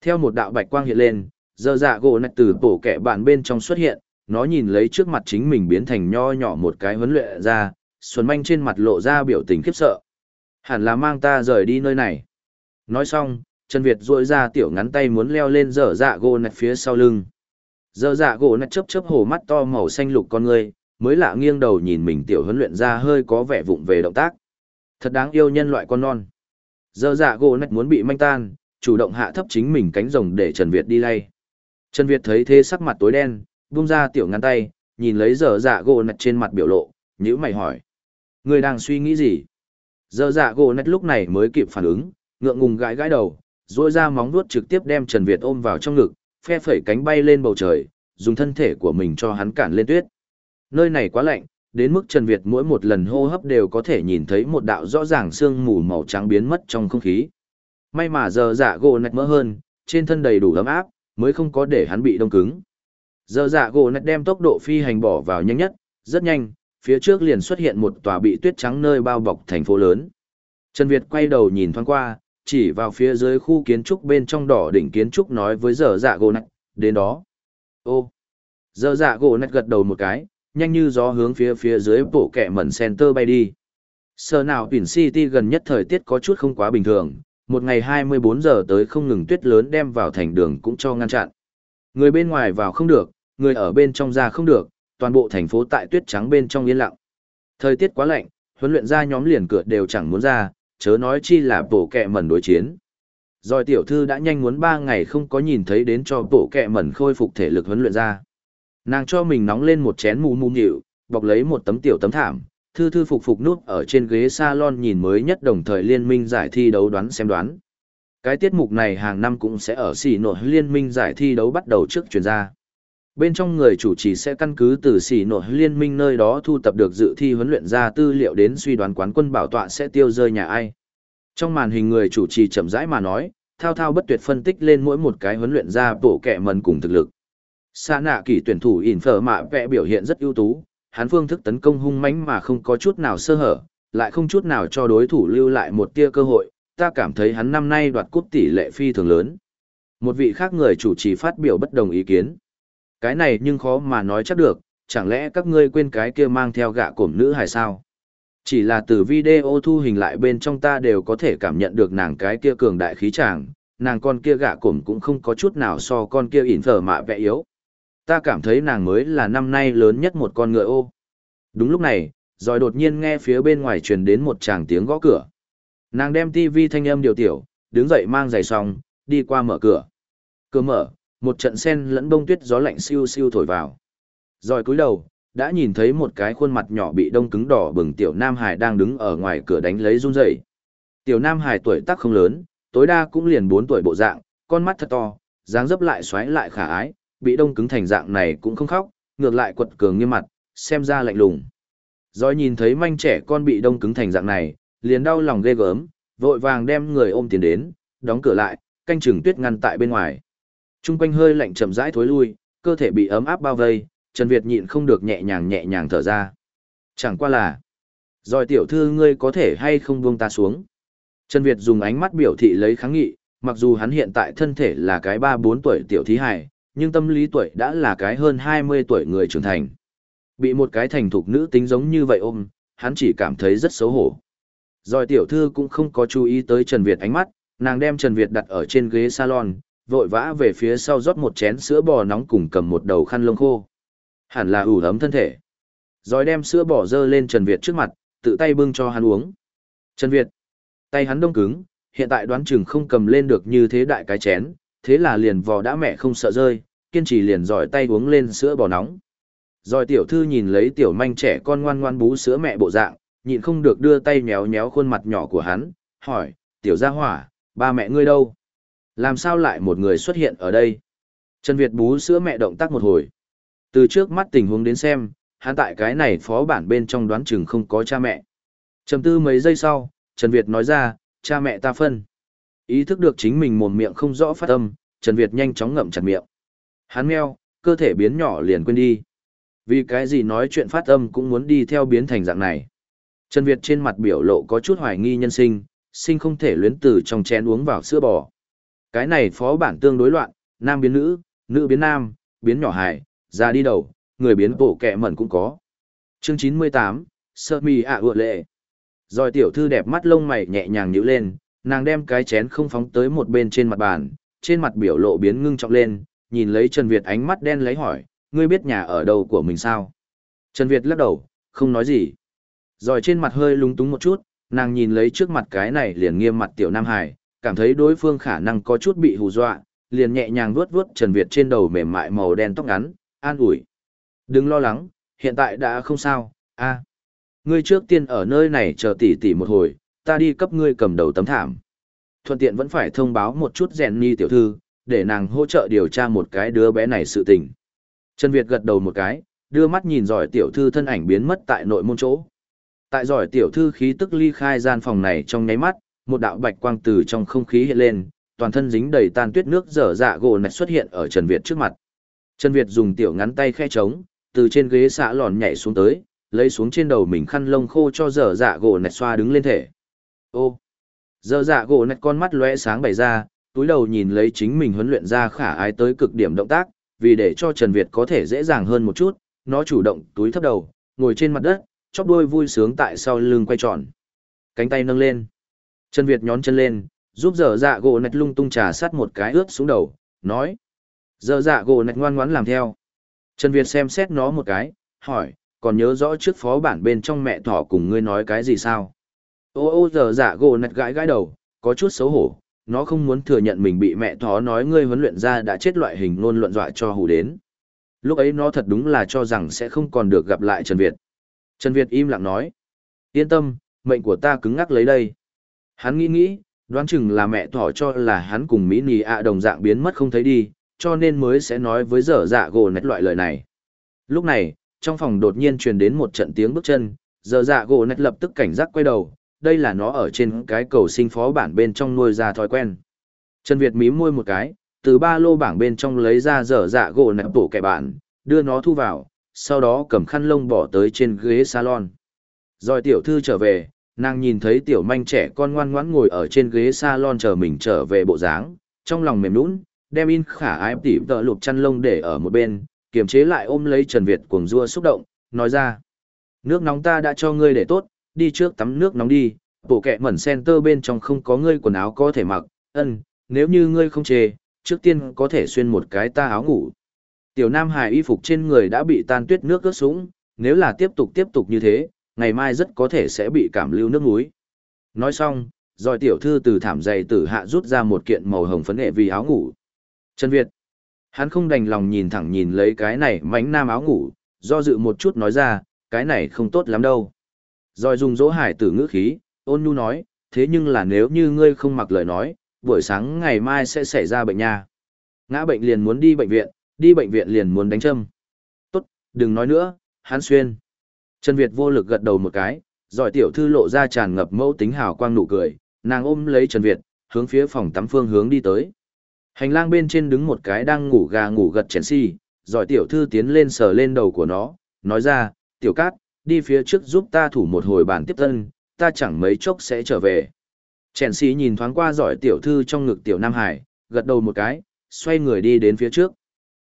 Theo một đạo bạch quang hiện lên, dở dạ gỗ nạch từ bổ kẻ bạn bên trong xuất hiện, nó nhìn lấy trước mặt chính mình biến thành nho nhỏ một cái huấn luyện ra, xuân manh trên mặt lộ ra biểu tình khiếp sợ. Hẳn là mang ta rời đi nơi này. Nói xong, Trần Việt duỗi ra tiểu ngắn tay muốn leo lên dở dạ gỗ nạch phía sau lưng giờ dạ gỗ nạch chớp chớp hồ mắt to màu xanh lục con người, mới lạ nghiêng đầu nhìn mình tiểu huấn luyện ra hơi có vẻ vụng về động tác. Thật đáng yêu nhân loại con non. giờ dạ gỗ nạch muốn bị manh tan, chủ động hạ thấp chính mình cánh rồng để Trần Việt đi lay. Trần Việt thấy thế sắc mặt tối đen, buông ra tiểu ngăn tay, nhìn lấy giờ dạ gỗ nạch trên mặt biểu lộ, nhữ mày hỏi. Người đang suy nghĩ gì? giờ dạ gỗ nạch lúc này mới kịp phản ứng, ngượng ngùng gãi gãi đầu, duỗi ra móng vuốt trực tiếp đem Trần Việt ôm vào trong ngực, phe phẩy cánh bay lên bầu trời, dùng thân thể của mình cho hắn cản lên tuyết. Nơi này quá lạnh, đến mức Trần Việt mỗi một lần hô hấp đều có thể nhìn thấy một đạo rõ ràng sương mù màu trắng biến mất trong không khí. May mà giờ dạ gỗ nạch mỡ hơn, trên thân đầy đủ ấm áp, mới không có để hắn bị đông cứng. Giờ dạ gỗ nạch đem tốc độ phi hành bỏ vào nhanh nhất, rất nhanh, phía trước liền xuất hiện một tòa bị tuyết trắng nơi bao bọc thành phố lớn. Trần Việt quay đầu nhìn thoáng qua, chỉ vào phía dưới khu kiến trúc bên trong đỏ đỉnh kiến trúc nói với dở dạ gỗ nạch, đến đó. Ô, dở dạ gỗ nạch gật đầu một cái, nhanh như gió hướng phía phía dưới bộ kẻ mẩn center bay đi. Sở nào Pin City gần nhất thời tiết có chút không quá bình thường, một ngày 24 giờ tới không ngừng tuyết lớn đem vào thành đường cũng cho ngăn chặn. Người bên ngoài vào không được, người ở bên trong ra không được, toàn bộ thành phố tại tuyết trắng bên trong yên lặng. Thời tiết quá lạnh, huấn luyện ra nhóm liền cửa đều chẳng muốn ra, chớ nói chi là bộ kẹ mẩn đối chiến. Rồi tiểu thư đã nhanh muốn 3 ngày không có nhìn thấy đến cho bộ kẹ mẩn khôi phục thể lực huấn luyện ra. Nàng cho mình nóng lên một chén mù mù nhịu, bọc lấy một tấm tiểu tấm thảm, thư thư phục phục nút ở trên ghế salon nhìn mới nhất đồng thời liên minh giải thi đấu đoán xem đoán. Cái tiết mục này hàng năm cũng sẽ ở xỉ nội liên minh giải thi đấu bắt đầu trước chuyển ra. Bên trong người chủ trì sẽ căn cứ từ xỉ nội liên minh nơi đó thu tập được dự thi huấn luyện ra tư liệu đến suy đoán quán quân bảo tọa sẽ tiêu rơi nhà ai. Trong màn hình người chủ trì chậm rãi mà nói, thao thao bất tuyệt phân tích lên mỗi một cái huấn luyện ra bộ kẻ mần cùng thực lực. Sa nạ kỳ tuyển thủ ỉn phở mạ vẽ biểu hiện rất ưu tú, hắn phương thức tấn công hung mãnh mà không có chút nào sơ hở, lại không chút nào cho đối thủ lưu lại một tia cơ hội, ta cảm thấy hắn năm nay đoạt cúp tỷ lệ phi thường lớn. Một vị khác người chủ trì phát biểu bất đồng ý kiến. Cái này nhưng khó mà nói chắc được, chẳng lẽ các ngươi quên cái kia mang theo gạ cổm nữ hay sao? Chỉ là từ video thu hình lại bên trong ta đều có thể cảm nhận được nàng cái kia cường đại khí tràng, nàng con kia gạ cổm cũng không có chút nào so con kia ỉn thở mạ vẽ yếu. Ta cảm thấy nàng mới là năm nay lớn nhất một con ngựa ô. Đúng lúc này, rồi đột nhiên nghe phía bên ngoài truyền đến một tràng tiếng gõ cửa. Nàng đem tivi thanh âm điều tiểu, đứng dậy mang giày xong, đi qua mở cửa. Cửa mở, một trận sen lẫn bông tuyết gió lạnh siêu siêu thổi vào. Rồi cúi đầu, đã nhìn thấy một cái khuôn mặt nhỏ bị đông cứng đỏ bừng tiểu Nam Hải đang đứng ở ngoài cửa đánh lấy run rẩy. Tiểu Nam Hải tuổi tác không lớn, tối đa cũng liền 4 tuổi bộ dạng, con mắt thật to, dáng dấp lại xoáy lại khả ái, bị đông cứng thành dạng này cũng không khóc, ngược lại quật cường nghiêm mặt, xem ra lạnh lùng. Rồi nhìn thấy manh trẻ con bị đông cứng thành dạng này, liền đau lòng ghê gớm, vội vàng đem người ôm tiền đến, đóng cửa lại, canh chừng tuyết ngăn tại bên ngoài. Trung quanh hơi lạnh chậm rãi thối lui, cơ thể bị ấm áp bao vây, Trần Việt nhịn không được nhẹ nhàng nhẹ nhàng thở ra. Chẳng qua là, rồi tiểu thư ngươi có thể hay không buông ta xuống. Trần Việt dùng ánh mắt biểu thị lấy kháng nghị, mặc dù hắn hiện tại thân thể là cái 3-4 tuổi tiểu thí hài, nhưng tâm lý tuổi đã là cái hơn 20 tuổi người trưởng thành. Bị một cái thành thục nữ tính giống như vậy ôm, hắn chỉ cảm thấy rất xấu hổ. Rồi tiểu thư cũng không có chú ý tới Trần Việt ánh mắt, nàng đem Trần Việt đặt ở trên ghế salon, vội vã về phía sau rót một chén sữa bò nóng cùng cầm một đầu khăn lông khô. Hẳn là ủ ấm thân thể. Rồi đem sữa bò dơ lên Trần Việt trước mặt, tự tay bưng cho hắn uống. Trần Việt, tay hắn đông cứng, hiện tại đoán chừng không cầm lên được như thế đại cái chén, thế là liền vò đã mẹ không sợ rơi, kiên trì liền giỏi tay uống lên sữa bò nóng. Rồi tiểu thư nhìn lấy tiểu manh trẻ con ngoan ngoan bú sữa mẹ bộ dạng, nhịn không được đưa tay nhéo nhéo khuôn mặt nhỏ của hắn, hỏi, tiểu gia hỏa, ba mẹ ngươi đâu? Làm sao lại một người xuất hiện ở đây? Trần Việt bú sữa mẹ động tác một hồi. Từ trước mắt tình huống đến xem, hắn tại cái này phó bản bên trong đoán chừng không có cha mẹ. Trầm tư mấy giây sau, Trần Việt nói ra, cha mẹ ta phân. Ý thức được chính mình mồm miệng không rõ phát âm, Trần Việt nhanh chóng ngậm chặt miệng. Hắn meo, cơ thể biến nhỏ liền quên đi. Vì cái gì nói chuyện phát âm cũng muốn đi theo biến thành dạng này. Trần Việt trên mặt biểu lộ có chút hoài nghi nhân sinh, sinh không thể luyến từ trong chén uống vào sữa bò. Cái này phó bản tương đối loạn, nam biến nữ, nữ biến nam, biến nhỏ hài, ra đi đầu, người biến bộ kẹ mẩn cũng có. Chương 98, Sơ mi ạ ựa lệ. Rồi tiểu thư đẹp mắt lông mày nhẹ nhàng nhíu lên, nàng đem cái chén không phóng tới một bên trên mặt bàn, trên mặt biểu lộ biến ngưng trọng lên, nhìn lấy Trần Việt ánh mắt đen lấy hỏi, ngươi biết nhà ở đâu của mình sao? Trần Việt lắc đầu, không nói gì. Rồi trên mặt hơi lúng túng một chút, nàng nhìn lấy trước mặt cái này liền nghiêm mặt tiểu Nam Hải, cảm thấy đối phương khả năng có chút bị hù dọa, liền nhẹ nhàng vuốt vuốt Trần Việt trên đầu mềm mại màu đen tóc ngắn, an ủi. Đừng lo lắng, hiện tại đã không sao, a Ngươi trước tiên ở nơi này chờ tỉ tỉ một hồi, ta đi cấp ngươi cầm đầu tấm thảm. Thuận tiện vẫn phải thông báo một chút rèn ni tiểu thư, để nàng hỗ trợ điều tra một cái đứa bé này sự tình. Trần Việt gật đầu một cái, đưa mắt nhìn giỏi tiểu thư thân ảnh biến mất tại nội môn chỗ. Tại giỏi tiểu thư khí tức ly khai gian phòng này trong nháy mắt, một đạo bạch quang từ trong không khí hiện lên, toàn thân dính đầy tan tuyết nước dở dạ gỗ nạch xuất hiện ở Trần Việt trước mặt. Trần Việt dùng tiểu ngắn tay khe trống, từ trên ghế xạ lòn nhảy xuống tới, lấy xuống trên đầu mình khăn lông khô cho dở dạ gỗ nạch xoa đứng lên thể. Ô! Dở dạ gỗ nạch con mắt lóe sáng bày ra, túi đầu nhìn lấy chính mình huấn luyện ra khả ái tới cực điểm động tác, vì để cho Trần Việt có thể dễ dàng hơn một chút, nó chủ động túi thấp đầu, ngồi trên mặt đất, chóp đuôi vui sướng tại sau lưng quay tròn. Cánh tay nâng lên. Trần Việt nhón chân lên, giúp dở dạ gỗ nạch lung tung trà sắt một cái ướt xuống đầu, nói. Dở dạ gỗ nạch ngoan ngoãn làm theo. Trần Việt xem xét nó một cái, hỏi, còn nhớ rõ trước phó bản bên trong mẹ thỏ cùng ngươi nói cái gì sao? Ô ô dở dạ gỗ nạch gãi gãi đầu, có chút xấu hổ, nó không muốn thừa nhận mình bị mẹ thỏ nói ngươi huấn luyện ra đã chết loại hình nôn luận dọa cho hù đến. Lúc ấy nó thật đúng là cho rằng sẽ không còn được gặp lại Trần Việt. Trần Việt im lặng nói. Yên tâm, mệnh của ta cứng ngắc lấy đây. Hắn nghĩ nghĩ, đoán chừng là mẹ thỏ cho là hắn cùng Mỹ Nì ạ đồng dạng biến mất không thấy đi, cho nên mới sẽ nói với dở dạ gỗ nét loại lời này. Lúc này, trong phòng đột nhiên truyền đến một trận tiếng bước chân, dở dạ gỗ nét lập tức cảnh giác quay đầu, đây là nó ở trên cái cầu sinh phó bản bên trong nuôi ra thói quen. Trần Việt mím môi một cái, từ ba lô bảng bên trong lấy ra dở dạ gỗ nét bổ kẻ bản, đưa nó thu vào, sau đó cầm khăn lông bỏ tới trên ghế salon. Rồi tiểu thư trở về, nàng nhìn thấy tiểu manh trẻ con ngoan ngoãn ngồi ở trên ghế salon chờ mình trở về bộ dáng, trong lòng mềm nũng, đem in khả ái tỉ tợ lục chăn lông để ở một bên, kiềm chế lại ôm lấy Trần Việt cuồng rua xúc động, nói ra. Nước nóng ta đã cho ngươi để tốt, đi trước tắm nước nóng đi, bộ kẹ mẩn center bên trong không có ngươi quần áo có thể mặc, ân, nếu như ngươi không chê, trước tiên có thể xuyên một cái ta áo ngủ. Tiểu Nam Hải y phục trên người đã bị tan tuyết nước ướt sũng, nếu là tiếp tục tiếp tục như thế, ngày mai rất có thể sẽ bị cảm lưu nước núi. Nói xong, rồi tiểu thư từ thảm dày tử hạ rút ra một kiện màu hồng phấn nghệ vì áo ngủ. Trần Việt, hắn không đành lòng nhìn thẳng nhìn lấy cái này mánh nam áo ngủ, do dự một chút nói ra, cái này không tốt lắm đâu. Rồi dùng dỗ hải tử ngữ khí, ôn nhu nói, thế nhưng là nếu như ngươi không mặc lời nói, buổi sáng ngày mai sẽ xảy ra bệnh nha. Ngã bệnh liền muốn đi bệnh viện, đi bệnh viện liền muốn đánh châm. Tốt, đừng nói nữa, hắn xuyên. Trần Việt vô lực gật đầu một cái, giỏi tiểu thư lộ ra tràn ngập mẫu tính hào quang nụ cười, nàng ôm lấy Trần Việt, hướng phía phòng tắm phương hướng đi tới. Hành lang bên trên đứng một cái đang ngủ gà ngủ gật chén si, giỏi tiểu thư tiến lên sờ lên đầu của nó, nói ra, tiểu cát, đi phía trước giúp ta thủ một hồi bàn tiếp tân, ta chẳng mấy chốc sẽ trở về. Chèn si nhìn thoáng qua giỏi tiểu thư trong ngực tiểu Nam Hải, gật đầu một cái, xoay người đi đến phía trước.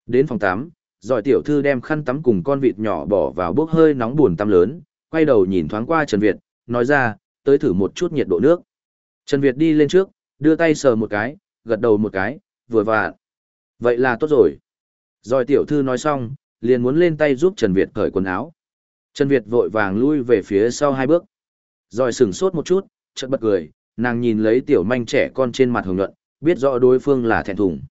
Đến phòng tắm, giỏi tiểu thư đem khăn tắm cùng con vịt nhỏ bỏ vào bốc hơi nóng buồn tắm lớn, quay đầu nhìn thoáng qua Trần Việt, nói ra, tới thử một chút nhiệt độ nước. Trần Việt đi lên trước, đưa tay sờ một cái, gật đầu một cái, vừa vặn. Vậy là tốt rồi. Rồi tiểu thư nói xong, liền muốn lên tay giúp Trần Việt cởi quần áo. Trần Việt vội vàng lui về phía sau hai bước. Rồi sửng sốt một chút, chợt bật cười, nàng nhìn lấy tiểu manh trẻ con trên mặt hồng nhuận, biết rõ đối phương là thẹn thùng.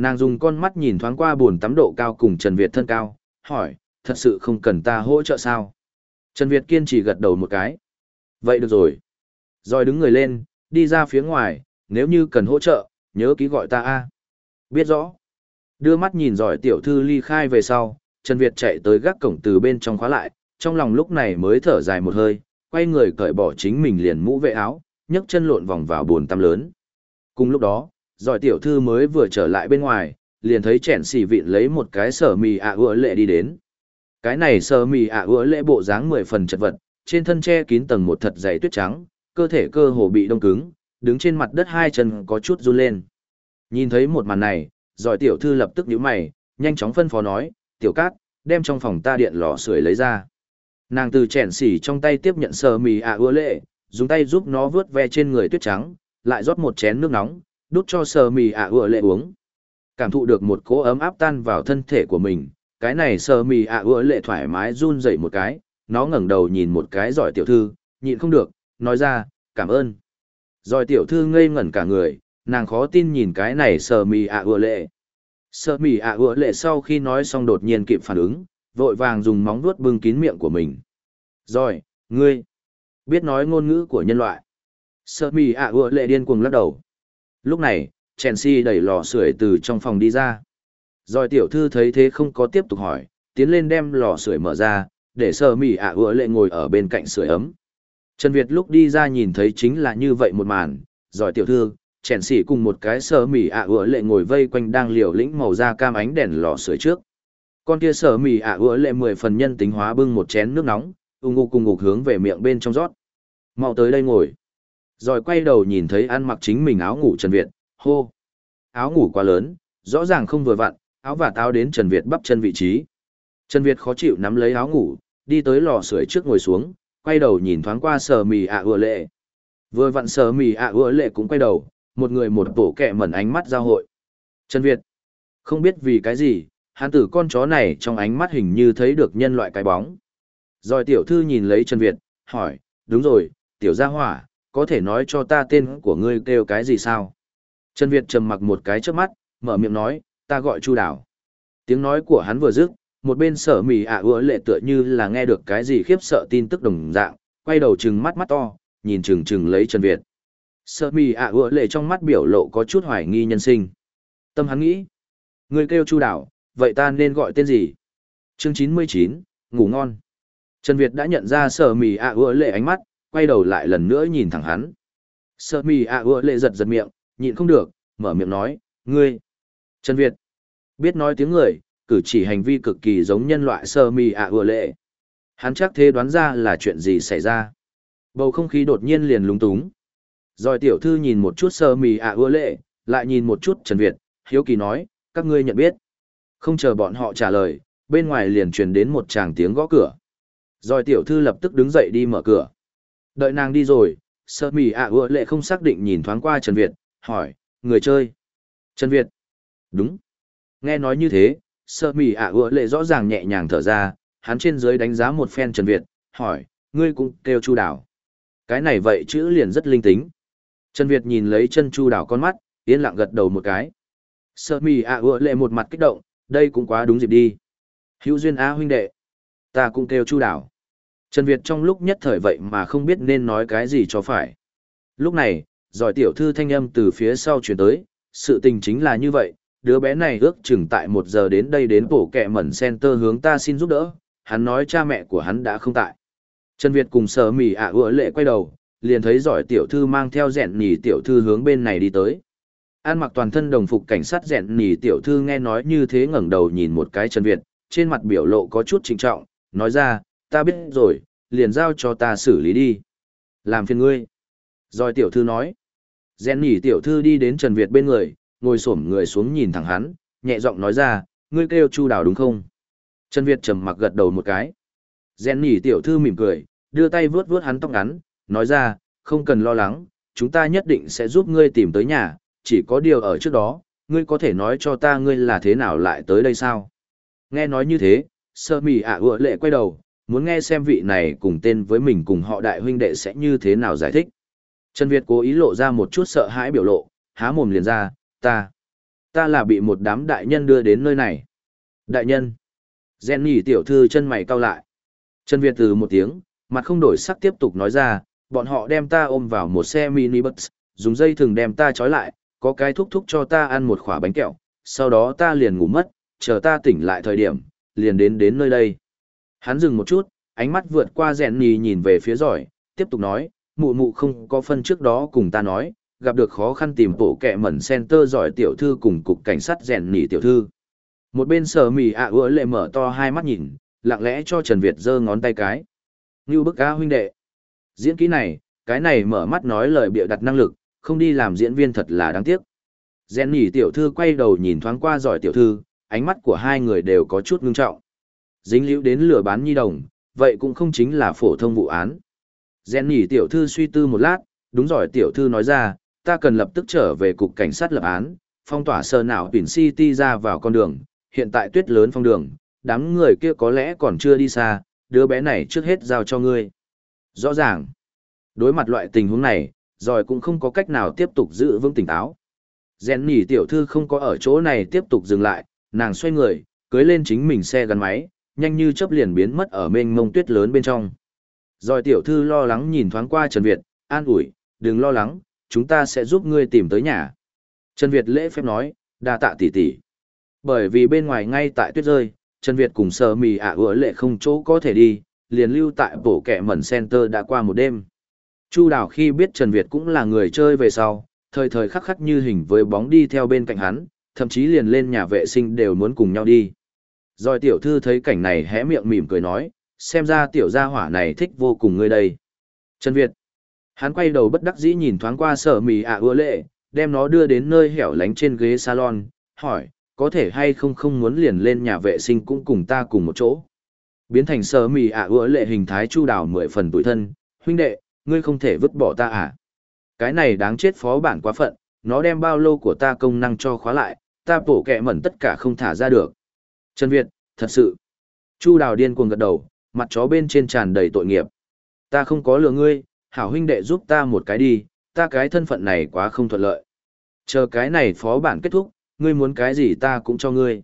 Nàng dùng con mắt nhìn thoáng qua buồn tắm độ cao cùng Trần Việt thân cao, hỏi, thật sự không cần ta hỗ trợ sao? Trần Việt kiên trì gật đầu một cái. Vậy được rồi. Rồi đứng người lên, đi ra phía ngoài, nếu như cần hỗ trợ, nhớ ký gọi ta a. Biết rõ. Đưa mắt nhìn giỏi tiểu thư ly khai về sau, Trần Việt chạy tới gác cổng từ bên trong khóa lại, trong lòng lúc này mới thở dài một hơi, quay người cởi bỏ chính mình liền mũ vệ áo, nhấc chân lộn vòng vào buồn tắm lớn. Cùng lúc đó, giỏi tiểu thư mới vừa trở lại bên ngoài, liền thấy chèn xì vịn lấy một cái sở mì ạ à lệ đi đến. Cái này sở mì ạ à lệ bộ dáng mười phần chật vật, trên thân che kín tầng một thật dày tuyết trắng, cơ thể cơ hồ bị đông cứng, đứng trên mặt đất hai chân có chút run lên. Nhìn thấy một màn này, giỏi tiểu thư lập tức nhíu mày, nhanh chóng phân phó nói, tiểu cát, đem trong phòng ta điện lò sưởi lấy ra. Nàng từ chèn xỉ trong tay tiếp nhận sờ mì ạ à ưa lệ, dùng tay giúp nó vướt ve trên người tuyết trắng, lại rót một chén nước nóng, đút cho sờ mì ạ à lệ uống. Cảm thụ được một cỗ ấm áp tan vào thân thể của mình, cái này sờ mì ạ à lệ thoải mái run dậy một cái, nó ngẩng đầu nhìn một cái giỏi tiểu thư, nhịn không được, nói ra, cảm ơn. Giỏi tiểu thư ngây ngẩn cả người, nàng khó tin nhìn cái này sờ mì ạ ựa lệ. Sờ mì ạ ựa lệ sau khi nói xong đột nhiên kịp phản ứng, vội vàng dùng móng vuốt bưng kín miệng của mình. Rồi, ngươi, biết nói ngôn ngữ của nhân loại. Sơ mì ạ ựa lệ điên cuồng lắc đầu. Lúc này, Chelsea đẩy lò sưởi từ trong phòng đi ra. Rồi tiểu thư thấy thế không có tiếp tục hỏi, tiến lên đem lò sưởi mở ra, để sơ mì ạ ựa lệ ngồi ở bên cạnh sưởi ấm. Trần Việt lúc đi ra nhìn thấy chính là như vậy một màn, rồi tiểu thư, chèn xỉ cùng một cái sơ mì ạ ựa lệ ngồi vây quanh đang liều lĩnh màu da cam ánh đèn lò sưởi trước. Con kia sở mì ạ ứa lệ mười phần nhân tính hóa bưng một chén nước nóng, ung ngục cùng ngục hướng về miệng bên trong rót. Mau tới đây ngồi. Rồi quay đầu nhìn thấy ăn mặc chính mình áo ngủ Trần Việt, hô. Áo ngủ quá lớn, rõ ràng không vừa vặn, áo và táo đến Trần Việt bắp chân vị trí. Trần Việt khó chịu nắm lấy áo ngủ, đi tới lò sưởi trước ngồi xuống, quay đầu nhìn thoáng qua sờ mì ạ ưa lệ. Vừa vặn sờ mì ạ ưa lệ cũng quay đầu, một người một bộ kẹ mẩn ánh mắt giao hội. Trần Việt, không biết vì cái gì, hắn tử con chó này trong ánh mắt hình như thấy được nhân loại cái bóng. Rồi tiểu thư nhìn lấy Trần Việt, hỏi, đúng rồi, tiểu gia hỏa, có thể nói cho ta tên của ngươi kêu cái gì sao? Trần Việt trầm mặc một cái trước mắt, mở miệng nói, ta gọi Chu Đảo. Tiếng nói của hắn vừa dứt, một bên sở mì ạ à lệ tựa như là nghe được cái gì khiếp sợ tin tức đồng dạng, quay đầu trừng mắt mắt to, nhìn trừng trừng lấy Trần Việt. Sở mì ạ à lệ trong mắt biểu lộ có chút hoài nghi nhân sinh. Tâm hắn nghĩ, ngươi kêu Chu Đảo, vậy ta nên gọi tên gì? Chương 99, ngủ ngon. Trần Việt đã nhận ra sở mì ạ ưa lệ ánh mắt, quay đầu lại lần nữa nhìn thẳng hắn. Sơ mì ạ ưa lệ giật giật miệng, nhịn không được, mở miệng nói, ngươi. Trần Việt, biết nói tiếng người, cử chỉ hành vi cực kỳ giống nhân loại Sơ mì ạ ưa lệ. Hắn chắc thế đoán ra là chuyện gì xảy ra. Bầu không khí đột nhiên liền lúng túng. Rồi tiểu thư nhìn một chút sơ mì ạ ưa lệ, lại nhìn một chút Trần Việt, hiếu kỳ nói, các ngươi nhận biết. Không chờ bọn họ trả lời, bên ngoài liền truyền đến một tràng tiếng gõ cửa. Rồi tiểu thư lập tức đứng dậy đi mở cửa. Đợi nàng đi rồi, sợ mỉ ạ à lệ không xác định nhìn thoáng qua Trần Việt, hỏi, người chơi. Trần Việt. Đúng. Nghe nói như thế, sợ mỉ ạ à lệ rõ ràng nhẹ nhàng thở ra, hắn trên dưới đánh giá một phen Trần Việt, hỏi, ngươi cũng kêu chu đảo. Cái này vậy chữ liền rất linh tính. Trần Việt nhìn lấy chân chu đảo con mắt, yên lặng gật đầu một cái. sợ mì ạ à lệ một mặt kích động, đây cũng quá đúng dịp đi. Hữu duyên á huynh đệ. Ta cũng kêu chu đảo. Trần Việt trong lúc nhất thời vậy mà không biết nên nói cái gì cho phải. Lúc này, giỏi tiểu thư thanh âm từ phía sau chuyển tới, sự tình chính là như vậy, đứa bé này ước chừng tại một giờ đến đây đến bổ kẹ mẩn center hướng ta xin giúp đỡ, hắn nói cha mẹ của hắn đã không tại. Trần Việt cùng sở mỉ ạ à lệ quay đầu, liền thấy giỏi tiểu thư mang theo dẹn nỉ tiểu thư hướng bên này đi tới. An mặc toàn thân đồng phục cảnh sát dẹn nỉ tiểu thư nghe nói như thế ngẩng đầu nhìn một cái Trần Việt, trên mặt biểu lộ có chút trịnh trọng, nói ra, ta biết rồi, liền giao cho ta xử lý đi. Làm phiền ngươi. Rồi tiểu thư nói. Rèn nhỉ tiểu thư đi đến Trần Việt bên người, ngồi xổm người xuống nhìn thẳng hắn, nhẹ giọng nói ra, ngươi kêu chu đào đúng không? Trần Việt trầm mặc gật đầu một cái. Rèn nhỉ tiểu thư mỉm cười, đưa tay vướt vướt hắn tóc ngắn, nói ra, không cần lo lắng, chúng ta nhất định sẽ giúp ngươi tìm tới nhà, chỉ có điều ở trước đó, ngươi có thể nói cho ta ngươi là thế nào lại tới đây sao? Nghe nói như thế, sơ mì ạ à lệ quay đầu, muốn nghe xem vị này cùng tên với mình cùng họ đại huynh đệ sẽ như thế nào giải thích. Trần Việt cố ý lộ ra một chút sợ hãi biểu lộ, há mồm liền ra, ta, ta là bị một đám đại nhân đưa đến nơi này. Đại nhân. Jenny tiểu thư chân mày cau lại. Trần Việt từ một tiếng, mặt không đổi sắc tiếp tục nói ra, bọn họ đem ta ôm vào một xe mini bus, dùng dây thừng đem ta trói lại, có cái thúc thúc cho ta ăn một khỏa bánh kẹo, sau đó ta liền ngủ mất, chờ ta tỉnh lại thời điểm, liền đến đến nơi đây. Hắn dừng một chút, ánh mắt vượt qua rèn nhì nhìn về phía giỏi, tiếp tục nói, mụ mụ không có phân trước đó cùng ta nói, gặp được khó khăn tìm bộ kẹ mẩn center giỏi tiểu thư cùng cục cảnh sát rèn nhì tiểu thư. Một bên sở mì ạ à lệ mở to hai mắt nhìn, lặng lẽ cho Trần Việt giơ ngón tay cái. Như bức ca huynh đệ. Diễn kỹ này, cái này mở mắt nói lời bịa đặt năng lực, không đi làm diễn viên thật là đáng tiếc. Rèn nhỉ tiểu thư quay đầu nhìn thoáng qua giỏi tiểu thư, ánh mắt của hai người đều có chút ngưng trọng. Dính liễu đến lừa bán nhi đồng, vậy cũng không chính là phổ thông vụ án. Gen nhỉ tiểu thư suy tư một lát, đúng rồi tiểu thư nói ra, ta cần lập tức trở về cục cảnh sát lập án, phong tỏa sơ nào tuyển city ra vào con đường, hiện tại tuyết lớn phong đường, đám người kia có lẽ còn chưa đi xa, đứa bé này trước hết giao cho ngươi. Rõ ràng, đối mặt loại tình huống này, rồi cũng không có cách nào tiếp tục giữ vững tỉnh táo. Gen nhỉ tiểu thư không có ở chỗ này tiếp tục dừng lại, nàng xoay người, cưới lên chính mình xe gắn máy, nhanh như chớp liền biến mất ở mênh mông tuyết lớn bên trong. Rồi tiểu thư lo lắng nhìn thoáng qua Trần Việt, an ủi, đừng lo lắng, chúng ta sẽ giúp ngươi tìm tới nhà. Trần Việt lễ phép nói, đa tạ tỷ tỷ. Bởi vì bên ngoài ngay tại tuyết rơi, Trần Việt cùng sờ mì ạ à lệ không chỗ có thể đi, liền lưu tại Bổ kẻ mẩn center đã qua một đêm. Chu đào khi biết Trần Việt cũng là người chơi về sau, thời thời khắc khắc như hình với bóng đi theo bên cạnh hắn, thậm chí liền lên nhà vệ sinh đều muốn cùng nhau đi. Rồi tiểu thư thấy cảnh này hé miệng mỉm cười nói, xem ra tiểu gia hỏa này thích vô cùng ngươi đây. Trần Việt. Hắn quay đầu bất đắc dĩ nhìn thoáng qua sở mì ạ à lệ, đem nó đưa đến nơi hẻo lánh trên ghế salon, hỏi, có thể hay không không muốn liền lên nhà vệ sinh cũng cùng ta cùng một chỗ. Biến thành sở mì ạ à lệ hình thái chu đào mười phần tuổi thân, huynh đệ, ngươi không thể vứt bỏ ta à. Cái này đáng chết phó bản quá phận, nó đem bao lô của ta công năng cho khóa lại, ta bổ kẹ mẩn tất cả không thả ra được. Trần Việt, thật sự. Chu đào điên cuồng gật đầu, mặt chó bên trên tràn đầy tội nghiệp. Ta không có lừa ngươi, hảo huynh đệ giúp ta một cái đi, ta cái thân phận này quá không thuận lợi. Chờ cái này phó bản kết thúc, ngươi muốn cái gì ta cũng cho ngươi.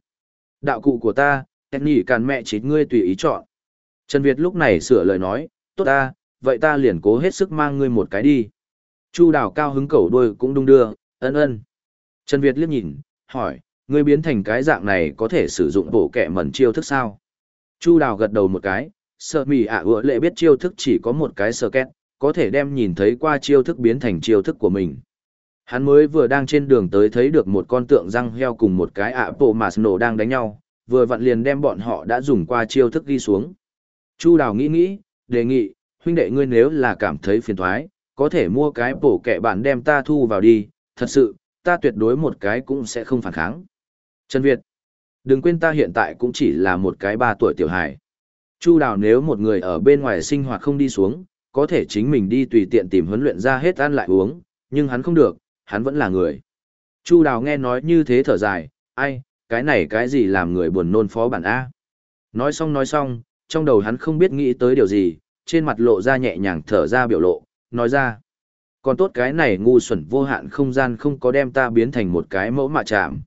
Đạo cụ của ta, em nhỉ càn mẹ chỉ ngươi tùy ý chọn. Trần Việt lúc này sửa lời nói, tốt ta, vậy ta liền cố hết sức mang ngươi một cái đi. Chu đào cao hứng cầu đuôi cũng đung đưa, ân ân. Trần Việt liếc nhìn, hỏi, ngươi biến thành cái dạng này có thể sử dụng bộ kẹ mẩn chiêu thức sao? Chu đào gật đầu một cái, sợ mì ạ à lệ biết chiêu thức chỉ có một cái sơ két, có thể đem nhìn thấy qua chiêu thức biến thành chiêu thức của mình. Hắn mới vừa đang trên đường tới thấy được một con tượng răng heo cùng một cái ạ bộ mà nổ đang đánh nhau, vừa vặn liền đem bọn họ đã dùng qua chiêu thức ghi xuống. Chu đào nghĩ nghĩ, đề nghị, huynh đệ ngươi nếu là cảm thấy phiền thoái, có thể mua cái bổ kẹ bạn đem ta thu vào đi, thật sự, ta tuyệt đối một cái cũng sẽ không phản kháng. Trần Việt, đừng quên ta hiện tại cũng chỉ là một cái ba tuổi tiểu hài. Chu đào nếu một người ở bên ngoài sinh hoạt không đi xuống, có thể chính mình đi tùy tiện tìm huấn luyện ra hết ăn lại uống, nhưng hắn không được, hắn vẫn là người. Chu đào nghe nói như thế thở dài, ai, cái này cái gì làm người buồn nôn phó bản A. Nói xong nói xong, trong đầu hắn không biết nghĩ tới điều gì, trên mặt lộ ra nhẹ nhàng thở ra biểu lộ, nói ra. Còn tốt cái này ngu xuẩn vô hạn không gian không có đem ta biến thành một cái mẫu mạ chạm.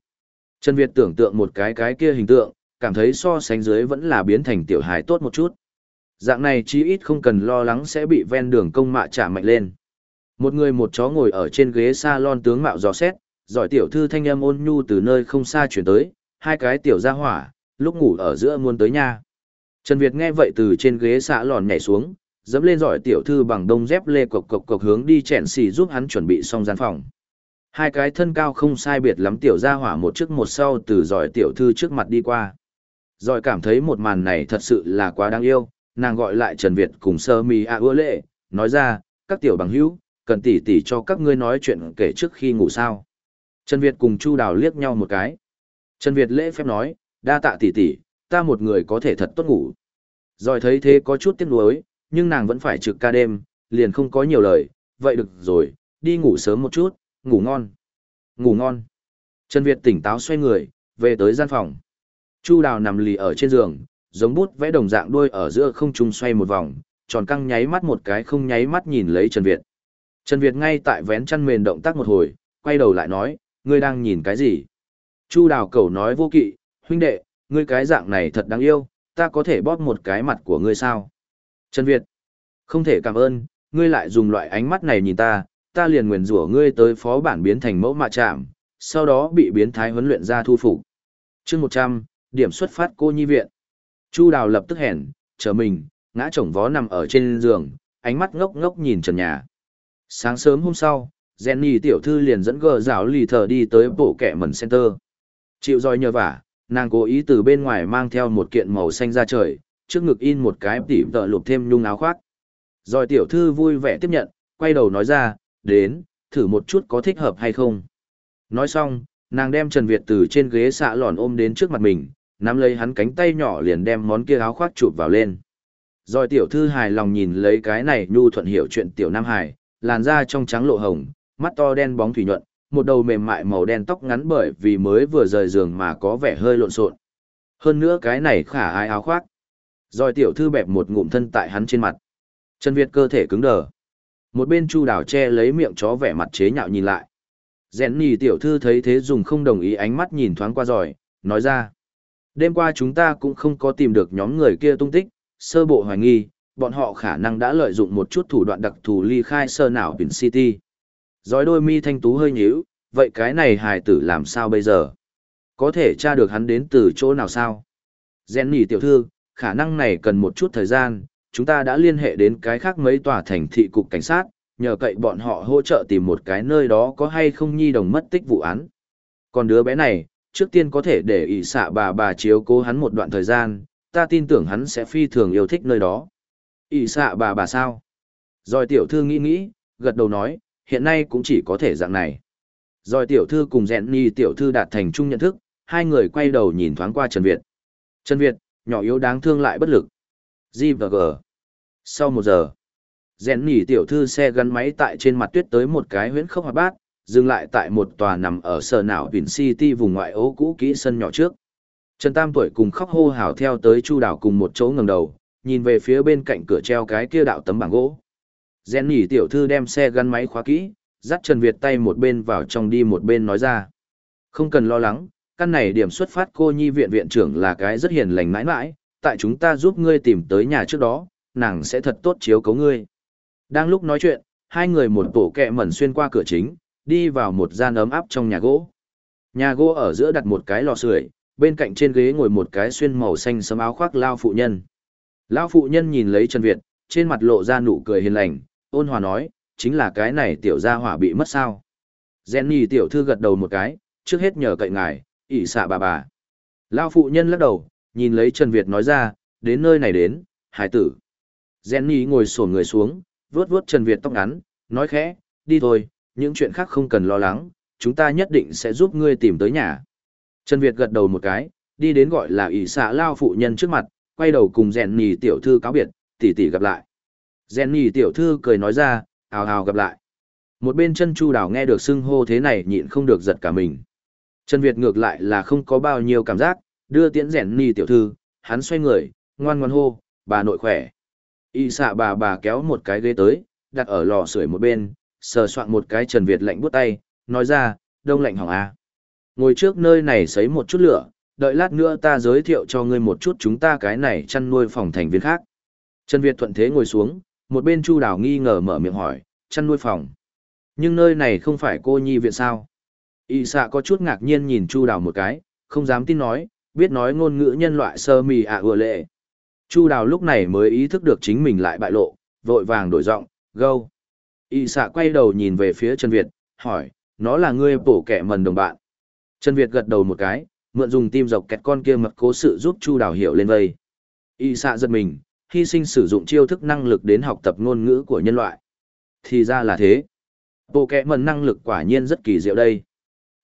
Trần Việt tưởng tượng một cái cái kia hình tượng, cảm thấy so sánh dưới vẫn là biến thành tiểu hài tốt một chút. Dạng này chí ít không cần lo lắng sẽ bị ven đường công mạ trả mạnh lên. Một người một chó ngồi ở trên ghế salon tướng mạo dò xét, giỏi tiểu thư thanh âm ôn nhu từ nơi không xa chuyển tới, hai cái tiểu ra hỏa, lúc ngủ ở giữa muôn tới nha. Trần Việt nghe vậy từ trên ghế xạ lòn nhảy xuống, dẫm lên giỏi tiểu thư bằng đông dép lê cộc cộc cộc hướng đi chèn xì giúp hắn chuẩn bị xong gian phòng. Hai cái thân cao không sai biệt lắm tiểu gia hỏa một trước một sau từ giỏi tiểu thư trước mặt đi qua. Giỏi cảm thấy một màn này thật sự là quá đáng yêu, nàng gọi lại Trần Việt cùng sơ mi a ưa lệ, nói ra, các tiểu bằng hữu, cần tỉ tỉ cho các ngươi nói chuyện kể trước khi ngủ sao. Trần Việt cùng Chu Đào liếc nhau một cái. Trần Việt lễ phép nói, đa tạ tỉ tỉ, ta một người có thể thật tốt ngủ. Rồi thấy thế có chút tiếc nuối, nhưng nàng vẫn phải trực ca đêm, liền không có nhiều lời, vậy được rồi, đi ngủ sớm một chút, ngủ ngon. Ngủ ngon. Trần Việt tỉnh táo xoay người, về tới gian phòng. Chu Đào nằm lì ở trên giường, giống bút vẽ đồng dạng đuôi ở giữa không trung xoay một vòng, tròn căng nháy mắt một cái không nháy mắt nhìn lấy Trần Việt. Trần Việt ngay tại vén chăn mền động tác một hồi, quay đầu lại nói, ngươi đang nhìn cái gì? Chu Đào cầu nói vô kỵ, huynh đệ, ngươi cái dạng này thật đáng yêu, ta có thể bóp một cái mặt của ngươi sao? Trần Việt, không thể cảm ơn, ngươi lại dùng loại ánh mắt này nhìn ta, ta liền nguyền rủa ngươi tới phó bản biến thành mẫu mạ chạm, sau đó bị biến thái huấn luyện ra thu phục. chương 100, điểm xuất phát cô nhi viện. Chu Đào lập tức hèn, chờ mình, ngã chồng vó nằm ở trên giường, ánh mắt ngốc ngốc nhìn trần nhà. Sáng sớm hôm sau, Jenny tiểu thư liền dẫn gờ rào lì thờ đi tới bộ kẻ mẩn center. Chịu roi nhờ vả, nàng cố ý từ bên ngoài mang theo một kiện màu xanh ra trời, trước ngực in một cái tỉ tợ lụp thêm nhung áo khoác. Rồi tiểu thư vui vẻ tiếp nhận, quay đầu nói ra, đến, thử một chút có thích hợp hay không. Nói xong, nàng đem Trần Việt từ trên ghế xạ lòn ôm đến trước mặt mình, nắm lấy hắn cánh tay nhỏ liền đem món kia áo khoác chụp vào lên. Rồi tiểu thư hài lòng nhìn lấy cái này nhu thuận hiểu chuyện tiểu nam hài, làn da trong trắng lộ hồng, mắt to đen bóng thủy nhuận, một đầu mềm mại màu đen tóc ngắn bởi vì mới vừa rời giường mà có vẻ hơi lộn xộn. Hơn nữa cái này khả ai áo khoác. Rồi tiểu thư bẹp một ngụm thân tại hắn trên mặt. Trần Việt cơ thể cứng đờ. Một bên Chu Đào che lấy miệng chó vẻ mặt chế nhạo nhìn lại. Rèn nhì tiểu thư thấy thế dùng không đồng ý ánh mắt nhìn thoáng qua rồi, nói ra. Đêm qua chúng ta cũng không có tìm được nhóm người kia tung tích, sơ bộ hoài nghi, bọn họ khả năng đã lợi dụng một chút thủ đoạn đặc thù ly khai sơ nào biển City. Giói đôi mi thanh tú hơi nhíu, vậy cái này hài tử làm sao bây giờ? Có thể tra được hắn đến từ chỗ nào sao? Gen nhì tiểu thư, khả năng này cần một chút thời gian, chúng ta đã liên hệ đến cái khác mấy tòa thành thị cục cảnh sát, nhờ cậy bọn họ hỗ trợ tìm một cái nơi đó có hay không nhi đồng mất tích vụ án. Còn đứa bé này, trước tiên có thể để ỷ xạ bà bà chiếu cố hắn một đoạn thời gian, ta tin tưởng hắn sẽ phi thường yêu thích nơi đó. ỷ xạ bà bà sao? Rồi tiểu thư nghĩ nghĩ, gật đầu nói, hiện nay cũng chỉ có thể dạng này. Rồi tiểu thư cùng dẹn ni tiểu thư đạt thành chung nhận thức, hai người quay đầu nhìn thoáng qua Trần Việt. Trần Việt, nhỏ yếu đáng thương lại bất lực. G và G. Sau một giờ, rèn nỉ tiểu thư xe gắn máy tại trên mặt tuyết tới một cái huyễn khốc hoạt bát, dừng lại tại một tòa nằm ở sở não Vin City vùng ngoại ô cũ kỹ sân nhỏ trước. Trần Tam tuổi cùng khóc hô hào theo tới Chu Đảo cùng một chỗ ngẩng đầu, nhìn về phía bên cạnh cửa treo cái kia đạo tấm bảng gỗ. Rèn nỉ tiểu thư đem xe gắn máy khóa kỹ, dắt Trần Việt tay một bên vào trong đi một bên nói ra. Không cần lo lắng, căn này điểm xuất phát cô nhi viện viện trưởng là cái rất hiền lành mãi mãi, tại chúng ta giúp ngươi tìm tới nhà trước đó, nàng sẽ thật tốt chiếu cấu ngươi. Đang lúc nói chuyện, hai người một tổ kẹ mẩn xuyên qua cửa chính, đi vào một gian ấm áp trong nhà gỗ. Nhà gỗ ở giữa đặt một cái lò sưởi, bên cạnh trên ghế ngồi một cái xuyên màu xanh sẫm áo khoác lao phụ nhân. Lao phụ nhân nhìn lấy Trần Việt, trên mặt lộ ra nụ cười hiền lành, ôn hòa nói, chính là cái này tiểu gia hỏa bị mất sao. Jenny tiểu thư gật đầu một cái, trước hết nhờ cậy ngài, ỷ xạ bà bà. Lao phụ nhân lắc đầu, nhìn lấy Trần Việt nói ra, đến nơi này đến, hải tử. Jenny ngồi sổn người xuống, vuốt vuốt Trần Việt tóc ngắn, nói khẽ, đi thôi, những chuyện khác không cần lo lắng, chúng ta nhất định sẽ giúp ngươi tìm tới nhà. Trần Việt gật đầu một cái, đi đến gọi là ỷ xạ lao phụ nhân trước mặt, quay đầu cùng Jenny tiểu thư cáo biệt, tỷ tỷ gặp lại. Jenny tiểu thư cười nói ra, hào hào gặp lại. Một bên chân chu đảo nghe được xưng hô thế này nhịn không được giật cả mình. Trần Việt ngược lại là không có bao nhiêu cảm giác, đưa tiễn rèn ni tiểu thư, hắn xoay người, ngoan ngoan hô, bà nội khỏe. Y xạ bà bà kéo một cái ghế tới, đặt ở lò sưởi một bên, sờ soạn một cái Trần Việt lạnh buốt tay, nói ra, đông lạnh hỏng à. Ngồi trước nơi này sấy một chút lửa, đợi lát nữa ta giới thiệu cho ngươi một chút chúng ta cái này chăn nuôi phòng thành viên khác. Trần Việt thuận thế ngồi xuống, một bên Chu Đào nghi ngờ mở miệng hỏi, chăn nuôi phòng. Nhưng nơi này không phải cô nhi viện sao? Y xạ có chút ngạc nhiên nhìn Chu Đào một cái, không dám tin nói, biết nói ngôn ngữ nhân loại sơ mì ạ à ừa lệ. Chu Đào lúc này mới ý thức được chính mình lại bại lộ, vội vàng đổi giọng, gâu. Y xạ quay đầu nhìn về phía Trần Việt, hỏi, nó là ngươi bổ kẻ mần đồng bạn. Trần Việt gật đầu một cái, mượn dùng tim dọc kẹt con kia mật cố sự giúp Chu Đào hiểu lên vây. Y xạ giật mình, hy sinh sử dụng chiêu thức năng lực đến học tập ngôn ngữ của nhân loại. Thì ra là thế. Bộ kẻ mần năng lực quả nhiên rất kỳ diệu đây.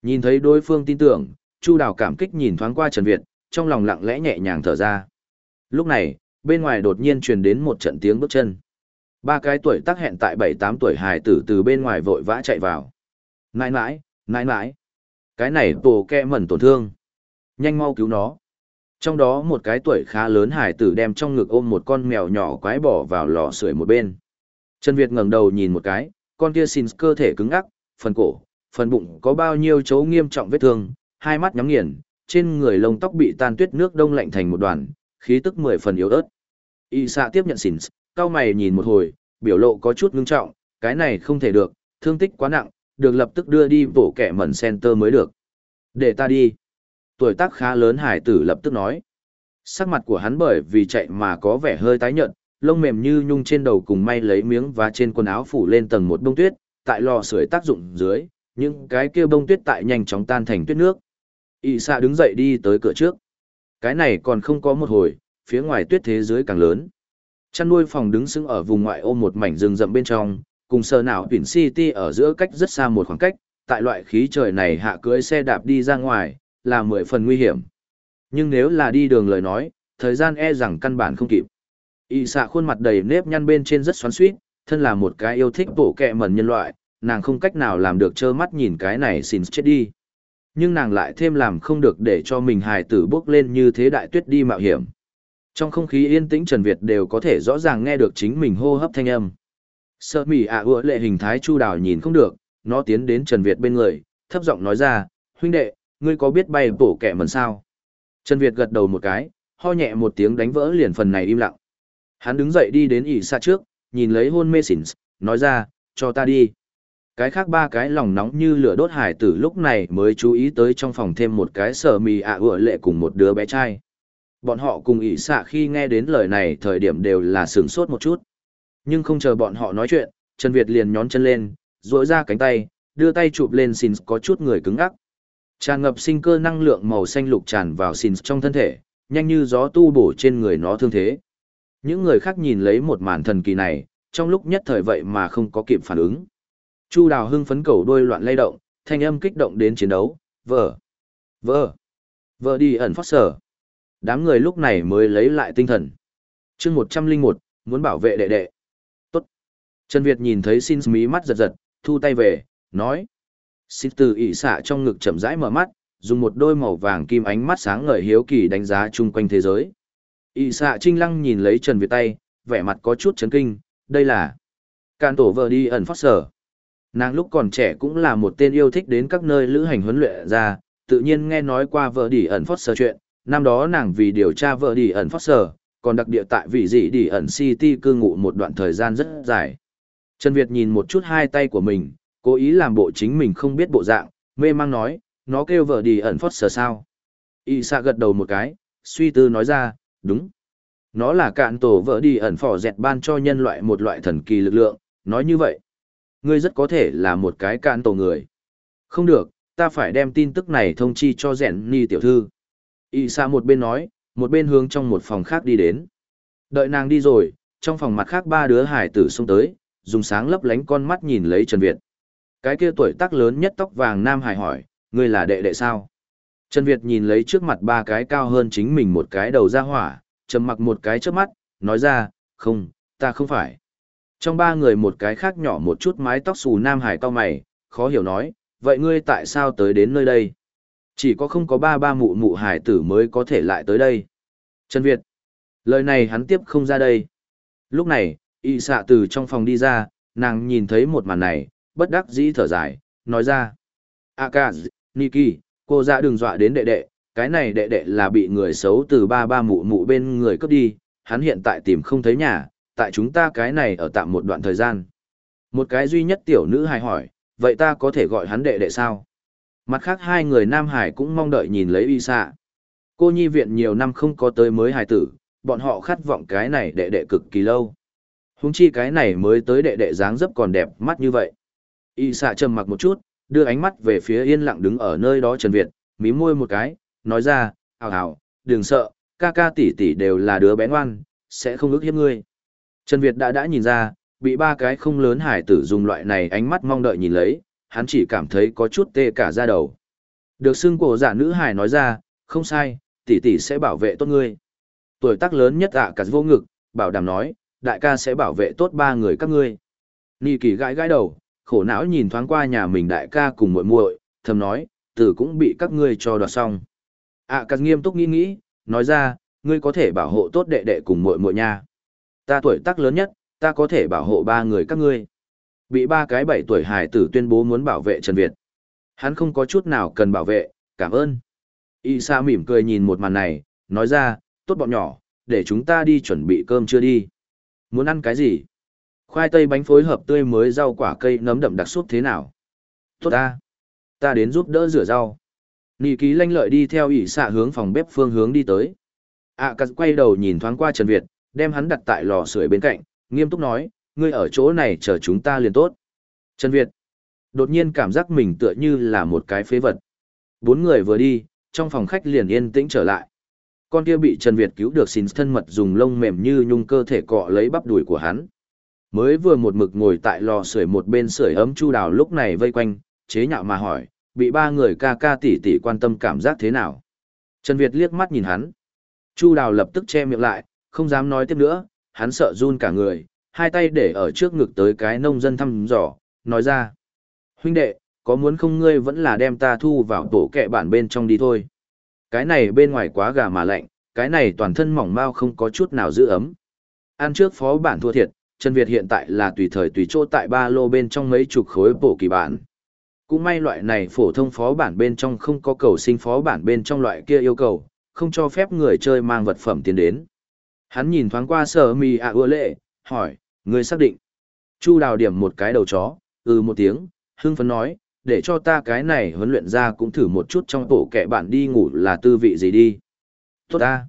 Nhìn thấy đối phương tin tưởng, Chu Đào cảm kích nhìn thoáng qua Trần Việt, trong lòng lặng lẽ nhẹ nhàng thở ra. Lúc này, bên ngoài đột nhiên truyền đến một trận tiếng bước chân. Ba cái tuổi tác hẹn tại bảy tám tuổi hài tử từ bên ngoài vội vã chạy vào. Nãi nãi, nãi nãi. Cái này tổ kẹ mẩn tổn thương. Nhanh mau cứu nó. Trong đó một cái tuổi khá lớn hài tử đem trong ngực ôm một con mèo nhỏ quái bỏ vào lò sưởi một bên. Trần Việt ngẩng đầu nhìn một cái, con kia xin cơ thể cứng ngắc, phần cổ, phần bụng có bao nhiêu chỗ nghiêm trọng vết thương, hai mắt nhắm nghiền, trên người lông tóc bị tan tuyết nước đông lạnh thành một đoàn, khí tức mười phần yếu ớt. Y xạ tiếp nhận xỉn, cao mày nhìn một hồi, biểu lộ có chút ngưng trọng, cái này không thể được, thương tích quá nặng, được lập tức đưa đi bổ kẻ mẩn center mới được. Để ta đi. Tuổi tác khá lớn hải tử lập tức nói. Sắc mặt của hắn bởi vì chạy mà có vẻ hơi tái nhợt, lông mềm như nhung trên đầu cùng may lấy miếng và trên quần áo phủ lên tầng một bông tuyết, tại lò sưởi tác dụng dưới, những cái kia bông tuyết tại nhanh chóng tan thành tuyết nước. Y xạ đứng dậy đi tới cửa trước. Cái này còn không có một hồi, phía ngoài tuyết thế giới càng lớn. Chăn nuôi phòng đứng sững ở vùng ngoại ô một mảnh rừng rậm bên trong, cùng sờ nào tuyển City ở giữa cách rất xa một khoảng cách, tại loại khí trời này hạ cưỡi xe đạp đi ra ngoài, là mười phần nguy hiểm. Nhưng nếu là đi đường lời nói, thời gian e rằng căn bản không kịp. Y xạ khuôn mặt đầy nếp nhăn bên trên rất xoắn xuýt, thân là một cái yêu thích bộ kẹ mẩn nhân loại, nàng không cách nào làm được trơ mắt nhìn cái này xin chết đi. Nhưng nàng lại thêm làm không được để cho mình hài tử bước lên như thế đại tuyết đi mạo hiểm. Trong không khí yên tĩnh Trần Việt đều có thể rõ ràng nghe được chính mình hô hấp thanh âm. Sợ mỉ ạ à lệ hình thái chu đào nhìn không được, nó tiến đến Trần Việt bên người, thấp giọng nói ra, huynh đệ, ngươi có biết bay bổ kẻ mần sao? Trần Việt gật đầu một cái, ho nhẹ một tiếng đánh vỡ liền phần này im lặng. Hắn đứng dậy đi đến ỉ xa trước, nhìn lấy hôn mê xỉn, nói ra, cho ta đi. Cái khác ba cái lòng nóng như lửa đốt hải tử lúc này mới chú ý tới trong phòng thêm một cái sở mì ạ à lệ cùng một đứa bé trai. Bọn họ cùng ỉ xạ khi nghe đến lời này thời điểm đều là sửng sốt một chút. Nhưng không chờ bọn họ nói chuyện, Trần Việt liền nhón chân lên, duỗi ra cánh tay, đưa tay chụp lên xin có chút người cứng ngắc. Tràn ngập sinh cơ năng lượng màu xanh lục tràn vào xin trong thân thể, nhanh như gió tu bổ trên người nó thương thế. Những người khác nhìn lấy một màn thần kỳ này, trong lúc nhất thời vậy mà không có kịp phản ứng. Chu Đào hưng phấn cầu đôi loạn lay động, thanh âm kích động đến chiến đấu, vợ, vợ, vợ đi ẩn phát sở. Đám người lúc này mới lấy lại tinh thần. chương 101, muốn bảo vệ đệ đệ. Tốt. Trần Việt nhìn thấy xin mí mắt giật giật, thu tay về, nói. Xin từ ỉ xạ trong ngực chậm rãi mở mắt, dùng một đôi màu vàng kim ánh mắt sáng ngời hiếu kỳ đánh giá chung quanh thế giới. ỉ xạ trinh lăng nhìn lấy Trần Việt tay, vẻ mặt có chút chấn kinh, đây là can tổ vợ đi ẩn phát sở. Nàng lúc còn trẻ cũng là một tên yêu thích đến các nơi lữ hành huấn luyện ra, tự nhiên nghe nói qua vợ đi ẩn phát sở chuyện, năm đó nàng vì điều tra vợ đi ẩn phát sở, còn đặc địa tại vị dị đi ẩn city cư ngụ một đoạn thời gian rất dài. Trần Việt nhìn một chút hai tay của mình, cố ý làm bộ chính mình không biết bộ dạng, mê mang nói, nó kêu vợ đi ẩn phót sờ sao. Y xạ gật đầu một cái, suy tư nói ra, đúng. Nó là cạn tổ vợ đi ẩn phỏ dẹt ban cho nhân loại một loại thần kỳ lực lượng, nói như vậy. Ngươi rất có thể là một cái cạn tổ người. Không được, ta phải đem tin tức này thông chi cho rèn ni tiểu thư. Y xa một bên nói, một bên hướng trong một phòng khác đi đến. Đợi nàng đi rồi, trong phòng mặt khác ba đứa hải tử xông tới, dùng sáng lấp lánh con mắt nhìn lấy Trần Việt. Cái kia tuổi tác lớn nhất tóc vàng Nam Hải hỏi, ngươi là đệ đệ sao? Trần Việt nhìn lấy trước mặt ba cái cao hơn chính mình một cái đầu ra hỏa, trầm mặc một cái trước mắt, nói ra, không, ta không phải. Trong ba người một cái khác nhỏ một chút mái tóc xù Nam Hải cao mày, khó hiểu nói, vậy ngươi tại sao tới đến nơi đây? Chỉ có không có ba ba mụ mụ hải tử mới có thể lại tới đây. Trần Việt. Lời này hắn tiếp không ra đây. Lúc này, y xạ từ trong phòng đi ra, nàng nhìn thấy một màn này, bất đắc dĩ thở dài, nói ra. Akaz, Niki, cô ra đừng dọa đến đệ đệ, cái này đệ đệ là bị người xấu từ ba ba mụ mụ bên người cướp đi, hắn hiện tại tìm không thấy nhà, tại chúng ta cái này ở tạm một đoạn thời gian. Một cái duy nhất tiểu nữ hài hỏi, vậy ta có thể gọi hắn đệ đệ sao? Mặt khác hai người Nam Hải cũng mong đợi nhìn lấy y xạ. Cô nhi viện nhiều năm không có tới mới hài tử, bọn họ khát vọng cái này đệ đệ cực kỳ lâu. Húng chi cái này mới tới đệ đệ dáng dấp còn đẹp mắt như vậy. Y xạ trầm mặc một chút, đưa ánh mắt về phía yên lặng đứng ở nơi đó Trần Việt, mí môi một cái, nói ra, hào hào, đừng sợ, ca ca tỷ tỷ đều là đứa bé ngoan, sẽ không ức hiếp ngươi. Trần Việt đã đã nhìn ra, bị ba cái không lớn hải tử dùng loại này ánh mắt mong đợi nhìn lấy, hắn chỉ cảm thấy có chút tê cả da đầu. Được xưng cổ giả nữ hải nói ra, không sai, tỷ tỷ sẽ bảo vệ tốt ngươi. Tuổi tác lớn nhất ạ à cả vô ngực, bảo đảm nói, đại ca sẽ bảo vệ tốt ba người các ngươi. Nhi kỳ gãi gãi đầu, khổ não nhìn thoáng qua nhà mình đại ca cùng muội muội, thầm nói, tử cũng bị các ngươi cho đoạt xong. ạ à, nghiêm túc nghĩ nghĩ, nói ra, ngươi có thể bảo hộ tốt đệ đệ cùng muội muội nha. Ta tuổi tác lớn nhất, ta có thể bảo hộ ba người các ngươi. Bị ba cái bảy tuổi hài tử tuyên bố muốn bảo vệ Trần Việt. Hắn không có chút nào cần bảo vệ, cảm ơn. Y Sa mỉm cười nhìn một màn này, nói ra, tốt bọn nhỏ, để chúng ta đi chuẩn bị cơm chưa đi. Muốn ăn cái gì? Khoai tây bánh phối hợp tươi mới rau quả cây nấm đậm đặc súp thế nào? Tốt ta. Ta đến giúp đỡ rửa rau. Nị ký lanh lợi đi theo ỷ xạ hướng phòng bếp phương hướng đi tới. ạ à, quay đầu nhìn thoáng qua Trần Việt, đem hắn đặt tại lò sưởi bên cạnh, nghiêm túc nói, ngươi ở chỗ này chờ chúng ta liền tốt. Trần Việt đột nhiên cảm giác mình tựa như là một cái phế vật. Bốn người vừa đi, trong phòng khách liền yên tĩnh trở lại. Con kia bị Trần Việt cứu được xin thân mật dùng lông mềm như nhung cơ thể cọ lấy bắp đùi của hắn. Mới vừa một mực ngồi tại lò sưởi một bên sưởi ấm Chu Đào lúc này vây quanh, chế nhạo mà hỏi, bị ba người ca ca tỷ tỷ quan tâm cảm giác thế nào. Trần Việt liếc mắt nhìn hắn. Chu Đào lập tức che miệng lại, không dám nói tiếp nữa, hắn sợ run cả người, hai tay để ở trước ngực tới cái nông dân thăm dò, nói ra. Huynh đệ, có muốn không ngươi vẫn là đem ta thu vào tổ kẹ bản bên trong đi thôi. Cái này bên ngoài quá gà mà lạnh, cái này toàn thân mỏng mao không có chút nào giữ ấm. Ăn trước phó bản thua thiệt, Trần Việt hiện tại là tùy thời tùy chỗ tại ba lô bên trong mấy chục khối bổ kỳ bản. Cũng may loại này phổ thông phó bản bên trong không có cầu sinh phó bản bên trong loại kia yêu cầu, không cho phép người chơi mang vật phẩm tiến đến. Hắn nhìn thoáng qua sở mì ạ à ưa lệ, hỏi, người xác định. Chu đào điểm một cái đầu chó, ừ một tiếng, hưng phấn nói, để cho ta cái này huấn luyện ra cũng thử một chút trong tổ kẻ bạn đi ngủ là tư vị gì đi. Tốt ta.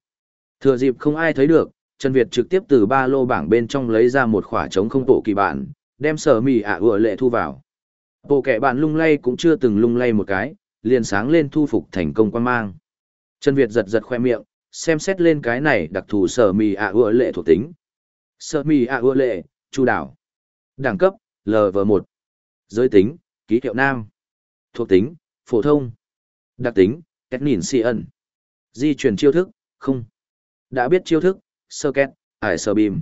Thừa dịp không ai thấy được, Trần Việt trực tiếp từ ba lô bảng bên trong lấy ra một khỏa trống không tổ kỳ bản, đem sở mì ạ à lệ thu vào. Bộ kẻ bạn lung lay cũng chưa từng lung lay một cái, liền sáng lên thu phục thành công quan mang. Trần Việt giật giật khoe miệng, xem xét lên cái này đặc thù sở mì ạ à lệ thuộc tính. Sở mì ạ à lệ, chu đảo. Đẳng cấp, LV1. Giới tính, ký hiệu nam. Thuộc tính, phổ thông. Đặc tính, cách nhìn si ẩn. Di chuyển chiêu thức, không. Đã biết chiêu thức, sơ két, ải sơ bìm.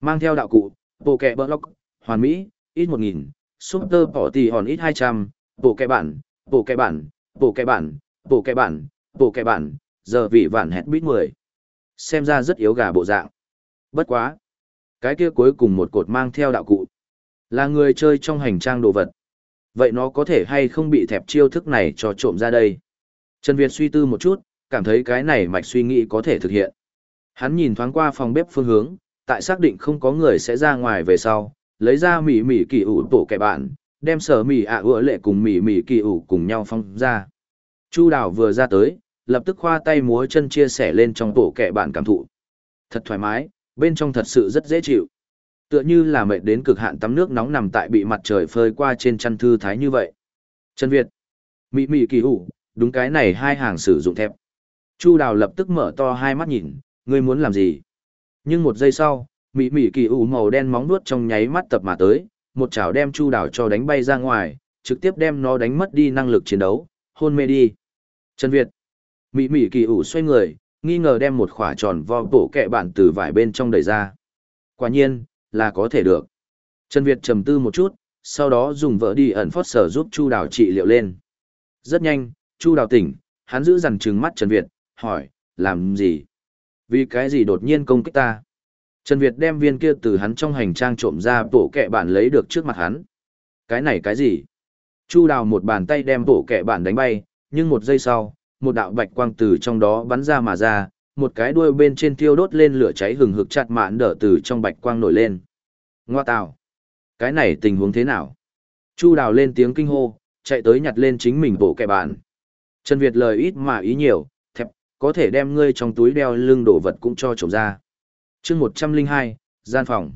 Mang theo đạo cụ, bộ kẹ block, hoàn mỹ, ít 1000, super bỏ tỷ hòn ít 200, bộ kẹ bản, bộ kẹ bản, bộ kẹ bản, bộ kẹ bản, bộ kẹ bản, giờ vị vạn hẹn bít 10. Xem ra rất yếu gà bộ dạng. Bất quá. Cái kia cuối cùng một cột mang theo đạo cụ. Là người chơi trong hành trang đồ vật. Vậy nó có thể hay không bị thẹp chiêu thức này cho trộm ra đây? Trần Việt suy tư một chút, cảm thấy cái này mạch suy nghĩ có thể thực hiện. Hắn nhìn thoáng qua phòng bếp phương hướng, tại xác định không có người sẽ ra ngoài về sau, lấy ra mỉ mỉ kỳ ủ tổ kẻ bạn, đem sở mỉ ạ à lệ cùng mỉ mỉ kỳ ủ cùng nhau phong ra. Chu đào vừa ra tới, lập tức khoa tay múa chân chia sẻ lên trong tổ kẻ bạn cảm thụ. Thật thoải mái, bên trong thật sự rất dễ chịu. Tựa như là mệt đến cực hạn tắm nước nóng nằm tại bị mặt trời phơi qua trên chăn thư thái như vậy. Trần Việt. Mị mị kỳ hủ, đúng cái này hai hàng sử dụng thép. Chu đào lập tức mở to hai mắt nhìn, ngươi muốn làm gì? Nhưng một giây sau, mị mị kỳ hủ màu đen móng nuốt trong nháy mắt tập mà tới, một chảo đem chu đào cho đánh bay ra ngoài, trực tiếp đem nó đánh mất đi năng lực chiến đấu, hôn mê đi. Trần Việt. Mị mị kỳ ủ xoay người, nghi ngờ đem một khỏa tròn vo bổ kẹ bạn từ vải bên trong đẩy ra. Quả nhiên, là có thể được. Trần Việt trầm tư một chút, sau đó dùng vợ đi ẩn phót sở giúp Chu Đào trị liệu lên. Rất nhanh, Chu Đào tỉnh, hắn giữ dằn trừng mắt Trần Việt, hỏi, làm gì? Vì cái gì đột nhiên công kích ta? Trần Việt đem viên kia từ hắn trong hành trang trộm ra bổ kẹ bản lấy được trước mặt hắn. Cái này cái gì? Chu Đào một bàn tay đem bổ kẹ bản đánh bay, nhưng một giây sau, một đạo bạch quang từ trong đó bắn ra mà ra, một cái đuôi bên trên thiêu đốt lên lửa cháy hừng hực chặt mạn đỡ từ trong bạch quang nổi lên. Ngoa tào! Cái này tình huống thế nào? Chu đào lên tiếng kinh hô, chạy tới nhặt lên chính mình bộ kẻ bạn. Trần Việt lời ít mà ý nhiều, thẹp, có thể đem ngươi trong túi đeo lưng đồ vật cũng cho trộm ra. chương 102, gian phòng.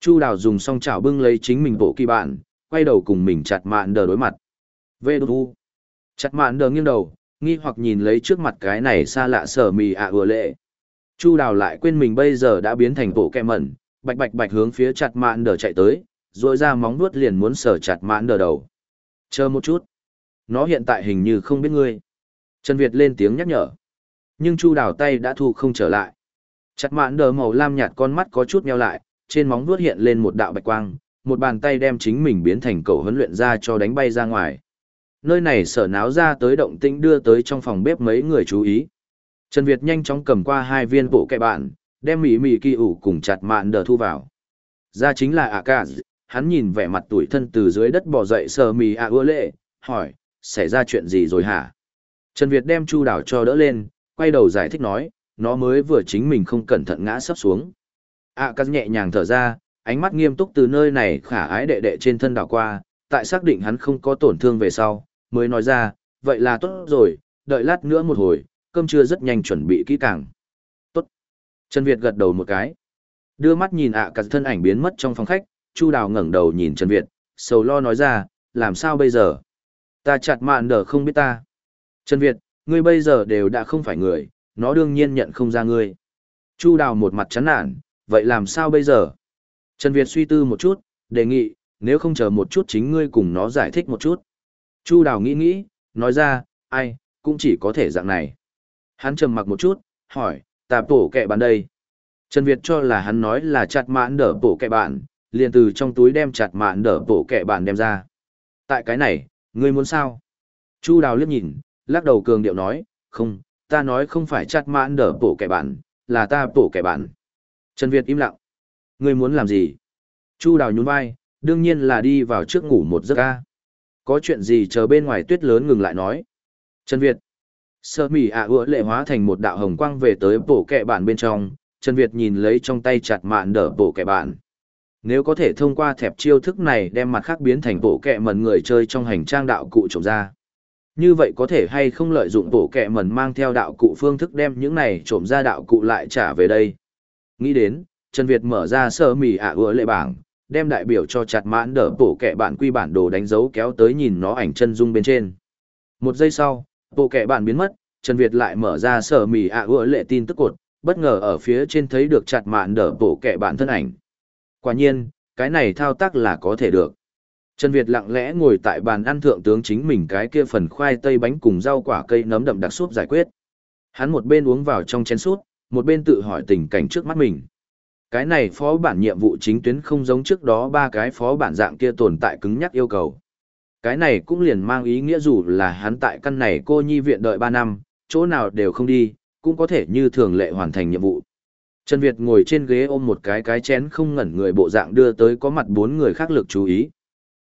Chu đào dùng song chảo bưng lấy chính mình bộ kỳ bạn, quay đầu cùng mình chặt mạn đờ đối mặt. Vê đô. Chặt mạn đờ nghiêng đầu, nghi hoặc nhìn lấy trước mặt cái này xa lạ sở mì ạ à ừa lệ. Chu đào lại quên mình bây giờ đã biến thành bộ kẹ mẩn, bạch bạch bạch hướng phía chặt mạn đờ chạy tới, rồi ra móng vuốt liền muốn sở chặt mạn đờ đầu. Chờ một chút. Nó hiện tại hình như không biết ngươi. Trần Việt lên tiếng nhắc nhở. Nhưng Chu đào tay đã thu không trở lại. Chặt mạn đờ màu lam nhạt con mắt có chút nheo lại, trên móng vuốt hiện lên một đạo bạch quang, một bàn tay đem chính mình biến thành cầu huấn luyện ra cho đánh bay ra ngoài. Nơi này sở náo ra tới động tĩnh đưa tới trong phòng bếp mấy người chú ý. Trần Việt nhanh chóng cầm qua hai viên bộ kẹ bạn, đem mỉ mỉ kỳ ủ cùng chặt mạn đờ thu vào. Ra chính là ạ ca, hắn nhìn vẻ mặt tuổi thân từ dưới đất bò dậy sờ mì ạ ưa lệ, hỏi, xảy ra chuyện gì rồi hả? Trần Việt đem chu đảo cho đỡ lên, quay đầu giải thích nói, nó mới vừa chính mình không cẩn thận ngã sấp xuống. ạ ca nhẹ nhàng thở ra, ánh mắt nghiêm túc từ nơi này khả ái đệ đệ trên thân đảo qua, tại xác định hắn không có tổn thương về sau, mới nói ra, vậy là tốt rồi, đợi lát nữa một hồi, cơm trưa rất nhanh chuẩn bị kỹ càng. Tốt. Trần Việt gật đầu một cái. Đưa mắt nhìn ạ cả thân ảnh biến mất trong phòng khách, Chu Đào ngẩng đầu nhìn Trần Việt, sầu lo nói ra, làm sao bây giờ? Ta chặt mạn đờ không biết ta. Trần Việt, ngươi bây giờ đều đã không phải người, nó đương nhiên nhận không ra ngươi. Chu Đào một mặt chán nản, vậy làm sao bây giờ? Trần Việt suy tư một chút, đề nghị, nếu không chờ một chút chính ngươi cùng nó giải thích một chút. Chu Đào nghĩ nghĩ, nói ra, ai, cũng chỉ có thể dạng này. Hắn trầm mặc một chút, hỏi, tạp tổ kẹ bạn đây. Trần Việt cho là hắn nói là chặt mãn đỡ bổ kẹ bạn, liền từ trong túi đem chặt mãn đỡ bổ kẹ bạn đem ra. Tại cái này, ngươi muốn sao? Chu Đào liếc nhìn, lắc đầu cường điệu nói, không, ta nói không phải chặt mãn đỡ bổ kệ bạn, là ta bổ kệ bạn. Trần Việt im lặng. Ngươi muốn làm gì? Chu Đào nhún vai, đương nhiên là đi vào trước ngủ một giấc ca. Có chuyện gì chờ bên ngoài tuyết lớn ngừng lại nói. Trần Việt. Sơ mỉ ạ à lệ hóa thành một đạo hồng quang về tới bổ kẹ bản bên trong, Trần Việt nhìn lấy trong tay chặt mạn đỡ bổ kẹ bản. Nếu có thể thông qua thẹp chiêu thức này đem mặt khác biến thành bộ kẹ mẩn người chơi trong hành trang đạo cụ trộm ra. Như vậy có thể hay không lợi dụng bộ kẹ mẩn mang theo đạo cụ phương thức đem những này trộm ra đạo cụ lại trả về đây. Nghĩ đến, Trần Việt mở ra sơ mì ạ à lệ bảng, đem đại biểu cho chặt mãn đỡ bộ kẻ bản quy bản đồ đánh dấu kéo tới nhìn nó ảnh chân dung bên trên. Một giây sau, bộ kẻ bản biến mất, Trần Việt lại mở ra sở mì ạ à lệ tin tức cột, bất ngờ ở phía trên thấy được chặt mạn đỡ bộ kẻ bản thân ảnh. Quả nhiên, cái này thao tác là có thể được. Trần Việt lặng lẽ ngồi tại bàn ăn thượng tướng chính mình cái kia phần khoai tây bánh cùng rau quả cây nấm đậm đặc súp giải quyết. Hắn một bên uống vào trong chén súp, một bên tự hỏi tình cảnh trước mắt mình. Cái này phó bản nhiệm vụ chính tuyến không giống trước đó ba cái phó bản dạng kia tồn tại cứng nhắc yêu cầu. Cái này cũng liền mang ý nghĩa dù là hắn tại căn này cô nhi viện đợi ba năm, chỗ nào đều không đi, cũng có thể như thường lệ hoàn thành nhiệm vụ. Trần Việt ngồi trên ghế ôm một cái cái chén không ngẩn người bộ dạng đưa tới có mặt bốn người khác lực chú ý.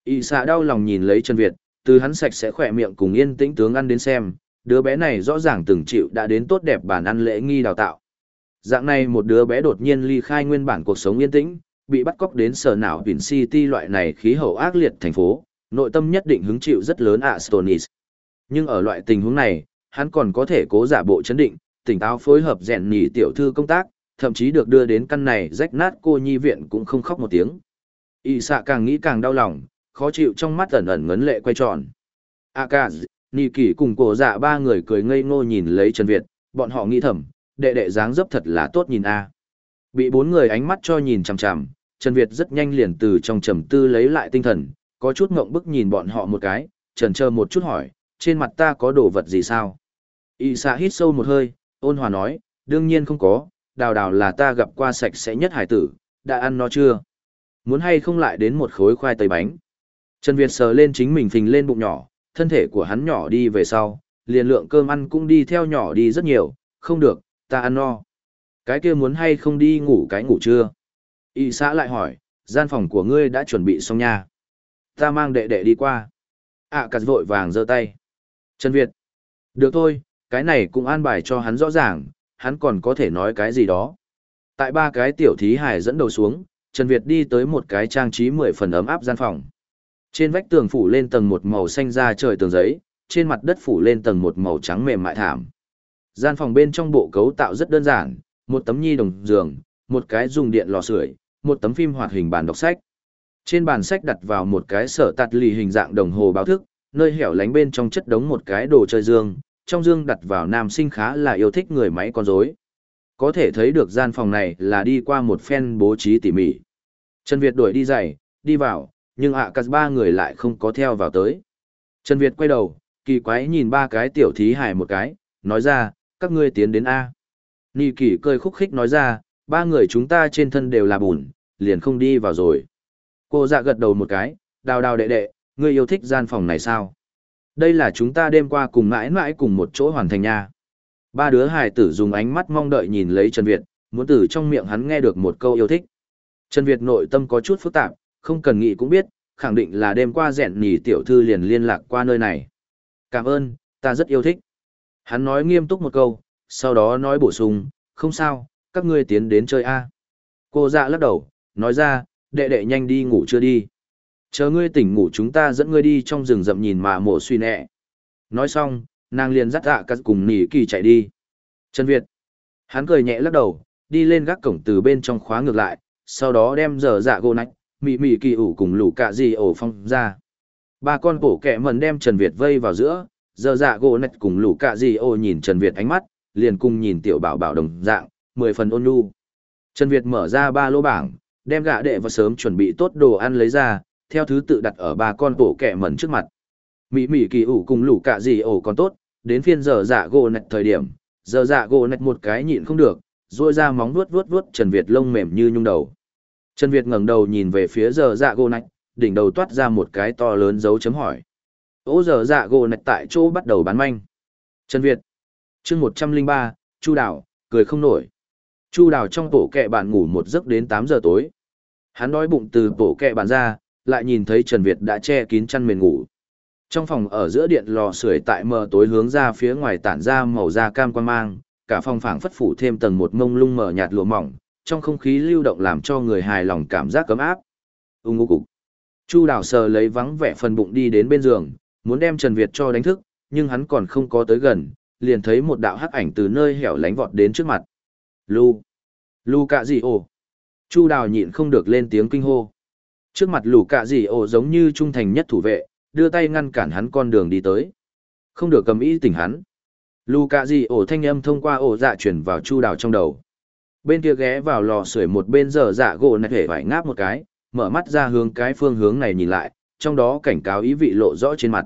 Y xạ đau lòng nhìn lấy Trần Việt, từ hắn sạch sẽ khỏe miệng cùng yên tĩnh tướng ăn đến xem, đứa bé này rõ ràng từng chịu đã đến tốt đẹp bản ăn lễ nghi đào tạo. Dạng này một đứa bé đột nhiên ly khai nguyên bản cuộc sống yên tĩnh, bị bắt cóc đến sở não Vin City loại này khí hậu ác liệt thành phố, nội tâm nhất định hứng chịu rất lớn astonis Stonis. Nhưng ở loại tình huống này, hắn còn có thể cố giả bộ chấn định, tỉnh táo phối hợp rèn nhỉ tiểu thư công tác, thậm chí được đưa đến căn này rách nát cô nhi viện cũng không khóc một tiếng. Y xạ càng nghĩ càng đau lòng, khó chịu trong mắt ẩn ẩn ngấn lệ quay tròn. Akaz, Nì Kỳ cùng cổ dạ ba người cười ngây ngô nhìn lấy Trần Việt, bọn họ nghĩ thầm, đệ đệ dáng dấp thật là tốt nhìn a. Bị bốn người ánh mắt cho nhìn chằm chằm, Trần Việt rất nhanh liền từ trong trầm tư lấy lại tinh thần, có chút ngộng bức nhìn bọn họ một cái, trần chờ một chút hỏi, trên mặt ta có đồ vật gì sao? Y xạ hít sâu một hơi, ôn hòa nói, đương nhiên không có, đào đào là ta gặp qua sạch sẽ nhất hải tử, đã ăn nó chưa? Muốn hay không lại đến một khối khoai tây bánh? Trần Việt sờ lên chính mình phình lên bụng nhỏ, thân thể của hắn nhỏ đi về sau, liền lượng cơm ăn cũng đi theo nhỏ đi rất nhiều, không được, ta ăn no. Cái kia muốn hay không đi ngủ cái ngủ chưa? Y xã lại hỏi, gian phòng của ngươi đã chuẩn bị xong nha. Ta mang đệ đệ đi qua. À cắt vội vàng giơ tay. Trần Việt. Được thôi, cái này cũng an bài cho hắn rõ ràng, hắn còn có thể nói cái gì đó. Tại ba cái tiểu thí hải dẫn đầu xuống, Trần Việt đi tới một cái trang trí mười phần ấm áp gian phòng. Trên vách tường phủ lên tầng một màu xanh da trời tường giấy, trên mặt đất phủ lên tầng một màu trắng mềm mại thảm. Gian phòng bên trong bộ cấu tạo rất đơn giản, một tấm nhi đồng giường, một cái dùng điện lò sưởi, một tấm phim hoạt hình bàn đọc sách. Trên bàn sách đặt vào một cái sở tạt lì hình dạng đồng hồ báo thức, nơi hẻo lánh bên trong chất đống một cái đồ chơi dương, trong dương đặt vào nam sinh khá là yêu thích người máy con rối. Có thể thấy được gian phòng này là đi qua một phen bố trí tỉ mỉ. Trần Việt đuổi đi giày, đi vào, nhưng ạ à ba người lại không có theo vào tới. Trần Việt quay đầu, kỳ quái nhìn ba cái tiểu thí hài một cái, nói ra, các ngươi tiến đến A. Nì kỷ cười khúc khích nói ra, ba người chúng ta trên thân đều là bùn, liền không đi vào rồi. Cô dạ gật đầu một cái, đào đào đệ đệ, ngươi yêu thích gian phòng này sao? Đây là chúng ta đêm qua cùng mãi mãi cùng một chỗ hoàn thành nha. Ba đứa hài tử dùng ánh mắt mong đợi nhìn lấy Trần Việt, muốn từ trong miệng hắn nghe được một câu yêu thích. Trần Việt nội tâm có chút phức tạp, không cần nghĩ cũng biết, khẳng định là đêm qua rèn nhì tiểu thư liền liên lạc qua nơi này. Cảm ơn, ta rất yêu thích. Hắn nói nghiêm túc một câu, sau đó nói bổ sung, không sao, các ngươi tiến đến chơi a. Cô dạ lắc đầu, nói ra, đệ đệ nhanh đi ngủ chưa đi. Chờ ngươi tỉnh ngủ chúng ta dẫn ngươi đi trong rừng rậm nhìn mà mổ suy nẹ. Nói xong, nàng liền dắt dạ cắt cùng nỉ kỳ chạy đi. Trần Việt. Hắn cười nhẹ lắc đầu, đi lên gác cổng từ bên trong khóa ngược lại, sau đó đem dở dạ gô nách, mị mị kỳ ủ cùng lũ cạ gì ổ phong ra. Ba con bổ kẹ mần đem Trần Việt vây vào giữa, giờ dạ gỗ nạch cùng lũ cạ gì ô nhìn Trần Việt ánh mắt, liền cùng nhìn tiểu bảo bảo đồng dạng, mười phần ôn nhu. Trần Việt mở ra ba lô bảng, đem gạ đệ và sớm chuẩn bị tốt đồ ăn lấy ra, theo thứ tự đặt ở ba con bộ kẻ mẩn trước mặt. Mỹ Mỹ kỳ ủ cùng lũ cả gì ổ còn tốt, đến phiên giờ dạ gỗ nạch thời điểm, giờ dạ gỗ nạch một cái nhịn không được, rồi ra móng vuốt vuốt vuốt Trần Việt lông mềm như nhung đầu. Trần Việt ngẩng đầu nhìn về phía giờ dạ gỗ nạch, đỉnh đầu toát ra một cái to lớn dấu chấm hỏi. Ô giờ dạ gỗ nạch tại chỗ bắt đầu bán manh. Trần Việt. chương một trăm linh ba Chu Đào, cười không nổi. Chu Đào trong tổ kẹ bạn ngủ một giấc đến tám giờ tối. Hắn đói bụng từ tổ kẹ bạn ra, lại nhìn thấy Trần Việt đã che kín chăn mền ngủ. Trong phòng ở giữa điện lò sưởi tại mờ tối hướng ra phía ngoài tản ra màu da cam quan mang, cả phòng phảng phất phủ thêm tầng một mông lung mờ nhạt lụa mỏng, trong không khí lưu động làm cho người hài lòng cảm giác cấm áp. Ung ngô cục. Chu Đào sờ lấy vắng vẻ phần bụng đi đến bên giường, muốn đem Trần Việt cho đánh thức, nhưng hắn còn không có tới gần, liền thấy một đạo hắc ảnh từ nơi hẻo lánh vọt đến trước mặt. Lu. Lu cạ gì ồ. Chu Đào nhịn không được lên tiếng kinh hô. Trước mặt lù cạ gì ồ giống như trung thành nhất thủ vệ, đưa tay ngăn cản hắn con đường đi tới. Không được cầm ý tỉnh hắn. Lù cạ gì ồ thanh âm thông qua ổ dạ chuyển vào chu đào trong đầu. Bên kia ghé vào lò sưởi một bên giờ dạ gỗ nạch hề vải ngáp một cái, mở mắt ra hướng cái phương hướng này nhìn lại, trong đó cảnh cáo ý vị lộ rõ trên mặt.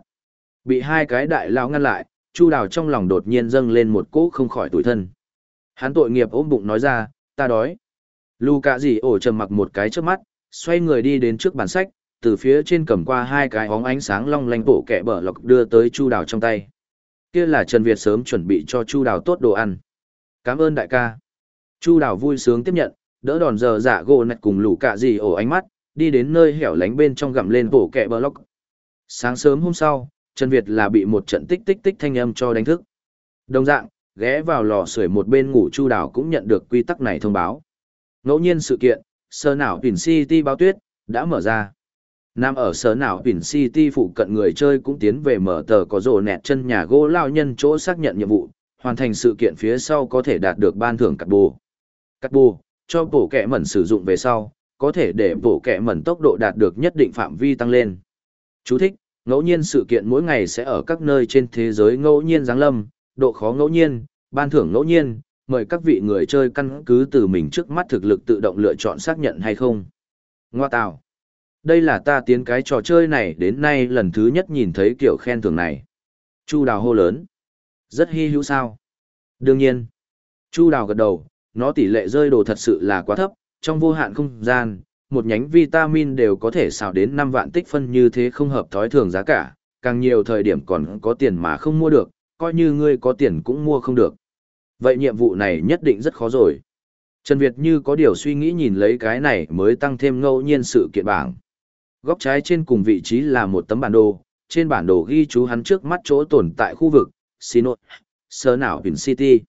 Bị hai cái đại lao ngăn lại, chu đào trong lòng đột nhiên dâng lên một cỗ không khỏi tủi thân. Hắn tội nghiệp ôm bụng nói ra, ta đói. Lù cạ gì ổ trầm mặc một cái trước mắt, xoay người đi đến trước bàn sách, từ phía trên cầm qua hai cái hóng ánh sáng long lanh bộ kẹ bờ lọc đưa tới chu đào trong tay kia là trần việt sớm chuẩn bị cho chu đào tốt đồ ăn cảm ơn đại ca chu đào vui sướng tiếp nhận đỡ đòn giờ dạ gỗ nạch cùng lũ cạ gì ổ ánh mắt đi đến nơi hẻo lánh bên trong gặm lên bộ kẹ bờ sáng sớm hôm sau trần việt là bị một trận tích tích tích thanh âm cho đánh thức. Đồng dạng ghé vào lò sưởi một bên ngủ chu đào cũng nhận được quy tắc này thông báo. Ngẫu nhiên sự kiện sơ nảo pin city báo tuyết đã mở ra. Nam ở sở nào Pin City phụ cận người chơi cũng tiến về mở tờ có rồ nẹt chân nhà gỗ lao nhân chỗ xác nhận nhiệm vụ, hoàn thành sự kiện phía sau có thể đạt được ban thưởng cắt bù. Cắt bù, cho bổ kẻ mẩn sử dụng về sau, có thể để bổ kẹ mẩn tốc độ đạt được nhất định phạm vi tăng lên. Chú thích, ngẫu nhiên sự kiện mỗi ngày sẽ ở các nơi trên thế giới ngẫu nhiên giáng lâm, độ khó ngẫu nhiên, ban thưởng ngẫu nhiên, mời các vị người chơi căn cứ từ mình trước mắt thực lực tự động lựa chọn xác nhận hay không. Ngoa tạo. Đây là ta tiến cái trò chơi này đến nay lần thứ nhất nhìn thấy kiểu khen thưởng này. Chu đào hô lớn. Rất hy hữu sao. Đương nhiên. Chu đào gật đầu, nó tỷ lệ rơi đồ thật sự là quá thấp, trong vô hạn không gian, một nhánh vitamin đều có thể xào đến 5 vạn tích phân như thế không hợp thói thường giá cả, càng nhiều thời điểm còn có tiền mà không mua được, coi như ngươi có tiền cũng mua không được. Vậy nhiệm vụ này nhất định rất khó rồi. Trần Việt như có điều suy nghĩ nhìn lấy cái này mới tăng thêm ngẫu nhiên sự kiện bảng. Góc trái trên cùng vị trí là một tấm bản đồ, trên bản đồ ghi chú hắn trước mắt chỗ tồn tại khu vực, Sinot, sơ nào Pin City.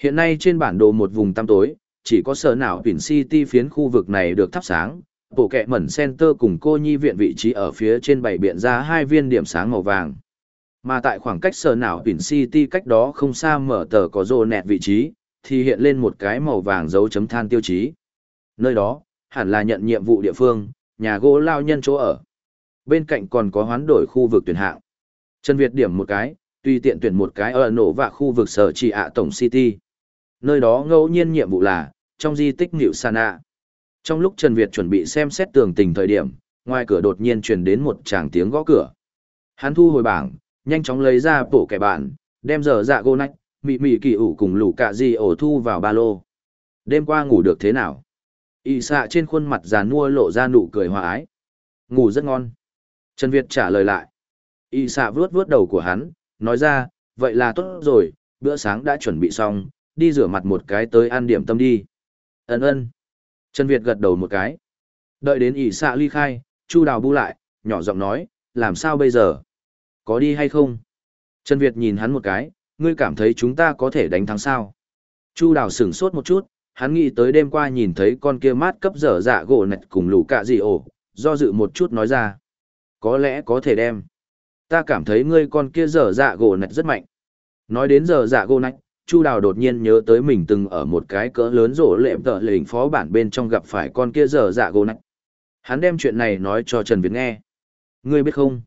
Hiện nay trên bản đồ một vùng tăm tối, chỉ có sở nào Pin City phiến khu vực này được thắp sáng, bộ kẹ mẩn center cùng cô nhi viện vị trí ở phía trên bảy biện ra hai viên điểm sáng màu vàng. Mà tại khoảng cách sở nào Pin City cách đó không xa mở tờ có rô nẹt vị trí, thì hiện lên một cái màu vàng dấu chấm than tiêu chí. Nơi đó, hẳn là nhận nhiệm vụ địa phương, nhà gỗ lao nhân chỗ ở. Bên cạnh còn có hoán đổi khu vực tuyển hạng. Trần Việt điểm một cái, tùy tiện tuyển một cái ở nổ và khu vực sở chỉ ạ tổng city. Nơi đó ngẫu nhiên nhiệm vụ là, trong di tích Niệu Sana. Trong lúc Trần Việt chuẩn bị xem xét tường tình thời điểm, ngoài cửa đột nhiên truyền đến một tràng tiếng gõ cửa. Hắn thu hồi bảng, nhanh chóng lấy ra bộ kẻ bạn, đem giờ dạ gô nách, mị mị kỳ ủ cùng lũ cạ gì ổ thu vào ba lô. Đêm qua ngủ được thế nào? Y xạ trên khuôn mặt già nua lộ ra nụ cười hòa ái. Ngủ rất ngon. Trần Việt trả lời lại. Y xạ vuốt vuốt đầu của hắn, nói ra, vậy là tốt rồi, bữa sáng đã chuẩn bị xong, đi rửa mặt một cái tới ăn điểm tâm đi ân ơn. Trần Việt gật đầu một cái. Đợi đến Y xạ ly khai, Chu Đào bu lại, nhỏ giọng nói, làm sao bây giờ? Có đi hay không? Trần Việt nhìn hắn một cái, ngươi cảm thấy chúng ta có thể đánh thắng sao? Chu Đào sửng sốt một chút, hắn nghĩ tới đêm qua nhìn thấy con kia mát cấp dở dạ gỗ nạch cùng lũ cạ gì ổ, do dự một chút nói ra. Có lẽ có thể đem. Ta cảm thấy ngươi con kia dở dạ gỗ nạch rất mạnh. Nói đến dở dạ gỗ nạch, Chu Đào đột nhiên nhớ tới mình từng ở một cái cỡ lớn rổ lệm tợ lệnh phó bản bên trong gặp phải con kia dở dạ gỗ nạch. Hắn đem chuyện này nói cho Trần Việt nghe. Ngươi biết không?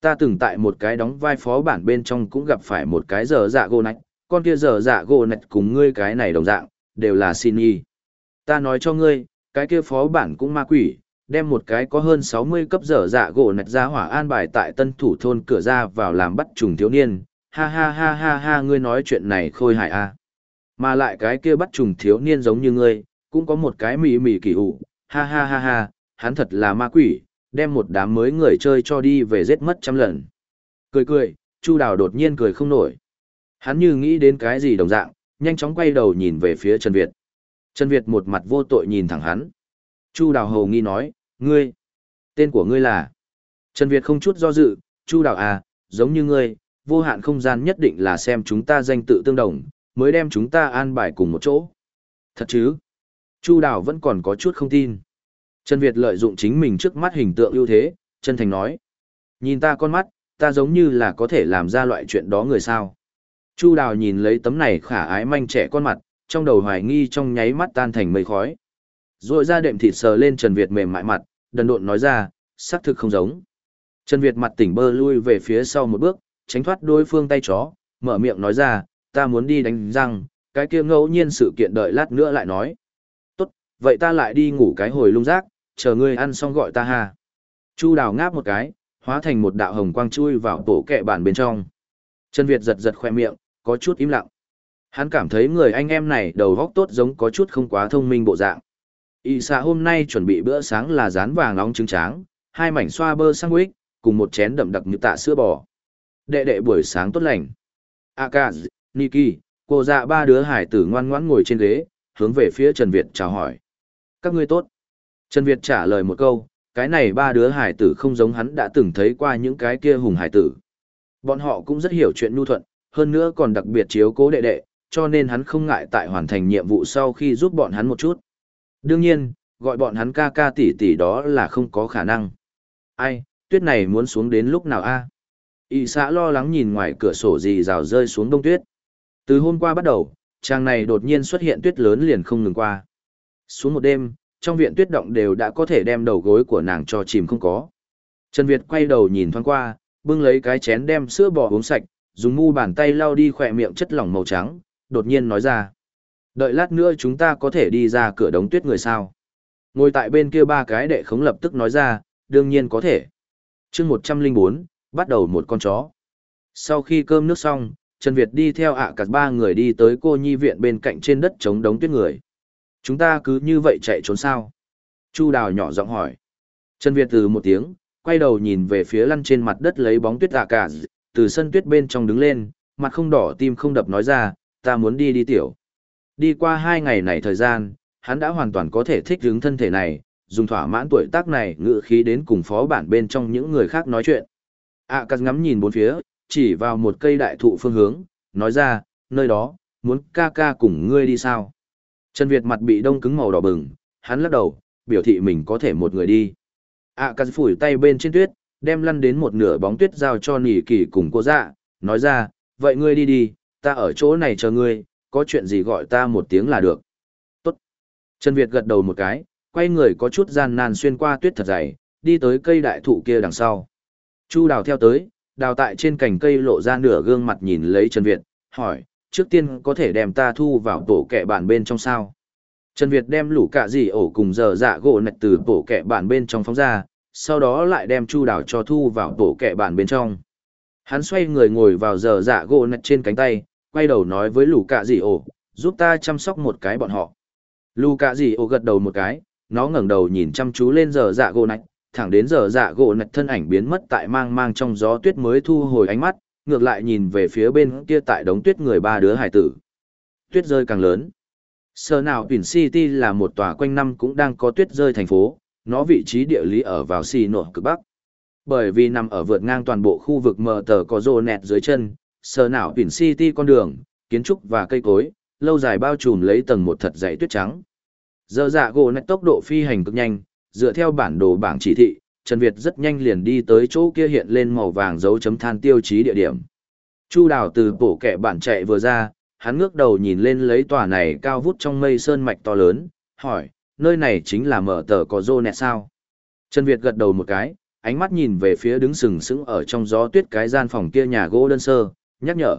Ta từng tại một cái đóng vai phó bản bên trong cũng gặp phải một cái dở dạ gỗ nạch, con kia dở dạ gỗ nạch cùng ngươi cái này đồng dạng, đều là xin y. Ta nói cho ngươi, cái kia phó bản cũng ma quỷ, đem một cái có hơn 60 cấp dở dạ gỗ nạch ra hỏa an bài tại tân thủ thôn cửa ra vào làm bắt trùng thiếu niên, ha ha ha ha ha ngươi nói chuyện này khôi hài a à. Mà lại cái kia bắt trùng thiếu niên giống như ngươi, cũng có một cái mỉ mỉ kỳ ủ, ha ha ha ha, hắn thật là ma quỷ, đem một đám mới người chơi cho đi về giết mất trăm lần. Cười cười, Chu Đào đột nhiên cười không nổi. Hắn như nghĩ đến cái gì đồng dạng, nhanh chóng quay đầu nhìn về phía Trần Việt. Trần Việt một mặt vô tội nhìn thẳng hắn. Chu Đào hầu nghi nói, ngươi, tên của ngươi là. Trần Việt không chút do dự, Chu Đào à, giống như ngươi, vô hạn không gian nhất định là xem chúng ta danh tự tương đồng, mới đem chúng ta an bài cùng một chỗ. Thật chứ? Chu Đào vẫn còn có chút không tin. Trần Việt lợi dụng chính mình trước mắt hình tượng ưu thế, chân thành nói. Nhìn ta con mắt, ta giống như là có thể làm ra loại chuyện đó người sao. Chu Đào nhìn lấy tấm này khả ái manh trẻ con mặt, trong đầu hoài nghi trong nháy mắt tan thành mây khói. Rồi ra đệm thịt sờ lên Trần Việt mềm mại mặt, đần độn nói ra, xác thực không giống. Trần Việt mặt tỉnh bơ lui về phía sau một bước, tránh thoát đối phương tay chó, mở miệng nói ra, ta muốn đi đánh răng, cái kia ngẫu nhiên sự kiện đợi lát nữa lại nói. Tốt, vậy ta lại đi ngủ cái hồi lung rác, chờ ngươi ăn xong gọi ta ha. Chu đào ngáp một cái, hóa thành một đạo hồng quang chui vào tổ kẹ bản bên trong. Trần Việt giật giật khoe miệng, có chút im lặng. Hắn cảm thấy người anh em này đầu góc tốt giống có chút không quá thông minh bộ dạng. Y xạ hôm nay chuẩn bị bữa sáng là rán vàng nóng trứng tráng, hai mảnh xoa bơ sandwich, cùng một chén đậm đặc như tạ sữa bò. Đệ đệ buổi sáng tốt lành. Akaz, Niki, cô dạ ba đứa hải tử ngoan ngoãn ngồi trên ghế, hướng về phía Trần Việt chào hỏi. Các ngươi tốt. Trần Việt trả lời một câu, cái này ba đứa hải tử không giống hắn đã từng thấy qua những cái kia hùng hải tử. Bọn họ cũng rất hiểu chuyện nhu thuận, hơn nữa còn đặc biệt chiếu cố đệ đệ, cho nên hắn không ngại tại hoàn thành nhiệm vụ sau khi giúp bọn hắn một chút. Đương nhiên, gọi bọn hắn ca ca tỷ tỷ đó là không có khả năng. Ai, tuyết này muốn xuống đến lúc nào a? Y xã lo lắng nhìn ngoài cửa sổ gì rào rơi xuống đông tuyết. Từ hôm qua bắt đầu, trang này đột nhiên xuất hiện tuyết lớn liền không ngừng qua. Xuống một đêm, trong viện tuyết động đều đã có thể đem đầu gối của nàng cho chìm không có. Trần Việt quay đầu nhìn thoáng qua, bưng lấy cái chén đem sữa bò uống sạch, dùng mu bàn tay lau đi khỏe miệng chất lỏng màu trắng, đột nhiên nói ra. Đợi lát nữa chúng ta có thể đi ra cửa đống tuyết người sao. Ngồi tại bên kia ba cái đệ khống lập tức nói ra, đương nhiên có thể. chương 104, bắt đầu một con chó. Sau khi cơm nước xong, Trần Việt đi theo ạ cả ba người đi tới cô nhi viện bên cạnh trên đất chống đống tuyết người. Chúng ta cứ như vậy chạy trốn sao? Chu Đào nhỏ giọng hỏi. Trần Việt từ một tiếng, quay đầu nhìn về phía lăn trên mặt đất lấy bóng tuyết ạ cả, từ sân tuyết bên trong đứng lên, mặt không đỏ tim không đập nói ra, ta muốn đi đi tiểu. Đi qua hai ngày này thời gian, hắn đã hoàn toàn có thể thích ứng thân thể này, dùng thỏa mãn tuổi tác này ngự khí đến cùng phó bản bên trong những người khác nói chuyện ạ cả ngắm nhìn bốn phía, chỉ vào một cây đại thụ phương hướng, nói ra, nơi đó, muốn ca ca cùng ngươi đi sao? Trần Việt mặt bị đông cứng màu đỏ bừng, hắn lắc đầu, biểu thị mình có thể một người đi. À cà phủi tay bên trên tuyết, đem lăn đến một nửa bóng tuyết giao cho nỉ kỳ cùng cô dạ, nói ra, vậy ngươi đi đi, ta ở chỗ này chờ ngươi, có chuyện gì gọi ta một tiếng là được. Tốt. Trần Việt gật đầu một cái, quay người có chút gian nan xuyên qua tuyết thật dày, đi tới cây đại thụ kia đằng sau. Chu đào theo tới, đào tại trên cành cây lộ ra nửa gương mặt nhìn lấy Trần Việt, hỏi, trước tiên có thể đem ta thu vào tổ kẹ bản bên trong sao. Trần Việt đem lũ cả gì ổ cùng giờ dạ gỗ nạch từ tổ kẹ bản bên trong phóng ra, sau đó lại đem chu Đào cho thu vào tổ kẹ bản bên trong. Hắn xoay người ngồi vào giờ dạ gỗ nạch trên cánh tay, quay đầu nói với lũ cả gì ổ, giúp ta chăm sóc một cái bọn họ. Lũ cả gì ổ gật đầu một cái, nó ngẩng đầu nhìn chăm chú lên giờ dạ gỗ nạch, thẳng đến giờ dạ gỗ nạch thân ảnh biến mất tại mang mang trong gió tuyết mới thu hồi ánh mắt, ngược lại nhìn về phía bên kia tại đống tuyết người ba đứa hải tử. Tuyết rơi càng lớn. Sở nào Tuyển City là một tòa quanh năm cũng đang có tuyết rơi thành phố, nó vị trí địa lý ở vào xì nổ cực bắc. Bởi vì nằm ở vượt ngang toàn bộ khu vực mờ tờ có rô nẹt dưới chân, sở nào Tuyển City con đường, kiến trúc và cây cối, lâu dài bao trùm lấy tầng một thật dày tuyết trắng. Giờ dạ gỗ nạch tốc độ phi hành cực nhanh, dựa theo bản đồ bảng chỉ thị, Trần Việt rất nhanh liền đi tới chỗ kia hiện lên màu vàng dấu chấm than tiêu chí địa điểm. Chu đào từ bổ kẻ bản chạy vừa ra, hắn ngước đầu nhìn lên lấy tòa này cao vút trong mây sơn mạch to lớn, hỏi, nơi này chính là mở tờ có rô nẹ sao? Trần Việt gật đầu một cái, ánh mắt nhìn về phía đứng sừng sững ở trong gió tuyết cái gian phòng kia nhà gỗ đơn sơ, nhắc nhở.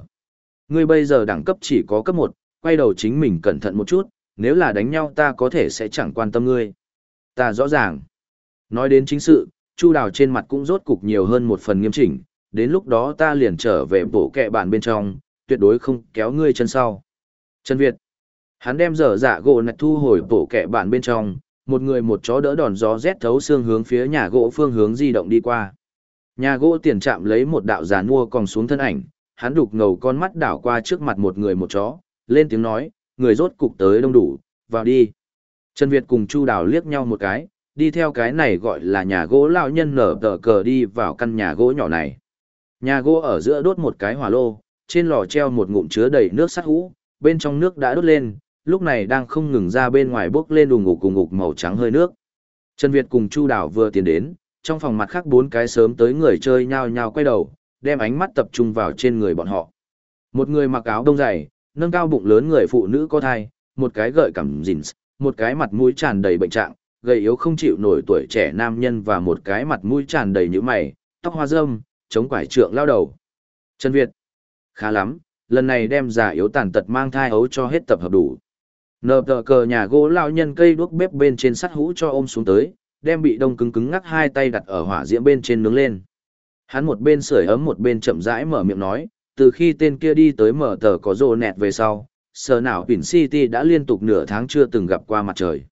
Ngươi bây giờ đẳng cấp chỉ có cấp 1, quay đầu chính mình cẩn thận một chút, nếu là đánh nhau ta có thể sẽ chẳng quan tâm ngươi. Ta rõ ràng. Nói đến chính sự, Chu Đào trên mặt cũng rốt cục nhiều hơn một phần nghiêm chỉnh, đến lúc đó ta liền trở về bộ kẹ bạn bên trong, tuyệt đối không kéo ngươi chân sau. Trần Việt. Hắn đem dở dạ gỗ nạch thu hồi bộ kẹ bạn bên trong, một người một chó đỡ đòn gió rét thấu xương hướng phía nhà gỗ phương hướng di động đi qua. Nhà gỗ tiền chạm lấy một đạo giàn mua còn xuống thân ảnh, hắn đục ngầu con mắt đảo qua trước mặt một người một chó, lên tiếng nói, người rốt cục tới đông đủ, vào đi. Trần Việt cùng Chu Đào liếc nhau một cái, đi theo cái này gọi là nhà gỗ lão nhân nở tờ cờ đi vào căn nhà gỗ nhỏ này. Nhà gỗ ở giữa đốt một cái hỏa lô, trên lò treo một ngụm chứa đầy nước sắt hũ, bên trong nước đã đốt lên, lúc này đang không ngừng ra bên ngoài bốc lên đùng ngục cùng ngục màu trắng hơi nước. Trần Việt cùng Chu Đào vừa tiến đến, trong phòng mặt khác bốn cái sớm tới người chơi nhao nhao quay đầu, đem ánh mắt tập trung vào trên người bọn họ. Một người mặc áo đông dày, nâng cao bụng lớn người phụ nữ có thai, một cái gợi cảm jeans, một cái mặt mũi tràn đầy bệnh trạng, gầy yếu không chịu nổi tuổi trẻ nam nhân và một cái mặt mũi tràn đầy nhũ mày, tóc hoa râm, chống quải trượng lao đầu. Trần Việt. Khá lắm, lần này đem giả yếu tàn tật mang thai ấu cho hết tập hợp đủ. Nờ tờ cờ nhà gỗ lao nhân cây đuốc bếp bên trên sắt hũ cho ôm xuống tới, đem bị đông cứng cứng ngắc hai tay đặt ở hỏa diễm bên trên nướng lên. Hắn một bên sưởi ấm một bên chậm rãi mở miệng nói, từ khi tên kia đi tới mở tờ có rồ nẹt về sau, sở nào Pin City đã liên tục nửa tháng chưa từng gặp qua mặt trời.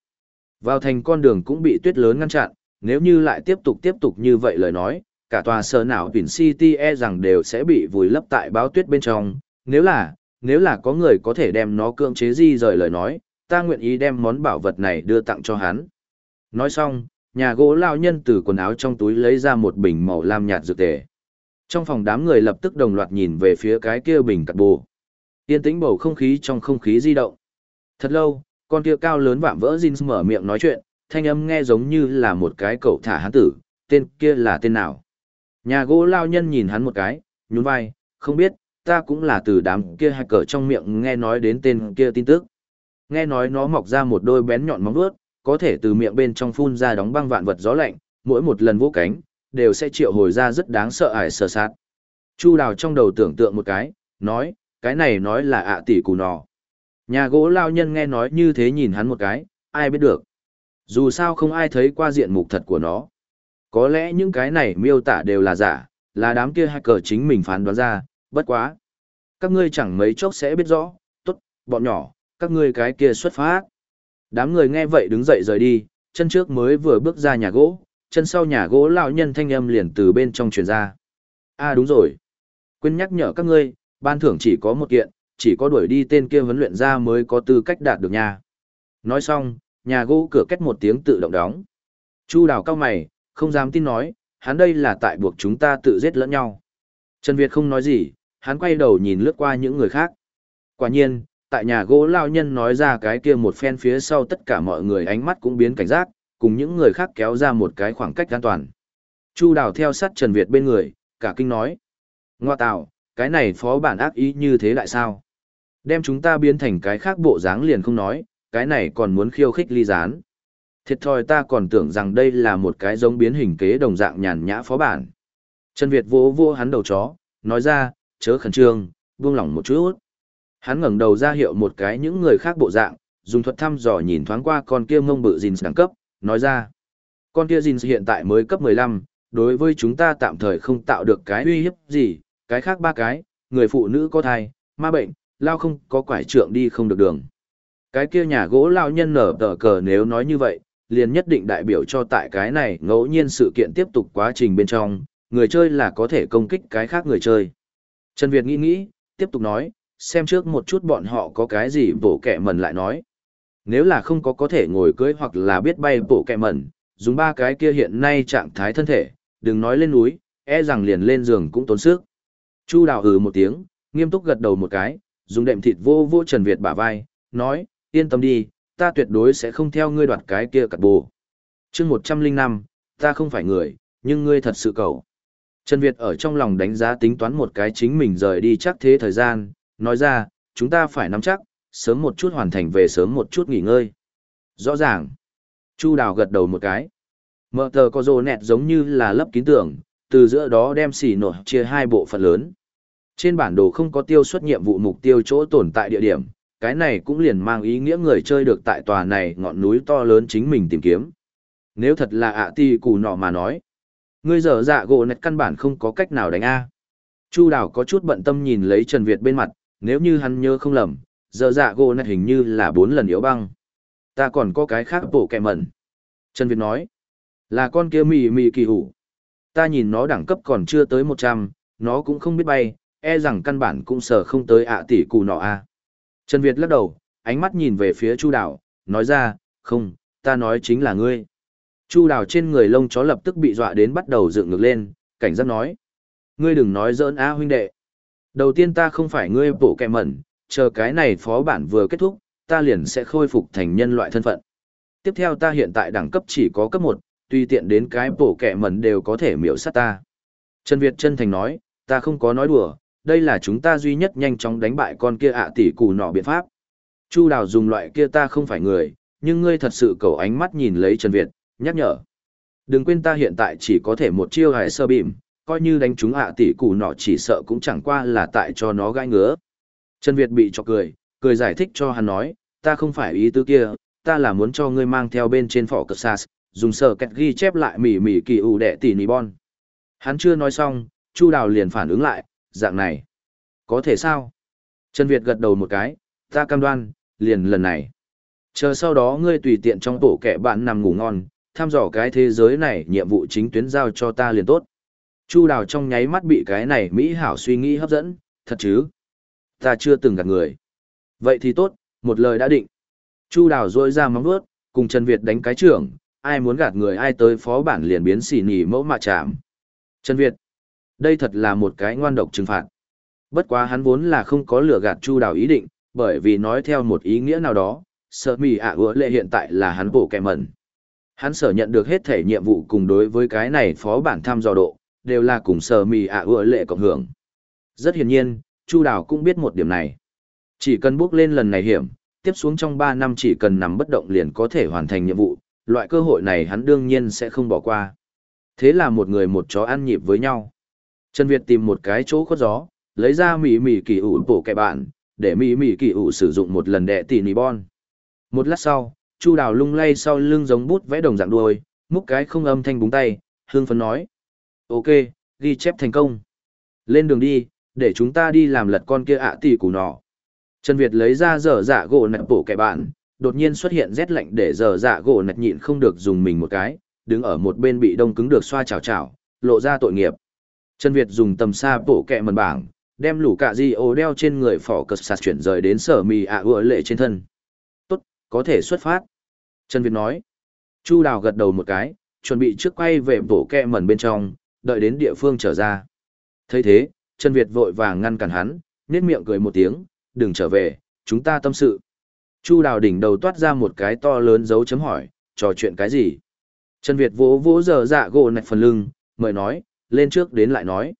Vào thành con đường cũng bị tuyết lớn ngăn chặn, nếu như lại tiếp tục tiếp tục như vậy lời nói, cả tòa sở nào Pin City e rằng đều sẽ bị vùi lấp tại báo tuyết bên trong, nếu là, nếu là có người có thể đem nó cưỡng chế di rời lời nói, ta nguyện ý đem món bảo vật này đưa tặng cho hắn. Nói xong, nhà gỗ lao nhân từ quần áo trong túi lấy ra một bình màu lam nhạt dược tề. Trong phòng đám người lập tức đồng loạt nhìn về phía cái kia bình cặt bồ. Yên tĩnh bầu không khí trong không khí di động. Thật lâu, con kia cao lớn vạm vỡ Jin mở miệng nói chuyện, thanh âm nghe giống như là một cái cậu thả hắn tử, tên kia là tên nào. Nhà gỗ lao nhân nhìn hắn một cái, nhún vai, không biết, ta cũng là từ đám kia hacker trong miệng nghe nói đến tên kia tin tức. Nghe nói nó mọc ra một đôi bén nhọn móng vuốt, có thể từ miệng bên trong phun ra đóng băng vạn vật gió lạnh, mỗi một lần vỗ cánh, đều sẽ triệu hồi ra rất đáng sợ ải sờ sát. Chu đào trong đầu tưởng tượng một cái, nói, cái này nói là ạ tỷ cù nò. Nhà gỗ lao nhân nghe nói như thế nhìn hắn một cái, ai biết được. Dù sao không ai thấy qua diện mục thật của nó. Có lẽ những cái này miêu tả đều là giả, là đám kia hacker chính mình phán đoán ra, bất quá. Các ngươi chẳng mấy chốc sẽ biết rõ, tốt, bọn nhỏ, các ngươi cái kia xuất phát. Đám người nghe vậy đứng dậy rời đi, chân trước mới vừa bước ra nhà gỗ, chân sau nhà gỗ lão nhân thanh âm liền từ bên trong truyền ra. À đúng rồi. Quên nhắc nhở các ngươi, ban thưởng chỉ có một kiện, chỉ có đuổi đi tên kia huấn luyện ra mới có tư cách đạt được nha. Nói xong, nhà gỗ cửa kết một tiếng tự động đóng. Chu đào cao mày, không dám tin nói, hắn đây là tại buộc chúng ta tự giết lẫn nhau. Trần Việt không nói gì, hắn quay đầu nhìn lướt qua những người khác. Quả nhiên, tại nhà gỗ lao nhân nói ra cái kia một phen phía sau tất cả mọi người ánh mắt cũng biến cảnh giác, cùng những người khác kéo ra một cái khoảng cách an toàn. Chu đào theo sát Trần Việt bên người, cả kinh nói. Ngoa tạo, cái này phó bản ác ý như thế lại sao? Đem chúng ta biến thành cái khác bộ dáng liền không nói, cái này còn muốn khiêu khích ly gián. Thiệt thòi ta còn tưởng rằng đây là một cái giống biến hình kế đồng dạng nhàn nhã phó bản. Trần Việt vỗ vô hắn đầu chó, nói ra, chớ khẩn trương, buông lỏng một chút. Hắn ngẩng đầu ra hiệu một cái những người khác bộ dạng, dùng thuật thăm dò nhìn thoáng qua con kia mông bự jin đẳng cấp, nói ra. Con kia jin hiện tại mới cấp 15, đối với chúng ta tạm thời không tạo được cái uy hiếp gì, cái khác ba cái, người phụ nữ có thai, ma bệnh, lao không có quải trượng đi không được đường. Cái kia nhà gỗ lao nhân nở tờ cờ nếu nói như vậy, liền nhất định đại biểu cho tại cái này ngẫu nhiên sự kiện tiếp tục quá trình bên trong, người chơi là có thể công kích cái khác người chơi. Trần Việt nghĩ nghĩ, tiếp tục nói, xem trước một chút bọn họ có cái gì bổ kẻ mẩn lại nói. Nếu là không có có thể ngồi cưới hoặc là biết bay bổ kẻ mẩn, dùng ba cái kia hiện nay trạng thái thân thể, đừng nói lên núi, e rằng liền lên giường cũng tốn sức. Chu đào hừ một tiếng, nghiêm túc gật đầu một cái, dùng đệm thịt vô vô Trần Việt bả vai, nói, yên tâm đi, ta tuyệt đối sẽ không theo ngươi đoạt cái kia cặt bồ. chương 105, ta không phải người, nhưng ngươi thật sự cầu. Trần Việt ở trong lòng đánh giá tính toán một cái chính mình rời đi chắc thế thời gian, nói ra, chúng ta phải nắm chắc, sớm một chút hoàn thành về sớm một chút nghỉ ngơi. Rõ ràng. Chu Đào gật đầu một cái. Mở tờ có rồ nẹt giống như là lấp kín tưởng, từ giữa đó đem xỉ nổ chia hai bộ phận lớn. Trên bản đồ không có tiêu xuất nhiệm vụ mục tiêu chỗ tồn tại địa điểm, cái này cũng liền mang ý nghĩa người chơi được tại tòa này ngọn núi to lớn chính mình tìm kiếm. Nếu thật là ạ ti cù nọ mà nói. Ngươi dở dạ gỗ nạch căn bản không có cách nào đánh A. Chu đào có chút bận tâm nhìn lấy Trần Việt bên mặt, nếu như hắn nhớ không lầm, dở dạ gỗ nạch hình như là bốn lần yếu băng. Ta còn có cái khác bổ kẹ mẩn. Trần Việt nói, là con kia mì mì kỳ hủ. Ta nhìn nó đẳng cấp còn chưa tới một trăm, nó cũng không biết bay, e rằng căn bản cũng sờ không tới ạ tỷ cù nọ a. Trần Việt lắc đầu, ánh mắt nhìn về phía Chu Đào, nói ra, không, ta nói chính là ngươi. Chu Đào trên người lông chó lập tức bị dọa đến bắt đầu dựng ngược lên, cảnh giác nói. Ngươi đừng nói giỡn a huynh đệ. Đầu tiên ta không phải ngươi bổ kẹ mẩn, chờ cái này phó bản vừa kết thúc, ta liền sẽ khôi phục thành nhân loại thân phận. Tiếp theo ta hiện tại đẳng cấp chỉ có cấp 1, tùy tiện đến cái bổ kẹ mẩn đều có thể miểu sát ta. Trần Việt chân thành nói, ta không có nói đùa, đây là chúng ta duy nhất nhanh chóng đánh bại con kia ạ tỷ cù nọ biện pháp. Chu Đào dùng loại kia ta không phải người, nhưng ngươi thật sự cầu ánh mắt nhìn lấy Trần Việt, nhắc nhở. Đừng quên ta hiện tại chỉ có thể một chiêu hài sơ bìm, coi như đánh chúng ạ tỷ cù nọ chỉ sợ cũng chẳng qua là tại cho nó gai ngứa. Trần Việt bị cho cười, cười giải thích cho hắn nói, ta không phải ý tứ kia, ta là muốn cho ngươi mang theo bên trên phỏ cờ sas, dùng sờ kẹt ghi chép lại mỉ mỉ kỳ ủ đệ tỷ nì bon. Hắn chưa nói xong, Chu Đào liền phản ứng lại, dạng này. Có thể sao? Trần Việt gật đầu một cái, ta cam đoan, liền lần này. Chờ sau đó ngươi tùy tiện trong tổ kẻ bạn nằm ngủ ngon, thăm dò cái thế giới này nhiệm vụ chính tuyến giao cho ta liền tốt. Chu Đào trong nháy mắt bị cái này Mỹ hảo suy nghĩ hấp dẫn, thật chứ? Ta chưa từng gặp người. Vậy thì tốt, một lời đã định. Chu Đào rôi ra móng vuốt, cùng Trần Việt đánh cái trưởng, ai muốn gạt người ai tới phó bản liền biến xỉ nỉ mẫu mạ chạm. Trần Việt, đây thật là một cái ngoan độc trừng phạt. Bất quá hắn vốn là không có lừa gạt Chu Đào ý định, bởi vì nói theo một ý nghĩa nào đó, sợ mì ạ à lệ hiện tại là hắn bổ kẻ mẩn. Hắn sở nhận được hết thể nhiệm vụ cùng đối với cái này phó bản thăm dò độ, đều là cùng sở mì ạ à lệ cộng hưởng. Rất hiển nhiên, Chu Đào cũng biết một điểm này. Chỉ cần bước lên lần này hiểm, tiếp xuống trong 3 năm chỉ cần nằm bất động liền có thể hoàn thành nhiệm vụ, loại cơ hội này hắn đương nhiên sẽ không bỏ qua. Thế là một người một chó ăn nhịp với nhau. Trần Việt tìm một cái chỗ khuất gió, lấy ra mỉ mỉ kỳ ủ bổ kẻ bạn, để mỉ mỉ kỳ ủ sử dụng một lần đệ tỷ nì bon. Một lát sau, Chu Đào lung lay sau lưng giống bút vẽ đồng dạng đuôi, múc cái không âm thanh búng tay, hương phấn nói. Ok, ghi chép thành công. Lên đường đi, để chúng ta đi làm lật con kia ạ tỷ củ nọ. Trần Việt lấy ra dở dạ gỗ nạch bổ kẻ bạn, đột nhiên xuất hiện rét lạnh để dở dạ gỗ nạch nhịn không được dùng mình một cái, đứng ở một bên bị đông cứng được xoa chảo chảo, lộ ra tội nghiệp. Trần Việt dùng tầm xa bổ kẹ mần bảng, đem lũ cạ di ô đeo trên người phỏ cờ sạt chuyển rời đến sở mì ạ à lệ trên thân. Tốt, có thể xuất phát. Trần Việt nói. Chu Đào gật đầu một cái, chuẩn bị trước quay về bổ kẹ mần bên trong, đợi đến địa phương trở ra. thấy thế, Trần Việt vội vàng ngăn cản hắn, nét miệng cười một tiếng, đừng trở về, chúng ta tâm sự. Chu Đào đỉnh đầu toát ra một cái to lớn dấu chấm hỏi, trò chuyện cái gì? Trần Việt vỗ vỗ giờ dạ gỗ nạch phần lưng, mời nói, lên trước đến lại nói.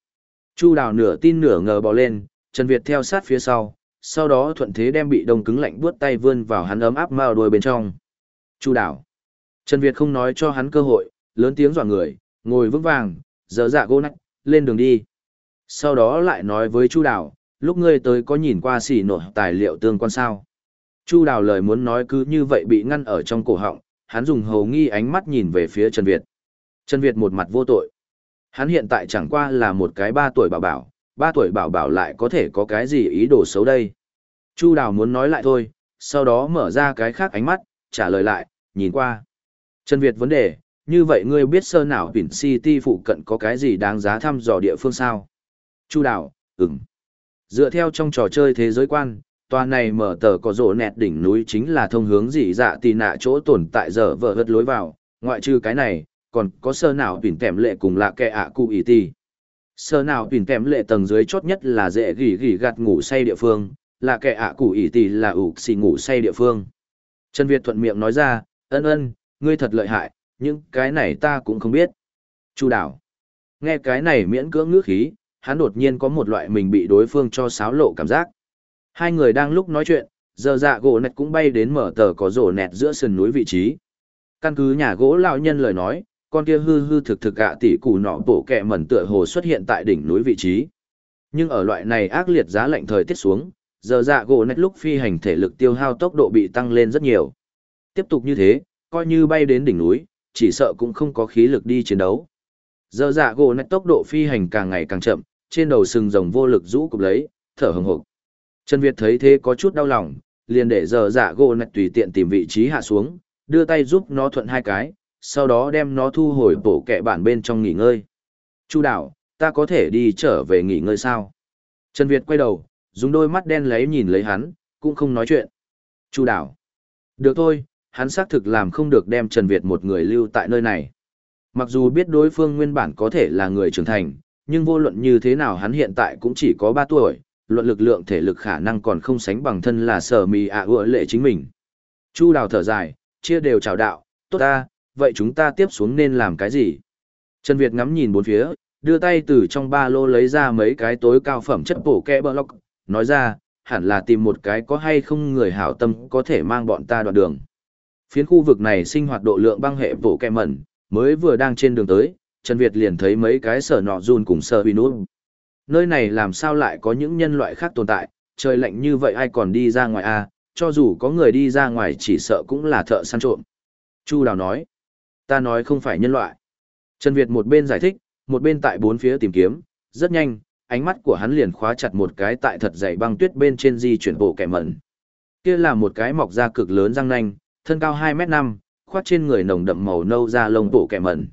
Chu đào nửa tin nửa ngờ bò lên, Trần Việt theo sát phía sau, sau đó thuận thế đem bị đông cứng lạnh buốt tay vươn vào hắn ấm áp mao đuôi bên trong. Chu đào. Trần Việt không nói cho hắn cơ hội, lớn tiếng dọa người, ngồi vững vàng, giờ dạ gỗ nách lên đường đi. Sau đó lại nói với Chu đào, lúc ngươi tới có nhìn qua xỉ nổi tài liệu tương quan sao. Chu đào lời muốn nói cứ như vậy bị ngăn ở trong cổ họng, hắn dùng hầu nghi ánh mắt nhìn về phía Trần Việt. Trần Việt một mặt vô tội. Hắn hiện tại chẳng qua là một cái ba tuổi bảo bảo, ba tuổi bảo bảo lại có thể có cái gì ý đồ xấu đây. Chu Đào muốn nói lại thôi, sau đó mở ra cái khác ánh mắt, trả lời lại, nhìn qua. Trần Việt vấn đề, như vậy ngươi biết sơ nào Vin City phụ cận có cái gì đáng giá thăm dò địa phương sao? Chu Đào, ừm. Dựa theo trong trò chơi thế giới quan, tòa này mở tờ có rổ nẹt đỉnh núi chính là thông hướng dị dạ tì nạ chỗ tồn tại giờ vợ hất lối vào, ngoại trừ cái này, còn có sơ nào tuyển tèm lệ cùng là kẻ ạ cụ ý ti. Sơ nào tuyển tèm lệ tầng dưới chót nhất là dễ gỉ gỉ gạt ngủ say địa phương, là kẻ ạ cụ ý ti là ủ xì ngủ say địa phương. Trần Việt thuận miệng nói ra, ân ân, ngươi thật lợi hại, nhưng cái này ta cũng không biết. Chu đảo. Nghe cái này miễn cưỡng ngữ khí, hắn đột nhiên có một loại mình bị đối phương cho sáo lộ cảm giác. Hai người đang lúc nói chuyện, giờ dạ gỗ nẹt cũng bay đến mở tờ có rổ nẹt giữa sườn núi vị trí. Căn cứ nhà gỗ lão nhân lời nói, con kia hư hư thực thực ạ, tỷ củ nọ bổ kẹ mẩn tựa hồ xuất hiện tại đỉnh núi vị trí. Nhưng ở loại này ác liệt giá lạnh thời tiết xuống, giờ dạ gỗ nét lúc phi hành thể lực tiêu hao tốc độ bị tăng lên rất nhiều. Tiếp tục như thế, coi như bay đến đỉnh núi, chỉ sợ cũng không có khí lực đi chiến đấu. Giờ dạ gỗ nách tốc độ phi hành càng ngày càng chậm, trên đầu sừng rồng vô lực rũ cục lấy, thở hừng hực. Trần Việt thấy thế có chút đau lòng, liền để giờ dạ gỗ nách tùy tiện tìm vị trí hạ xuống, đưa tay giúp nó thuận hai cái, sau đó đem nó thu hồi bổ kẹ bản bên trong nghỉ ngơi. Chu đảo, ta có thể đi trở về nghỉ ngơi sao? Trần Việt quay đầu, dùng đôi mắt đen lấy nhìn lấy hắn, cũng không nói chuyện. Chu đảo. Được thôi, hắn xác thực làm không được đem Trần Việt một người lưu tại nơi này. Mặc dù biết đối phương nguyên bản có thể là người trưởng thành, nhưng vô luận như thế nào hắn hiện tại cũng chỉ có 3 tuổi, luận lực lượng thể lực khả năng còn không sánh bằng thân là sở mì ạ à lệ chính mình. Chu đào thở dài, chia đều chào đạo, tốt ta, vậy chúng ta tiếp xuống nên làm cái gì? Trần Việt ngắm nhìn bốn phía, đưa tay từ trong ba lô lấy ra mấy cái tối cao phẩm chất bổ kẹ bờ lọc, nói ra, hẳn là tìm một cái có hay không người hảo tâm có thể mang bọn ta đoạn đường. Phiến khu vực này sinh hoạt độ lượng băng hệ bổ kẹ mẩn, mới vừa đang trên đường tới, Trần Việt liền thấy mấy cái sở nọ run cùng sở huy nút. Nơi này làm sao lại có những nhân loại khác tồn tại, trời lạnh như vậy ai còn đi ra ngoài à, cho dù có người đi ra ngoài chỉ sợ cũng là thợ săn trộm. Chu Đào nói, ta nói không phải nhân loại. Trần Việt một bên giải thích, một bên tại bốn phía tìm kiếm, rất nhanh, ánh mắt của hắn liền khóa chặt một cái tại thật dày băng tuyết bên trên di chuyển bộ kẻ mẩn. Kia là một cái mọc da cực lớn răng nanh, thân cao 2 mét 5, khoát trên người nồng đậm màu nâu da lông bộ kẻ mẩn.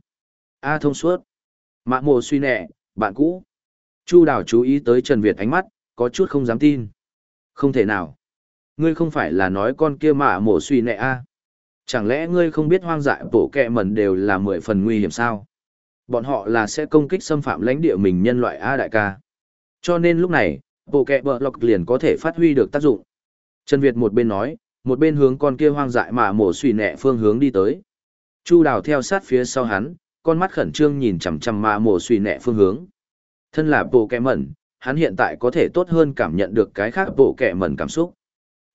A thông suốt. Mạ mồ suy nẹ, bạn cũ. Chu đào chú ý tới Trần Việt ánh mắt, có chút không dám tin. Không thể nào. Ngươi không phải là nói con kia mạ mồ suy nẹ a Chẳng lẽ ngươi không biết hoang dại bổ kẹ mẩn đều là mười phần nguy hiểm sao? Bọn họ là sẽ công kích xâm phạm lãnh địa mình nhân loại A đại ca. Cho nên lúc này, bộ kẹ bờ lọc liền có thể phát huy được tác dụng. Trần Việt một bên nói, một bên hướng con kia hoang dại mà mổ suy nẹ phương hướng đi tới. Chu đào theo sát phía sau hắn, con mắt khẩn trương nhìn chằm chằm mà mổ suy nẹ phương hướng. Thân là bộ kẹ mẩn, hắn hiện tại có thể tốt hơn cảm nhận được cái khác bộ kẹ mẩn cảm xúc.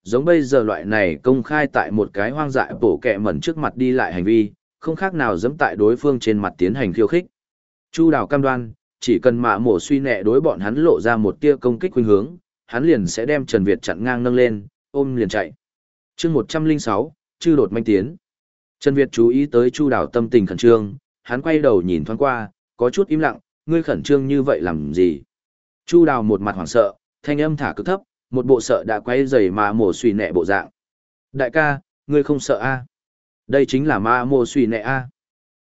Giống bây giờ loại này công khai tại một cái hoang dại bổ kẹ mẩn trước mặt đi lại hành vi, không khác nào dẫm tại đối phương trên mặt tiến hành khiêu khích. Chu đào cam đoan, chỉ cần mạ mổ suy nẹ đối bọn hắn lộ ra một tia công kích khuynh hướng, hắn liền sẽ đem Trần Việt chặn ngang nâng lên, ôm liền chạy. chương 106, chư đột manh tiến. Trần Việt chú ý tới Chu đào tâm tình khẩn trương, hắn quay đầu nhìn thoáng qua, có chút im lặng, ngươi khẩn trương như vậy làm gì? Chu đào một mặt hoảng sợ, thanh âm thả cực thấp, một bộ sợ đã quay dày mà mổ suy nẹ bộ dạng. Đại ca, ngươi không sợ a? Đây chính là ma mổ suy nẹ a.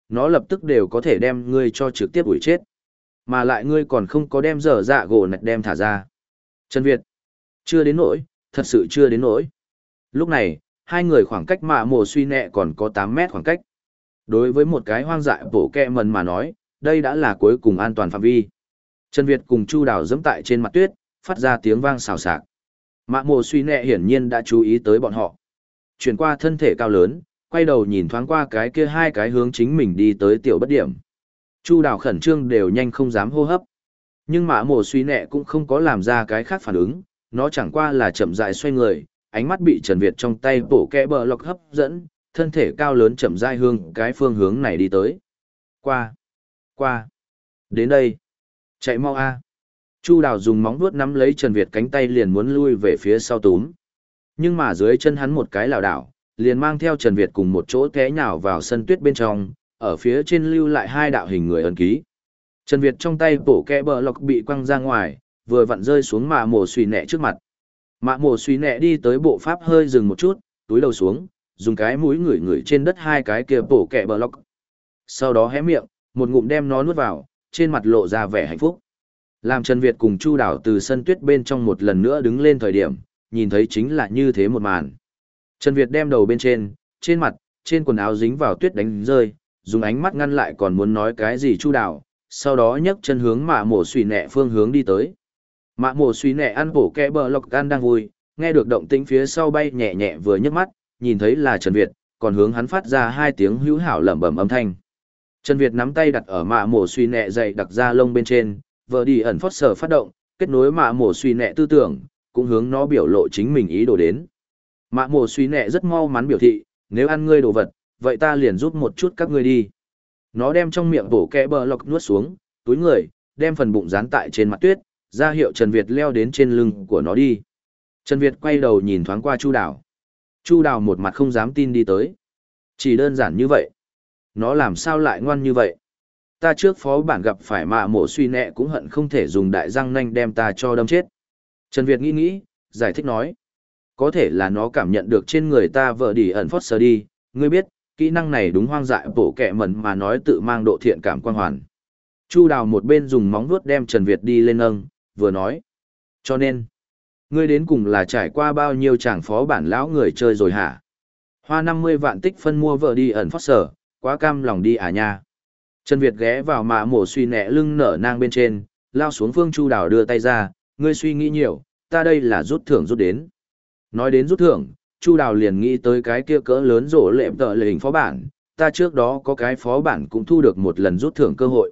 Nó lập tức đều có thể đem ngươi cho trực tiếp ủi chết. Mà lại ngươi còn không có đem dở dạ gỗ nạch đem thả ra. Trần việt chưa đến nỗi thật sự chưa đến nỗi. Lúc này hai người khoảng cách mà mồ suy nẹ còn có tám mét khoảng cách. Đối với một cái hoang dại bổ kẹ mần mà nói đây đã là cuối cùng an toàn phạm vi. Trần việt cùng chu đào dẫm tại trên mặt tuyết phát ra tiếng vang xào xạc mạ mồ suy nẹ hiển nhiên đã chú ý tới bọn họ chuyển qua thân thể cao lớn quay đầu nhìn thoáng qua cái kia hai cái hướng chính mình đi tới tiểu bất điểm. Chu đào khẩn trương đều nhanh không dám hô hấp. Nhưng Mạ mồ suy nẹ cũng không có làm ra cái khác phản ứng, nó chẳng qua là chậm rãi xoay người, ánh mắt bị Trần Việt trong tay bổ kẽ bờ lọc hấp dẫn, thân thể cao lớn chậm rãi hương cái phương hướng này đi tới. Qua, qua, đến đây, chạy mau a. Chu đào dùng móng vuốt nắm lấy Trần Việt cánh tay liền muốn lui về phía sau túm. Nhưng mà dưới chân hắn một cái lảo đảo, liền mang theo Trần Việt cùng một chỗ té nhào vào sân tuyết bên trong, ở phía trên lưu lại hai đạo hình người ấn ký. Trần Việt trong tay bổ kẹ bờ lọc bị quăng ra ngoài, vừa vặn rơi xuống mạ mồ suy nẹ trước mặt. Mạ mồ suy nẹ đi tới bộ pháp hơi dừng một chút, túi đầu xuống, dùng cái mũi ngửi ngửi trên đất hai cái kia bổ kẹ bờ lọc. Sau đó hé miệng, một ngụm đem nó nuốt vào, trên mặt lộ ra vẻ hạnh phúc. Làm Trần Việt cùng Chu Đảo từ sân tuyết bên trong một lần nữa đứng lên thời điểm, nhìn thấy chính là như thế một màn. Trần Việt đem đầu bên trên, trên mặt, trên quần áo dính vào tuyết đánh rơi, dùng ánh mắt ngăn lại còn muốn nói cái gì chu đảo, sau đó nhấc chân hướng mạ mổ suy nẹ phương hướng đi tới. Mạ mổ suy nẹ ăn bổ kẽ bờ lọc gan đang vui, nghe được động tĩnh phía sau bay nhẹ nhẹ vừa nhấc mắt, nhìn thấy là Trần Việt, còn hướng hắn phát ra hai tiếng hữu hảo lẩm bẩm âm thanh. Trần Việt nắm tay đặt ở mạ mổ suy nẹ dày đặc ra lông bên trên, vờ đi ẩn phót sở phát động, kết nối mạ mổ suy nẹ tư tưởng, cũng hướng nó biểu lộ chính mình ý đồ đến. Mạ mổ suy nẹ rất mau mắn biểu thị, nếu ăn ngươi đồ vật, vậy ta liền giúp một chút các ngươi đi. Nó đem trong miệng bổ kẽ bờ lọc nuốt xuống, túi người, đem phần bụng dán tại trên mặt tuyết, ra hiệu Trần Việt leo đến trên lưng của nó đi. Trần Việt quay đầu nhìn thoáng qua Chu Đào. Chu Đào một mặt không dám tin đi tới. Chỉ đơn giản như vậy. nó làm sao lại ngoan như vậy. Ta trước phó bản gặp phải mạ mổ suy nẹ cũng hận không thể dùng đại răng nanh đem ta cho đâm chết. Trần Việt nghĩ nghĩ, giải thích nói. Có thể là nó cảm nhận được trên người ta vợ đi ẩn phót sờ đi, ngươi biết, kỹ năng này đúng hoang dại bổ kẹ mẩn mà nói tự mang độ thiện cảm quan hoàn. Chu đào một bên dùng móng vuốt đem Trần Việt đi lên nâng, vừa nói. Cho nên, ngươi đến cùng là trải qua bao nhiêu chàng phó bản lão người chơi rồi hả? Hoa 50 vạn tích phân mua vợ đi ẩn phót sở, quá cam lòng đi à nha. Trần Việt ghé vào mạ mổ suy nẹ lưng nở nang bên trên, lao xuống phương chu đào đưa tay ra, ngươi suy nghĩ nhiều, ta đây là rút thưởng rút đến. Nói đến rút thưởng, chu đào liền nghĩ tới cái kia cỡ lớn rổ lệm tợ lệ hình phó bản, ta trước đó có cái phó bản cũng thu được một lần rút thưởng cơ hội.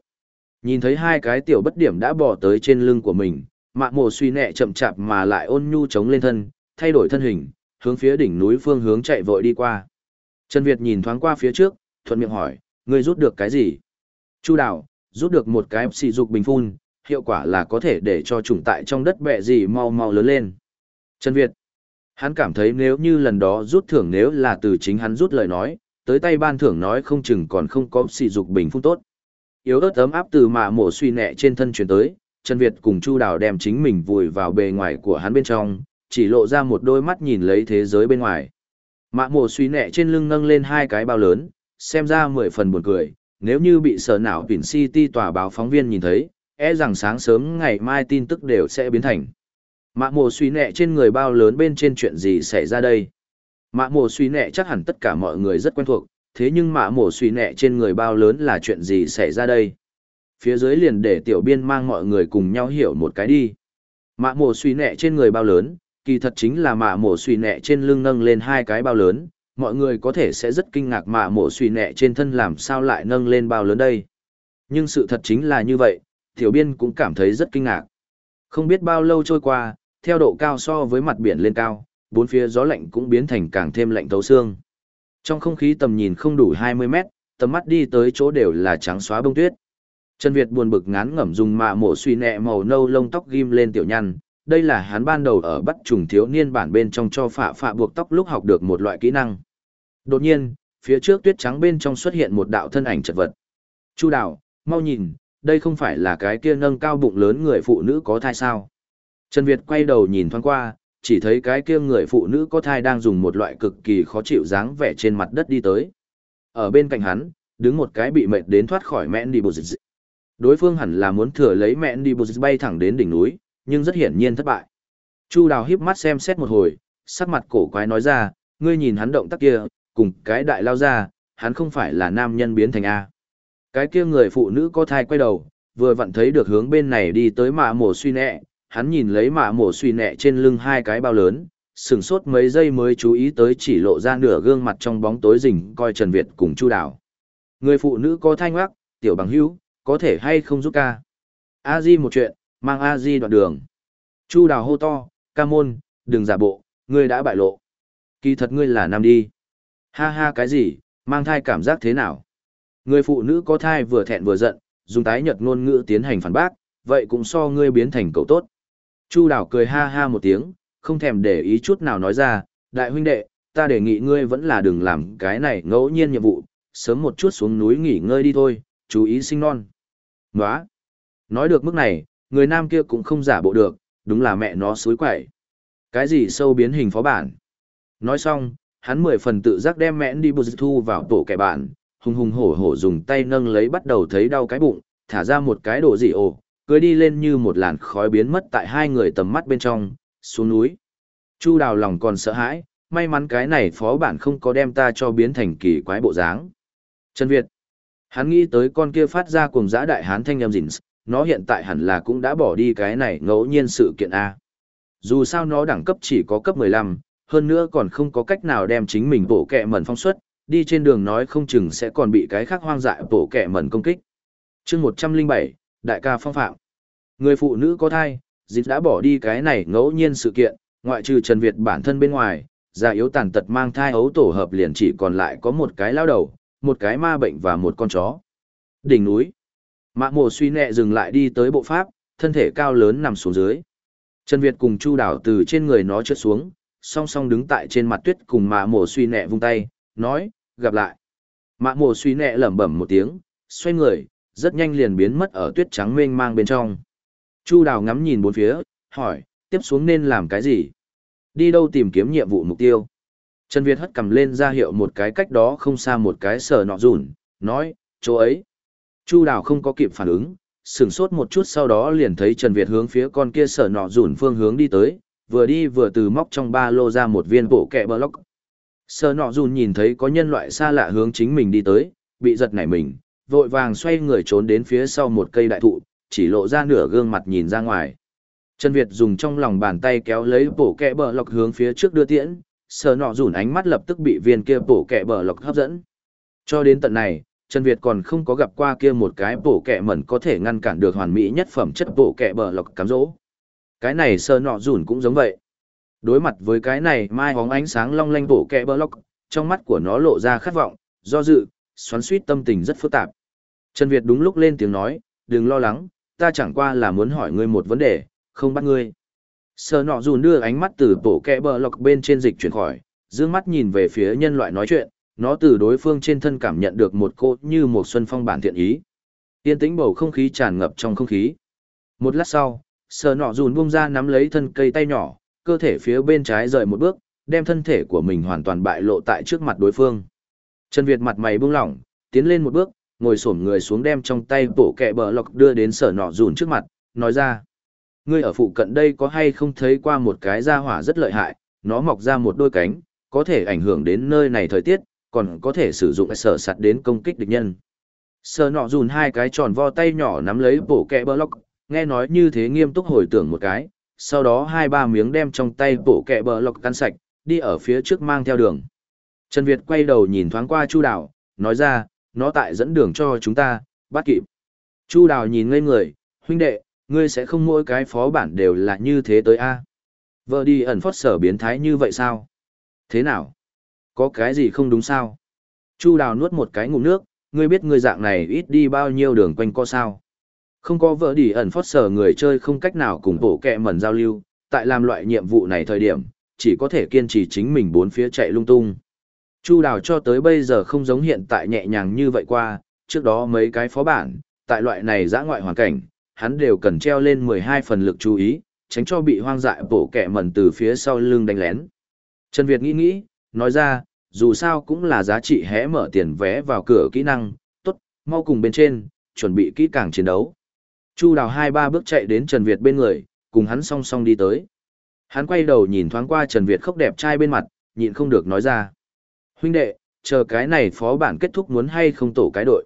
Nhìn thấy hai cái tiểu bất điểm đã bỏ tới trên lưng của mình, mạ mổ suy nẹ chậm chạp mà lại ôn nhu chống lên thân, thay đổi thân hình, hướng phía đỉnh núi phương hướng chạy vội đi qua. Trần Việt nhìn thoáng qua phía trước, thuận miệng hỏi, ngươi rút được cái gì? Chu đào, rút được một cái xì dục bình phun, hiệu quả là có thể để cho trùng tại trong đất bẹ gì mau mau lớn lên. Trần Việt, hắn cảm thấy nếu như lần đó rút thưởng nếu là từ chính hắn rút lời nói, tới tay ban thưởng nói không chừng còn không có xì dục bình phun tốt. Yếu ớt ấm áp từ mạ mổ suy nẹ trên thân chuyển tới, Trần Việt cùng Chu Đào đem chính mình vùi vào bề ngoài của hắn bên trong, chỉ lộ ra một đôi mắt nhìn lấy thế giới bên ngoài. Mạ mổ suy nẹ trên lưng nâng lên hai cái bao lớn, xem ra mười phần buồn cười, nếu như bị sở não Pin City tòa báo phóng viên nhìn thấy, e rằng sáng sớm ngày mai tin tức đều sẽ biến thành. Mạ mồ suy nẹ trên người bao lớn bên trên chuyện gì xảy ra đây? Mạ mồ suy nẹ chắc hẳn tất cả mọi người rất quen thuộc, thế nhưng mạ mồ suy nẹ trên người bao lớn là chuyện gì xảy ra đây? Phía dưới liền để tiểu biên mang mọi người cùng nhau hiểu một cái đi. Mạ mồ suy nẹ trên người bao lớn, kỳ thật chính là mạ mồ suy nẹ trên lưng nâng lên hai cái bao lớn, mọi người có thể sẽ rất kinh ngạc mạ mổ suy nẹ trên thân làm sao lại nâng lên bao lớn đây. Nhưng sự thật chính là như vậy, tiểu biên cũng cảm thấy rất kinh ngạc. Không biết bao lâu trôi qua, theo độ cao so với mặt biển lên cao, bốn phía gió lạnh cũng biến thành càng thêm lạnh thấu xương. Trong không khí tầm nhìn không đủ 20 mét, tầm mắt đi tới chỗ đều là trắng xóa bông tuyết. Trần Việt buồn bực ngán ngẩm dùng mạ mổ suy nẹ màu nâu lông tóc ghim lên tiểu nhăn, đây là hắn ban đầu ở bắt trùng thiếu niên bản bên trong cho phạ phạ buộc tóc lúc học được một loại kỹ năng. Đột nhiên, phía trước tuyết trắng bên trong xuất hiện một đạo thân ảnh chật vật. Chu đào, mau nhìn, đây không phải là cái kia nâng cao bụng lớn người phụ nữ có thai sao. Trần Việt quay đầu nhìn thoáng qua, chỉ thấy cái kia người phụ nữ có thai đang dùng một loại cực kỳ khó chịu dáng vẻ trên mặt đất đi tới. Ở bên cạnh hắn, đứng một cái bị mệt đến thoát khỏi mẹn đi bù dịch. Đối phương hẳn là muốn thừa lấy mẹn đi bù dịch bay thẳng đến đỉnh núi, nhưng rất hiển nhiên thất bại. Chu đào híp mắt xem xét một hồi, sắc mặt cổ quái nói ra, ngươi nhìn hắn động tác kia, cùng cái đại lao ra, hắn không phải là nam nhân biến thành A. Cái kia người phụ nữ có thai quay đầu, vừa vặn thấy được hướng bên này đi tới mạ mổ suy nẹ, hắn nhìn lấy mạ mổ suy nẹ trên lưng hai cái bao lớn, sừng sốt mấy giây mới chú ý tới chỉ lộ ra nửa gương mặt trong bóng tối rình coi Trần Việt cùng Chu Đào. Người phụ nữ có thai ngoác, tiểu bằng hữu, có thể hay không giúp ca. A Di một chuyện, mang A Di đoạn đường. Chu Đào hô to, ca môn, đừng giả bộ, ngươi đã bại lộ. Kỳ thật ngươi là nam đi. Ha ha cái gì, mang thai cảm giác thế nào? Người phụ nữ có thai vừa thẹn vừa giận, dùng tái nhật ngôn ngữ tiến hành phản bác, vậy cũng so ngươi biến thành cậu tốt. Chu đảo cười ha ha một tiếng, không thèm để ý chút nào nói ra, đại huynh đệ, ta đề nghị ngươi vẫn là đừng làm cái này ngẫu nhiên nhiệm vụ, sớm một chút xuống núi nghỉ ngơi đi thôi, chú ý sinh non. Nóa! Nói được mức này, người nam kia cũng không giả bộ được, đúng là mẹ nó suối quậy. Cái gì sâu biến hình phó bản? Nói xong, hắn mười phần tự giác đem mẽn đi bù thu vào tổ kẻ bạn, hùng hùng hổ hổ dùng tay nâng lấy bắt đầu thấy đau cái bụng, thả ra một cái đồ dị ồ, cưới đi lên như một làn khói biến mất tại hai người tầm mắt bên trong, xuống núi. Chu đào lòng còn sợ hãi, may mắn cái này phó bản không có đem ta cho biến thành kỳ quái bộ dáng. Trần Việt. Hắn nghĩ tới con kia phát ra cùng giã đại hán thanh em dịnh, nó hiện tại hẳn là cũng đã bỏ đi cái này ngẫu nhiên sự kiện A. Dù sao nó đẳng cấp chỉ có cấp 15, hơn nữa còn không có cách nào đem chính mình bổ kẹ mẩn phong xuất, đi trên đường nói không chừng sẽ còn bị cái khác hoang dại bổ kẹ mẩn công kích. chương 107, Đại ca phong phạm. Người phụ nữ có thai, dịch đã bỏ đi cái này ngẫu nhiên sự kiện, ngoại trừ Trần Việt bản thân bên ngoài, già yếu tàn tật mang thai ấu tổ hợp liền chỉ còn lại có một cái lao đầu, một cái ma bệnh và một con chó. Đỉnh núi. Mạ mồ suy nẹ dừng lại đi tới bộ pháp, thân thể cao lớn nằm xuống dưới. Trần Việt cùng Chu Đảo từ trên người nó trượt xuống, song song đứng tại trên mặt tuyết cùng mạ mổ suy nẹ vung tay, nói, gặp lại. Mạ mổ suy nẹ lẩm bẩm một tiếng, xoay người, rất nhanh liền biến mất ở tuyết trắng mênh mang bên trong. Chu đào ngắm nhìn bốn phía, hỏi, tiếp xuống nên làm cái gì? Đi đâu tìm kiếm nhiệm vụ mục tiêu? Trần Việt hất cầm lên ra hiệu một cái cách đó không xa một cái sở nọ rủn, nói, chỗ ấy. Chu đào không có kịp phản ứng, sửng sốt một chút sau đó liền thấy Trần Việt hướng phía con kia sở nọ rủn phương hướng đi tới, vừa đi vừa từ móc trong ba lô ra một viên bộ kẹ block. Sở nọ dùn nhìn thấy có nhân loại xa lạ hướng chính mình đi tới, bị giật nảy mình, vội vàng xoay người trốn đến phía sau một cây đại thụ, chỉ lộ ra nửa gương mặt nhìn ra ngoài. Trần Việt dùng trong lòng bàn tay kéo lấy bộ kẹ bờ lọc hướng phía trước đưa tiễn, sở nọ rủn ánh mắt lập tức bị viên kia bộ kẹ bờ lọc hấp dẫn. Cho đến tận này, Trần Việt còn không có gặp qua kia một cái bộ kẹ mẩn có thể ngăn cản được hoàn mỹ nhất phẩm chất bộ kẹ bờ lọc cám dỗ. Cái này sơ nọ rủn cũng giống vậy. Đối mặt với cái này mai hóng ánh sáng long lanh bổ kẹ bờ lóc, trong mắt của nó lộ ra khát vọng, do dự, xoắn suýt tâm tình rất phức tạp. Trần Việt đúng lúc lên tiếng nói, đừng lo lắng, ta chẳng qua là muốn hỏi ngươi một vấn đề, không bắt ngươi. Sơ nọ rủn đưa ánh mắt từ bổ kẹ bờ lọc bên trên dịch chuyển khỏi, dương mắt nhìn về phía nhân loại nói chuyện, nó từ đối phương trên thân cảm nhận được một cô như một xuân phong bản thiện ý. Yên tĩnh bầu không khí tràn ngập trong không khí. Một lát sau, sờ nọ dùn buông ra nắm lấy thân cây tay nhỏ, cơ thể phía bên trái rời một bước, đem thân thể của mình hoàn toàn bại lộ tại trước mặt đối phương. Trần Việt mặt mày buông lỏng, tiến lên một bước, ngồi xổm người xuống đem trong tay bổ kẹ bờ lọc đưa đến sở nọ dùn trước mặt, nói ra. Ngươi ở phụ cận đây có hay không thấy qua một cái da hỏa rất lợi hại, nó mọc ra một đôi cánh, có thể ảnh hưởng đến nơi này thời tiết, còn có thể sử dụng sở sạt đến công kích địch nhân. Sở nọ dùn hai cái tròn vo tay nhỏ nắm lấy bổ kẹ bờ lọc, nghe nói như thế nghiêm túc hồi tưởng một cái, sau đó hai ba miếng đem trong tay bổ kẹ bờ lọc căn sạch, đi ở phía trước mang theo đường. Trần Việt quay đầu nhìn thoáng qua Chu Đào, nói ra, nó tại dẫn đường cho chúng ta, bắt kịp. Chu Đào nhìn ngây người, huynh đệ, ngươi sẽ không mỗi cái phó bản đều là như thế tới a Vợ đi ẩn phót sở biến thái như vậy sao? Thế nào? Có cái gì không đúng sao? Chu đào nuốt một cái ngụm nước, ngươi biết ngươi dạng này ít đi bao nhiêu đường quanh co sao? Không có vợ đi ẩn phót sở người chơi không cách nào cùng bổ kẹ mẩn giao lưu, tại làm loại nhiệm vụ này thời điểm, chỉ có thể kiên trì chính mình bốn phía chạy lung tung. Chu đào cho tới bây giờ không giống hiện tại nhẹ nhàng như vậy qua, trước đó mấy cái phó bản, tại loại này giã ngoại hoàn cảnh, hắn đều cần treo lên 12 phần lực chú ý, tránh cho bị hoang dại bổ kẹ mẩn từ phía sau lưng đánh lén. Trần Việt nghĩ nghĩ, nói ra, dù sao cũng là giá trị hẽ mở tiền vé vào cửa kỹ năng, tốt, mau cùng bên trên, chuẩn bị kỹ càng chiến đấu. Chu đào hai ba bước chạy đến Trần Việt bên người, cùng hắn song song đi tới. Hắn quay đầu nhìn thoáng qua Trần Việt khóc đẹp trai bên mặt, nhịn không được nói ra. Huynh đệ, chờ cái này phó bản kết thúc muốn hay không tổ cái đội.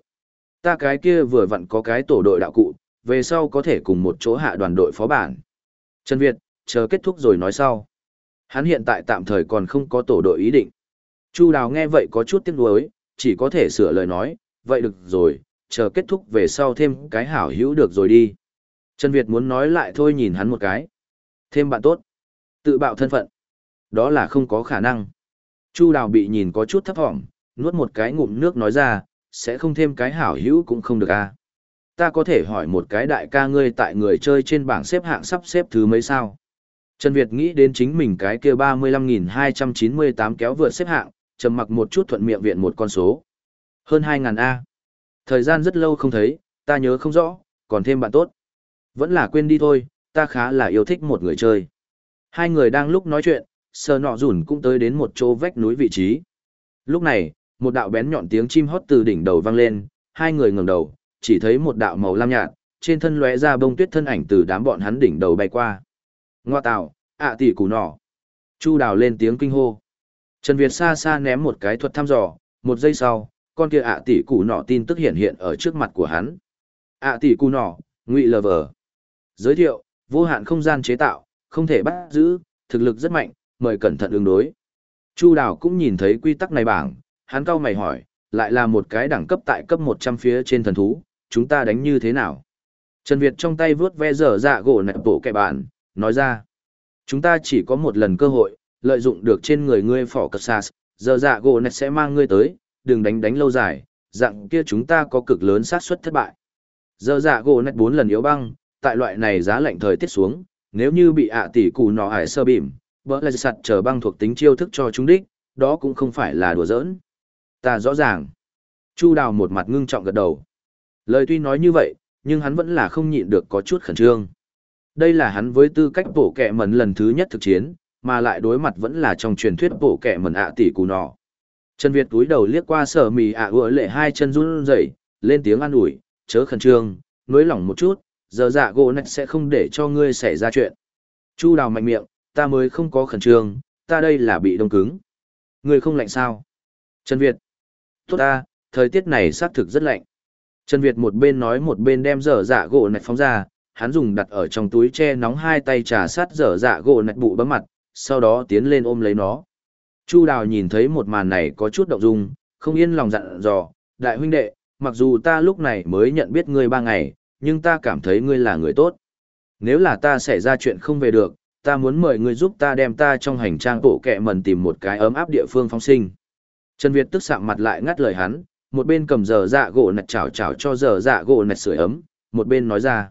Ta cái kia vừa vặn có cái tổ đội đạo cụ, về sau có thể cùng một chỗ hạ đoàn đội phó bản. Trần Việt, chờ kết thúc rồi nói sau. Hắn hiện tại tạm thời còn không có tổ đội ý định. Chu Đào nghe vậy có chút tiếc nuối, chỉ có thể sửa lời nói, vậy được rồi, chờ kết thúc về sau thêm cái hảo hữu được rồi đi. Trần Việt muốn nói lại thôi nhìn hắn một cái. Thêm bạn tốt. Tự bạo thân phận. Đó là không có khả năng. Chu Đào bị nhìn có chút thấp thỏm, nuốt một cái ngụm nước nói ra, sẽ không thêm cái hảo hữu cũng không được a. À. Ta có thể hỏi một cái đại ca ngươi tại người chơi trên bảng xếp hạng sắp xếp thứ mấy sao? Trần Việt nghĩ đến chính mình cái kia 35.298 kéo vượt xếp hạng, trầm mặc một chút thuận miệng viện một con số. Hơn 2.000 A. Thời gian rất lâu không thấy, ta nhớ không rõ, còn thêm bạn tốt. Vẫn là quên đi thôi, ta khá là yêu thích một người chơi. Hai người đang lúc nói chuyện, sờ nọ rủn cũng tới đến một chỗ vách núi vị trí. Lúc này, một đạo bén nhọn tiếng chim hót từ đỉnh đầu vang lên, hai người ngẩng đầu, chỉ thấy một đạo màu lam nhạt, trên thân lóe ra bông tuyết thân ảnh từ đám bọn hắn đỉnh đầu bay qua. Ngoa tạo, ạ tỷ củ nọ, Chu đào lên tiếng kinh hô. Trần Việt xa xa ném một cái thuật thăm dò, một giây sau, con kia ạ tỷ cụ nọ tin tức hiện hiện ở trước mặt của hắn. ạ tỷ cụ nọ, ngụy lờ vờ. Giới thiệu, vô hạn không gian chế tạo, không thể bắt giữ, thực lực rất mạnh, mời cẩn thận ứng đối. Chu đào cũng nhìn thấy quy tắc này bảng, hắn cau mày hỏi, lại là một cái đẳng cấp tại cấp 100 phía trên thần thú, chúng ta đánh như thế nào? Trần Việt trong tay vướt ve dở dạ gỗ nẹp bộ kẻ bạn, nói ra. Chúng ta chỉ có một lần cơ hội, lợi dụng được trên người ngươi phỏ cật sas, dở dạ gỗ nẹp sẽ mang ngươi tới, đừng đánh đánh lâu dài, dạng kia chúng ta có cực lớn xác suất thất bại. Giờ dạ gỗ nét bốn lần yếu băng, tại loại này giá lạnh thời tiết xuống, nếu như bị ạ tỷ cù nọ hải sơ bìm, bỡ là sạt trở băng thuộc tính chiêu thức cho chúng đích, đó cũng không phải là đùa giỡn. Ta rõ ràng. Chu Đào một mặt ngưng trọng gật đầu. Lời tuy nói như vậy, nhưng hắn vẫn là không nhịn được có chút khẩn trương. Đây là hắn với tư cách bổ kẹ mẩn lần thứ nhất thực chiến, mà lại đối mặt vẫn là trong truyền thuyết bổ kẹ mẩn ạ tỷ cù nọ. Trần Việt túi đầu liếc qua sở mì ạ à lệ hai chân run rẩy, lên tiếng an ủi, chớ khẩn trương, nối lỏng một chút, giờ dạ gỗ nạch sẽ không để cho ngươi xảy ra chuyện. Chu đào mạnh miệng, ta mới không có khẩn trương, ta đây là bị đông cứng. Ngươi không lạnh sao? Trần Việt. Tốt ta, thời tiết này xác thực rất lạnh. Trần Việt một bên nói một bên đem dở dạ gỗ nạch phóng ra, hắn dùng đặt ở trong túi che nóng hai tay trà sát dở dạ gỗ nạch bụ bấm mặt, sau đó tiến lên ôm lấy nó. Chu Đào nhìn thấy một màn này có chút động dung, không yên lòng dặn dò, đại huynh đệ, mặc dù ta lúc này mới nhận biết ngươi ba ngày, nhưng ta cảm thấy ngươi là người tốt. Nếu là ta xảy ra chuyện không về được, ta muốn mời ngươi giúp ta đem ta trong hành trang bộ kẹ mần tìm một cái ấm áp địa phương phóng sinh. Trần Việt tức sạm mặt lại ngắt lời hắn, một bên cầm giờ dạ gỗ nạch chảo chảo cho giờ dạ gỗ nạch sưởi ấm, một bên nói ra.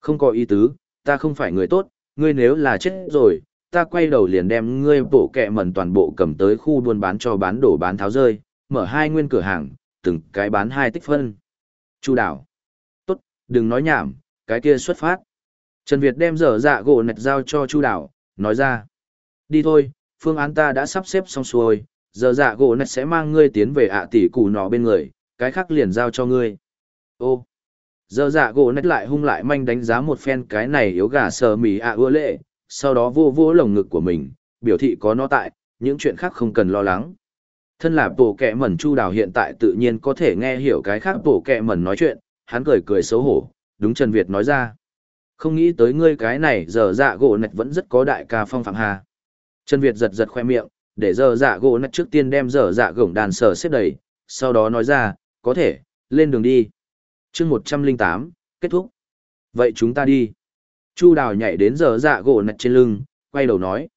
Không có ý tứ, ta không phải người tốt, ngươi nếu là chết rồi, ta quay đầu liền đem ngươi bộ kẹ mần toàn bộ cầm tới khu buôn bán cho bán đổ bán tháo rơi, mở hai nguyên cửa hàng, từng cái bán hai tích phân. Chu đảo. Tốt, đừng nói nhảm, cái kia xuất phát. Trần Việt đem dở dạ gỗ nạch giao cho Chu đảo, nói ra. Đi thôi, phương án ta đã sắp xếp xong xuôi, giờ dạ gỗ nạch sẽ mang ngươi tiến về ạ tỷ củ nọ bên người, cái khác liền giao cho ngươi. Ô. Giờ dạ gỗ nạch lại hung lại manh đánh giá một phen cái này yếu gà sờ mì ạ ưa lệ, sau đó vô vô lồng ngực của mình, biểu thị có nó tại, những chuyện khác không cần lo lắng. Thân là bổ kẹ mẩn chu đào hiện tại tự nhiên có thể nghe hiểu cái khác bổ kẹ mẩn nói chuyện, hắn cười cười xấu hổ, đúng Trần Việt nói ra. Không nghĩ tới ngươi cái này giờ dạ gỗ nạch vẫn rất có đại ca phong phạm hà. Trần Việt giật giật khoe miệng, để giờ dạ gỗ nạch trước tiên đem giờ dạ gổng đàn sở xếp đầy, sau đó nói ra, có thể, lên đường đi. chương một trăm linh tám kết thúc. Vậy chúng ta đi. Chu đào nhảy đến giờ dạ gỗ nạch trên lưng, quay đầu nói.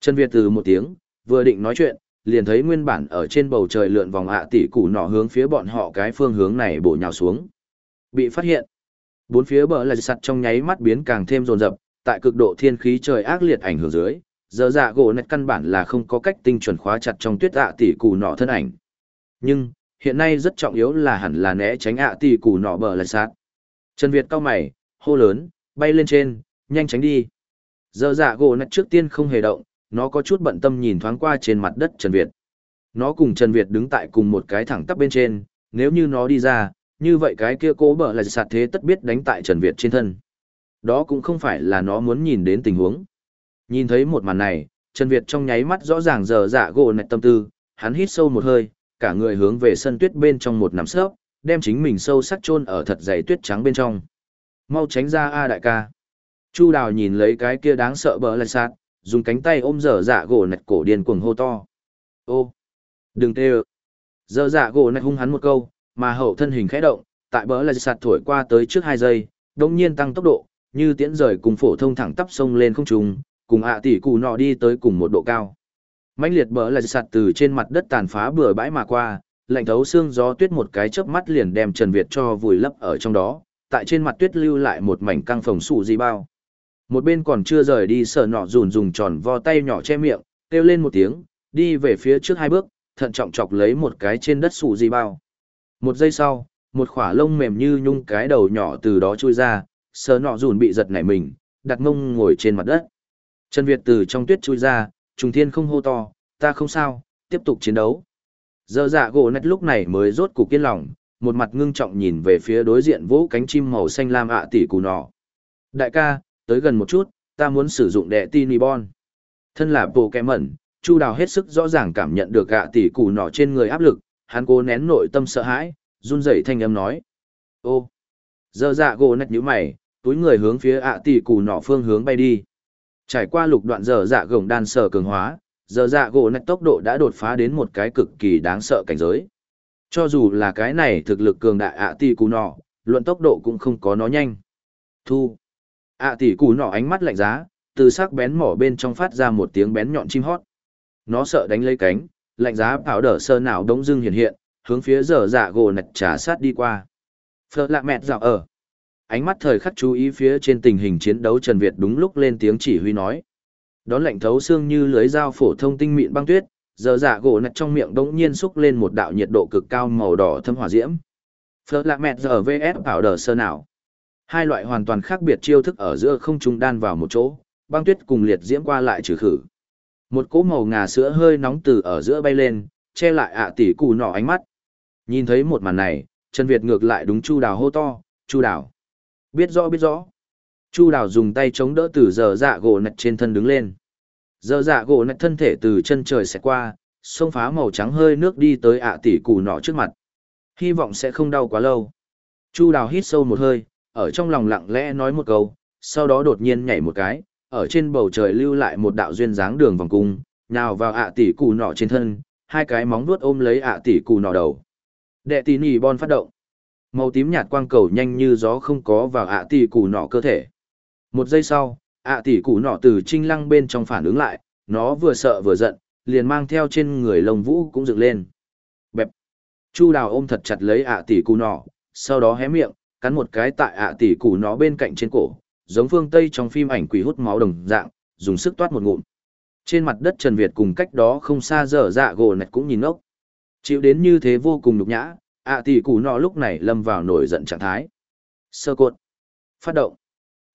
Trần Việt từ một tiếng, vừa định nói chuyện, liền thấy nguyên bản ở trên bầu trời lượn vòng ạ tỷ củ nọ hướng phía bọn họ cái phương hướng này bổ nhào xuống. Bị phát hiện. Bốn phía bờ là sặt trong nháy mắt biến càng thêm rồn rập, tại cực độ thiên khí trời ác liệt ảnh hưởng dưới, giờ dạ gỗ nạch căn bản là không có cách tinh chuẩn khóa chặt trong tuyết ạ tỷ củ nọ thân ảnh. Nhưng, hiện nay rất trọng yếu là hẳn là né tránh ạ tỷ củ nọ bờ là sạt. Trần Việt cao mày, hô lớn, bay lên trên, nhanh tránh đi. Giờ dạ gỗ nạch trước tiên không hề động, nó có chút bận tâm nhìn thoáng qua trên mặt đất Trần Việt. Nó cùng Trần Việt đứng tại cùng một cái thẳng tắp bên trên, nếu như nó đi ra, như vậy cái kia cố bở là sạt thế tất biết đánh tại Trần Việt trên thân. Đó cũng không phải là nó muốn nhìn đến tình huống. Nhìn thấy một màn này, Trần Việt trong nháy mắt rõ ràng giờ dạ gỗ nạch tâm tư, hắn hít sâu một hơi, cả người hướng về sân tuyết bên trong một nắm sớp, đem chính mình sâu sắc chôn ở thật dày tuyết trắng bên trong. Mau tránh ra a đại ca. Chu Đào nhìn lấy cái kia đáng sợ bờ lạch sạt, dùng cánh tay ôm dở dạ gỗ nạch cổ điên cuồng hô to. Ô! Đừng tê ơ! Dở dạ gỗ nạch hung hắn một câu, mà hậu thân hình khẽ động, tại bờ lạch sạt thổi qua tới trước hai giây, đông nhiên tăng tốc độ, như tiễn rời cùng phổ thông thẳng tắp sông lên không trung, cùng ạ tỷ cụ nọ đi tới cùng một độ cao. mãnh liệt bờ lạch sạt từ trên mặt đất tàn phá bừa bãi mà qua, lạnh thấu xương gió tuyết một cái chớp mắt liền đem Trần Việt cho vùi lấp ở trong đó, tại trên mặt tuyết lưu lại một mảnh căng phồng sụ di bao. Một bên còn chưa rời đi sợ nọ rùn dùng tròn vo tay nhỏ che miệng, kêu lên một tiếng, đi về phía trước hai bước, thận trọng chọc lấy một cái trên đất sụ di bao. Một giây sau, một khỏa lông mềm như nhung cái đầu nhỏ từ đó chui ra, sợ nọ rùn bị giật nảy mình, đặt mông ngồi trên mặt đất. Trần Việt từ trong tuyết chui ra, trùng thiên không hô to, ta không sao, tiếp tục chiến đấu. Giờ dạ gỗ nách lúc này mới rốt cục kiên lòng, một mặt ngưng trọng nhìn về phía đối diện vỗ cánh chim màu xanh lam ạ tỷ cù nọ. Đại ca, tới gần một chút, ta muốn sử dụng đệ tin bon. Thân là bộ kẹ mẩn, Chu Đào hết sức rõ ràng cảm nhận được ạ tỷ cù nọ trên người áp lực, hắn cố nén nội tâm sợ hãi, run rẩy thanh âm nói. Ô, giờ dạ gỗ nách nhíu mày, túi người hướng phía ạ tỷ cù nọ phương hướng bay đi. Trải qua lục đoạn giờ dạ gồng đan sở cường hóa, giờ dạ gỗ nách tốc độ đã đột phá đến một cái cực kỳ đáng sợ cảnh giới. Cho dù là cái này thực lực cường đại ạ tỷ cù nọ, luận tốc độ cũng không có nó nhanh. Thu. ạ tỷ cù nọ ánh mắt lạnh giá, từ sắc bén mỏ bên trong phát ra một tiếng bén nhọn chim hót. Nó sợ đánh lấy cánh, lạnh giá bảo đỡ sơ nào đống dưng hiện hiện, hướng phía giờ dạ gỗ nạch trả sát đi qua. Phở lạ mẹt dạo ở. Ánh mắt thời khắc chú ý phía trên tình hình chiến đấu Trần Việt đúng lúc lên tiếng chỉ huy nói. Đón lạnh thấu xương như lưới dao phổ thông tinh mịn băng tuyết, Giờ dạ gỗ nạch trong miệng đống nhiên xúc lên một đạo nhiệt độ cực cao màu đỏ thâm hỏa diễm. Phớt lạc mẹt giờ VS bảo đờ sơ nào. Hai loại hoàn toàn khác biệt chiêu thức ở giữa không trung đan vào một chỗ, băng tuyết cùng liệt diễm qua lại trừ khử. Một cỗ màu ngà sữa hơi nóng từ ở giữa bay lên, che lại ạ tỷ cù nọ ánh mắt. Nhìn thấy một màn này, Trần Việt ngược lại đúng Chu Đào hô to, Chu Đào. Biết rõ biết rõ. Chu Đào dùng tay chống đỡ từ giờ dạ gỗ nạch trên thân đứng lên. Giờ dạ gỗ nạch thân thể từ chân trời sẽ qua, xông phá màu trắng hơi nước đi tới ạ tỷ củ nọ trước mặt. Hy vọng sẽ không đau quá lâu. Chu Đào hít sâu một hơi, ở trong lòng lặng lẽ nói một câu, sau đó đột nhiên nhảy một cái, ở trên bầu trời lưu lại một đạo duyên dáng đường vòng cung, nhào vào ạ tỷ củ nọ trên thân, hai cái móng vuốt ôm lấy ạ tỷ cù nọ đầu. Đệ tỷ nỉ bon phát động. Màu tím nhạt quang cầu nhanh như gió không có vào ạ tỷ cù nọ cơ thể. Một giây sau, ạ tỷ cụ nọ từ trinh lăng bên trong phản ứng lại, nó vừa sợ vừa giận, liền mang theo trên người lồng vũ cũng dựng lên. Bẹp. Chu đào ôm thật chặt lấy ạ tỷ cụ nọ, sau đó hé miệng, cắn một cái tại ạ tỷ cụ nó bên cạnh trên cổ, giống phương Tây trong phim ảnh quỷ hút máu đồng dạng, dùng sức toát một ngụm. Trên mặt đất Trần Việt cùng cách đó không xa dở dạ gỗ nạch cũng nhìn ngốc. Chịu đến như thế vô cùng nhục nhã, ạ tỷ cụ nọ lúc này lâm vào nổi giận trạng thái. Sơ cột. Phát động.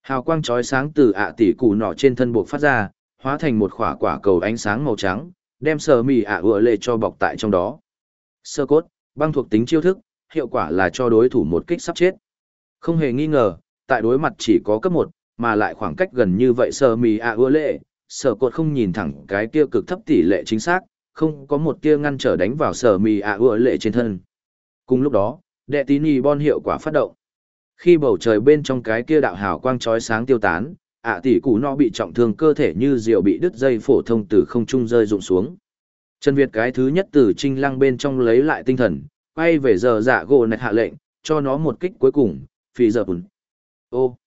Hào quang chói sáng từ ạ tỷ cụ nọ trên thân buộc phát ra, hóa thành một khỏa quả cầu ánh sáng màu trắng, đem sờ mì ạ ựa lệ cho bọc tại trong đó. Sơ cốt, băng thuộc tính chiêu thức, hiệu quả là cho đối thủ một kích sắp chết. Không hề nghi ngờ, tại đối mặt chỉ có cấp một, mà lại khoảng cách gần như vậy sờ mì ạ ựa lệ, sờ cốt không nhìn thẳng cái kia cực thấp tỷ lệ chính xác, không có một tia ngăn trở đánh vào sờ mì ạ ựa lệ trên thân. Cùng lúc đó, đệ tín y bon hiệu quả phát động. Khi bầu trời bên trong cái kia đạo hào quang chói sáng tiêu tán, ạ tỷ cụ no bị trọng thương cơ thể như diều bị đứt dây phổ thông từ không trung rơi rụng xuống. Trần Việt cái thứ nhất từ trinh lăng bên trong lấy lại tinh thần, quay về giờ dạ gỗ nạch hạ lệnh, cho nó một kích cuối cùng, phi giờ bùn. Ô!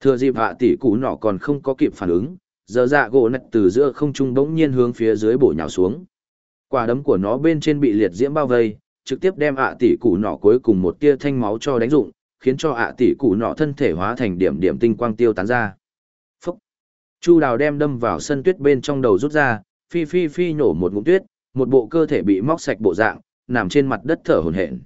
Thừa dịp hạ tỷ cụ nọ còn không có kịp phản ứng, giờ dạ gỗ nạch từ giữa không trung bỗng nhiên hướng phía dưới bổ nhào xuống. Quả đấm của nó bên trên bị liệt diễm bao vây, trực tiếp đem ạ tỷ cụ nọ cuối cùng một tia thanh máu cho đánh dụng, khiến cho ạ à tỷ cụ nọ thân thể hóa thành điểm điểm tinh quang tiêu tán ra. Phúc! Chu đào đem đâm vào sân tuyết bên trong đầu rút ra, phi phi phi nổ một ngụm tuyết, một bộ cơ thể bị móc sạch bộ dạng, nằm trên mặt đất thở hổn hển.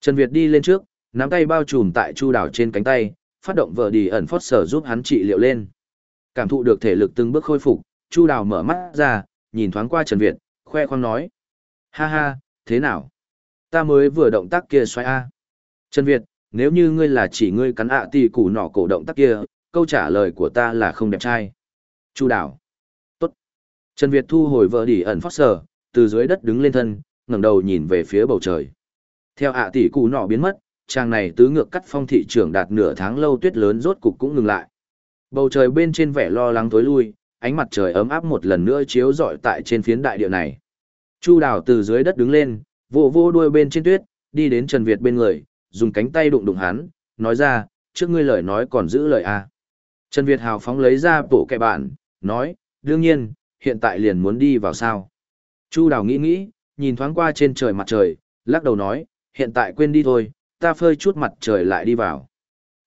Trần Việt đi lên trước, nắm tay bao trùm tại Chu Đào trên cánh tay, phát động vợ đi ẩn phót sở giúp hắn trị liệu lên. Cảm thụ được thể lực từng bước khôi phục, Chu Đào mở mắt ra, nhìn thoáng qua Trần Việt, khoe khoang nói: "Ha ha, thế nào? Ta mới vừa động tác kia xoay a." Trần Việt, nếu như ngươi là chỉ ngươi cắn ạ à tì củ nọ cổ động tác kia, câu trả lời của ta là không đẹp trai. Chu Đảo, Tốt. Trần Việt thu hồi vợ đỉ ẩn phát sở, từ dưới đất đứng lên thân, ngẩng đầu nhìn về phía bầu trời. Theo ạ tỷ cụ nọ biến mất, chàng này tứ ngược cắt phong thị trưởng đạt nửa tháng lâu tuyết lớn rốt cục cũng ngừng lại. Bầu trời bên trên vẻ lo lắng tối lui, ánh mặt trời ấm áp một lần nữa chiếu rọi tại trên phiến đại địa này. Chu Đảo từ dưới đất đứng lên, vỗ vô đuôi bên trên tuyết, đi đến Trần Việt bên người, dùng cánh tay đụng đụng hắn, nói ra, trước ngươi lời nói còn giữ lời à. Trần Việt hào phóng lấy ra bộ kẹ bạn, nói, đương nhiên, hiện tại liền muốn đi vào sao. Chu đào nghĩ nghĩ, nhìn thoáng qua trên trời mặt trời, lắc đầu nói, hiện tại quên đi thôi, ta phơi chút mặt trời lại đi vào.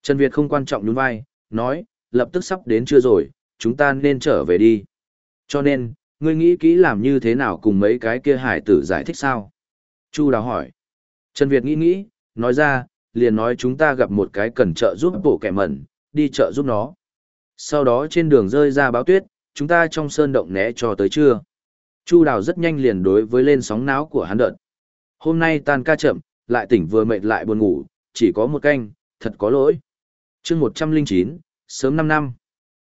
Trần Việt không quan trọng nhún vai, nói, lập tức sắp đến chưa rồi, chúng ta nên trở về đi. Cho nên, ngươi nghĩ kỹ làm như thế nào cùng mấy cái kia hải tử giải thích sao? Chu đào hỏi. Trần Việt nghĩ nghĩ, nói ra, liền nói chúng ta gặp một cái cần trợ giúp bổ kẻ mẩn, đi trợ giúp nó. Sau đó trên đường rơi ra báo tuyết, chúng ta trong sơn động né cho tới trưa. Chu đào rất nhanh liền đối với lên sóng náo của hắn đợt. Hôm nay tan ca chậm, lại tỉnh vừa mệt lại buồn ngủ, chỉ có một canh, thật có lỗi. chương 109, sớm 5 năm.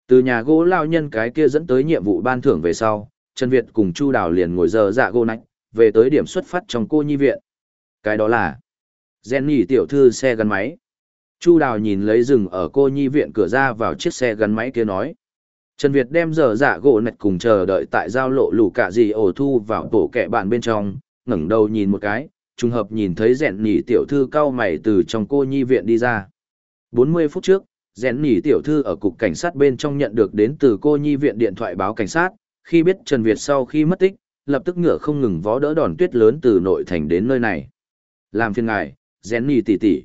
Từ nhà gỗ lao nhân cái kia dẫn tới nhiệm vụ ban thưởng về sau, Trần Việt cùng Chu Đào liền ngồi giờ dạ gỗ nách, về tới điểm xuất phát trong cô nhi viện. Cái đó là Jenny tiểu thư xe gắn máy. Chu Đào nhìn lấy rừng ở cô nhi viện cửa ra vào chiếc xe gắn máy kia nói. Trần Việt đem giờ dạ gỗ nạch cùng chờ đợi tại giao lộ lũ cả gì ổ thu vào tổ kẹ bạn bên trong, ngẩng đầu nhìn một cái, trùng hợp nhìn thấy rèn nỉ tiểu thư cao mày từ trong cô nhi viện đi ra. 40 phút trước, rèn nỉ tiểu thư ở cục cảnh sát bên trong nhận được đến từ cô nhi viện điện thoại báo cảnh sát, khi biết Trần Việt sau khi mất tích, lập tức ngựa không ngừng vó đỡ đòn tuyết lớn từ nội thành đến nơi này. Làm phiền ngài, rèn nỉ tỷ tỷ.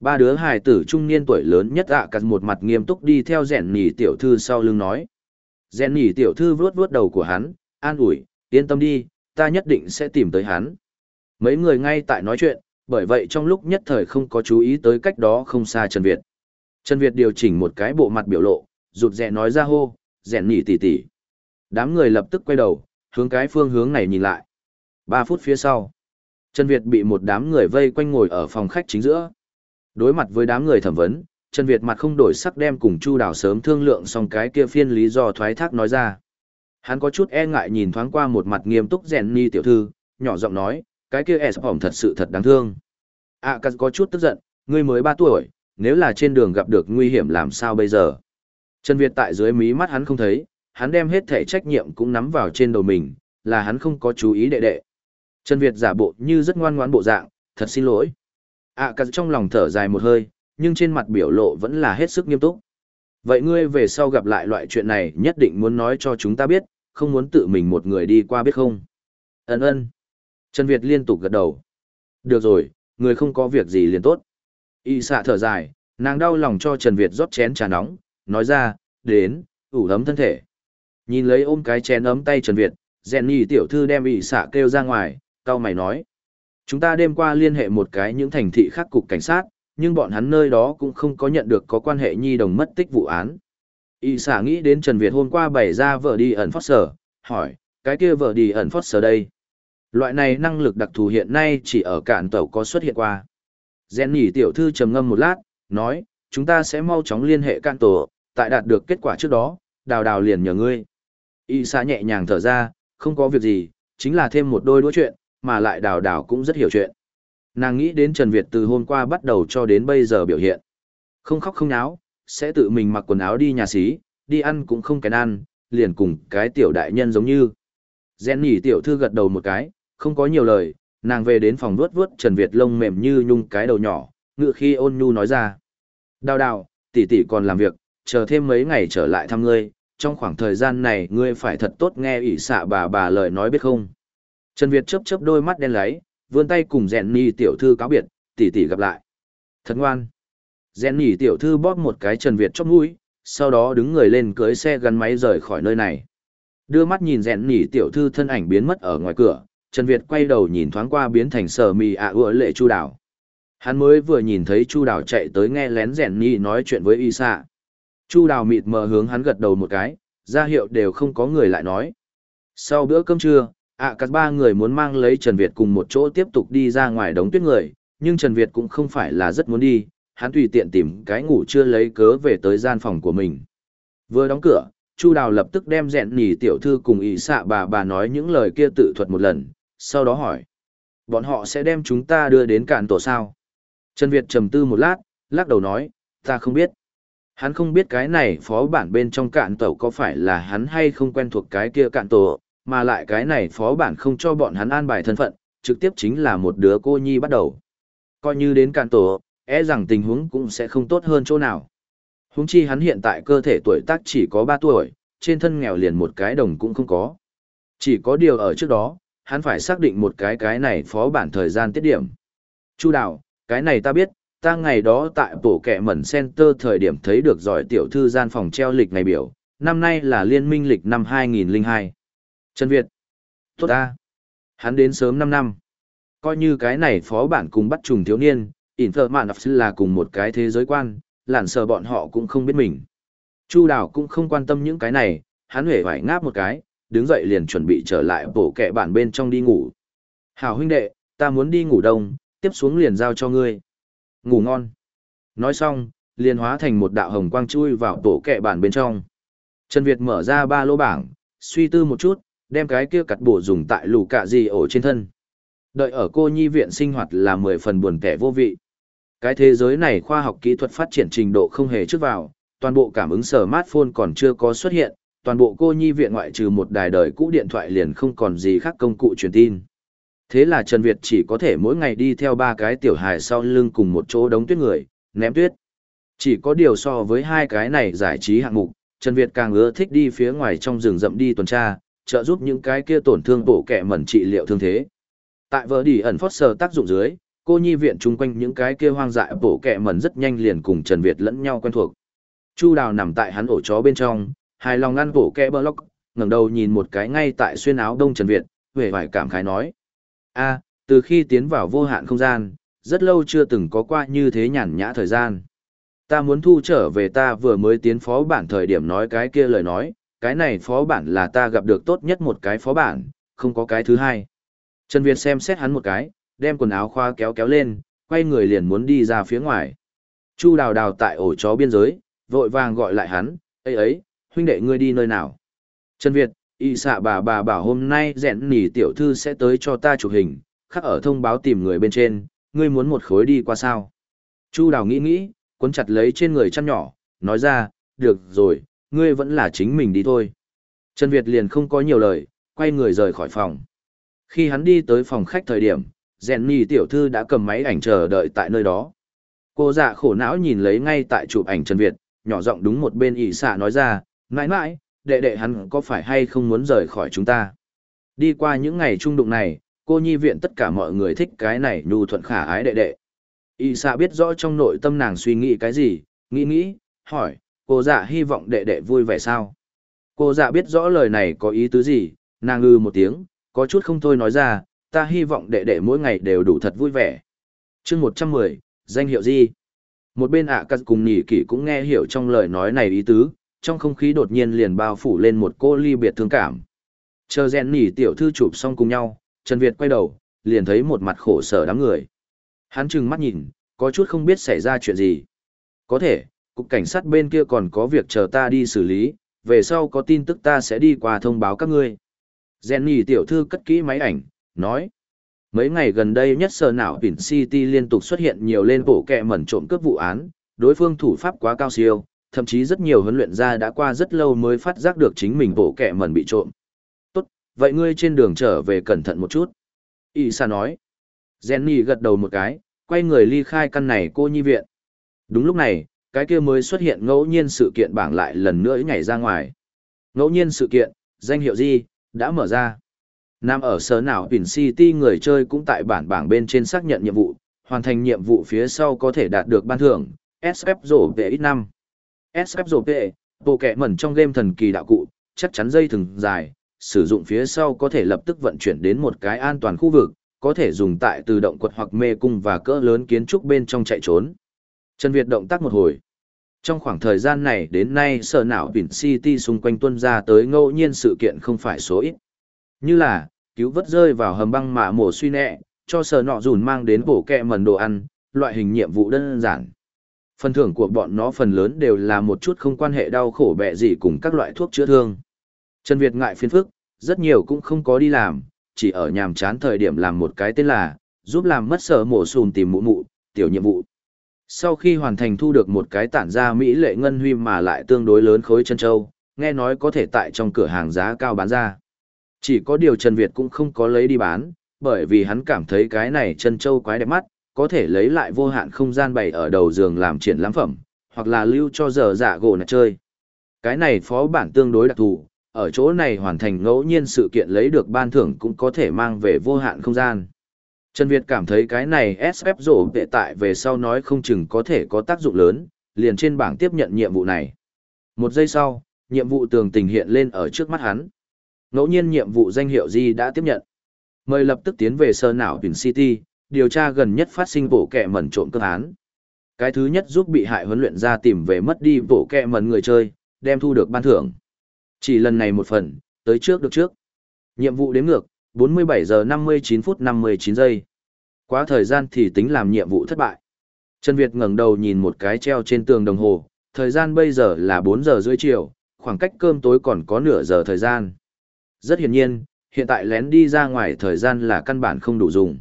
Ba đứa hài tử trung niên tuổi lớn nhất ạ à cắt một mặt nghiêm túc đi theo rèn nỉ tiểu thư sau lưng nói. Rèn nỉ tiểu thư vuốt vuốt đầu của hắn, an ủi, yên tâm đi, ta nhất định sẽ tìm tới hắn. Mấy người ngay tại nói chuyện, bởi vậy trong lúc nhất thời không có chú ý tới cách đó không xa Trần Việt. Trần Việt điều chỉnh một cái bộ mặt biểu lộ, rụt rè nói ra hô, rèn nhỉ tỉ tỉ. Đám người lập tức quay đầu, hướng cái phương hướng này nhìn lại. Ba phút phía sau, Trần Việt bị một đám người vây quanh ngồi ở phòng khách chính giữa. Đối mặt với đám người thẩm vấn, Trần Việt mặt không đổi sắc đem cùng Chu Đào sớm thương lượng xong cái kia phiên lý do thoái thác nói ra. Hắn có chút e ngại nhìn thoáng qua một mặt nghiêm túc rèn ni tiểu thư, nhỏ giọng nói, cái kia S phỏng thật sự thật đáng thương. À cắt có chút tức giận, ngươi mới 3 tuổi, nếu là trên đường gặp được nguy hiểm làm sao bây giờ? Trần Việt tại dưới mí mắt hắn không thấy, hắn đem hết thể trách nhiệm cũng nắm vào trên đầu mình, là hắn không có chú ý đệ đệ. Trần Việt giả bộ như rất ngoan ngoãn bộ dạng, thật xin lỗi. À cắt trong lòng thở dài một hơi, nhưng trên mặt biểu lộ vẫn là hết sức nghiêm túc. Vậy ngươi về sau gặp lại loại chuyện này nhất định muốn nói cho chúng ta biết, không muốn tự mình một người đi qua biết không? Ấn ơn. Trần Việt liên tục gật đầu. Được rồi, người không có việc gì liền tốt. Y xạ thở dài, nàng đau lòng cho Trần Việt rót chén trà nóng, nói ra, đến, ủ ấm thân thể. Nhìn lấy ôm cái chén ấm tay Trần Việt, Jenny tiểu thư đem Y xạ kêu ra ngoài, cao mày nói. Chúng ta đêm qua liên hệ một cái những thành thị khác cục cảnh sát, nhưng bọn hắn nơi đó cũng không có nhận được có quan hệ nhi đồng mất tích vụ án. Y xả nghĩ đến Trần Việt hôm qua bày ra vợ đi ẩn phót sở, hỏi, cái kia vợ đi ẩn phót sở đây. Loại này năng lực đặc thù hiện nay chỉ ở cạn tàu có xuất hiện qua. Gen nhỉ tiểu thư trầm ngâm một lát, nói, chúng ta sẽ mau chóng liên hệ cạn tổ, tại đạt được kết quả trước đó, đào đào liền nhờ ngươi. Y xả nhẹ nhàng thở ra, không có việc gì, chính là thêm một đôi đũa chuyện, mà lại đào đào cũng rất hiểu chuyện. Nàng nghĩ đến Trần Việt từ hôm qua bắt đầu cho đến bây giờ biểu hiện. Không khóc không náo, sẽ tự mình mặc quần áo đi nhà xí, đi ăn cũng không kén ăn, liền cùng cái tiểu đại nhân giống như. Gen nhỉ tiểu thư gật đầu một cái, không có nhiều lời, nàng về đến phòng vuốt vuốt Trần Việt lông mềm như nhung cái đầu nhỏ, ngựa khi ôn nhu nói ra. Đào đào, tỷ tỷ còn làm việc, chờ thêm mấy ngày trở lại thăm ngươi, trong khoảng thời gian này ngươi phải thật tốt nghe ỷ xạ bà bà lời nói biết không. Trần Việt chớp chớp đôi mắt đen láy, vươn tay cùng rèn nhì tiểu thư cáo biệt, tỷ tỷ gặp lại. Thật ngoan. Rèn nhì tiểu thư bóp một cái Trần Việt chóp mũi, sau đó đứng người lên cưới xe gắn máy rời khỏi nơi này. Đưa mắt nhìn rèn nhì tiểu thư thân ảnh biến mất ở ngoài cửa, Trần Việt quay đầu nhìn thoáng qua biến thành sờ mì ạ ưa lệ chu đảo. Hắn mới vừa nhìn thấy chu đảo chạy tới nghe lén rèn nhì nói chuyện với y xạ. Chu đào mịt mờ hướng hắn gật đầu một cái, ra hiệu đều không có người lại nói. Sau bữa cơm trưa, ạ à, cả ba người muốn mang lấy Trần Việt cùng một chỗ tiếp tục đi ra ngoài đống tuyết người, nhưng Trần Việt cũng không phải là rất muốn đi, hắn tùy tiện tìm cái ngủ chưa lấy cớ về tới gian phòng của mình. Vừa đóng cửa, Chu Đào lập tức đem dẹn nỉ tiểu thư cùng ý xạ bà bà nói những lời kia tự thuật một lần, sau đó hỏi. Bọn họ sẽ đem chúng ta đưa đến cạn tổ sao? Trần Việt trầm tư một lát, lắc đầu nói, ta không biết. Hắn không biết cái này phó bản bên trong cạn tổ có phải là hắn hay không quen thuộc cái kia cạn tổ, mà lại cái này phó bản không cho bọn hắn an bài thân phận, trực tiếp chính là một đứa cô nhi bắt đầu. Coi như đến cạn tổ, e rằng tình huống cũng sẽ không tốt hơn chỗ nào. Huống chi hắn hiện tại cơ thể tuổi tác chỉ có 3 tuổi, trên thân nghèo liền một cái đồng cũng không có. Chỉ có điều ở trước đó, hắn phải xác định một cái cái này phó bản thời gian tiết điểm. Chu đạo, cái này ta biết, ta ngày đó tại tổ kẻ mẩn center thời điểm thấy được giỏi tiểu thư gian phòng treo lịch ngày biểu, năm nay là liên minh lịch năm 2002. Trần Việt. Tốt ta. Hắn đến sớm 5 năm. Coi như cái này phó bản cùng bắt trùng thiếu niên, ỉn thợ mạn là cùng một cái thế giới quan, lản sờ bọn họ cũng không biết mình. Chu đào cũng không quan tâm những cái này, hắn huệ phải ngáp một cái, đứng dậy liền chuẩn bị trở lại bổ kẹ bản bên trong đi ngủ. Hảo huynh đệ, ta muốn đi ngủ đông, tiếp xuống liền giao cho ngươi. Ngủ ngon. Nói xong, liền hóa thành một đạo hồng quang chui vào tổ kẹ bản bên trong. Trần Việt mở ra ba lô bảng, suy tư một chút, đem cái kia cặt bổ dùng tại lù cạ gì ổ trên thân. Đợi ở cô nhi viện sinh hoạt là mười phần buồn kẻ vô vị. Cái thế giới này khoa học kỹ thuật phát triển trình độ không hề trước vào, toàn bộ cảm ứng smartphone còn chưa có xuất hiện, toàn bộ cô nhi viện ngoại trừ một đài đời cũ điện thoại liền không còn gì khác công cụ truyền tin. Thế là Trần Việt chỉ có thể mỗi ngày đi theo ba cái tiểu hài sau lưng cùng một chỗ đống tuyết người, ném tuyết. Chỉ có điều so với hai cái này giải trí hạng mục, Trần Việt càng ưa thích đi phía ngoài trong rừng rậm đi tuần tra, trợ giúp những cái kia tổn thương bổ kẻ mẩn trị liệu thương thế. Tại vợ đi ẩn phót sờ tác dụng dưới, cô nhi viện chung quanh những cái kia hoang dại bổ kẻ mẩn rất nhanh liền cùng Trần Việt lẫn nhau quen thuộc. Chu Đào nằm tại hắn ổ chó bên trong, hài lòng ngăn bổ kẹ lóc, ngẩng đầu nhìn một cái ngay tại xuyên áo đông Trần Việt, về vải cảm khái nói. a từ khi tiến vào vô hạn không gian, rất lâu chưa từng có qua như thế nhàn nhã thời gian. Ta muốn thu trở về ta vừa mới tiến phó bản thời điểm nói cái kia lời nói, cái này phó bản là ta gặp được tốt nhất một cái phó bản, không có cái thứ hai. Trần Việt xem xét hắn một cái, đem quần áo khoa kéo kéo lên, quay người liền muốn đi ra phía ngoài. Chu đào đào tại ổ chó biên giới, vội vàng gọi lại hắn, ấy ấy, huynh đệ ngươi đi nơi nào? Trần Việt, y xạ bà bà bảo hôm nay rẽn nỉ tiểu thư sẽ tới cho ta chụp hình, khắc ở thông báo tìm người bên trên, ngươi muốn một khối đi qua sao? Chu đào nghĩ nghĩ, cuốn chặt lấy trên người chăn nhỏ, nói ra, được rồi, ngươi vẫn là chính mình đi thôi. Trần Việt liền không có nhiều lời, quay người rời khỏi phòng. Khi hắn đi tới phòng khách thời điểm, Jenny tiểu thư đã cầm máy ảnh chờ đợi tại nơi đó. Cô dạ khổ não nhìn lấy ngay tại chụp ảnh Trần Việt, nhỏ giọng đúng một bên ỉ xạ nói ra, mãi mãi, đệ đệ hắn có phải hay không muốn rời khỏi chúng ta. Đi qua những ngày trung đụng này, cô nhi viện tất cả mọi người thích cái này nhu thuận khả ái đệ đệ. Y xạ biết rõ trong nội tâm nàng suy nghĩ cái gì, nghĩ nghĩ, hỏi, cô dạ hy vọng đệ đệ vui vẻ sao? Cô dạ biết rõ lời này có ý tứ gì, nàng ngư một tiếng, có chút không thôi nói ra, ta hy vọng đệ đệ mỗi ngày đều đủ thật vui vẻ. chương một trăm mười danh hiệu gì? Một bên ạ à cắt cùng nhỉ kỷ cũng nghe hiểu trong lời nói này ý tứ, trong không khí đột nhiên liền bao phủ lên một cô ly biệt thương cảm. Chờ rèn nhỉ tiểu thư chụp xong cùng nhau, Trần Việt quay đầu, liền thấy một mặt khổ sở đám người. Hắn trừng mắt nhìn, có chút không biết xảy ra chuyện gì. Có thể, cục cảnh sát bên kia còn có việc chờ ta đi xử lý, về sau có tin tức ta sẽ đi qua thông báo các ngươi. Jenny tiểu thư cất kỹ máy ảnh, nói. Mấy ngày gần đây nhất sờ não Vin City liên tục xuất hiện nhiều lên bộ kẹ mẩn trộm cướp vụ án, đối phương thủ pháp quá cao siêu, thậm chí rất nhiều huấn luyện gia đã qua rất lâu mới phát giác được chính mình bộ kẹ mẩn bị trộm. Tốt, vậy ngươi trên đường trở về cẩn thận một chút. Y Sa nói. Jenny gật đầu một cái, quay người ly khai căn này cô nhi viện. Đúng lúc này, cái kia mới xuất hiện ngẫu nhiên sự kiện bảng lại lần nữa nhảy ra ngoài. Ngẫu nhiên sự kiện, danh hiệu gì, đã mở ra. Nam ở sở nào Pin City người chơi cũng tại bản bảng bên trên xác nhận nhiệm vụ, hoàn thành nhiệm vụ phía sau có thể đạt được ban thưởng, SF rổ về ít năm. SF rổ về, bộ kẻ mẩn trong game thần kỳ đạo cụ, chắc chắn dây thừng dài, sử dụng phía sau có thể lập tức vận chuyển đến một cái an toàn khu vực, có thể dùng tại tự động quật hoặc mê cung và cỡ lớn kiến trúc bên trong chạy trốn. Trần Việt động tác một hồi. Trong khoảng thời gian này đến nay sở não Vin City xung quanh tuân ra tới ngẫu nhiên sự kiện không phải số ít. Như là, cứu vớt rơi vào hầm băng mạ mổ suy nẹ, cho sở nọ rùn mang đến bổ kẹ mần đồ ăn, loại hình nhiệm vụ đơn giản. Phần thưởng của bọn nó phần lớn đều là một chút không quan hệ đau khổ bẹ gì cùng các loại thuốc chữa thương. Trần Việt ngại phiền phức, rất nhiều cũng không có đi làm, chỉ ở nhàm chán thời điểm làm một cái tên là, giúp làm mất sở mổ sùn tìm mụ mụ, tiểu nhiệm vụ. Sau khi hoàn thành thu được một cái tản ra Mỹ lệ ngân huy mà lại tương đối lớn khối chân châu, nghe nói có thể tại trong cửa hàng giá cao bán ra. Chỉ có điều Trần Việt cũng không có lấy đi bán, bởi vì hắn cảm thấy cái này chân châu quái đẹp mắt, có thể lấy lại vô hạn không gian bày ở đầu giường làm triển lãm phẩm, hoặc là lưu cho giờ dạ gỗ nạt chơi. Cái này phó bản tương đối đặc thù, ở chỗ này hoàn thành ngẫu nhiên sự kiện lấy được ban thưởng cũng có thể mang về vô hạn không gian. Trần Việt cảm thấy cái này SF rổ tệ tại về sau nói không chừng có thể có tác dụng lớn, liền trên bảng tiếp nhận nhiệm vụ này. Một giây sau, nhiệm vụ tường tình hiện lên ở trước mắt hắn. Ngẫu nhiên nhiệm vụ danh hiệu gì đã tiếp nhận. Mời lập tức tiến về sơ não Vin City, điều tra gần nhất phát sinh bộ kẹ mẩn trộm cơ án. Cái thứ nhất giúp bị hại huấn luyện ra tìm về mất đi bộ kẹ mẩn người chơi, đem thu được ban thưởng. Chỉ lần này một phần, tới trước được trước. Nhiệm vụ đếm ngược, 47 giờ 59 phút 59 giây. Quá thời gian thì tính làm nhiệm vụ thất bại. Trần Việt ngẩng đầu nhìn một cái treo trên tường đồng hồ, thời gian bây giờ là 4 giờ rưỡi chiều, khoảng cách cơm tối còn có nửa giờ thời gian. Rất hiển nhiên, hiện tại lén đi ra ngoài thời gian là căn bản không đủ dùng.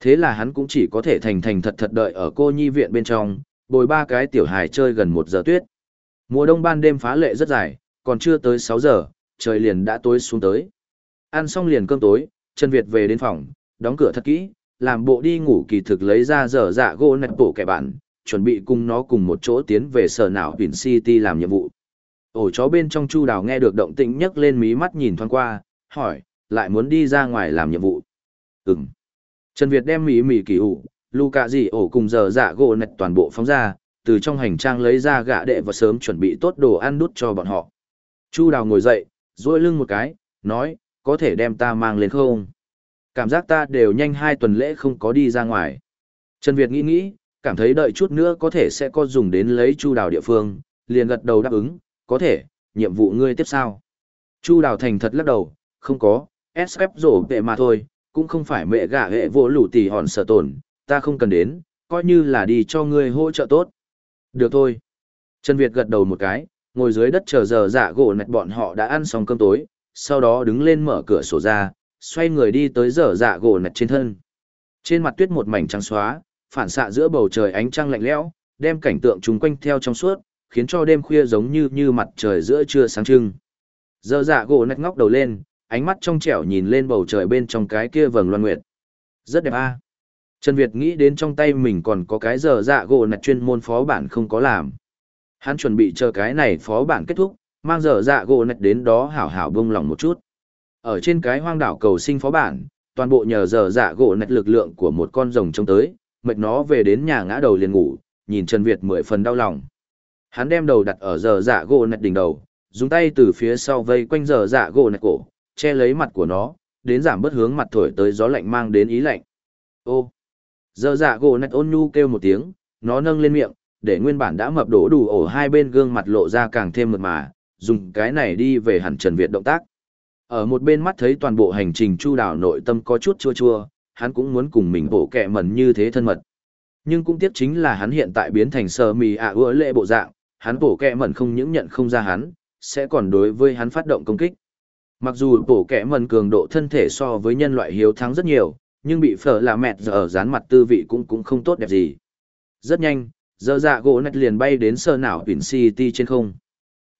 Thế là hắn cũng chỉ có thể thành thành thật thật đợi ở cô nhi viện bên trong, bồi ba cái tiểu hài chơi gần một giờ tuyết. Mùa đông ban đêm phá lệ rất dài, còn chưa tới 6 giờ, trời liền đã tối xuống tới. Ăn xong liền cơm tối, Trần Việt về đến phòng, đóng cửa thật kỹ, làm bộ đi ngủ kỳ thực lấy ra dở dạ gỗ nạch bộ kẻ bạn, chuẩn bị cùng nó cùng một chỗ tiến về sở não Vin City làm nhiệm vụ. Ổ chó bên trong chu đào nghe được động tĩnh nhấc lên mí mắt nhìn thoáng qua, hỏi, lại muốn đi ra ngoài làm nhiệm vụ. Ừm. Trần Việt đem mỉ mỉ kỳ ủ, lu cạ gì ổ cùng giờ dạ gỗ nạch toàn bộ phóng ra, từ trong hành trang lấy ra gạ đệ và sớm chuẩn bị tốt đồ ăn đút cho bọn họ. Chu đào ngồi dậy, duỗi lưng một cái, nói, có thể đem ta mang lên không? Cảm giác ta đều nhanh hai tuần lễ không có đi ra ngoài. Trần Việt nghĩ nghĩ, cảm thấy đợi chút nữa có thể sẽ có dùng đến lấy chu đào địa phương, liền gật đầu đáp ứng, có thể, nhiệm vụ ngươi tiếp sao. Chu đào thành thật lắc đầu, không có, SF rổ vệ mà thôi, cũng không phải mẹ gả hệ vô lũ tỷ hòn sở tổn, ta không cần đến, coi như là đi cho ngươi hỗ trợ tốt. Được thôi. Trần Việt gật đầu một cái, ngồi dưới đất chờ giờ giả gỗ nạch bọn họ đã ăn xong cơm tối, sau đó đứng lên mở cửa sổ ra, xoay người đi tới giờ dạ gỗ nạch trên thân. Trên mặt tuyết một mảnh trắng xóa, phản xạ giữa bầu trời ánh trăng lạnh lẽo, đem cảnh tượng chung quanh theo trong suốt, khiến cho đêm khuya giống như như mặt trời giữa trưa sáng trưng. Giờ dạ gỗ nạch ngóc đầu lên, ánh mắt trong trẻo nhìn lên bầu trời bên trong cái kia vầng loan nguyệt. Rất đẹp a. Trần Việt nghĩ đến trong tay mình còn có cái giờ dạ gỗ nạch chuyên môn phó bản không có làm. Hắn chuẩn bị chờ cái này phó bản kết thúc, mang dở dạ gỗ nạch đến đó hảo hảo bông lòng một chút. Ở trên cái hoang đảo cầu sinh phó bản, toàn bộ nhờ dở dạ gỗ nạch lực lượng của một con rồng trông tới, mệt nó về đến nhà ngã đầu liền ngủ, nhìn Trần Việt mười phần đau lòng. Hắn đem đầu đặt ở dở dạ gỗ nạch đỉnh đầu, dùng tay từ phía sau vây quanh dở dạ gỗ nạch cổ, che lấy mặt của nó, đến giảm bớt hướng mặt thổi tới gió lạnh mang đến ý lạnh. Ô! dở dạ gỗ nạch ôn nhu kêu một tiếng, nó nâng lên miệng, để nguyên bản đã mập đổ đủ ổ hai bên gương mặt lộ ra càng thêm mượt mà, dùng cái này đi về hẳn Trần Việt động tác. Ở một bên mắt thấy toàn bộ hành trình chu đảo nội tâm có chút chua chua, hắn cũng muốn cùng mình bổ kẹ mẩn như thế thân mật. Nhưng cũng tiếc chính là hắn hiện tại biến thành sờ mì ạ à ưa lệ bộ dạng, hắn bổ kẹ mẩn không những nhận không ra hắn, sẽ còn đối với hắn phát động công kích. Mặc dù bổ kẹ mẩn cường độ thân thể so với nhân loại hiếu thắng rất nhiều, nhưng bị phở là mẹt giờ ở dán mặt tư vị cũng cũng không tốt đẹp gì. Rất nhanh, giờ dạ gỗ nạch liền bay đến sơ nào Pin City trên không.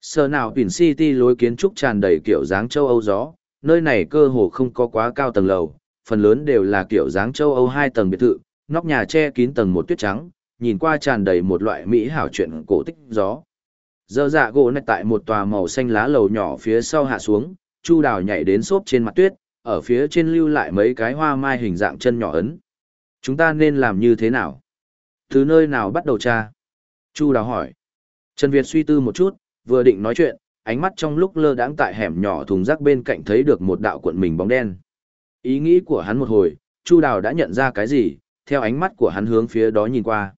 Sở nào Pin City lối kiến trúc tràn đầy kiểu dáng châu Âu gió, nơi này cơ hồ không có quá cao tầng lầu, phần lớn đều là kiểu dáng châu Âu hai tầng biệt thự, nóc nhà che kín tầng một tuyết trắng, nhìn qua tràn đầy một loại mỹ hảo chuyện cổ tích gió. Giờ dạ gỗ này tại một tòa màu xanh lá lầu nhỏ phía sau hạ xuống, Chu Đào nhảy đến xốp trên mặt tuyết, ở phía trên lưu lại mấy cái hoa mai hình dạng chân nhỏ ấn. Chúng ta nên làm như thế nào? Từ nơi nào bắt đầu tra? Chu Đào hỏi. Trần Việt suy tư một chút, vừa định nói chuyện, ánh mắt trong lúc lơ đãng tại hẻm nhỏ thùng rác bên cạnh thấy được một đạo cuộn mình bóng đen. Ý nghĩ của hắn một hồi, Chu Đào đã nhận ra cái gì, theo ánh mắt của hắn hướng phía đó nhìn qua.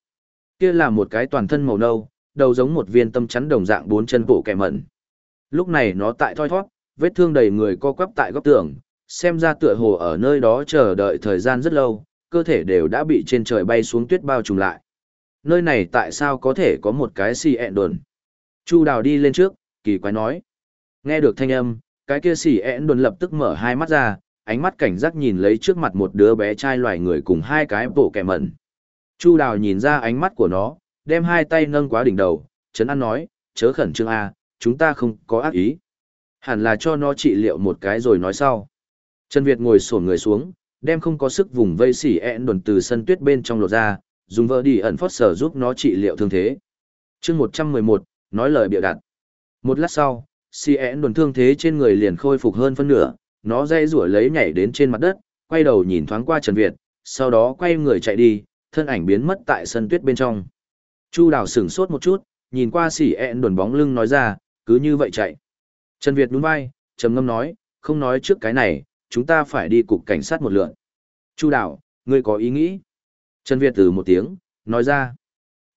Kia là một cái toàn thân màu nâu, đầu giống một viên tâm chắn đồng dạng bốn chân bộ kẻ mẩn. Lúc này nó tại thoi thoát, vết thương đầy người co quắp tại góc tường, xem ra tựa hồ ở nơi đó chờ đợi thời gian rất lâu, cơ thể đều đã bị trên trời bay xuống tuyết bao trùm lại. Nơi này tại sao có thể có một cái si ẹn đồn? Chu đào đi lên trước, kỳ quái nói. Nghe được thanh âm, cái kia xì ẹn đồn lập tức mở hai mắt ra, ánh mắt cảnh giác nhìn lấy trước mặt một đứa bé trai loài người cùng hai cái bộ kẻ mẩn. Chu đào nhìn ra ánh mắt của nó, đem hai tay nâng quá đỉnh đầu, chấn an nói, chớ khẩn trương A, chúng ta không có ác ý. Hẳn là cho nó trị liệu một cái rồi nói sau. Trần Việt ngồi sổn người xuống, đem không có sức vùng vây xỉ ẹn đồn từ sân tuyết bên trong lột ra, dùng vợ đi ẩn phót sở giúp nó trị liệu thương thế. chương 111, nói lời bịa đặt. Một lát sau, xỉ ẹn đồn thương thế trên người liền khôi phục hơn phân nửa, nó dây rủa lấy nhảy đến trên mặt đất, quay đầu nhìn thoáng qua Trần Việt, sau đó quay người chạy đi, thân ảnh biến mất tại sân tuyết bên trong. Chu đào sửng sốt một chút, nhìn qua xỉ ẹn đồn bóng lưng nói ra, cứ như vậy chạy. Trần Việt đúng vai, trầm ngâm nói, không nói trước cái này, chúng ta phải đi cục cảnh sát một lượn. Chu đào, ngươi có ý nghĩ? Trần Việt từ một tiếng, nói ra.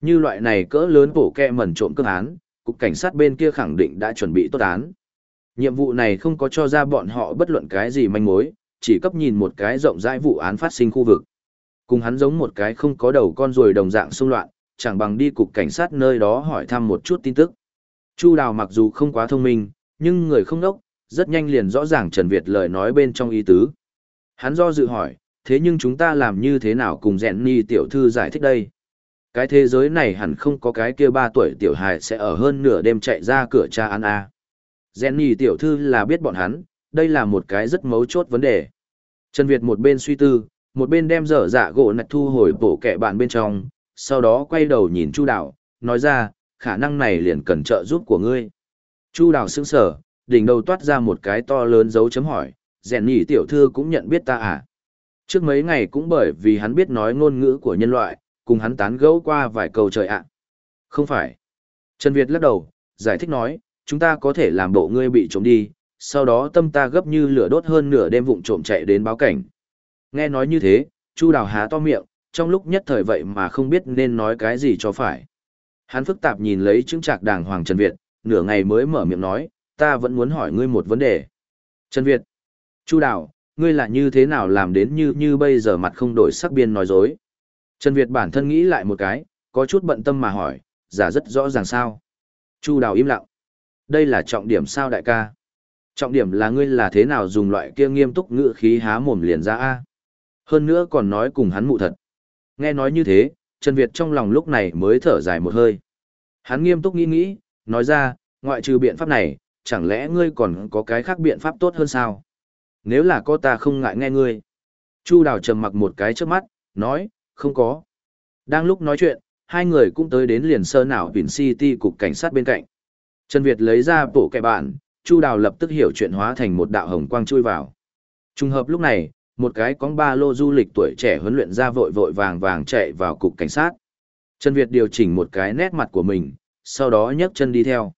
Như loại này cỡ lớn bổ kẹ mẩn trộm cướp án, cục cảnh sát bên kia khẳng định đã chuẩn bị tốt án. Nhiệm vụ này không có cho ra bọn họ bất luận cái gì manh mối, chỉ cấp nhìn một cái rộng rãi vụ án phát sinh khu vực. Cùng hắn giống một cái không có đầu con ruồi đồng dạng xung loạn, chẳng bằng đi cục cảnh sát nơi đó hỏi thăm một chút tin tức. Chu Đào mặc dù không quá thông minh, nhưng người không đốc, rất nhanh liền rõ ràng Trần Việt lời nói bên trong ý tứ. Hắn do dự hỏi, thế nhưng chúng ta làm như thế nào cùng dẹn ni tiểu thư giải thích đây? Cái thế giới này hẳn không có cái kia ba tuổi tiểu hài sẽ ở hơn nửa đêm chạy ra cửa cha ăn a. À. Jenny tiểu thư là biết bọn hắn, đây là một cái rất mấu chốt vấn đề. Trần Việt một bên suy tư, một bên đem dở dạ gỗ nạch thu hồi bổ kẻ bạn bên trong, sau đó quay đầu nhìn Chu Đào, nói ra, khả năng này liền cần trợ giúp của ngươi. Chu Đào sững sở, đỉnh đầu toát ra một cái to lớn dấu chấm hỏi, Jenny tiểu thư cũng nhận biết ta à? Trước mấy ngày cũng bởi vì hắn biết nói ngôn ngữ của nhân loại, cùng hắn tán gẫu qua vài câu trời ạ. Không phải. Trần Việt lắc đầu, giải thích nói, chúng ta có thể làm bộ ngươi bị trộm đi, sau đó tâm ta gấp như lửa đốt hơn nửa đêm vụng trộm chạy đến báo cảnh. Nghe nói như thế, Chu Đào há to miệng, trong lúc nhất thời vậy mà không biết nên nói cái gì cho phải. Hắn phức tạp nhìn lấy chứng trạc đàng hoàng Trần Việt, nửa ngày mới mở miệng nói, ta vẫn muốn hỏi ngươi một vấn đề. Trần Việt, Chu Đào, ngươi là như thế nào làm đến như như bây giờ mặt không đổi sắc biên nói dối. Trần Việt bản thân nghĩ lại một cái, có chút bận tâm mà hỏi, giả rất rõ ràng sao. Chu Đào im lặng. Đây là trọng điểm sao đại ca? Trọng điểm là ngươi là thế nào dùng loại kia nghiêm túc ngữ khí há mồm liền ra a Hơn nữa còn nói cùng hắn mụ thật. Nghe nói như thế, Trần Việt trong lòng lúc này mới thở dài một hơi. Hắn nghiêm túc nghĩ nghĩ, nói ra, ngoại trừ biện pháp này, chẳng lẽ ngươi còn có cái khác biện pháp tốt hơn sao? Nếu là có ta không ngại nghe ngươi. Chu Đào trầm mặc một cái trước mắt, nói, không có. Đang lúc nói chuyện, hai người cũng tới đến liền sơ nào Vin City cục cảnh sát bên cạnh. Trần Việt lấy ra bộ kẻ bạn, Chu Đào lập tức hiểu chuyện hóa thành một đạo hồng quang chui vào. Trùng hợp lúc này, một cái con ba lô du lịch tuổi trẻ huấn luyện ra vội vội vàng vàng chạy vào cục cảnh sát. Trần Việt điều chỉnh một cái nét mặt của mình, sau đó nhấc chân đi theo.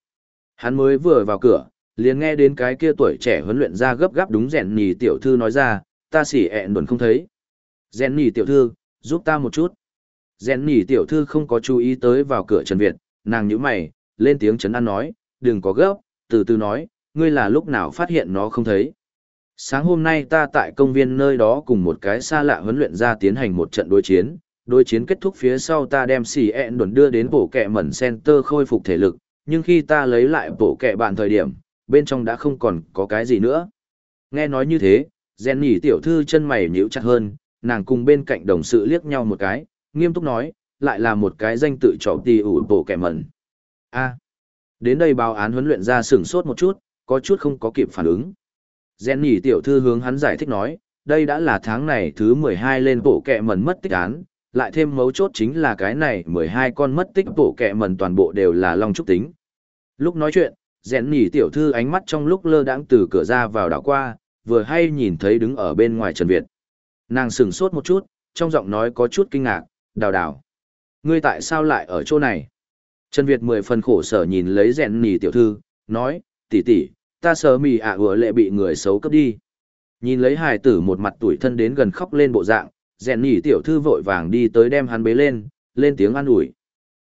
Hắn mới vừa vào cửa, liền nghe đến cái kia tuổi trẻ huấn luyện ra gấp gáp đúng rèn nhì tiểu thư nói ra, ta xỉ ẹn đồn không thấy. Rèn nhì tiểu thư, giúp ta một chút. Rèn nỉ tiểu thư không có chú ý tới vào cửa Trần Việt, nàng nhíu mày, lên tiếng chấn an nói, đừng có gấp, từ từ nói, ngươi là lúc nào phát hiện nó không thấy. Sáng hôm nay ta tại công viên nơi đó cùng một cái xa lạ huấn luyện ra tiến hành một trận đối chiến, đối chiến kết thúc phía sau ta đem xì ẹn đồn đưa đến bổ kẹ mẩn center khôi phục thể lực, nhưng khi ta lấy lại bổ kẹ bạn thời điểm, bên trong đã không còn có cái gì nữa. Nghe nói như thế, Jenny tiểu thư chân mày nhíu chặt hơn, nàng cùng bên cạnh đồng sự liếc nhau một cái, nghiêm túc nói, lại là một cái danh tự trò tì ủ bổ kẻ mẩn. a đến đây báo án huấn luyện ra sửng sốt một chút, có chút không có kịp phản ứng. Gen nhỉ tiểu thư hướng hắn giải thích nói, đây đã là tháng này thứ 12 lên bộ kẻ mẩn mất tích án, lại thêm mấu chốt chính là cái này 12 con mất tích bộ kẻ mẩn toàn bộ đều là long trúc tính. Lúc nói chuyện, rèn nhỉ tiểu thư ánh mắt trong lúc lơ đãng từ cửa ra vào đảo qua, vừa hay nhìn thấy đứng ở bên ngoài Trần Việt. Nàng sửng sốt một chút, trong giọng nói có chút kinh ngạc, đào đào. Ngươi tại sao lại ở chỗ này? Trần Việt mười phần khổ sở nhìn lấy rèn nì tiểu thư, nói, tỷ tỷ, ta sợ mì ạ à lệ bị người xấu cấp đi. Nhìn lấy hài tử một mặt tuổi thân đến gần khóc lên bộ dạng, rèn nhỉ tiểu thư vội vàng đi tới đem hắn bế lên, lên tiếng an ủi.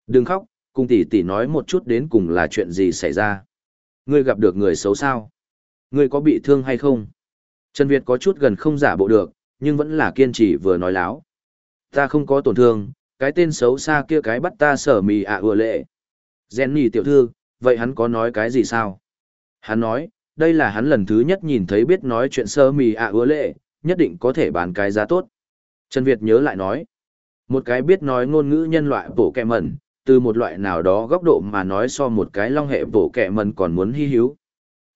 Đừng khóc, cùng tỷ tỷ nói một chút đến cùng là chuyện gì xảy ra. Ngươi gặp được người xấu sao? Ngươi có bị thương hay không? Trần Việt có chút gần không giả bộ được, nhưng vẫn là kiên trì vừa nói láo. Ta không có tổn thương, cái tên xấu xa kia cái bắt ta sở mì ạ à ừa lệ. Jenny tiểu thư, vậy hắn có nói cái gì sao? Hắn nói, đây là hắn lần thứ nhất nhìn thấy biết nói chuyện sơ mì ạ à ứa lệ, nhất định có thể bán cái giá tốt. Trần Việt nhớ lại nói, một cái biết nói ngôn ngữ nhân loại bổ kẹ mẩn, từ một loại nào đó góc độ mà nói so một cái long hệ bổ kẹ mẩn còn muốn hy hữu.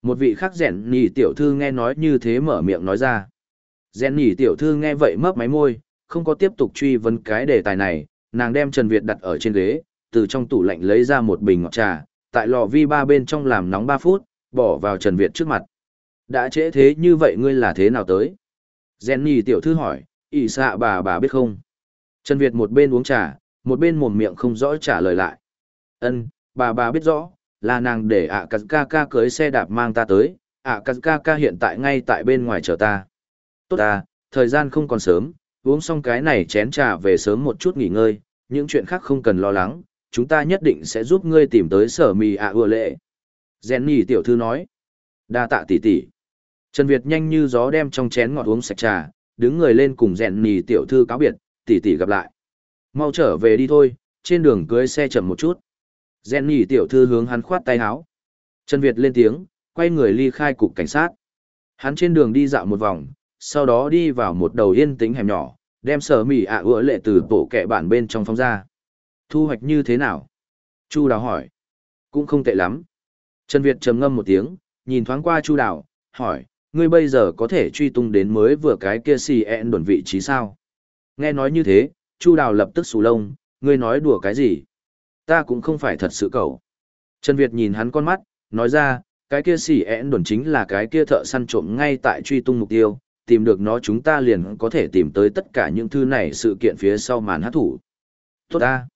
Một vị khác rẻn nhỉ tiểu thư nghe nói như thế mở miệng nói ra. Rèn nhỉ tiểu thư nghe vậy mấp máy môi, không có tiếp tục truy vấn cái đề tài này, nàng đem Trần Việt đặt ở trên ghế, từ trong tủ lạnh lấy ra một bình ngọt trà, tại lò vi ba bên trong làm nóng 3 phút, bỏ vào Trần Việt trước mặt. Đã trễ thế như vậy ngươi là thế nào tới? Jenny tiểu thư hỏi, ỷ xạ bà bà biết không? Trần Việt một bên uống trà, một bên mồm miệng không rõ trả lời lại. Ân, bà bà biết rõ, là nàng để ạ cắt ca ca cưới xe đạp mang ta tới, ạ cắt ca ca hiện tại ngay tại bên ngoài chờ ta. Tốt à, thời gian không còn sớm, uống xong cái này chén trà về sớm một chút nghỉ ngơi, những chuyện khác không cần lo lắng, chúng ta nhất định sẽ giúp ngươi tìm tới sở mì ạ à ưa lệ. Jenny tiểu thư nói. Đa tạ tỷ tỷ. Trần Việt nhanh như gió đem trong chén ngọt uống sạch trà, đứng người lên cùng Jenny tiểu thư cáo biệt, tỷ tỷ gặp lại. Mau trở về đi thôi, trên đường cưới xe chậm một chút. Jenny tiểu thư hướng hắn khoát tay áo. Trần Việt lên tiếng, quay người ly khai cục cảnh sát. Hắn trên đường đi dạo một vòng, sau đó đi vào một đầu yên tĩnh hẻm nhỏ, đem sở mì ạ à lệ từ tổ kẻ bản bên trong phóng ra. Thu hoạch như thế nào? Chu đào hỏi. Cũng không tệ lắm. Trần Việt trầm ngâm một tiếng, nhìn thoáng qua Chu đào, hỏi, ngươi bây giờ có thể truy tung đến mới vừa cái kia xì ẹn đồn vị trí sao? Nghe nói như thế, Chu đào lập tức sù lông, ngươi nói đùa cái gì? Ta cũng không phải thật sự cậu. Trần Việt nhìn hắn con mắt, nói ra, cái kia xì ẹn đồn chính là cái kia thợ săn trộm ngay tại truy tung mục tiêu, tìm được nó chúng ta liền có thể tìm tới tất cả những thư này sự kiện phía sau màn hát thủ. Tốt ta.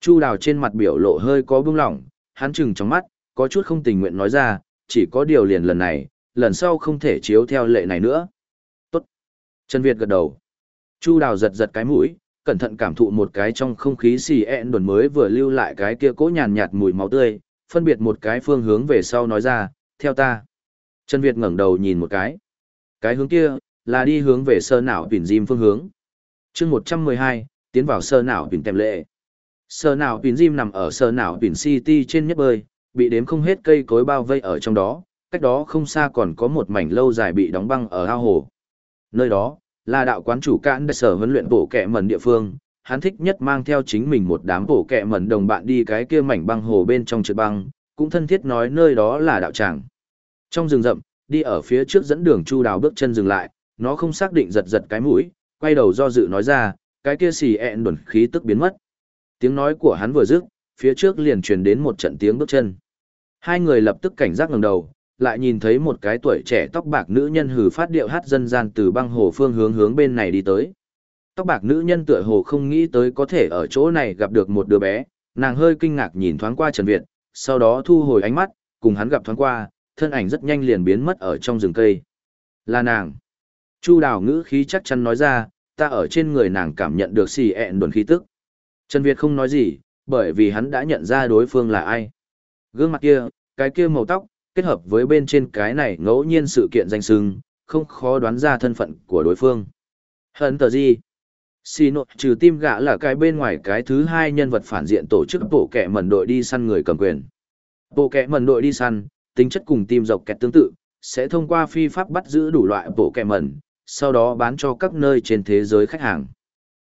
Chu đào trên mặt biểu lộ hơi có bưng lỏng, hắn chừng trong mắt, có chút không tình nguyện nói ra, chỉ có điều liền lần này, lần sau không thể chiếu theo lệ này nữa. Tốt. Trần Việt gật đầu. Chu đào giật giật cái mũi, cẩn thận cảm thụ một cái trong không khí xì ẹn đồn mới vừa lưu lại cái kia cỗ nhàn nhạt mùi máu tươi, phân biệt một cái phương hướng về sau nói ra, theo ta. Trần Việt ngẩng đầu nhìn một cái. Cái hướng kia, là đi hướng về sơ não biển diêm phương hướng. chương 112, tiến vào sơ não biển tèm lệ. Sơ não biển diêm nằm ở sơ não biển city trên nhất bơi, bị đếm không hết cây cối bao vây ở trong đó, cách đó không xa còn có một mảnh lâu dài bị đóng băng ở ao hồ. Nơi đó, là đạo quán chủ cạn đại sở huấn luyện bổ kẹ mẩn địa phương, hắn thích nhất mang theo chính mình một đám bổ kẹ mẩn đồng bạn đi cái kia mảnh băng hồ bên trong trượt băng, cũng thân thiết nói nơi đó là đạo tràng. Trong rừng rậm, đi ở phía trước dẫn đường chu đào bước chân dừng lại, nó không xác định giật giật cái mũi, quay đầu do dự nói ra, cái kia xì ẹn đuẩn khí tức biến mất. Tiếng nói của hắn vừa dứt, phía trước liền truyền đến một trận tiếng bước chân. Hai người lập tức cảnh giác ngẩng đầu, lại nhìn thấy một cái tuổi trẻ tóc bạc nữ nhân hừ phát điệu hát dân gian từ băng hồ phương hướng hướng bên này đi tới. Tóc bạc nữ nhân tựa hồ không nghĩ tới có thể ở chỗ này gặp được một đứa bé, nàng hơi kinh ngạc nhìn thoáng qua Trần Việt, sau đó thu hồi ánh mắt, cùng hắn gặp thoáng qua, thân ảnh rất nhanh liền biến mất ở trong rừng cây. Là nàng. Chu đào ngữ khí chắc chắn nói ra, ta ở trên người nàng cảm nhận được xì ẹn đồn khí tức. Trần Việt không nói gì, bởi vì hắn đã nhận ra đối phương là ai. Gương mặt kia, cái kia màu tóc, kết hợp với bên trên cái này ngẫu nhiên sự kiện danh sưng, không khó đoán ra thân phận của đối phương. Hận tờ gì? Xì nội trừ tim gã là cái bên ngoài cái thứ hai nhân vật phản diện tổ chức bộ kẻ mẩn đội đi săn người cầm quyền. Bộ kẻ mẩn đội đi săn, tính chất cùng tim dọc kẹt tương tự, sẽ thông qua phi pháp bắt giữ đủ loại bộ kẻ mẩn, sau đó bán cho các nơi trên thế giới khách hàng.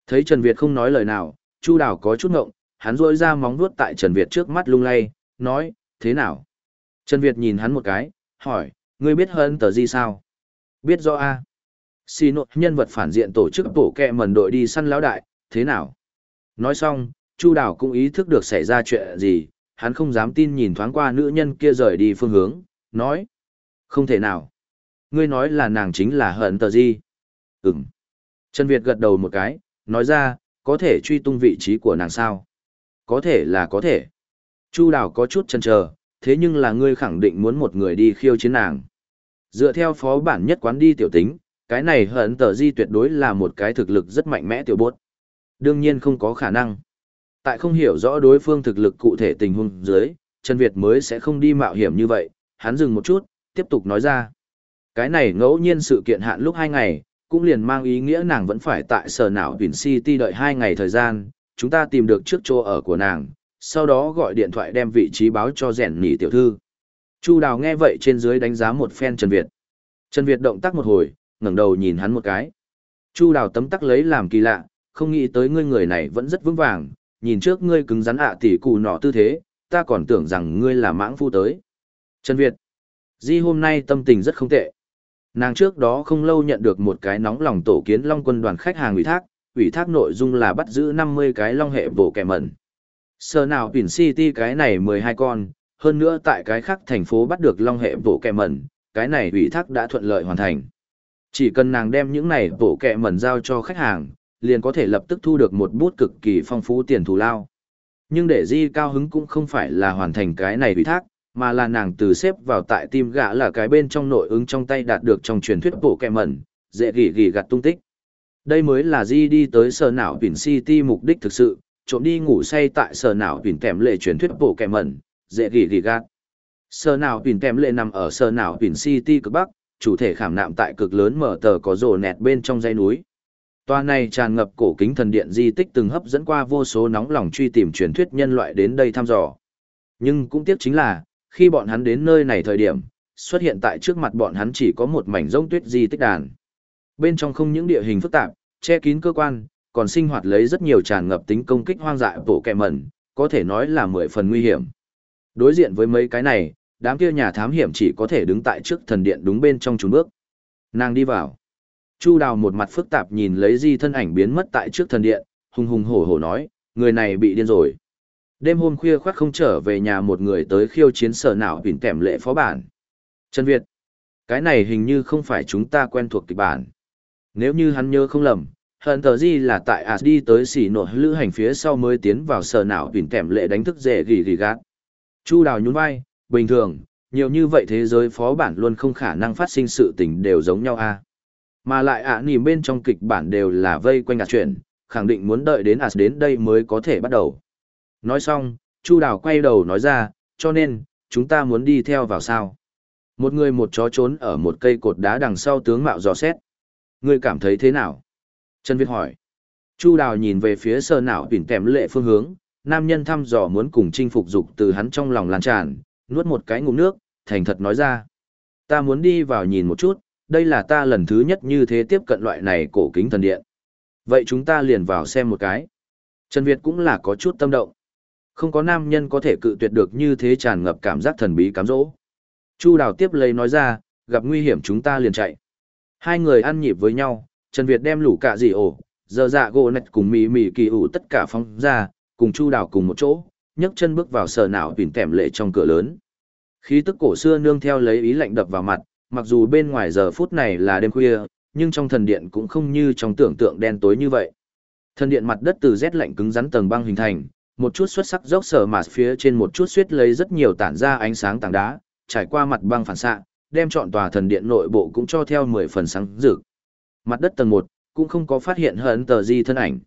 Thấy Trần Việt không nói lời nào, Chu Đào có chút ngộng, hắn rôi ra móng vuốt tại Trần Việt trước mắt lung lay, nói, thế nào? Trần Việt nhìn hắn một cái, hỏi, ngươi biết hơn tờ gì sao? Biết rõ a. Xì nội nhân vật phản diện tổ chức tổ kẹ mần đội đi săn lão đại, thế nào? Nói xong, Chu Đào cũng ý thức được xảy ra chuyện gì, hắn không dám tin nhìn thoáng qua nữ nhân kia rời đi phương hướng, nói. Không thể nào. Ngươi nói là nàng chính là hận tờ gì? Ừm. Trần Việt gật đầu một cái, nói ra, có thể truy tung vị trí của nàng sao? Có thể là có thể. Chu Đào có chút chần chờ, thế nhưng là ngươi khẳng định muốn một người đi khiêu chiến nàng. Dựa theo phó bản nhất quán đi tiểu tính, cái này hận tờ di tuyệt đối là một cái thực lực rất mạnh mẽ tiểu bốt. Đương nhiên không có khả năng. Tại không hiểu rõ đối phương thực lực cụ thể tình huống dưới, Trần Việt mới sẽ không đi mạo hiểm như vậy, hắn dừng một chút, tiếp tục nói ra. Cái này ngẫu nhiên sự kiện hạn lúc hai ngày, cũng liền mang ý nghĩa nàng vẫn phải tại sở não Vin City đợi hai ngày thời gian, chúng ta tìm được trước chỗ ở của nàng, sau đó gọi điện thoại đem vị trí báo cho rèn nỉ tiểu thư. Chu Đào nghe vậy trên dưới đánh giá một phen Trần Việt. Trần Việt động tác một hồi, ngẩng đầu nhìn hắn một cái. Chu Đào tấm tắc lấy làm kỳ lạ, không nghĩ tới ngươi người này vẫn rất vững vàng, nhìn trước ngươi cứng rắn ạ tỉ cụ nọ tư thế, ta còn tưởng rằng ngươi là mãng phu tới. Trần Việt. Di hôm nay tâm tình rất không tệ. Nàng trước đó không lâu nhận được một cái nóng lòng tổ kiến Long quân đoàn khách hàng ủy thác, ủy thác nội dung là bắt giữ 50 cái long hệ bổ kẻ mẩn. Sờ nào Pin City cái này 12 con, hơn nữa tại cái khác thành phố bắt được long hệ bổ kẻ mẩn, cái này ủy thác đã thuận lợi hoàn thành. Chỉ cần nàng đem những này bổ kẻ mẩn giao cho khách hàng, liền có thể lập tức thu được một bút cực kỳ phong phú tiền thù lao. Nhưng để Di cao hứng cũng không phải là hoàn thành cái này ủy thác, mà là nàng từ xếp vào tại tim gã là cái bên trong nội ứng trong tay đạt được trong truyền thuyết bộ kẹ mẩn, dễ gỉ gỉ gặt tung tích. Đây mới là Di đi tới sở não Pin City mục đích thực sự, trộm đi ngủ say tại sở nào pin kèm lệ truyền thuyết bộ kẹ mẩn, dễ gỉ gỉ gạt. Sở nào pin kèm lệ nằm ở sở nào pin city cực bắc, chủ thể khảm nạm tại cực lớn mở tờ có rồ nẹt bên trong dãy núi. Toa này tràn ngập cổ kính thần điện di tích từng hấp dẫn qua vô số nóng lòng truy tìm truyền thuyết nhân loại đến đây thăm dò. Nhưng cũng tiếc chính là, khi bọn hắn đến nơi này thời điểm, xuất hiện tại trước mặt bọn hắn chỉ có một mảnh rông tuyết di tích đàn. Bên trong không những địa hình phức tạp, che kín cơ quan, còn sinh hoạt lấy rất nhiều tràn ngập tính công kích hoang dại bộ kẹ mẩn, có thể nói là mười phần nguy hiểm. Đối diện với mấy cái này, đám kia nhà thám hiểm chỉ có thể đứng tại trước thần điện đúng bên trong chúng bước. Nàng đi vào. Chu đào một mặt phức tạp nhìn lấy di thân ảnh biến mất tại trước thần điện, hùng hùng hổ hổ nói, người này bị điên rồi. Đêm hôm khuya khoác không trở về nhà một người tới khiêu chiến sở nào bỉn kèm lệ phó bản. Trần Việt. Cái này hình như không phải chúng ta quen thuộc kịch bản. Nếu như hắn nhớ không lầm, hận tờ gì là tại as đi tới xỉ nội lữ hành phía sau mới tiến vào sở nào bỉn kèm lệ đánh thức dễ gỉ gỉ gạt chu đào nhún vai bình thường nhiều như vậy thế giới phó bản luôn không khả năng phát sinh sự tình đều giống nhau a Mà lại ạ à, bên trong kịch bản đều là vây quanh ạt chuyện, khẳng định muốn đợi đến ạt đến đây mới có thể bắt đầu. Nói xong, Chu Đào quay đầu nói ra, cho nên, chúng ta muốn đi theo vào sao. Một người một chó trốn ở một cây cột đá đằng sau tướng mạo dò xét. Ngươi cảm thấy thế nào? Trần Việt hỏi. Chu Đào nhìn về phía sơ não tỉnh kèm lệ phương hướng, nam nhân thăm dò muốn cùng chinh phục dục từ hắn trong lòng lan tràn, nuốt một cái ngụm nước, thành thật nói ra. Ta muốn đi vào nhìn một chút, đây là ta lần thứ nhất như thế tiếp cận loại này cổ kính thần điện. Vậy chúng ta liền vào xem một cái. Trần Việt cũng là có chút tâm động. Không có nam nhân có thể cự tuyệt được như thế tràn ngập cảm giác thần bí cám dỗ. Chu Đào tiếp lấy nói ra, gặp nguy hiểm chúng ta liền chạy. Hai người ăn nhịp với nhau, Trần Việt đem lũ cả gì ổ, giờ dạ gỗ nạch cùng mì mì kỳ ủ tất cả phóng ra, cùng Chu Đào cùng một chỗ, nhấc chân bước vào sờ não tuyển tẻm lệ trong cửa lớn. Khí tức cổ xưa nương theo lấy ý lạnh đập vào mặt, mặc dù bên ngoài giờ phút này là đêm khuya, nhưng trong thần điện cũng không như trong tưởng tượng đen tối như vậy. Thần điện mặt đất từ rét lạnh cứng rắn tầng băng hình thành, một chút xuất sắc dốc sở mà phía trên một chút suýt lấy rất nhiều tản ra ánh sáng tảng đá, trải qua mặt băng phản xạ, đem trọn tòa thần điện nội bộ cũng cho theo 10 phần sáng rực. Mặt đất tầng 1 cũng không có phát hiện hận tờ gì thân ảnh.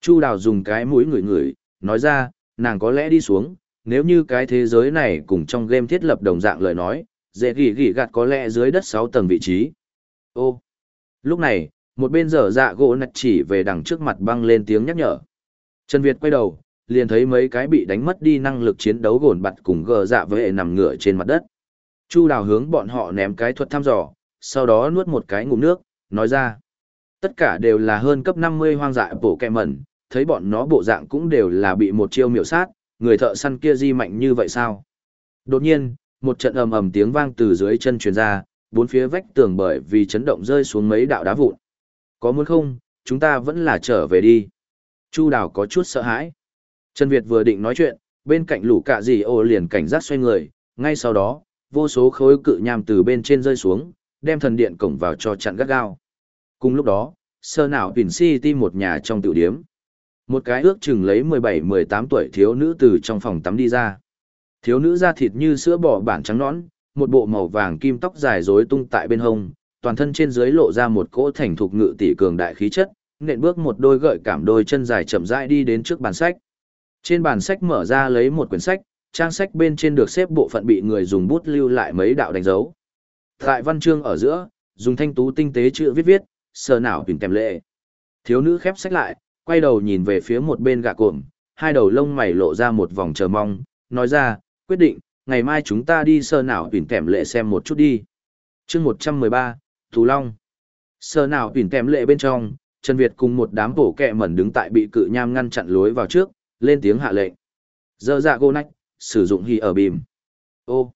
Chu Đào dùng cái mũi ngửi ngửi, nói ra, nàng có lẽ đi xuống, nếu như cái thế giới này cùng trong game thiết lập đồng dạng lời nói, dễ gỉ gỉ gạt có lẽ dưới đất 6 tầng vị trí. Ô! Lúc này, một bên dở dạ gỗ nạch chỉ về đằng trước mặt băng lên tiếng nhắc nhở. Trần Việt quay đầu, liền thấy mấy cái bị đánh mất đi năng lực chiến đấu gồn bặt cùng gờ dạ với hệ nằm ngửa trên mặt đất. Chu đào hướng bọn họ ném cái thuật thăm dò, sau đó nuốt một cái ngụm nước, nói ra. Tất cả đều là hơn cấp 50 hoang dại bổ kẹ mẩn, thấy bọn nó bộ dạng cũng đều là bị một chiêu miểu sát, người thợ săn kia di mạnh như vậy sao? Đột nhiên, một trận ầm ầm tiếng vang từ dưới chân truyền ra, bốn phía vách tường bởi vì chấn động rơi xuống mấy đạo đá vụn. Có muốn không, chúng ta vẫn là trở về đi. Chu đào có chút sợ hãi. Trần Việt vừa định nói chuyện, bên cạnh lũ cạ gì ô liền cảnh giác xoay người, ngay sau đó, vô số khối cự nham từ bên trên rơi xuống, đem thần điện cổng vào cho chặn gắt gao. Cùng lúc đó, sơ nào Pin City một nhà trong tiểu điếm. Một cái ước chừng lấy 17-18 tuổi thiếu nữ từ trong phòng tắm đi ra. Thiếu nữ da thịt như sữa bò bản trắng nõn, một bộ màu vàng kim tóc dài rối tung tại bên hông, toàn thân trên dưới lộ ra một cỗ thành thục ngự tỷ cường đại khí chất, nện bước một đôi gợi cảm đôi chân dài chậm rãi đi đến trước bàn sách. Trên bàn sách mở ra lấy một quyển sách, trang sách bên trên được xếp bộ phận bị người dùng bút lưu lại mấy đạo đánh dấu. Tại văn chương ở giữa, dùng thanh tú tinh tế chữ viết viết, sờ nào tìm kèm lệ. Thiếu nữ khép sách lại, quay đầu nhìn về phía một bên gạ cuộm, hai đầu lông mày lộ ra một vòng chờ mong, nói ra, quyết định, ngày mai chúng ta đi sờ nào tìm kèm lệ xem một chút đi. chương 113, Thù Long. Sờ nào tìm kèm lệ bên trong, Trần Việt cùng một đám bổ kẹ mẩn đứng tại bị cự nham ngăn chặn lối vào trước, lên tiếng hạ lệnh. giờ dạ gô nách, sử dụng hì ở bìm. Ô,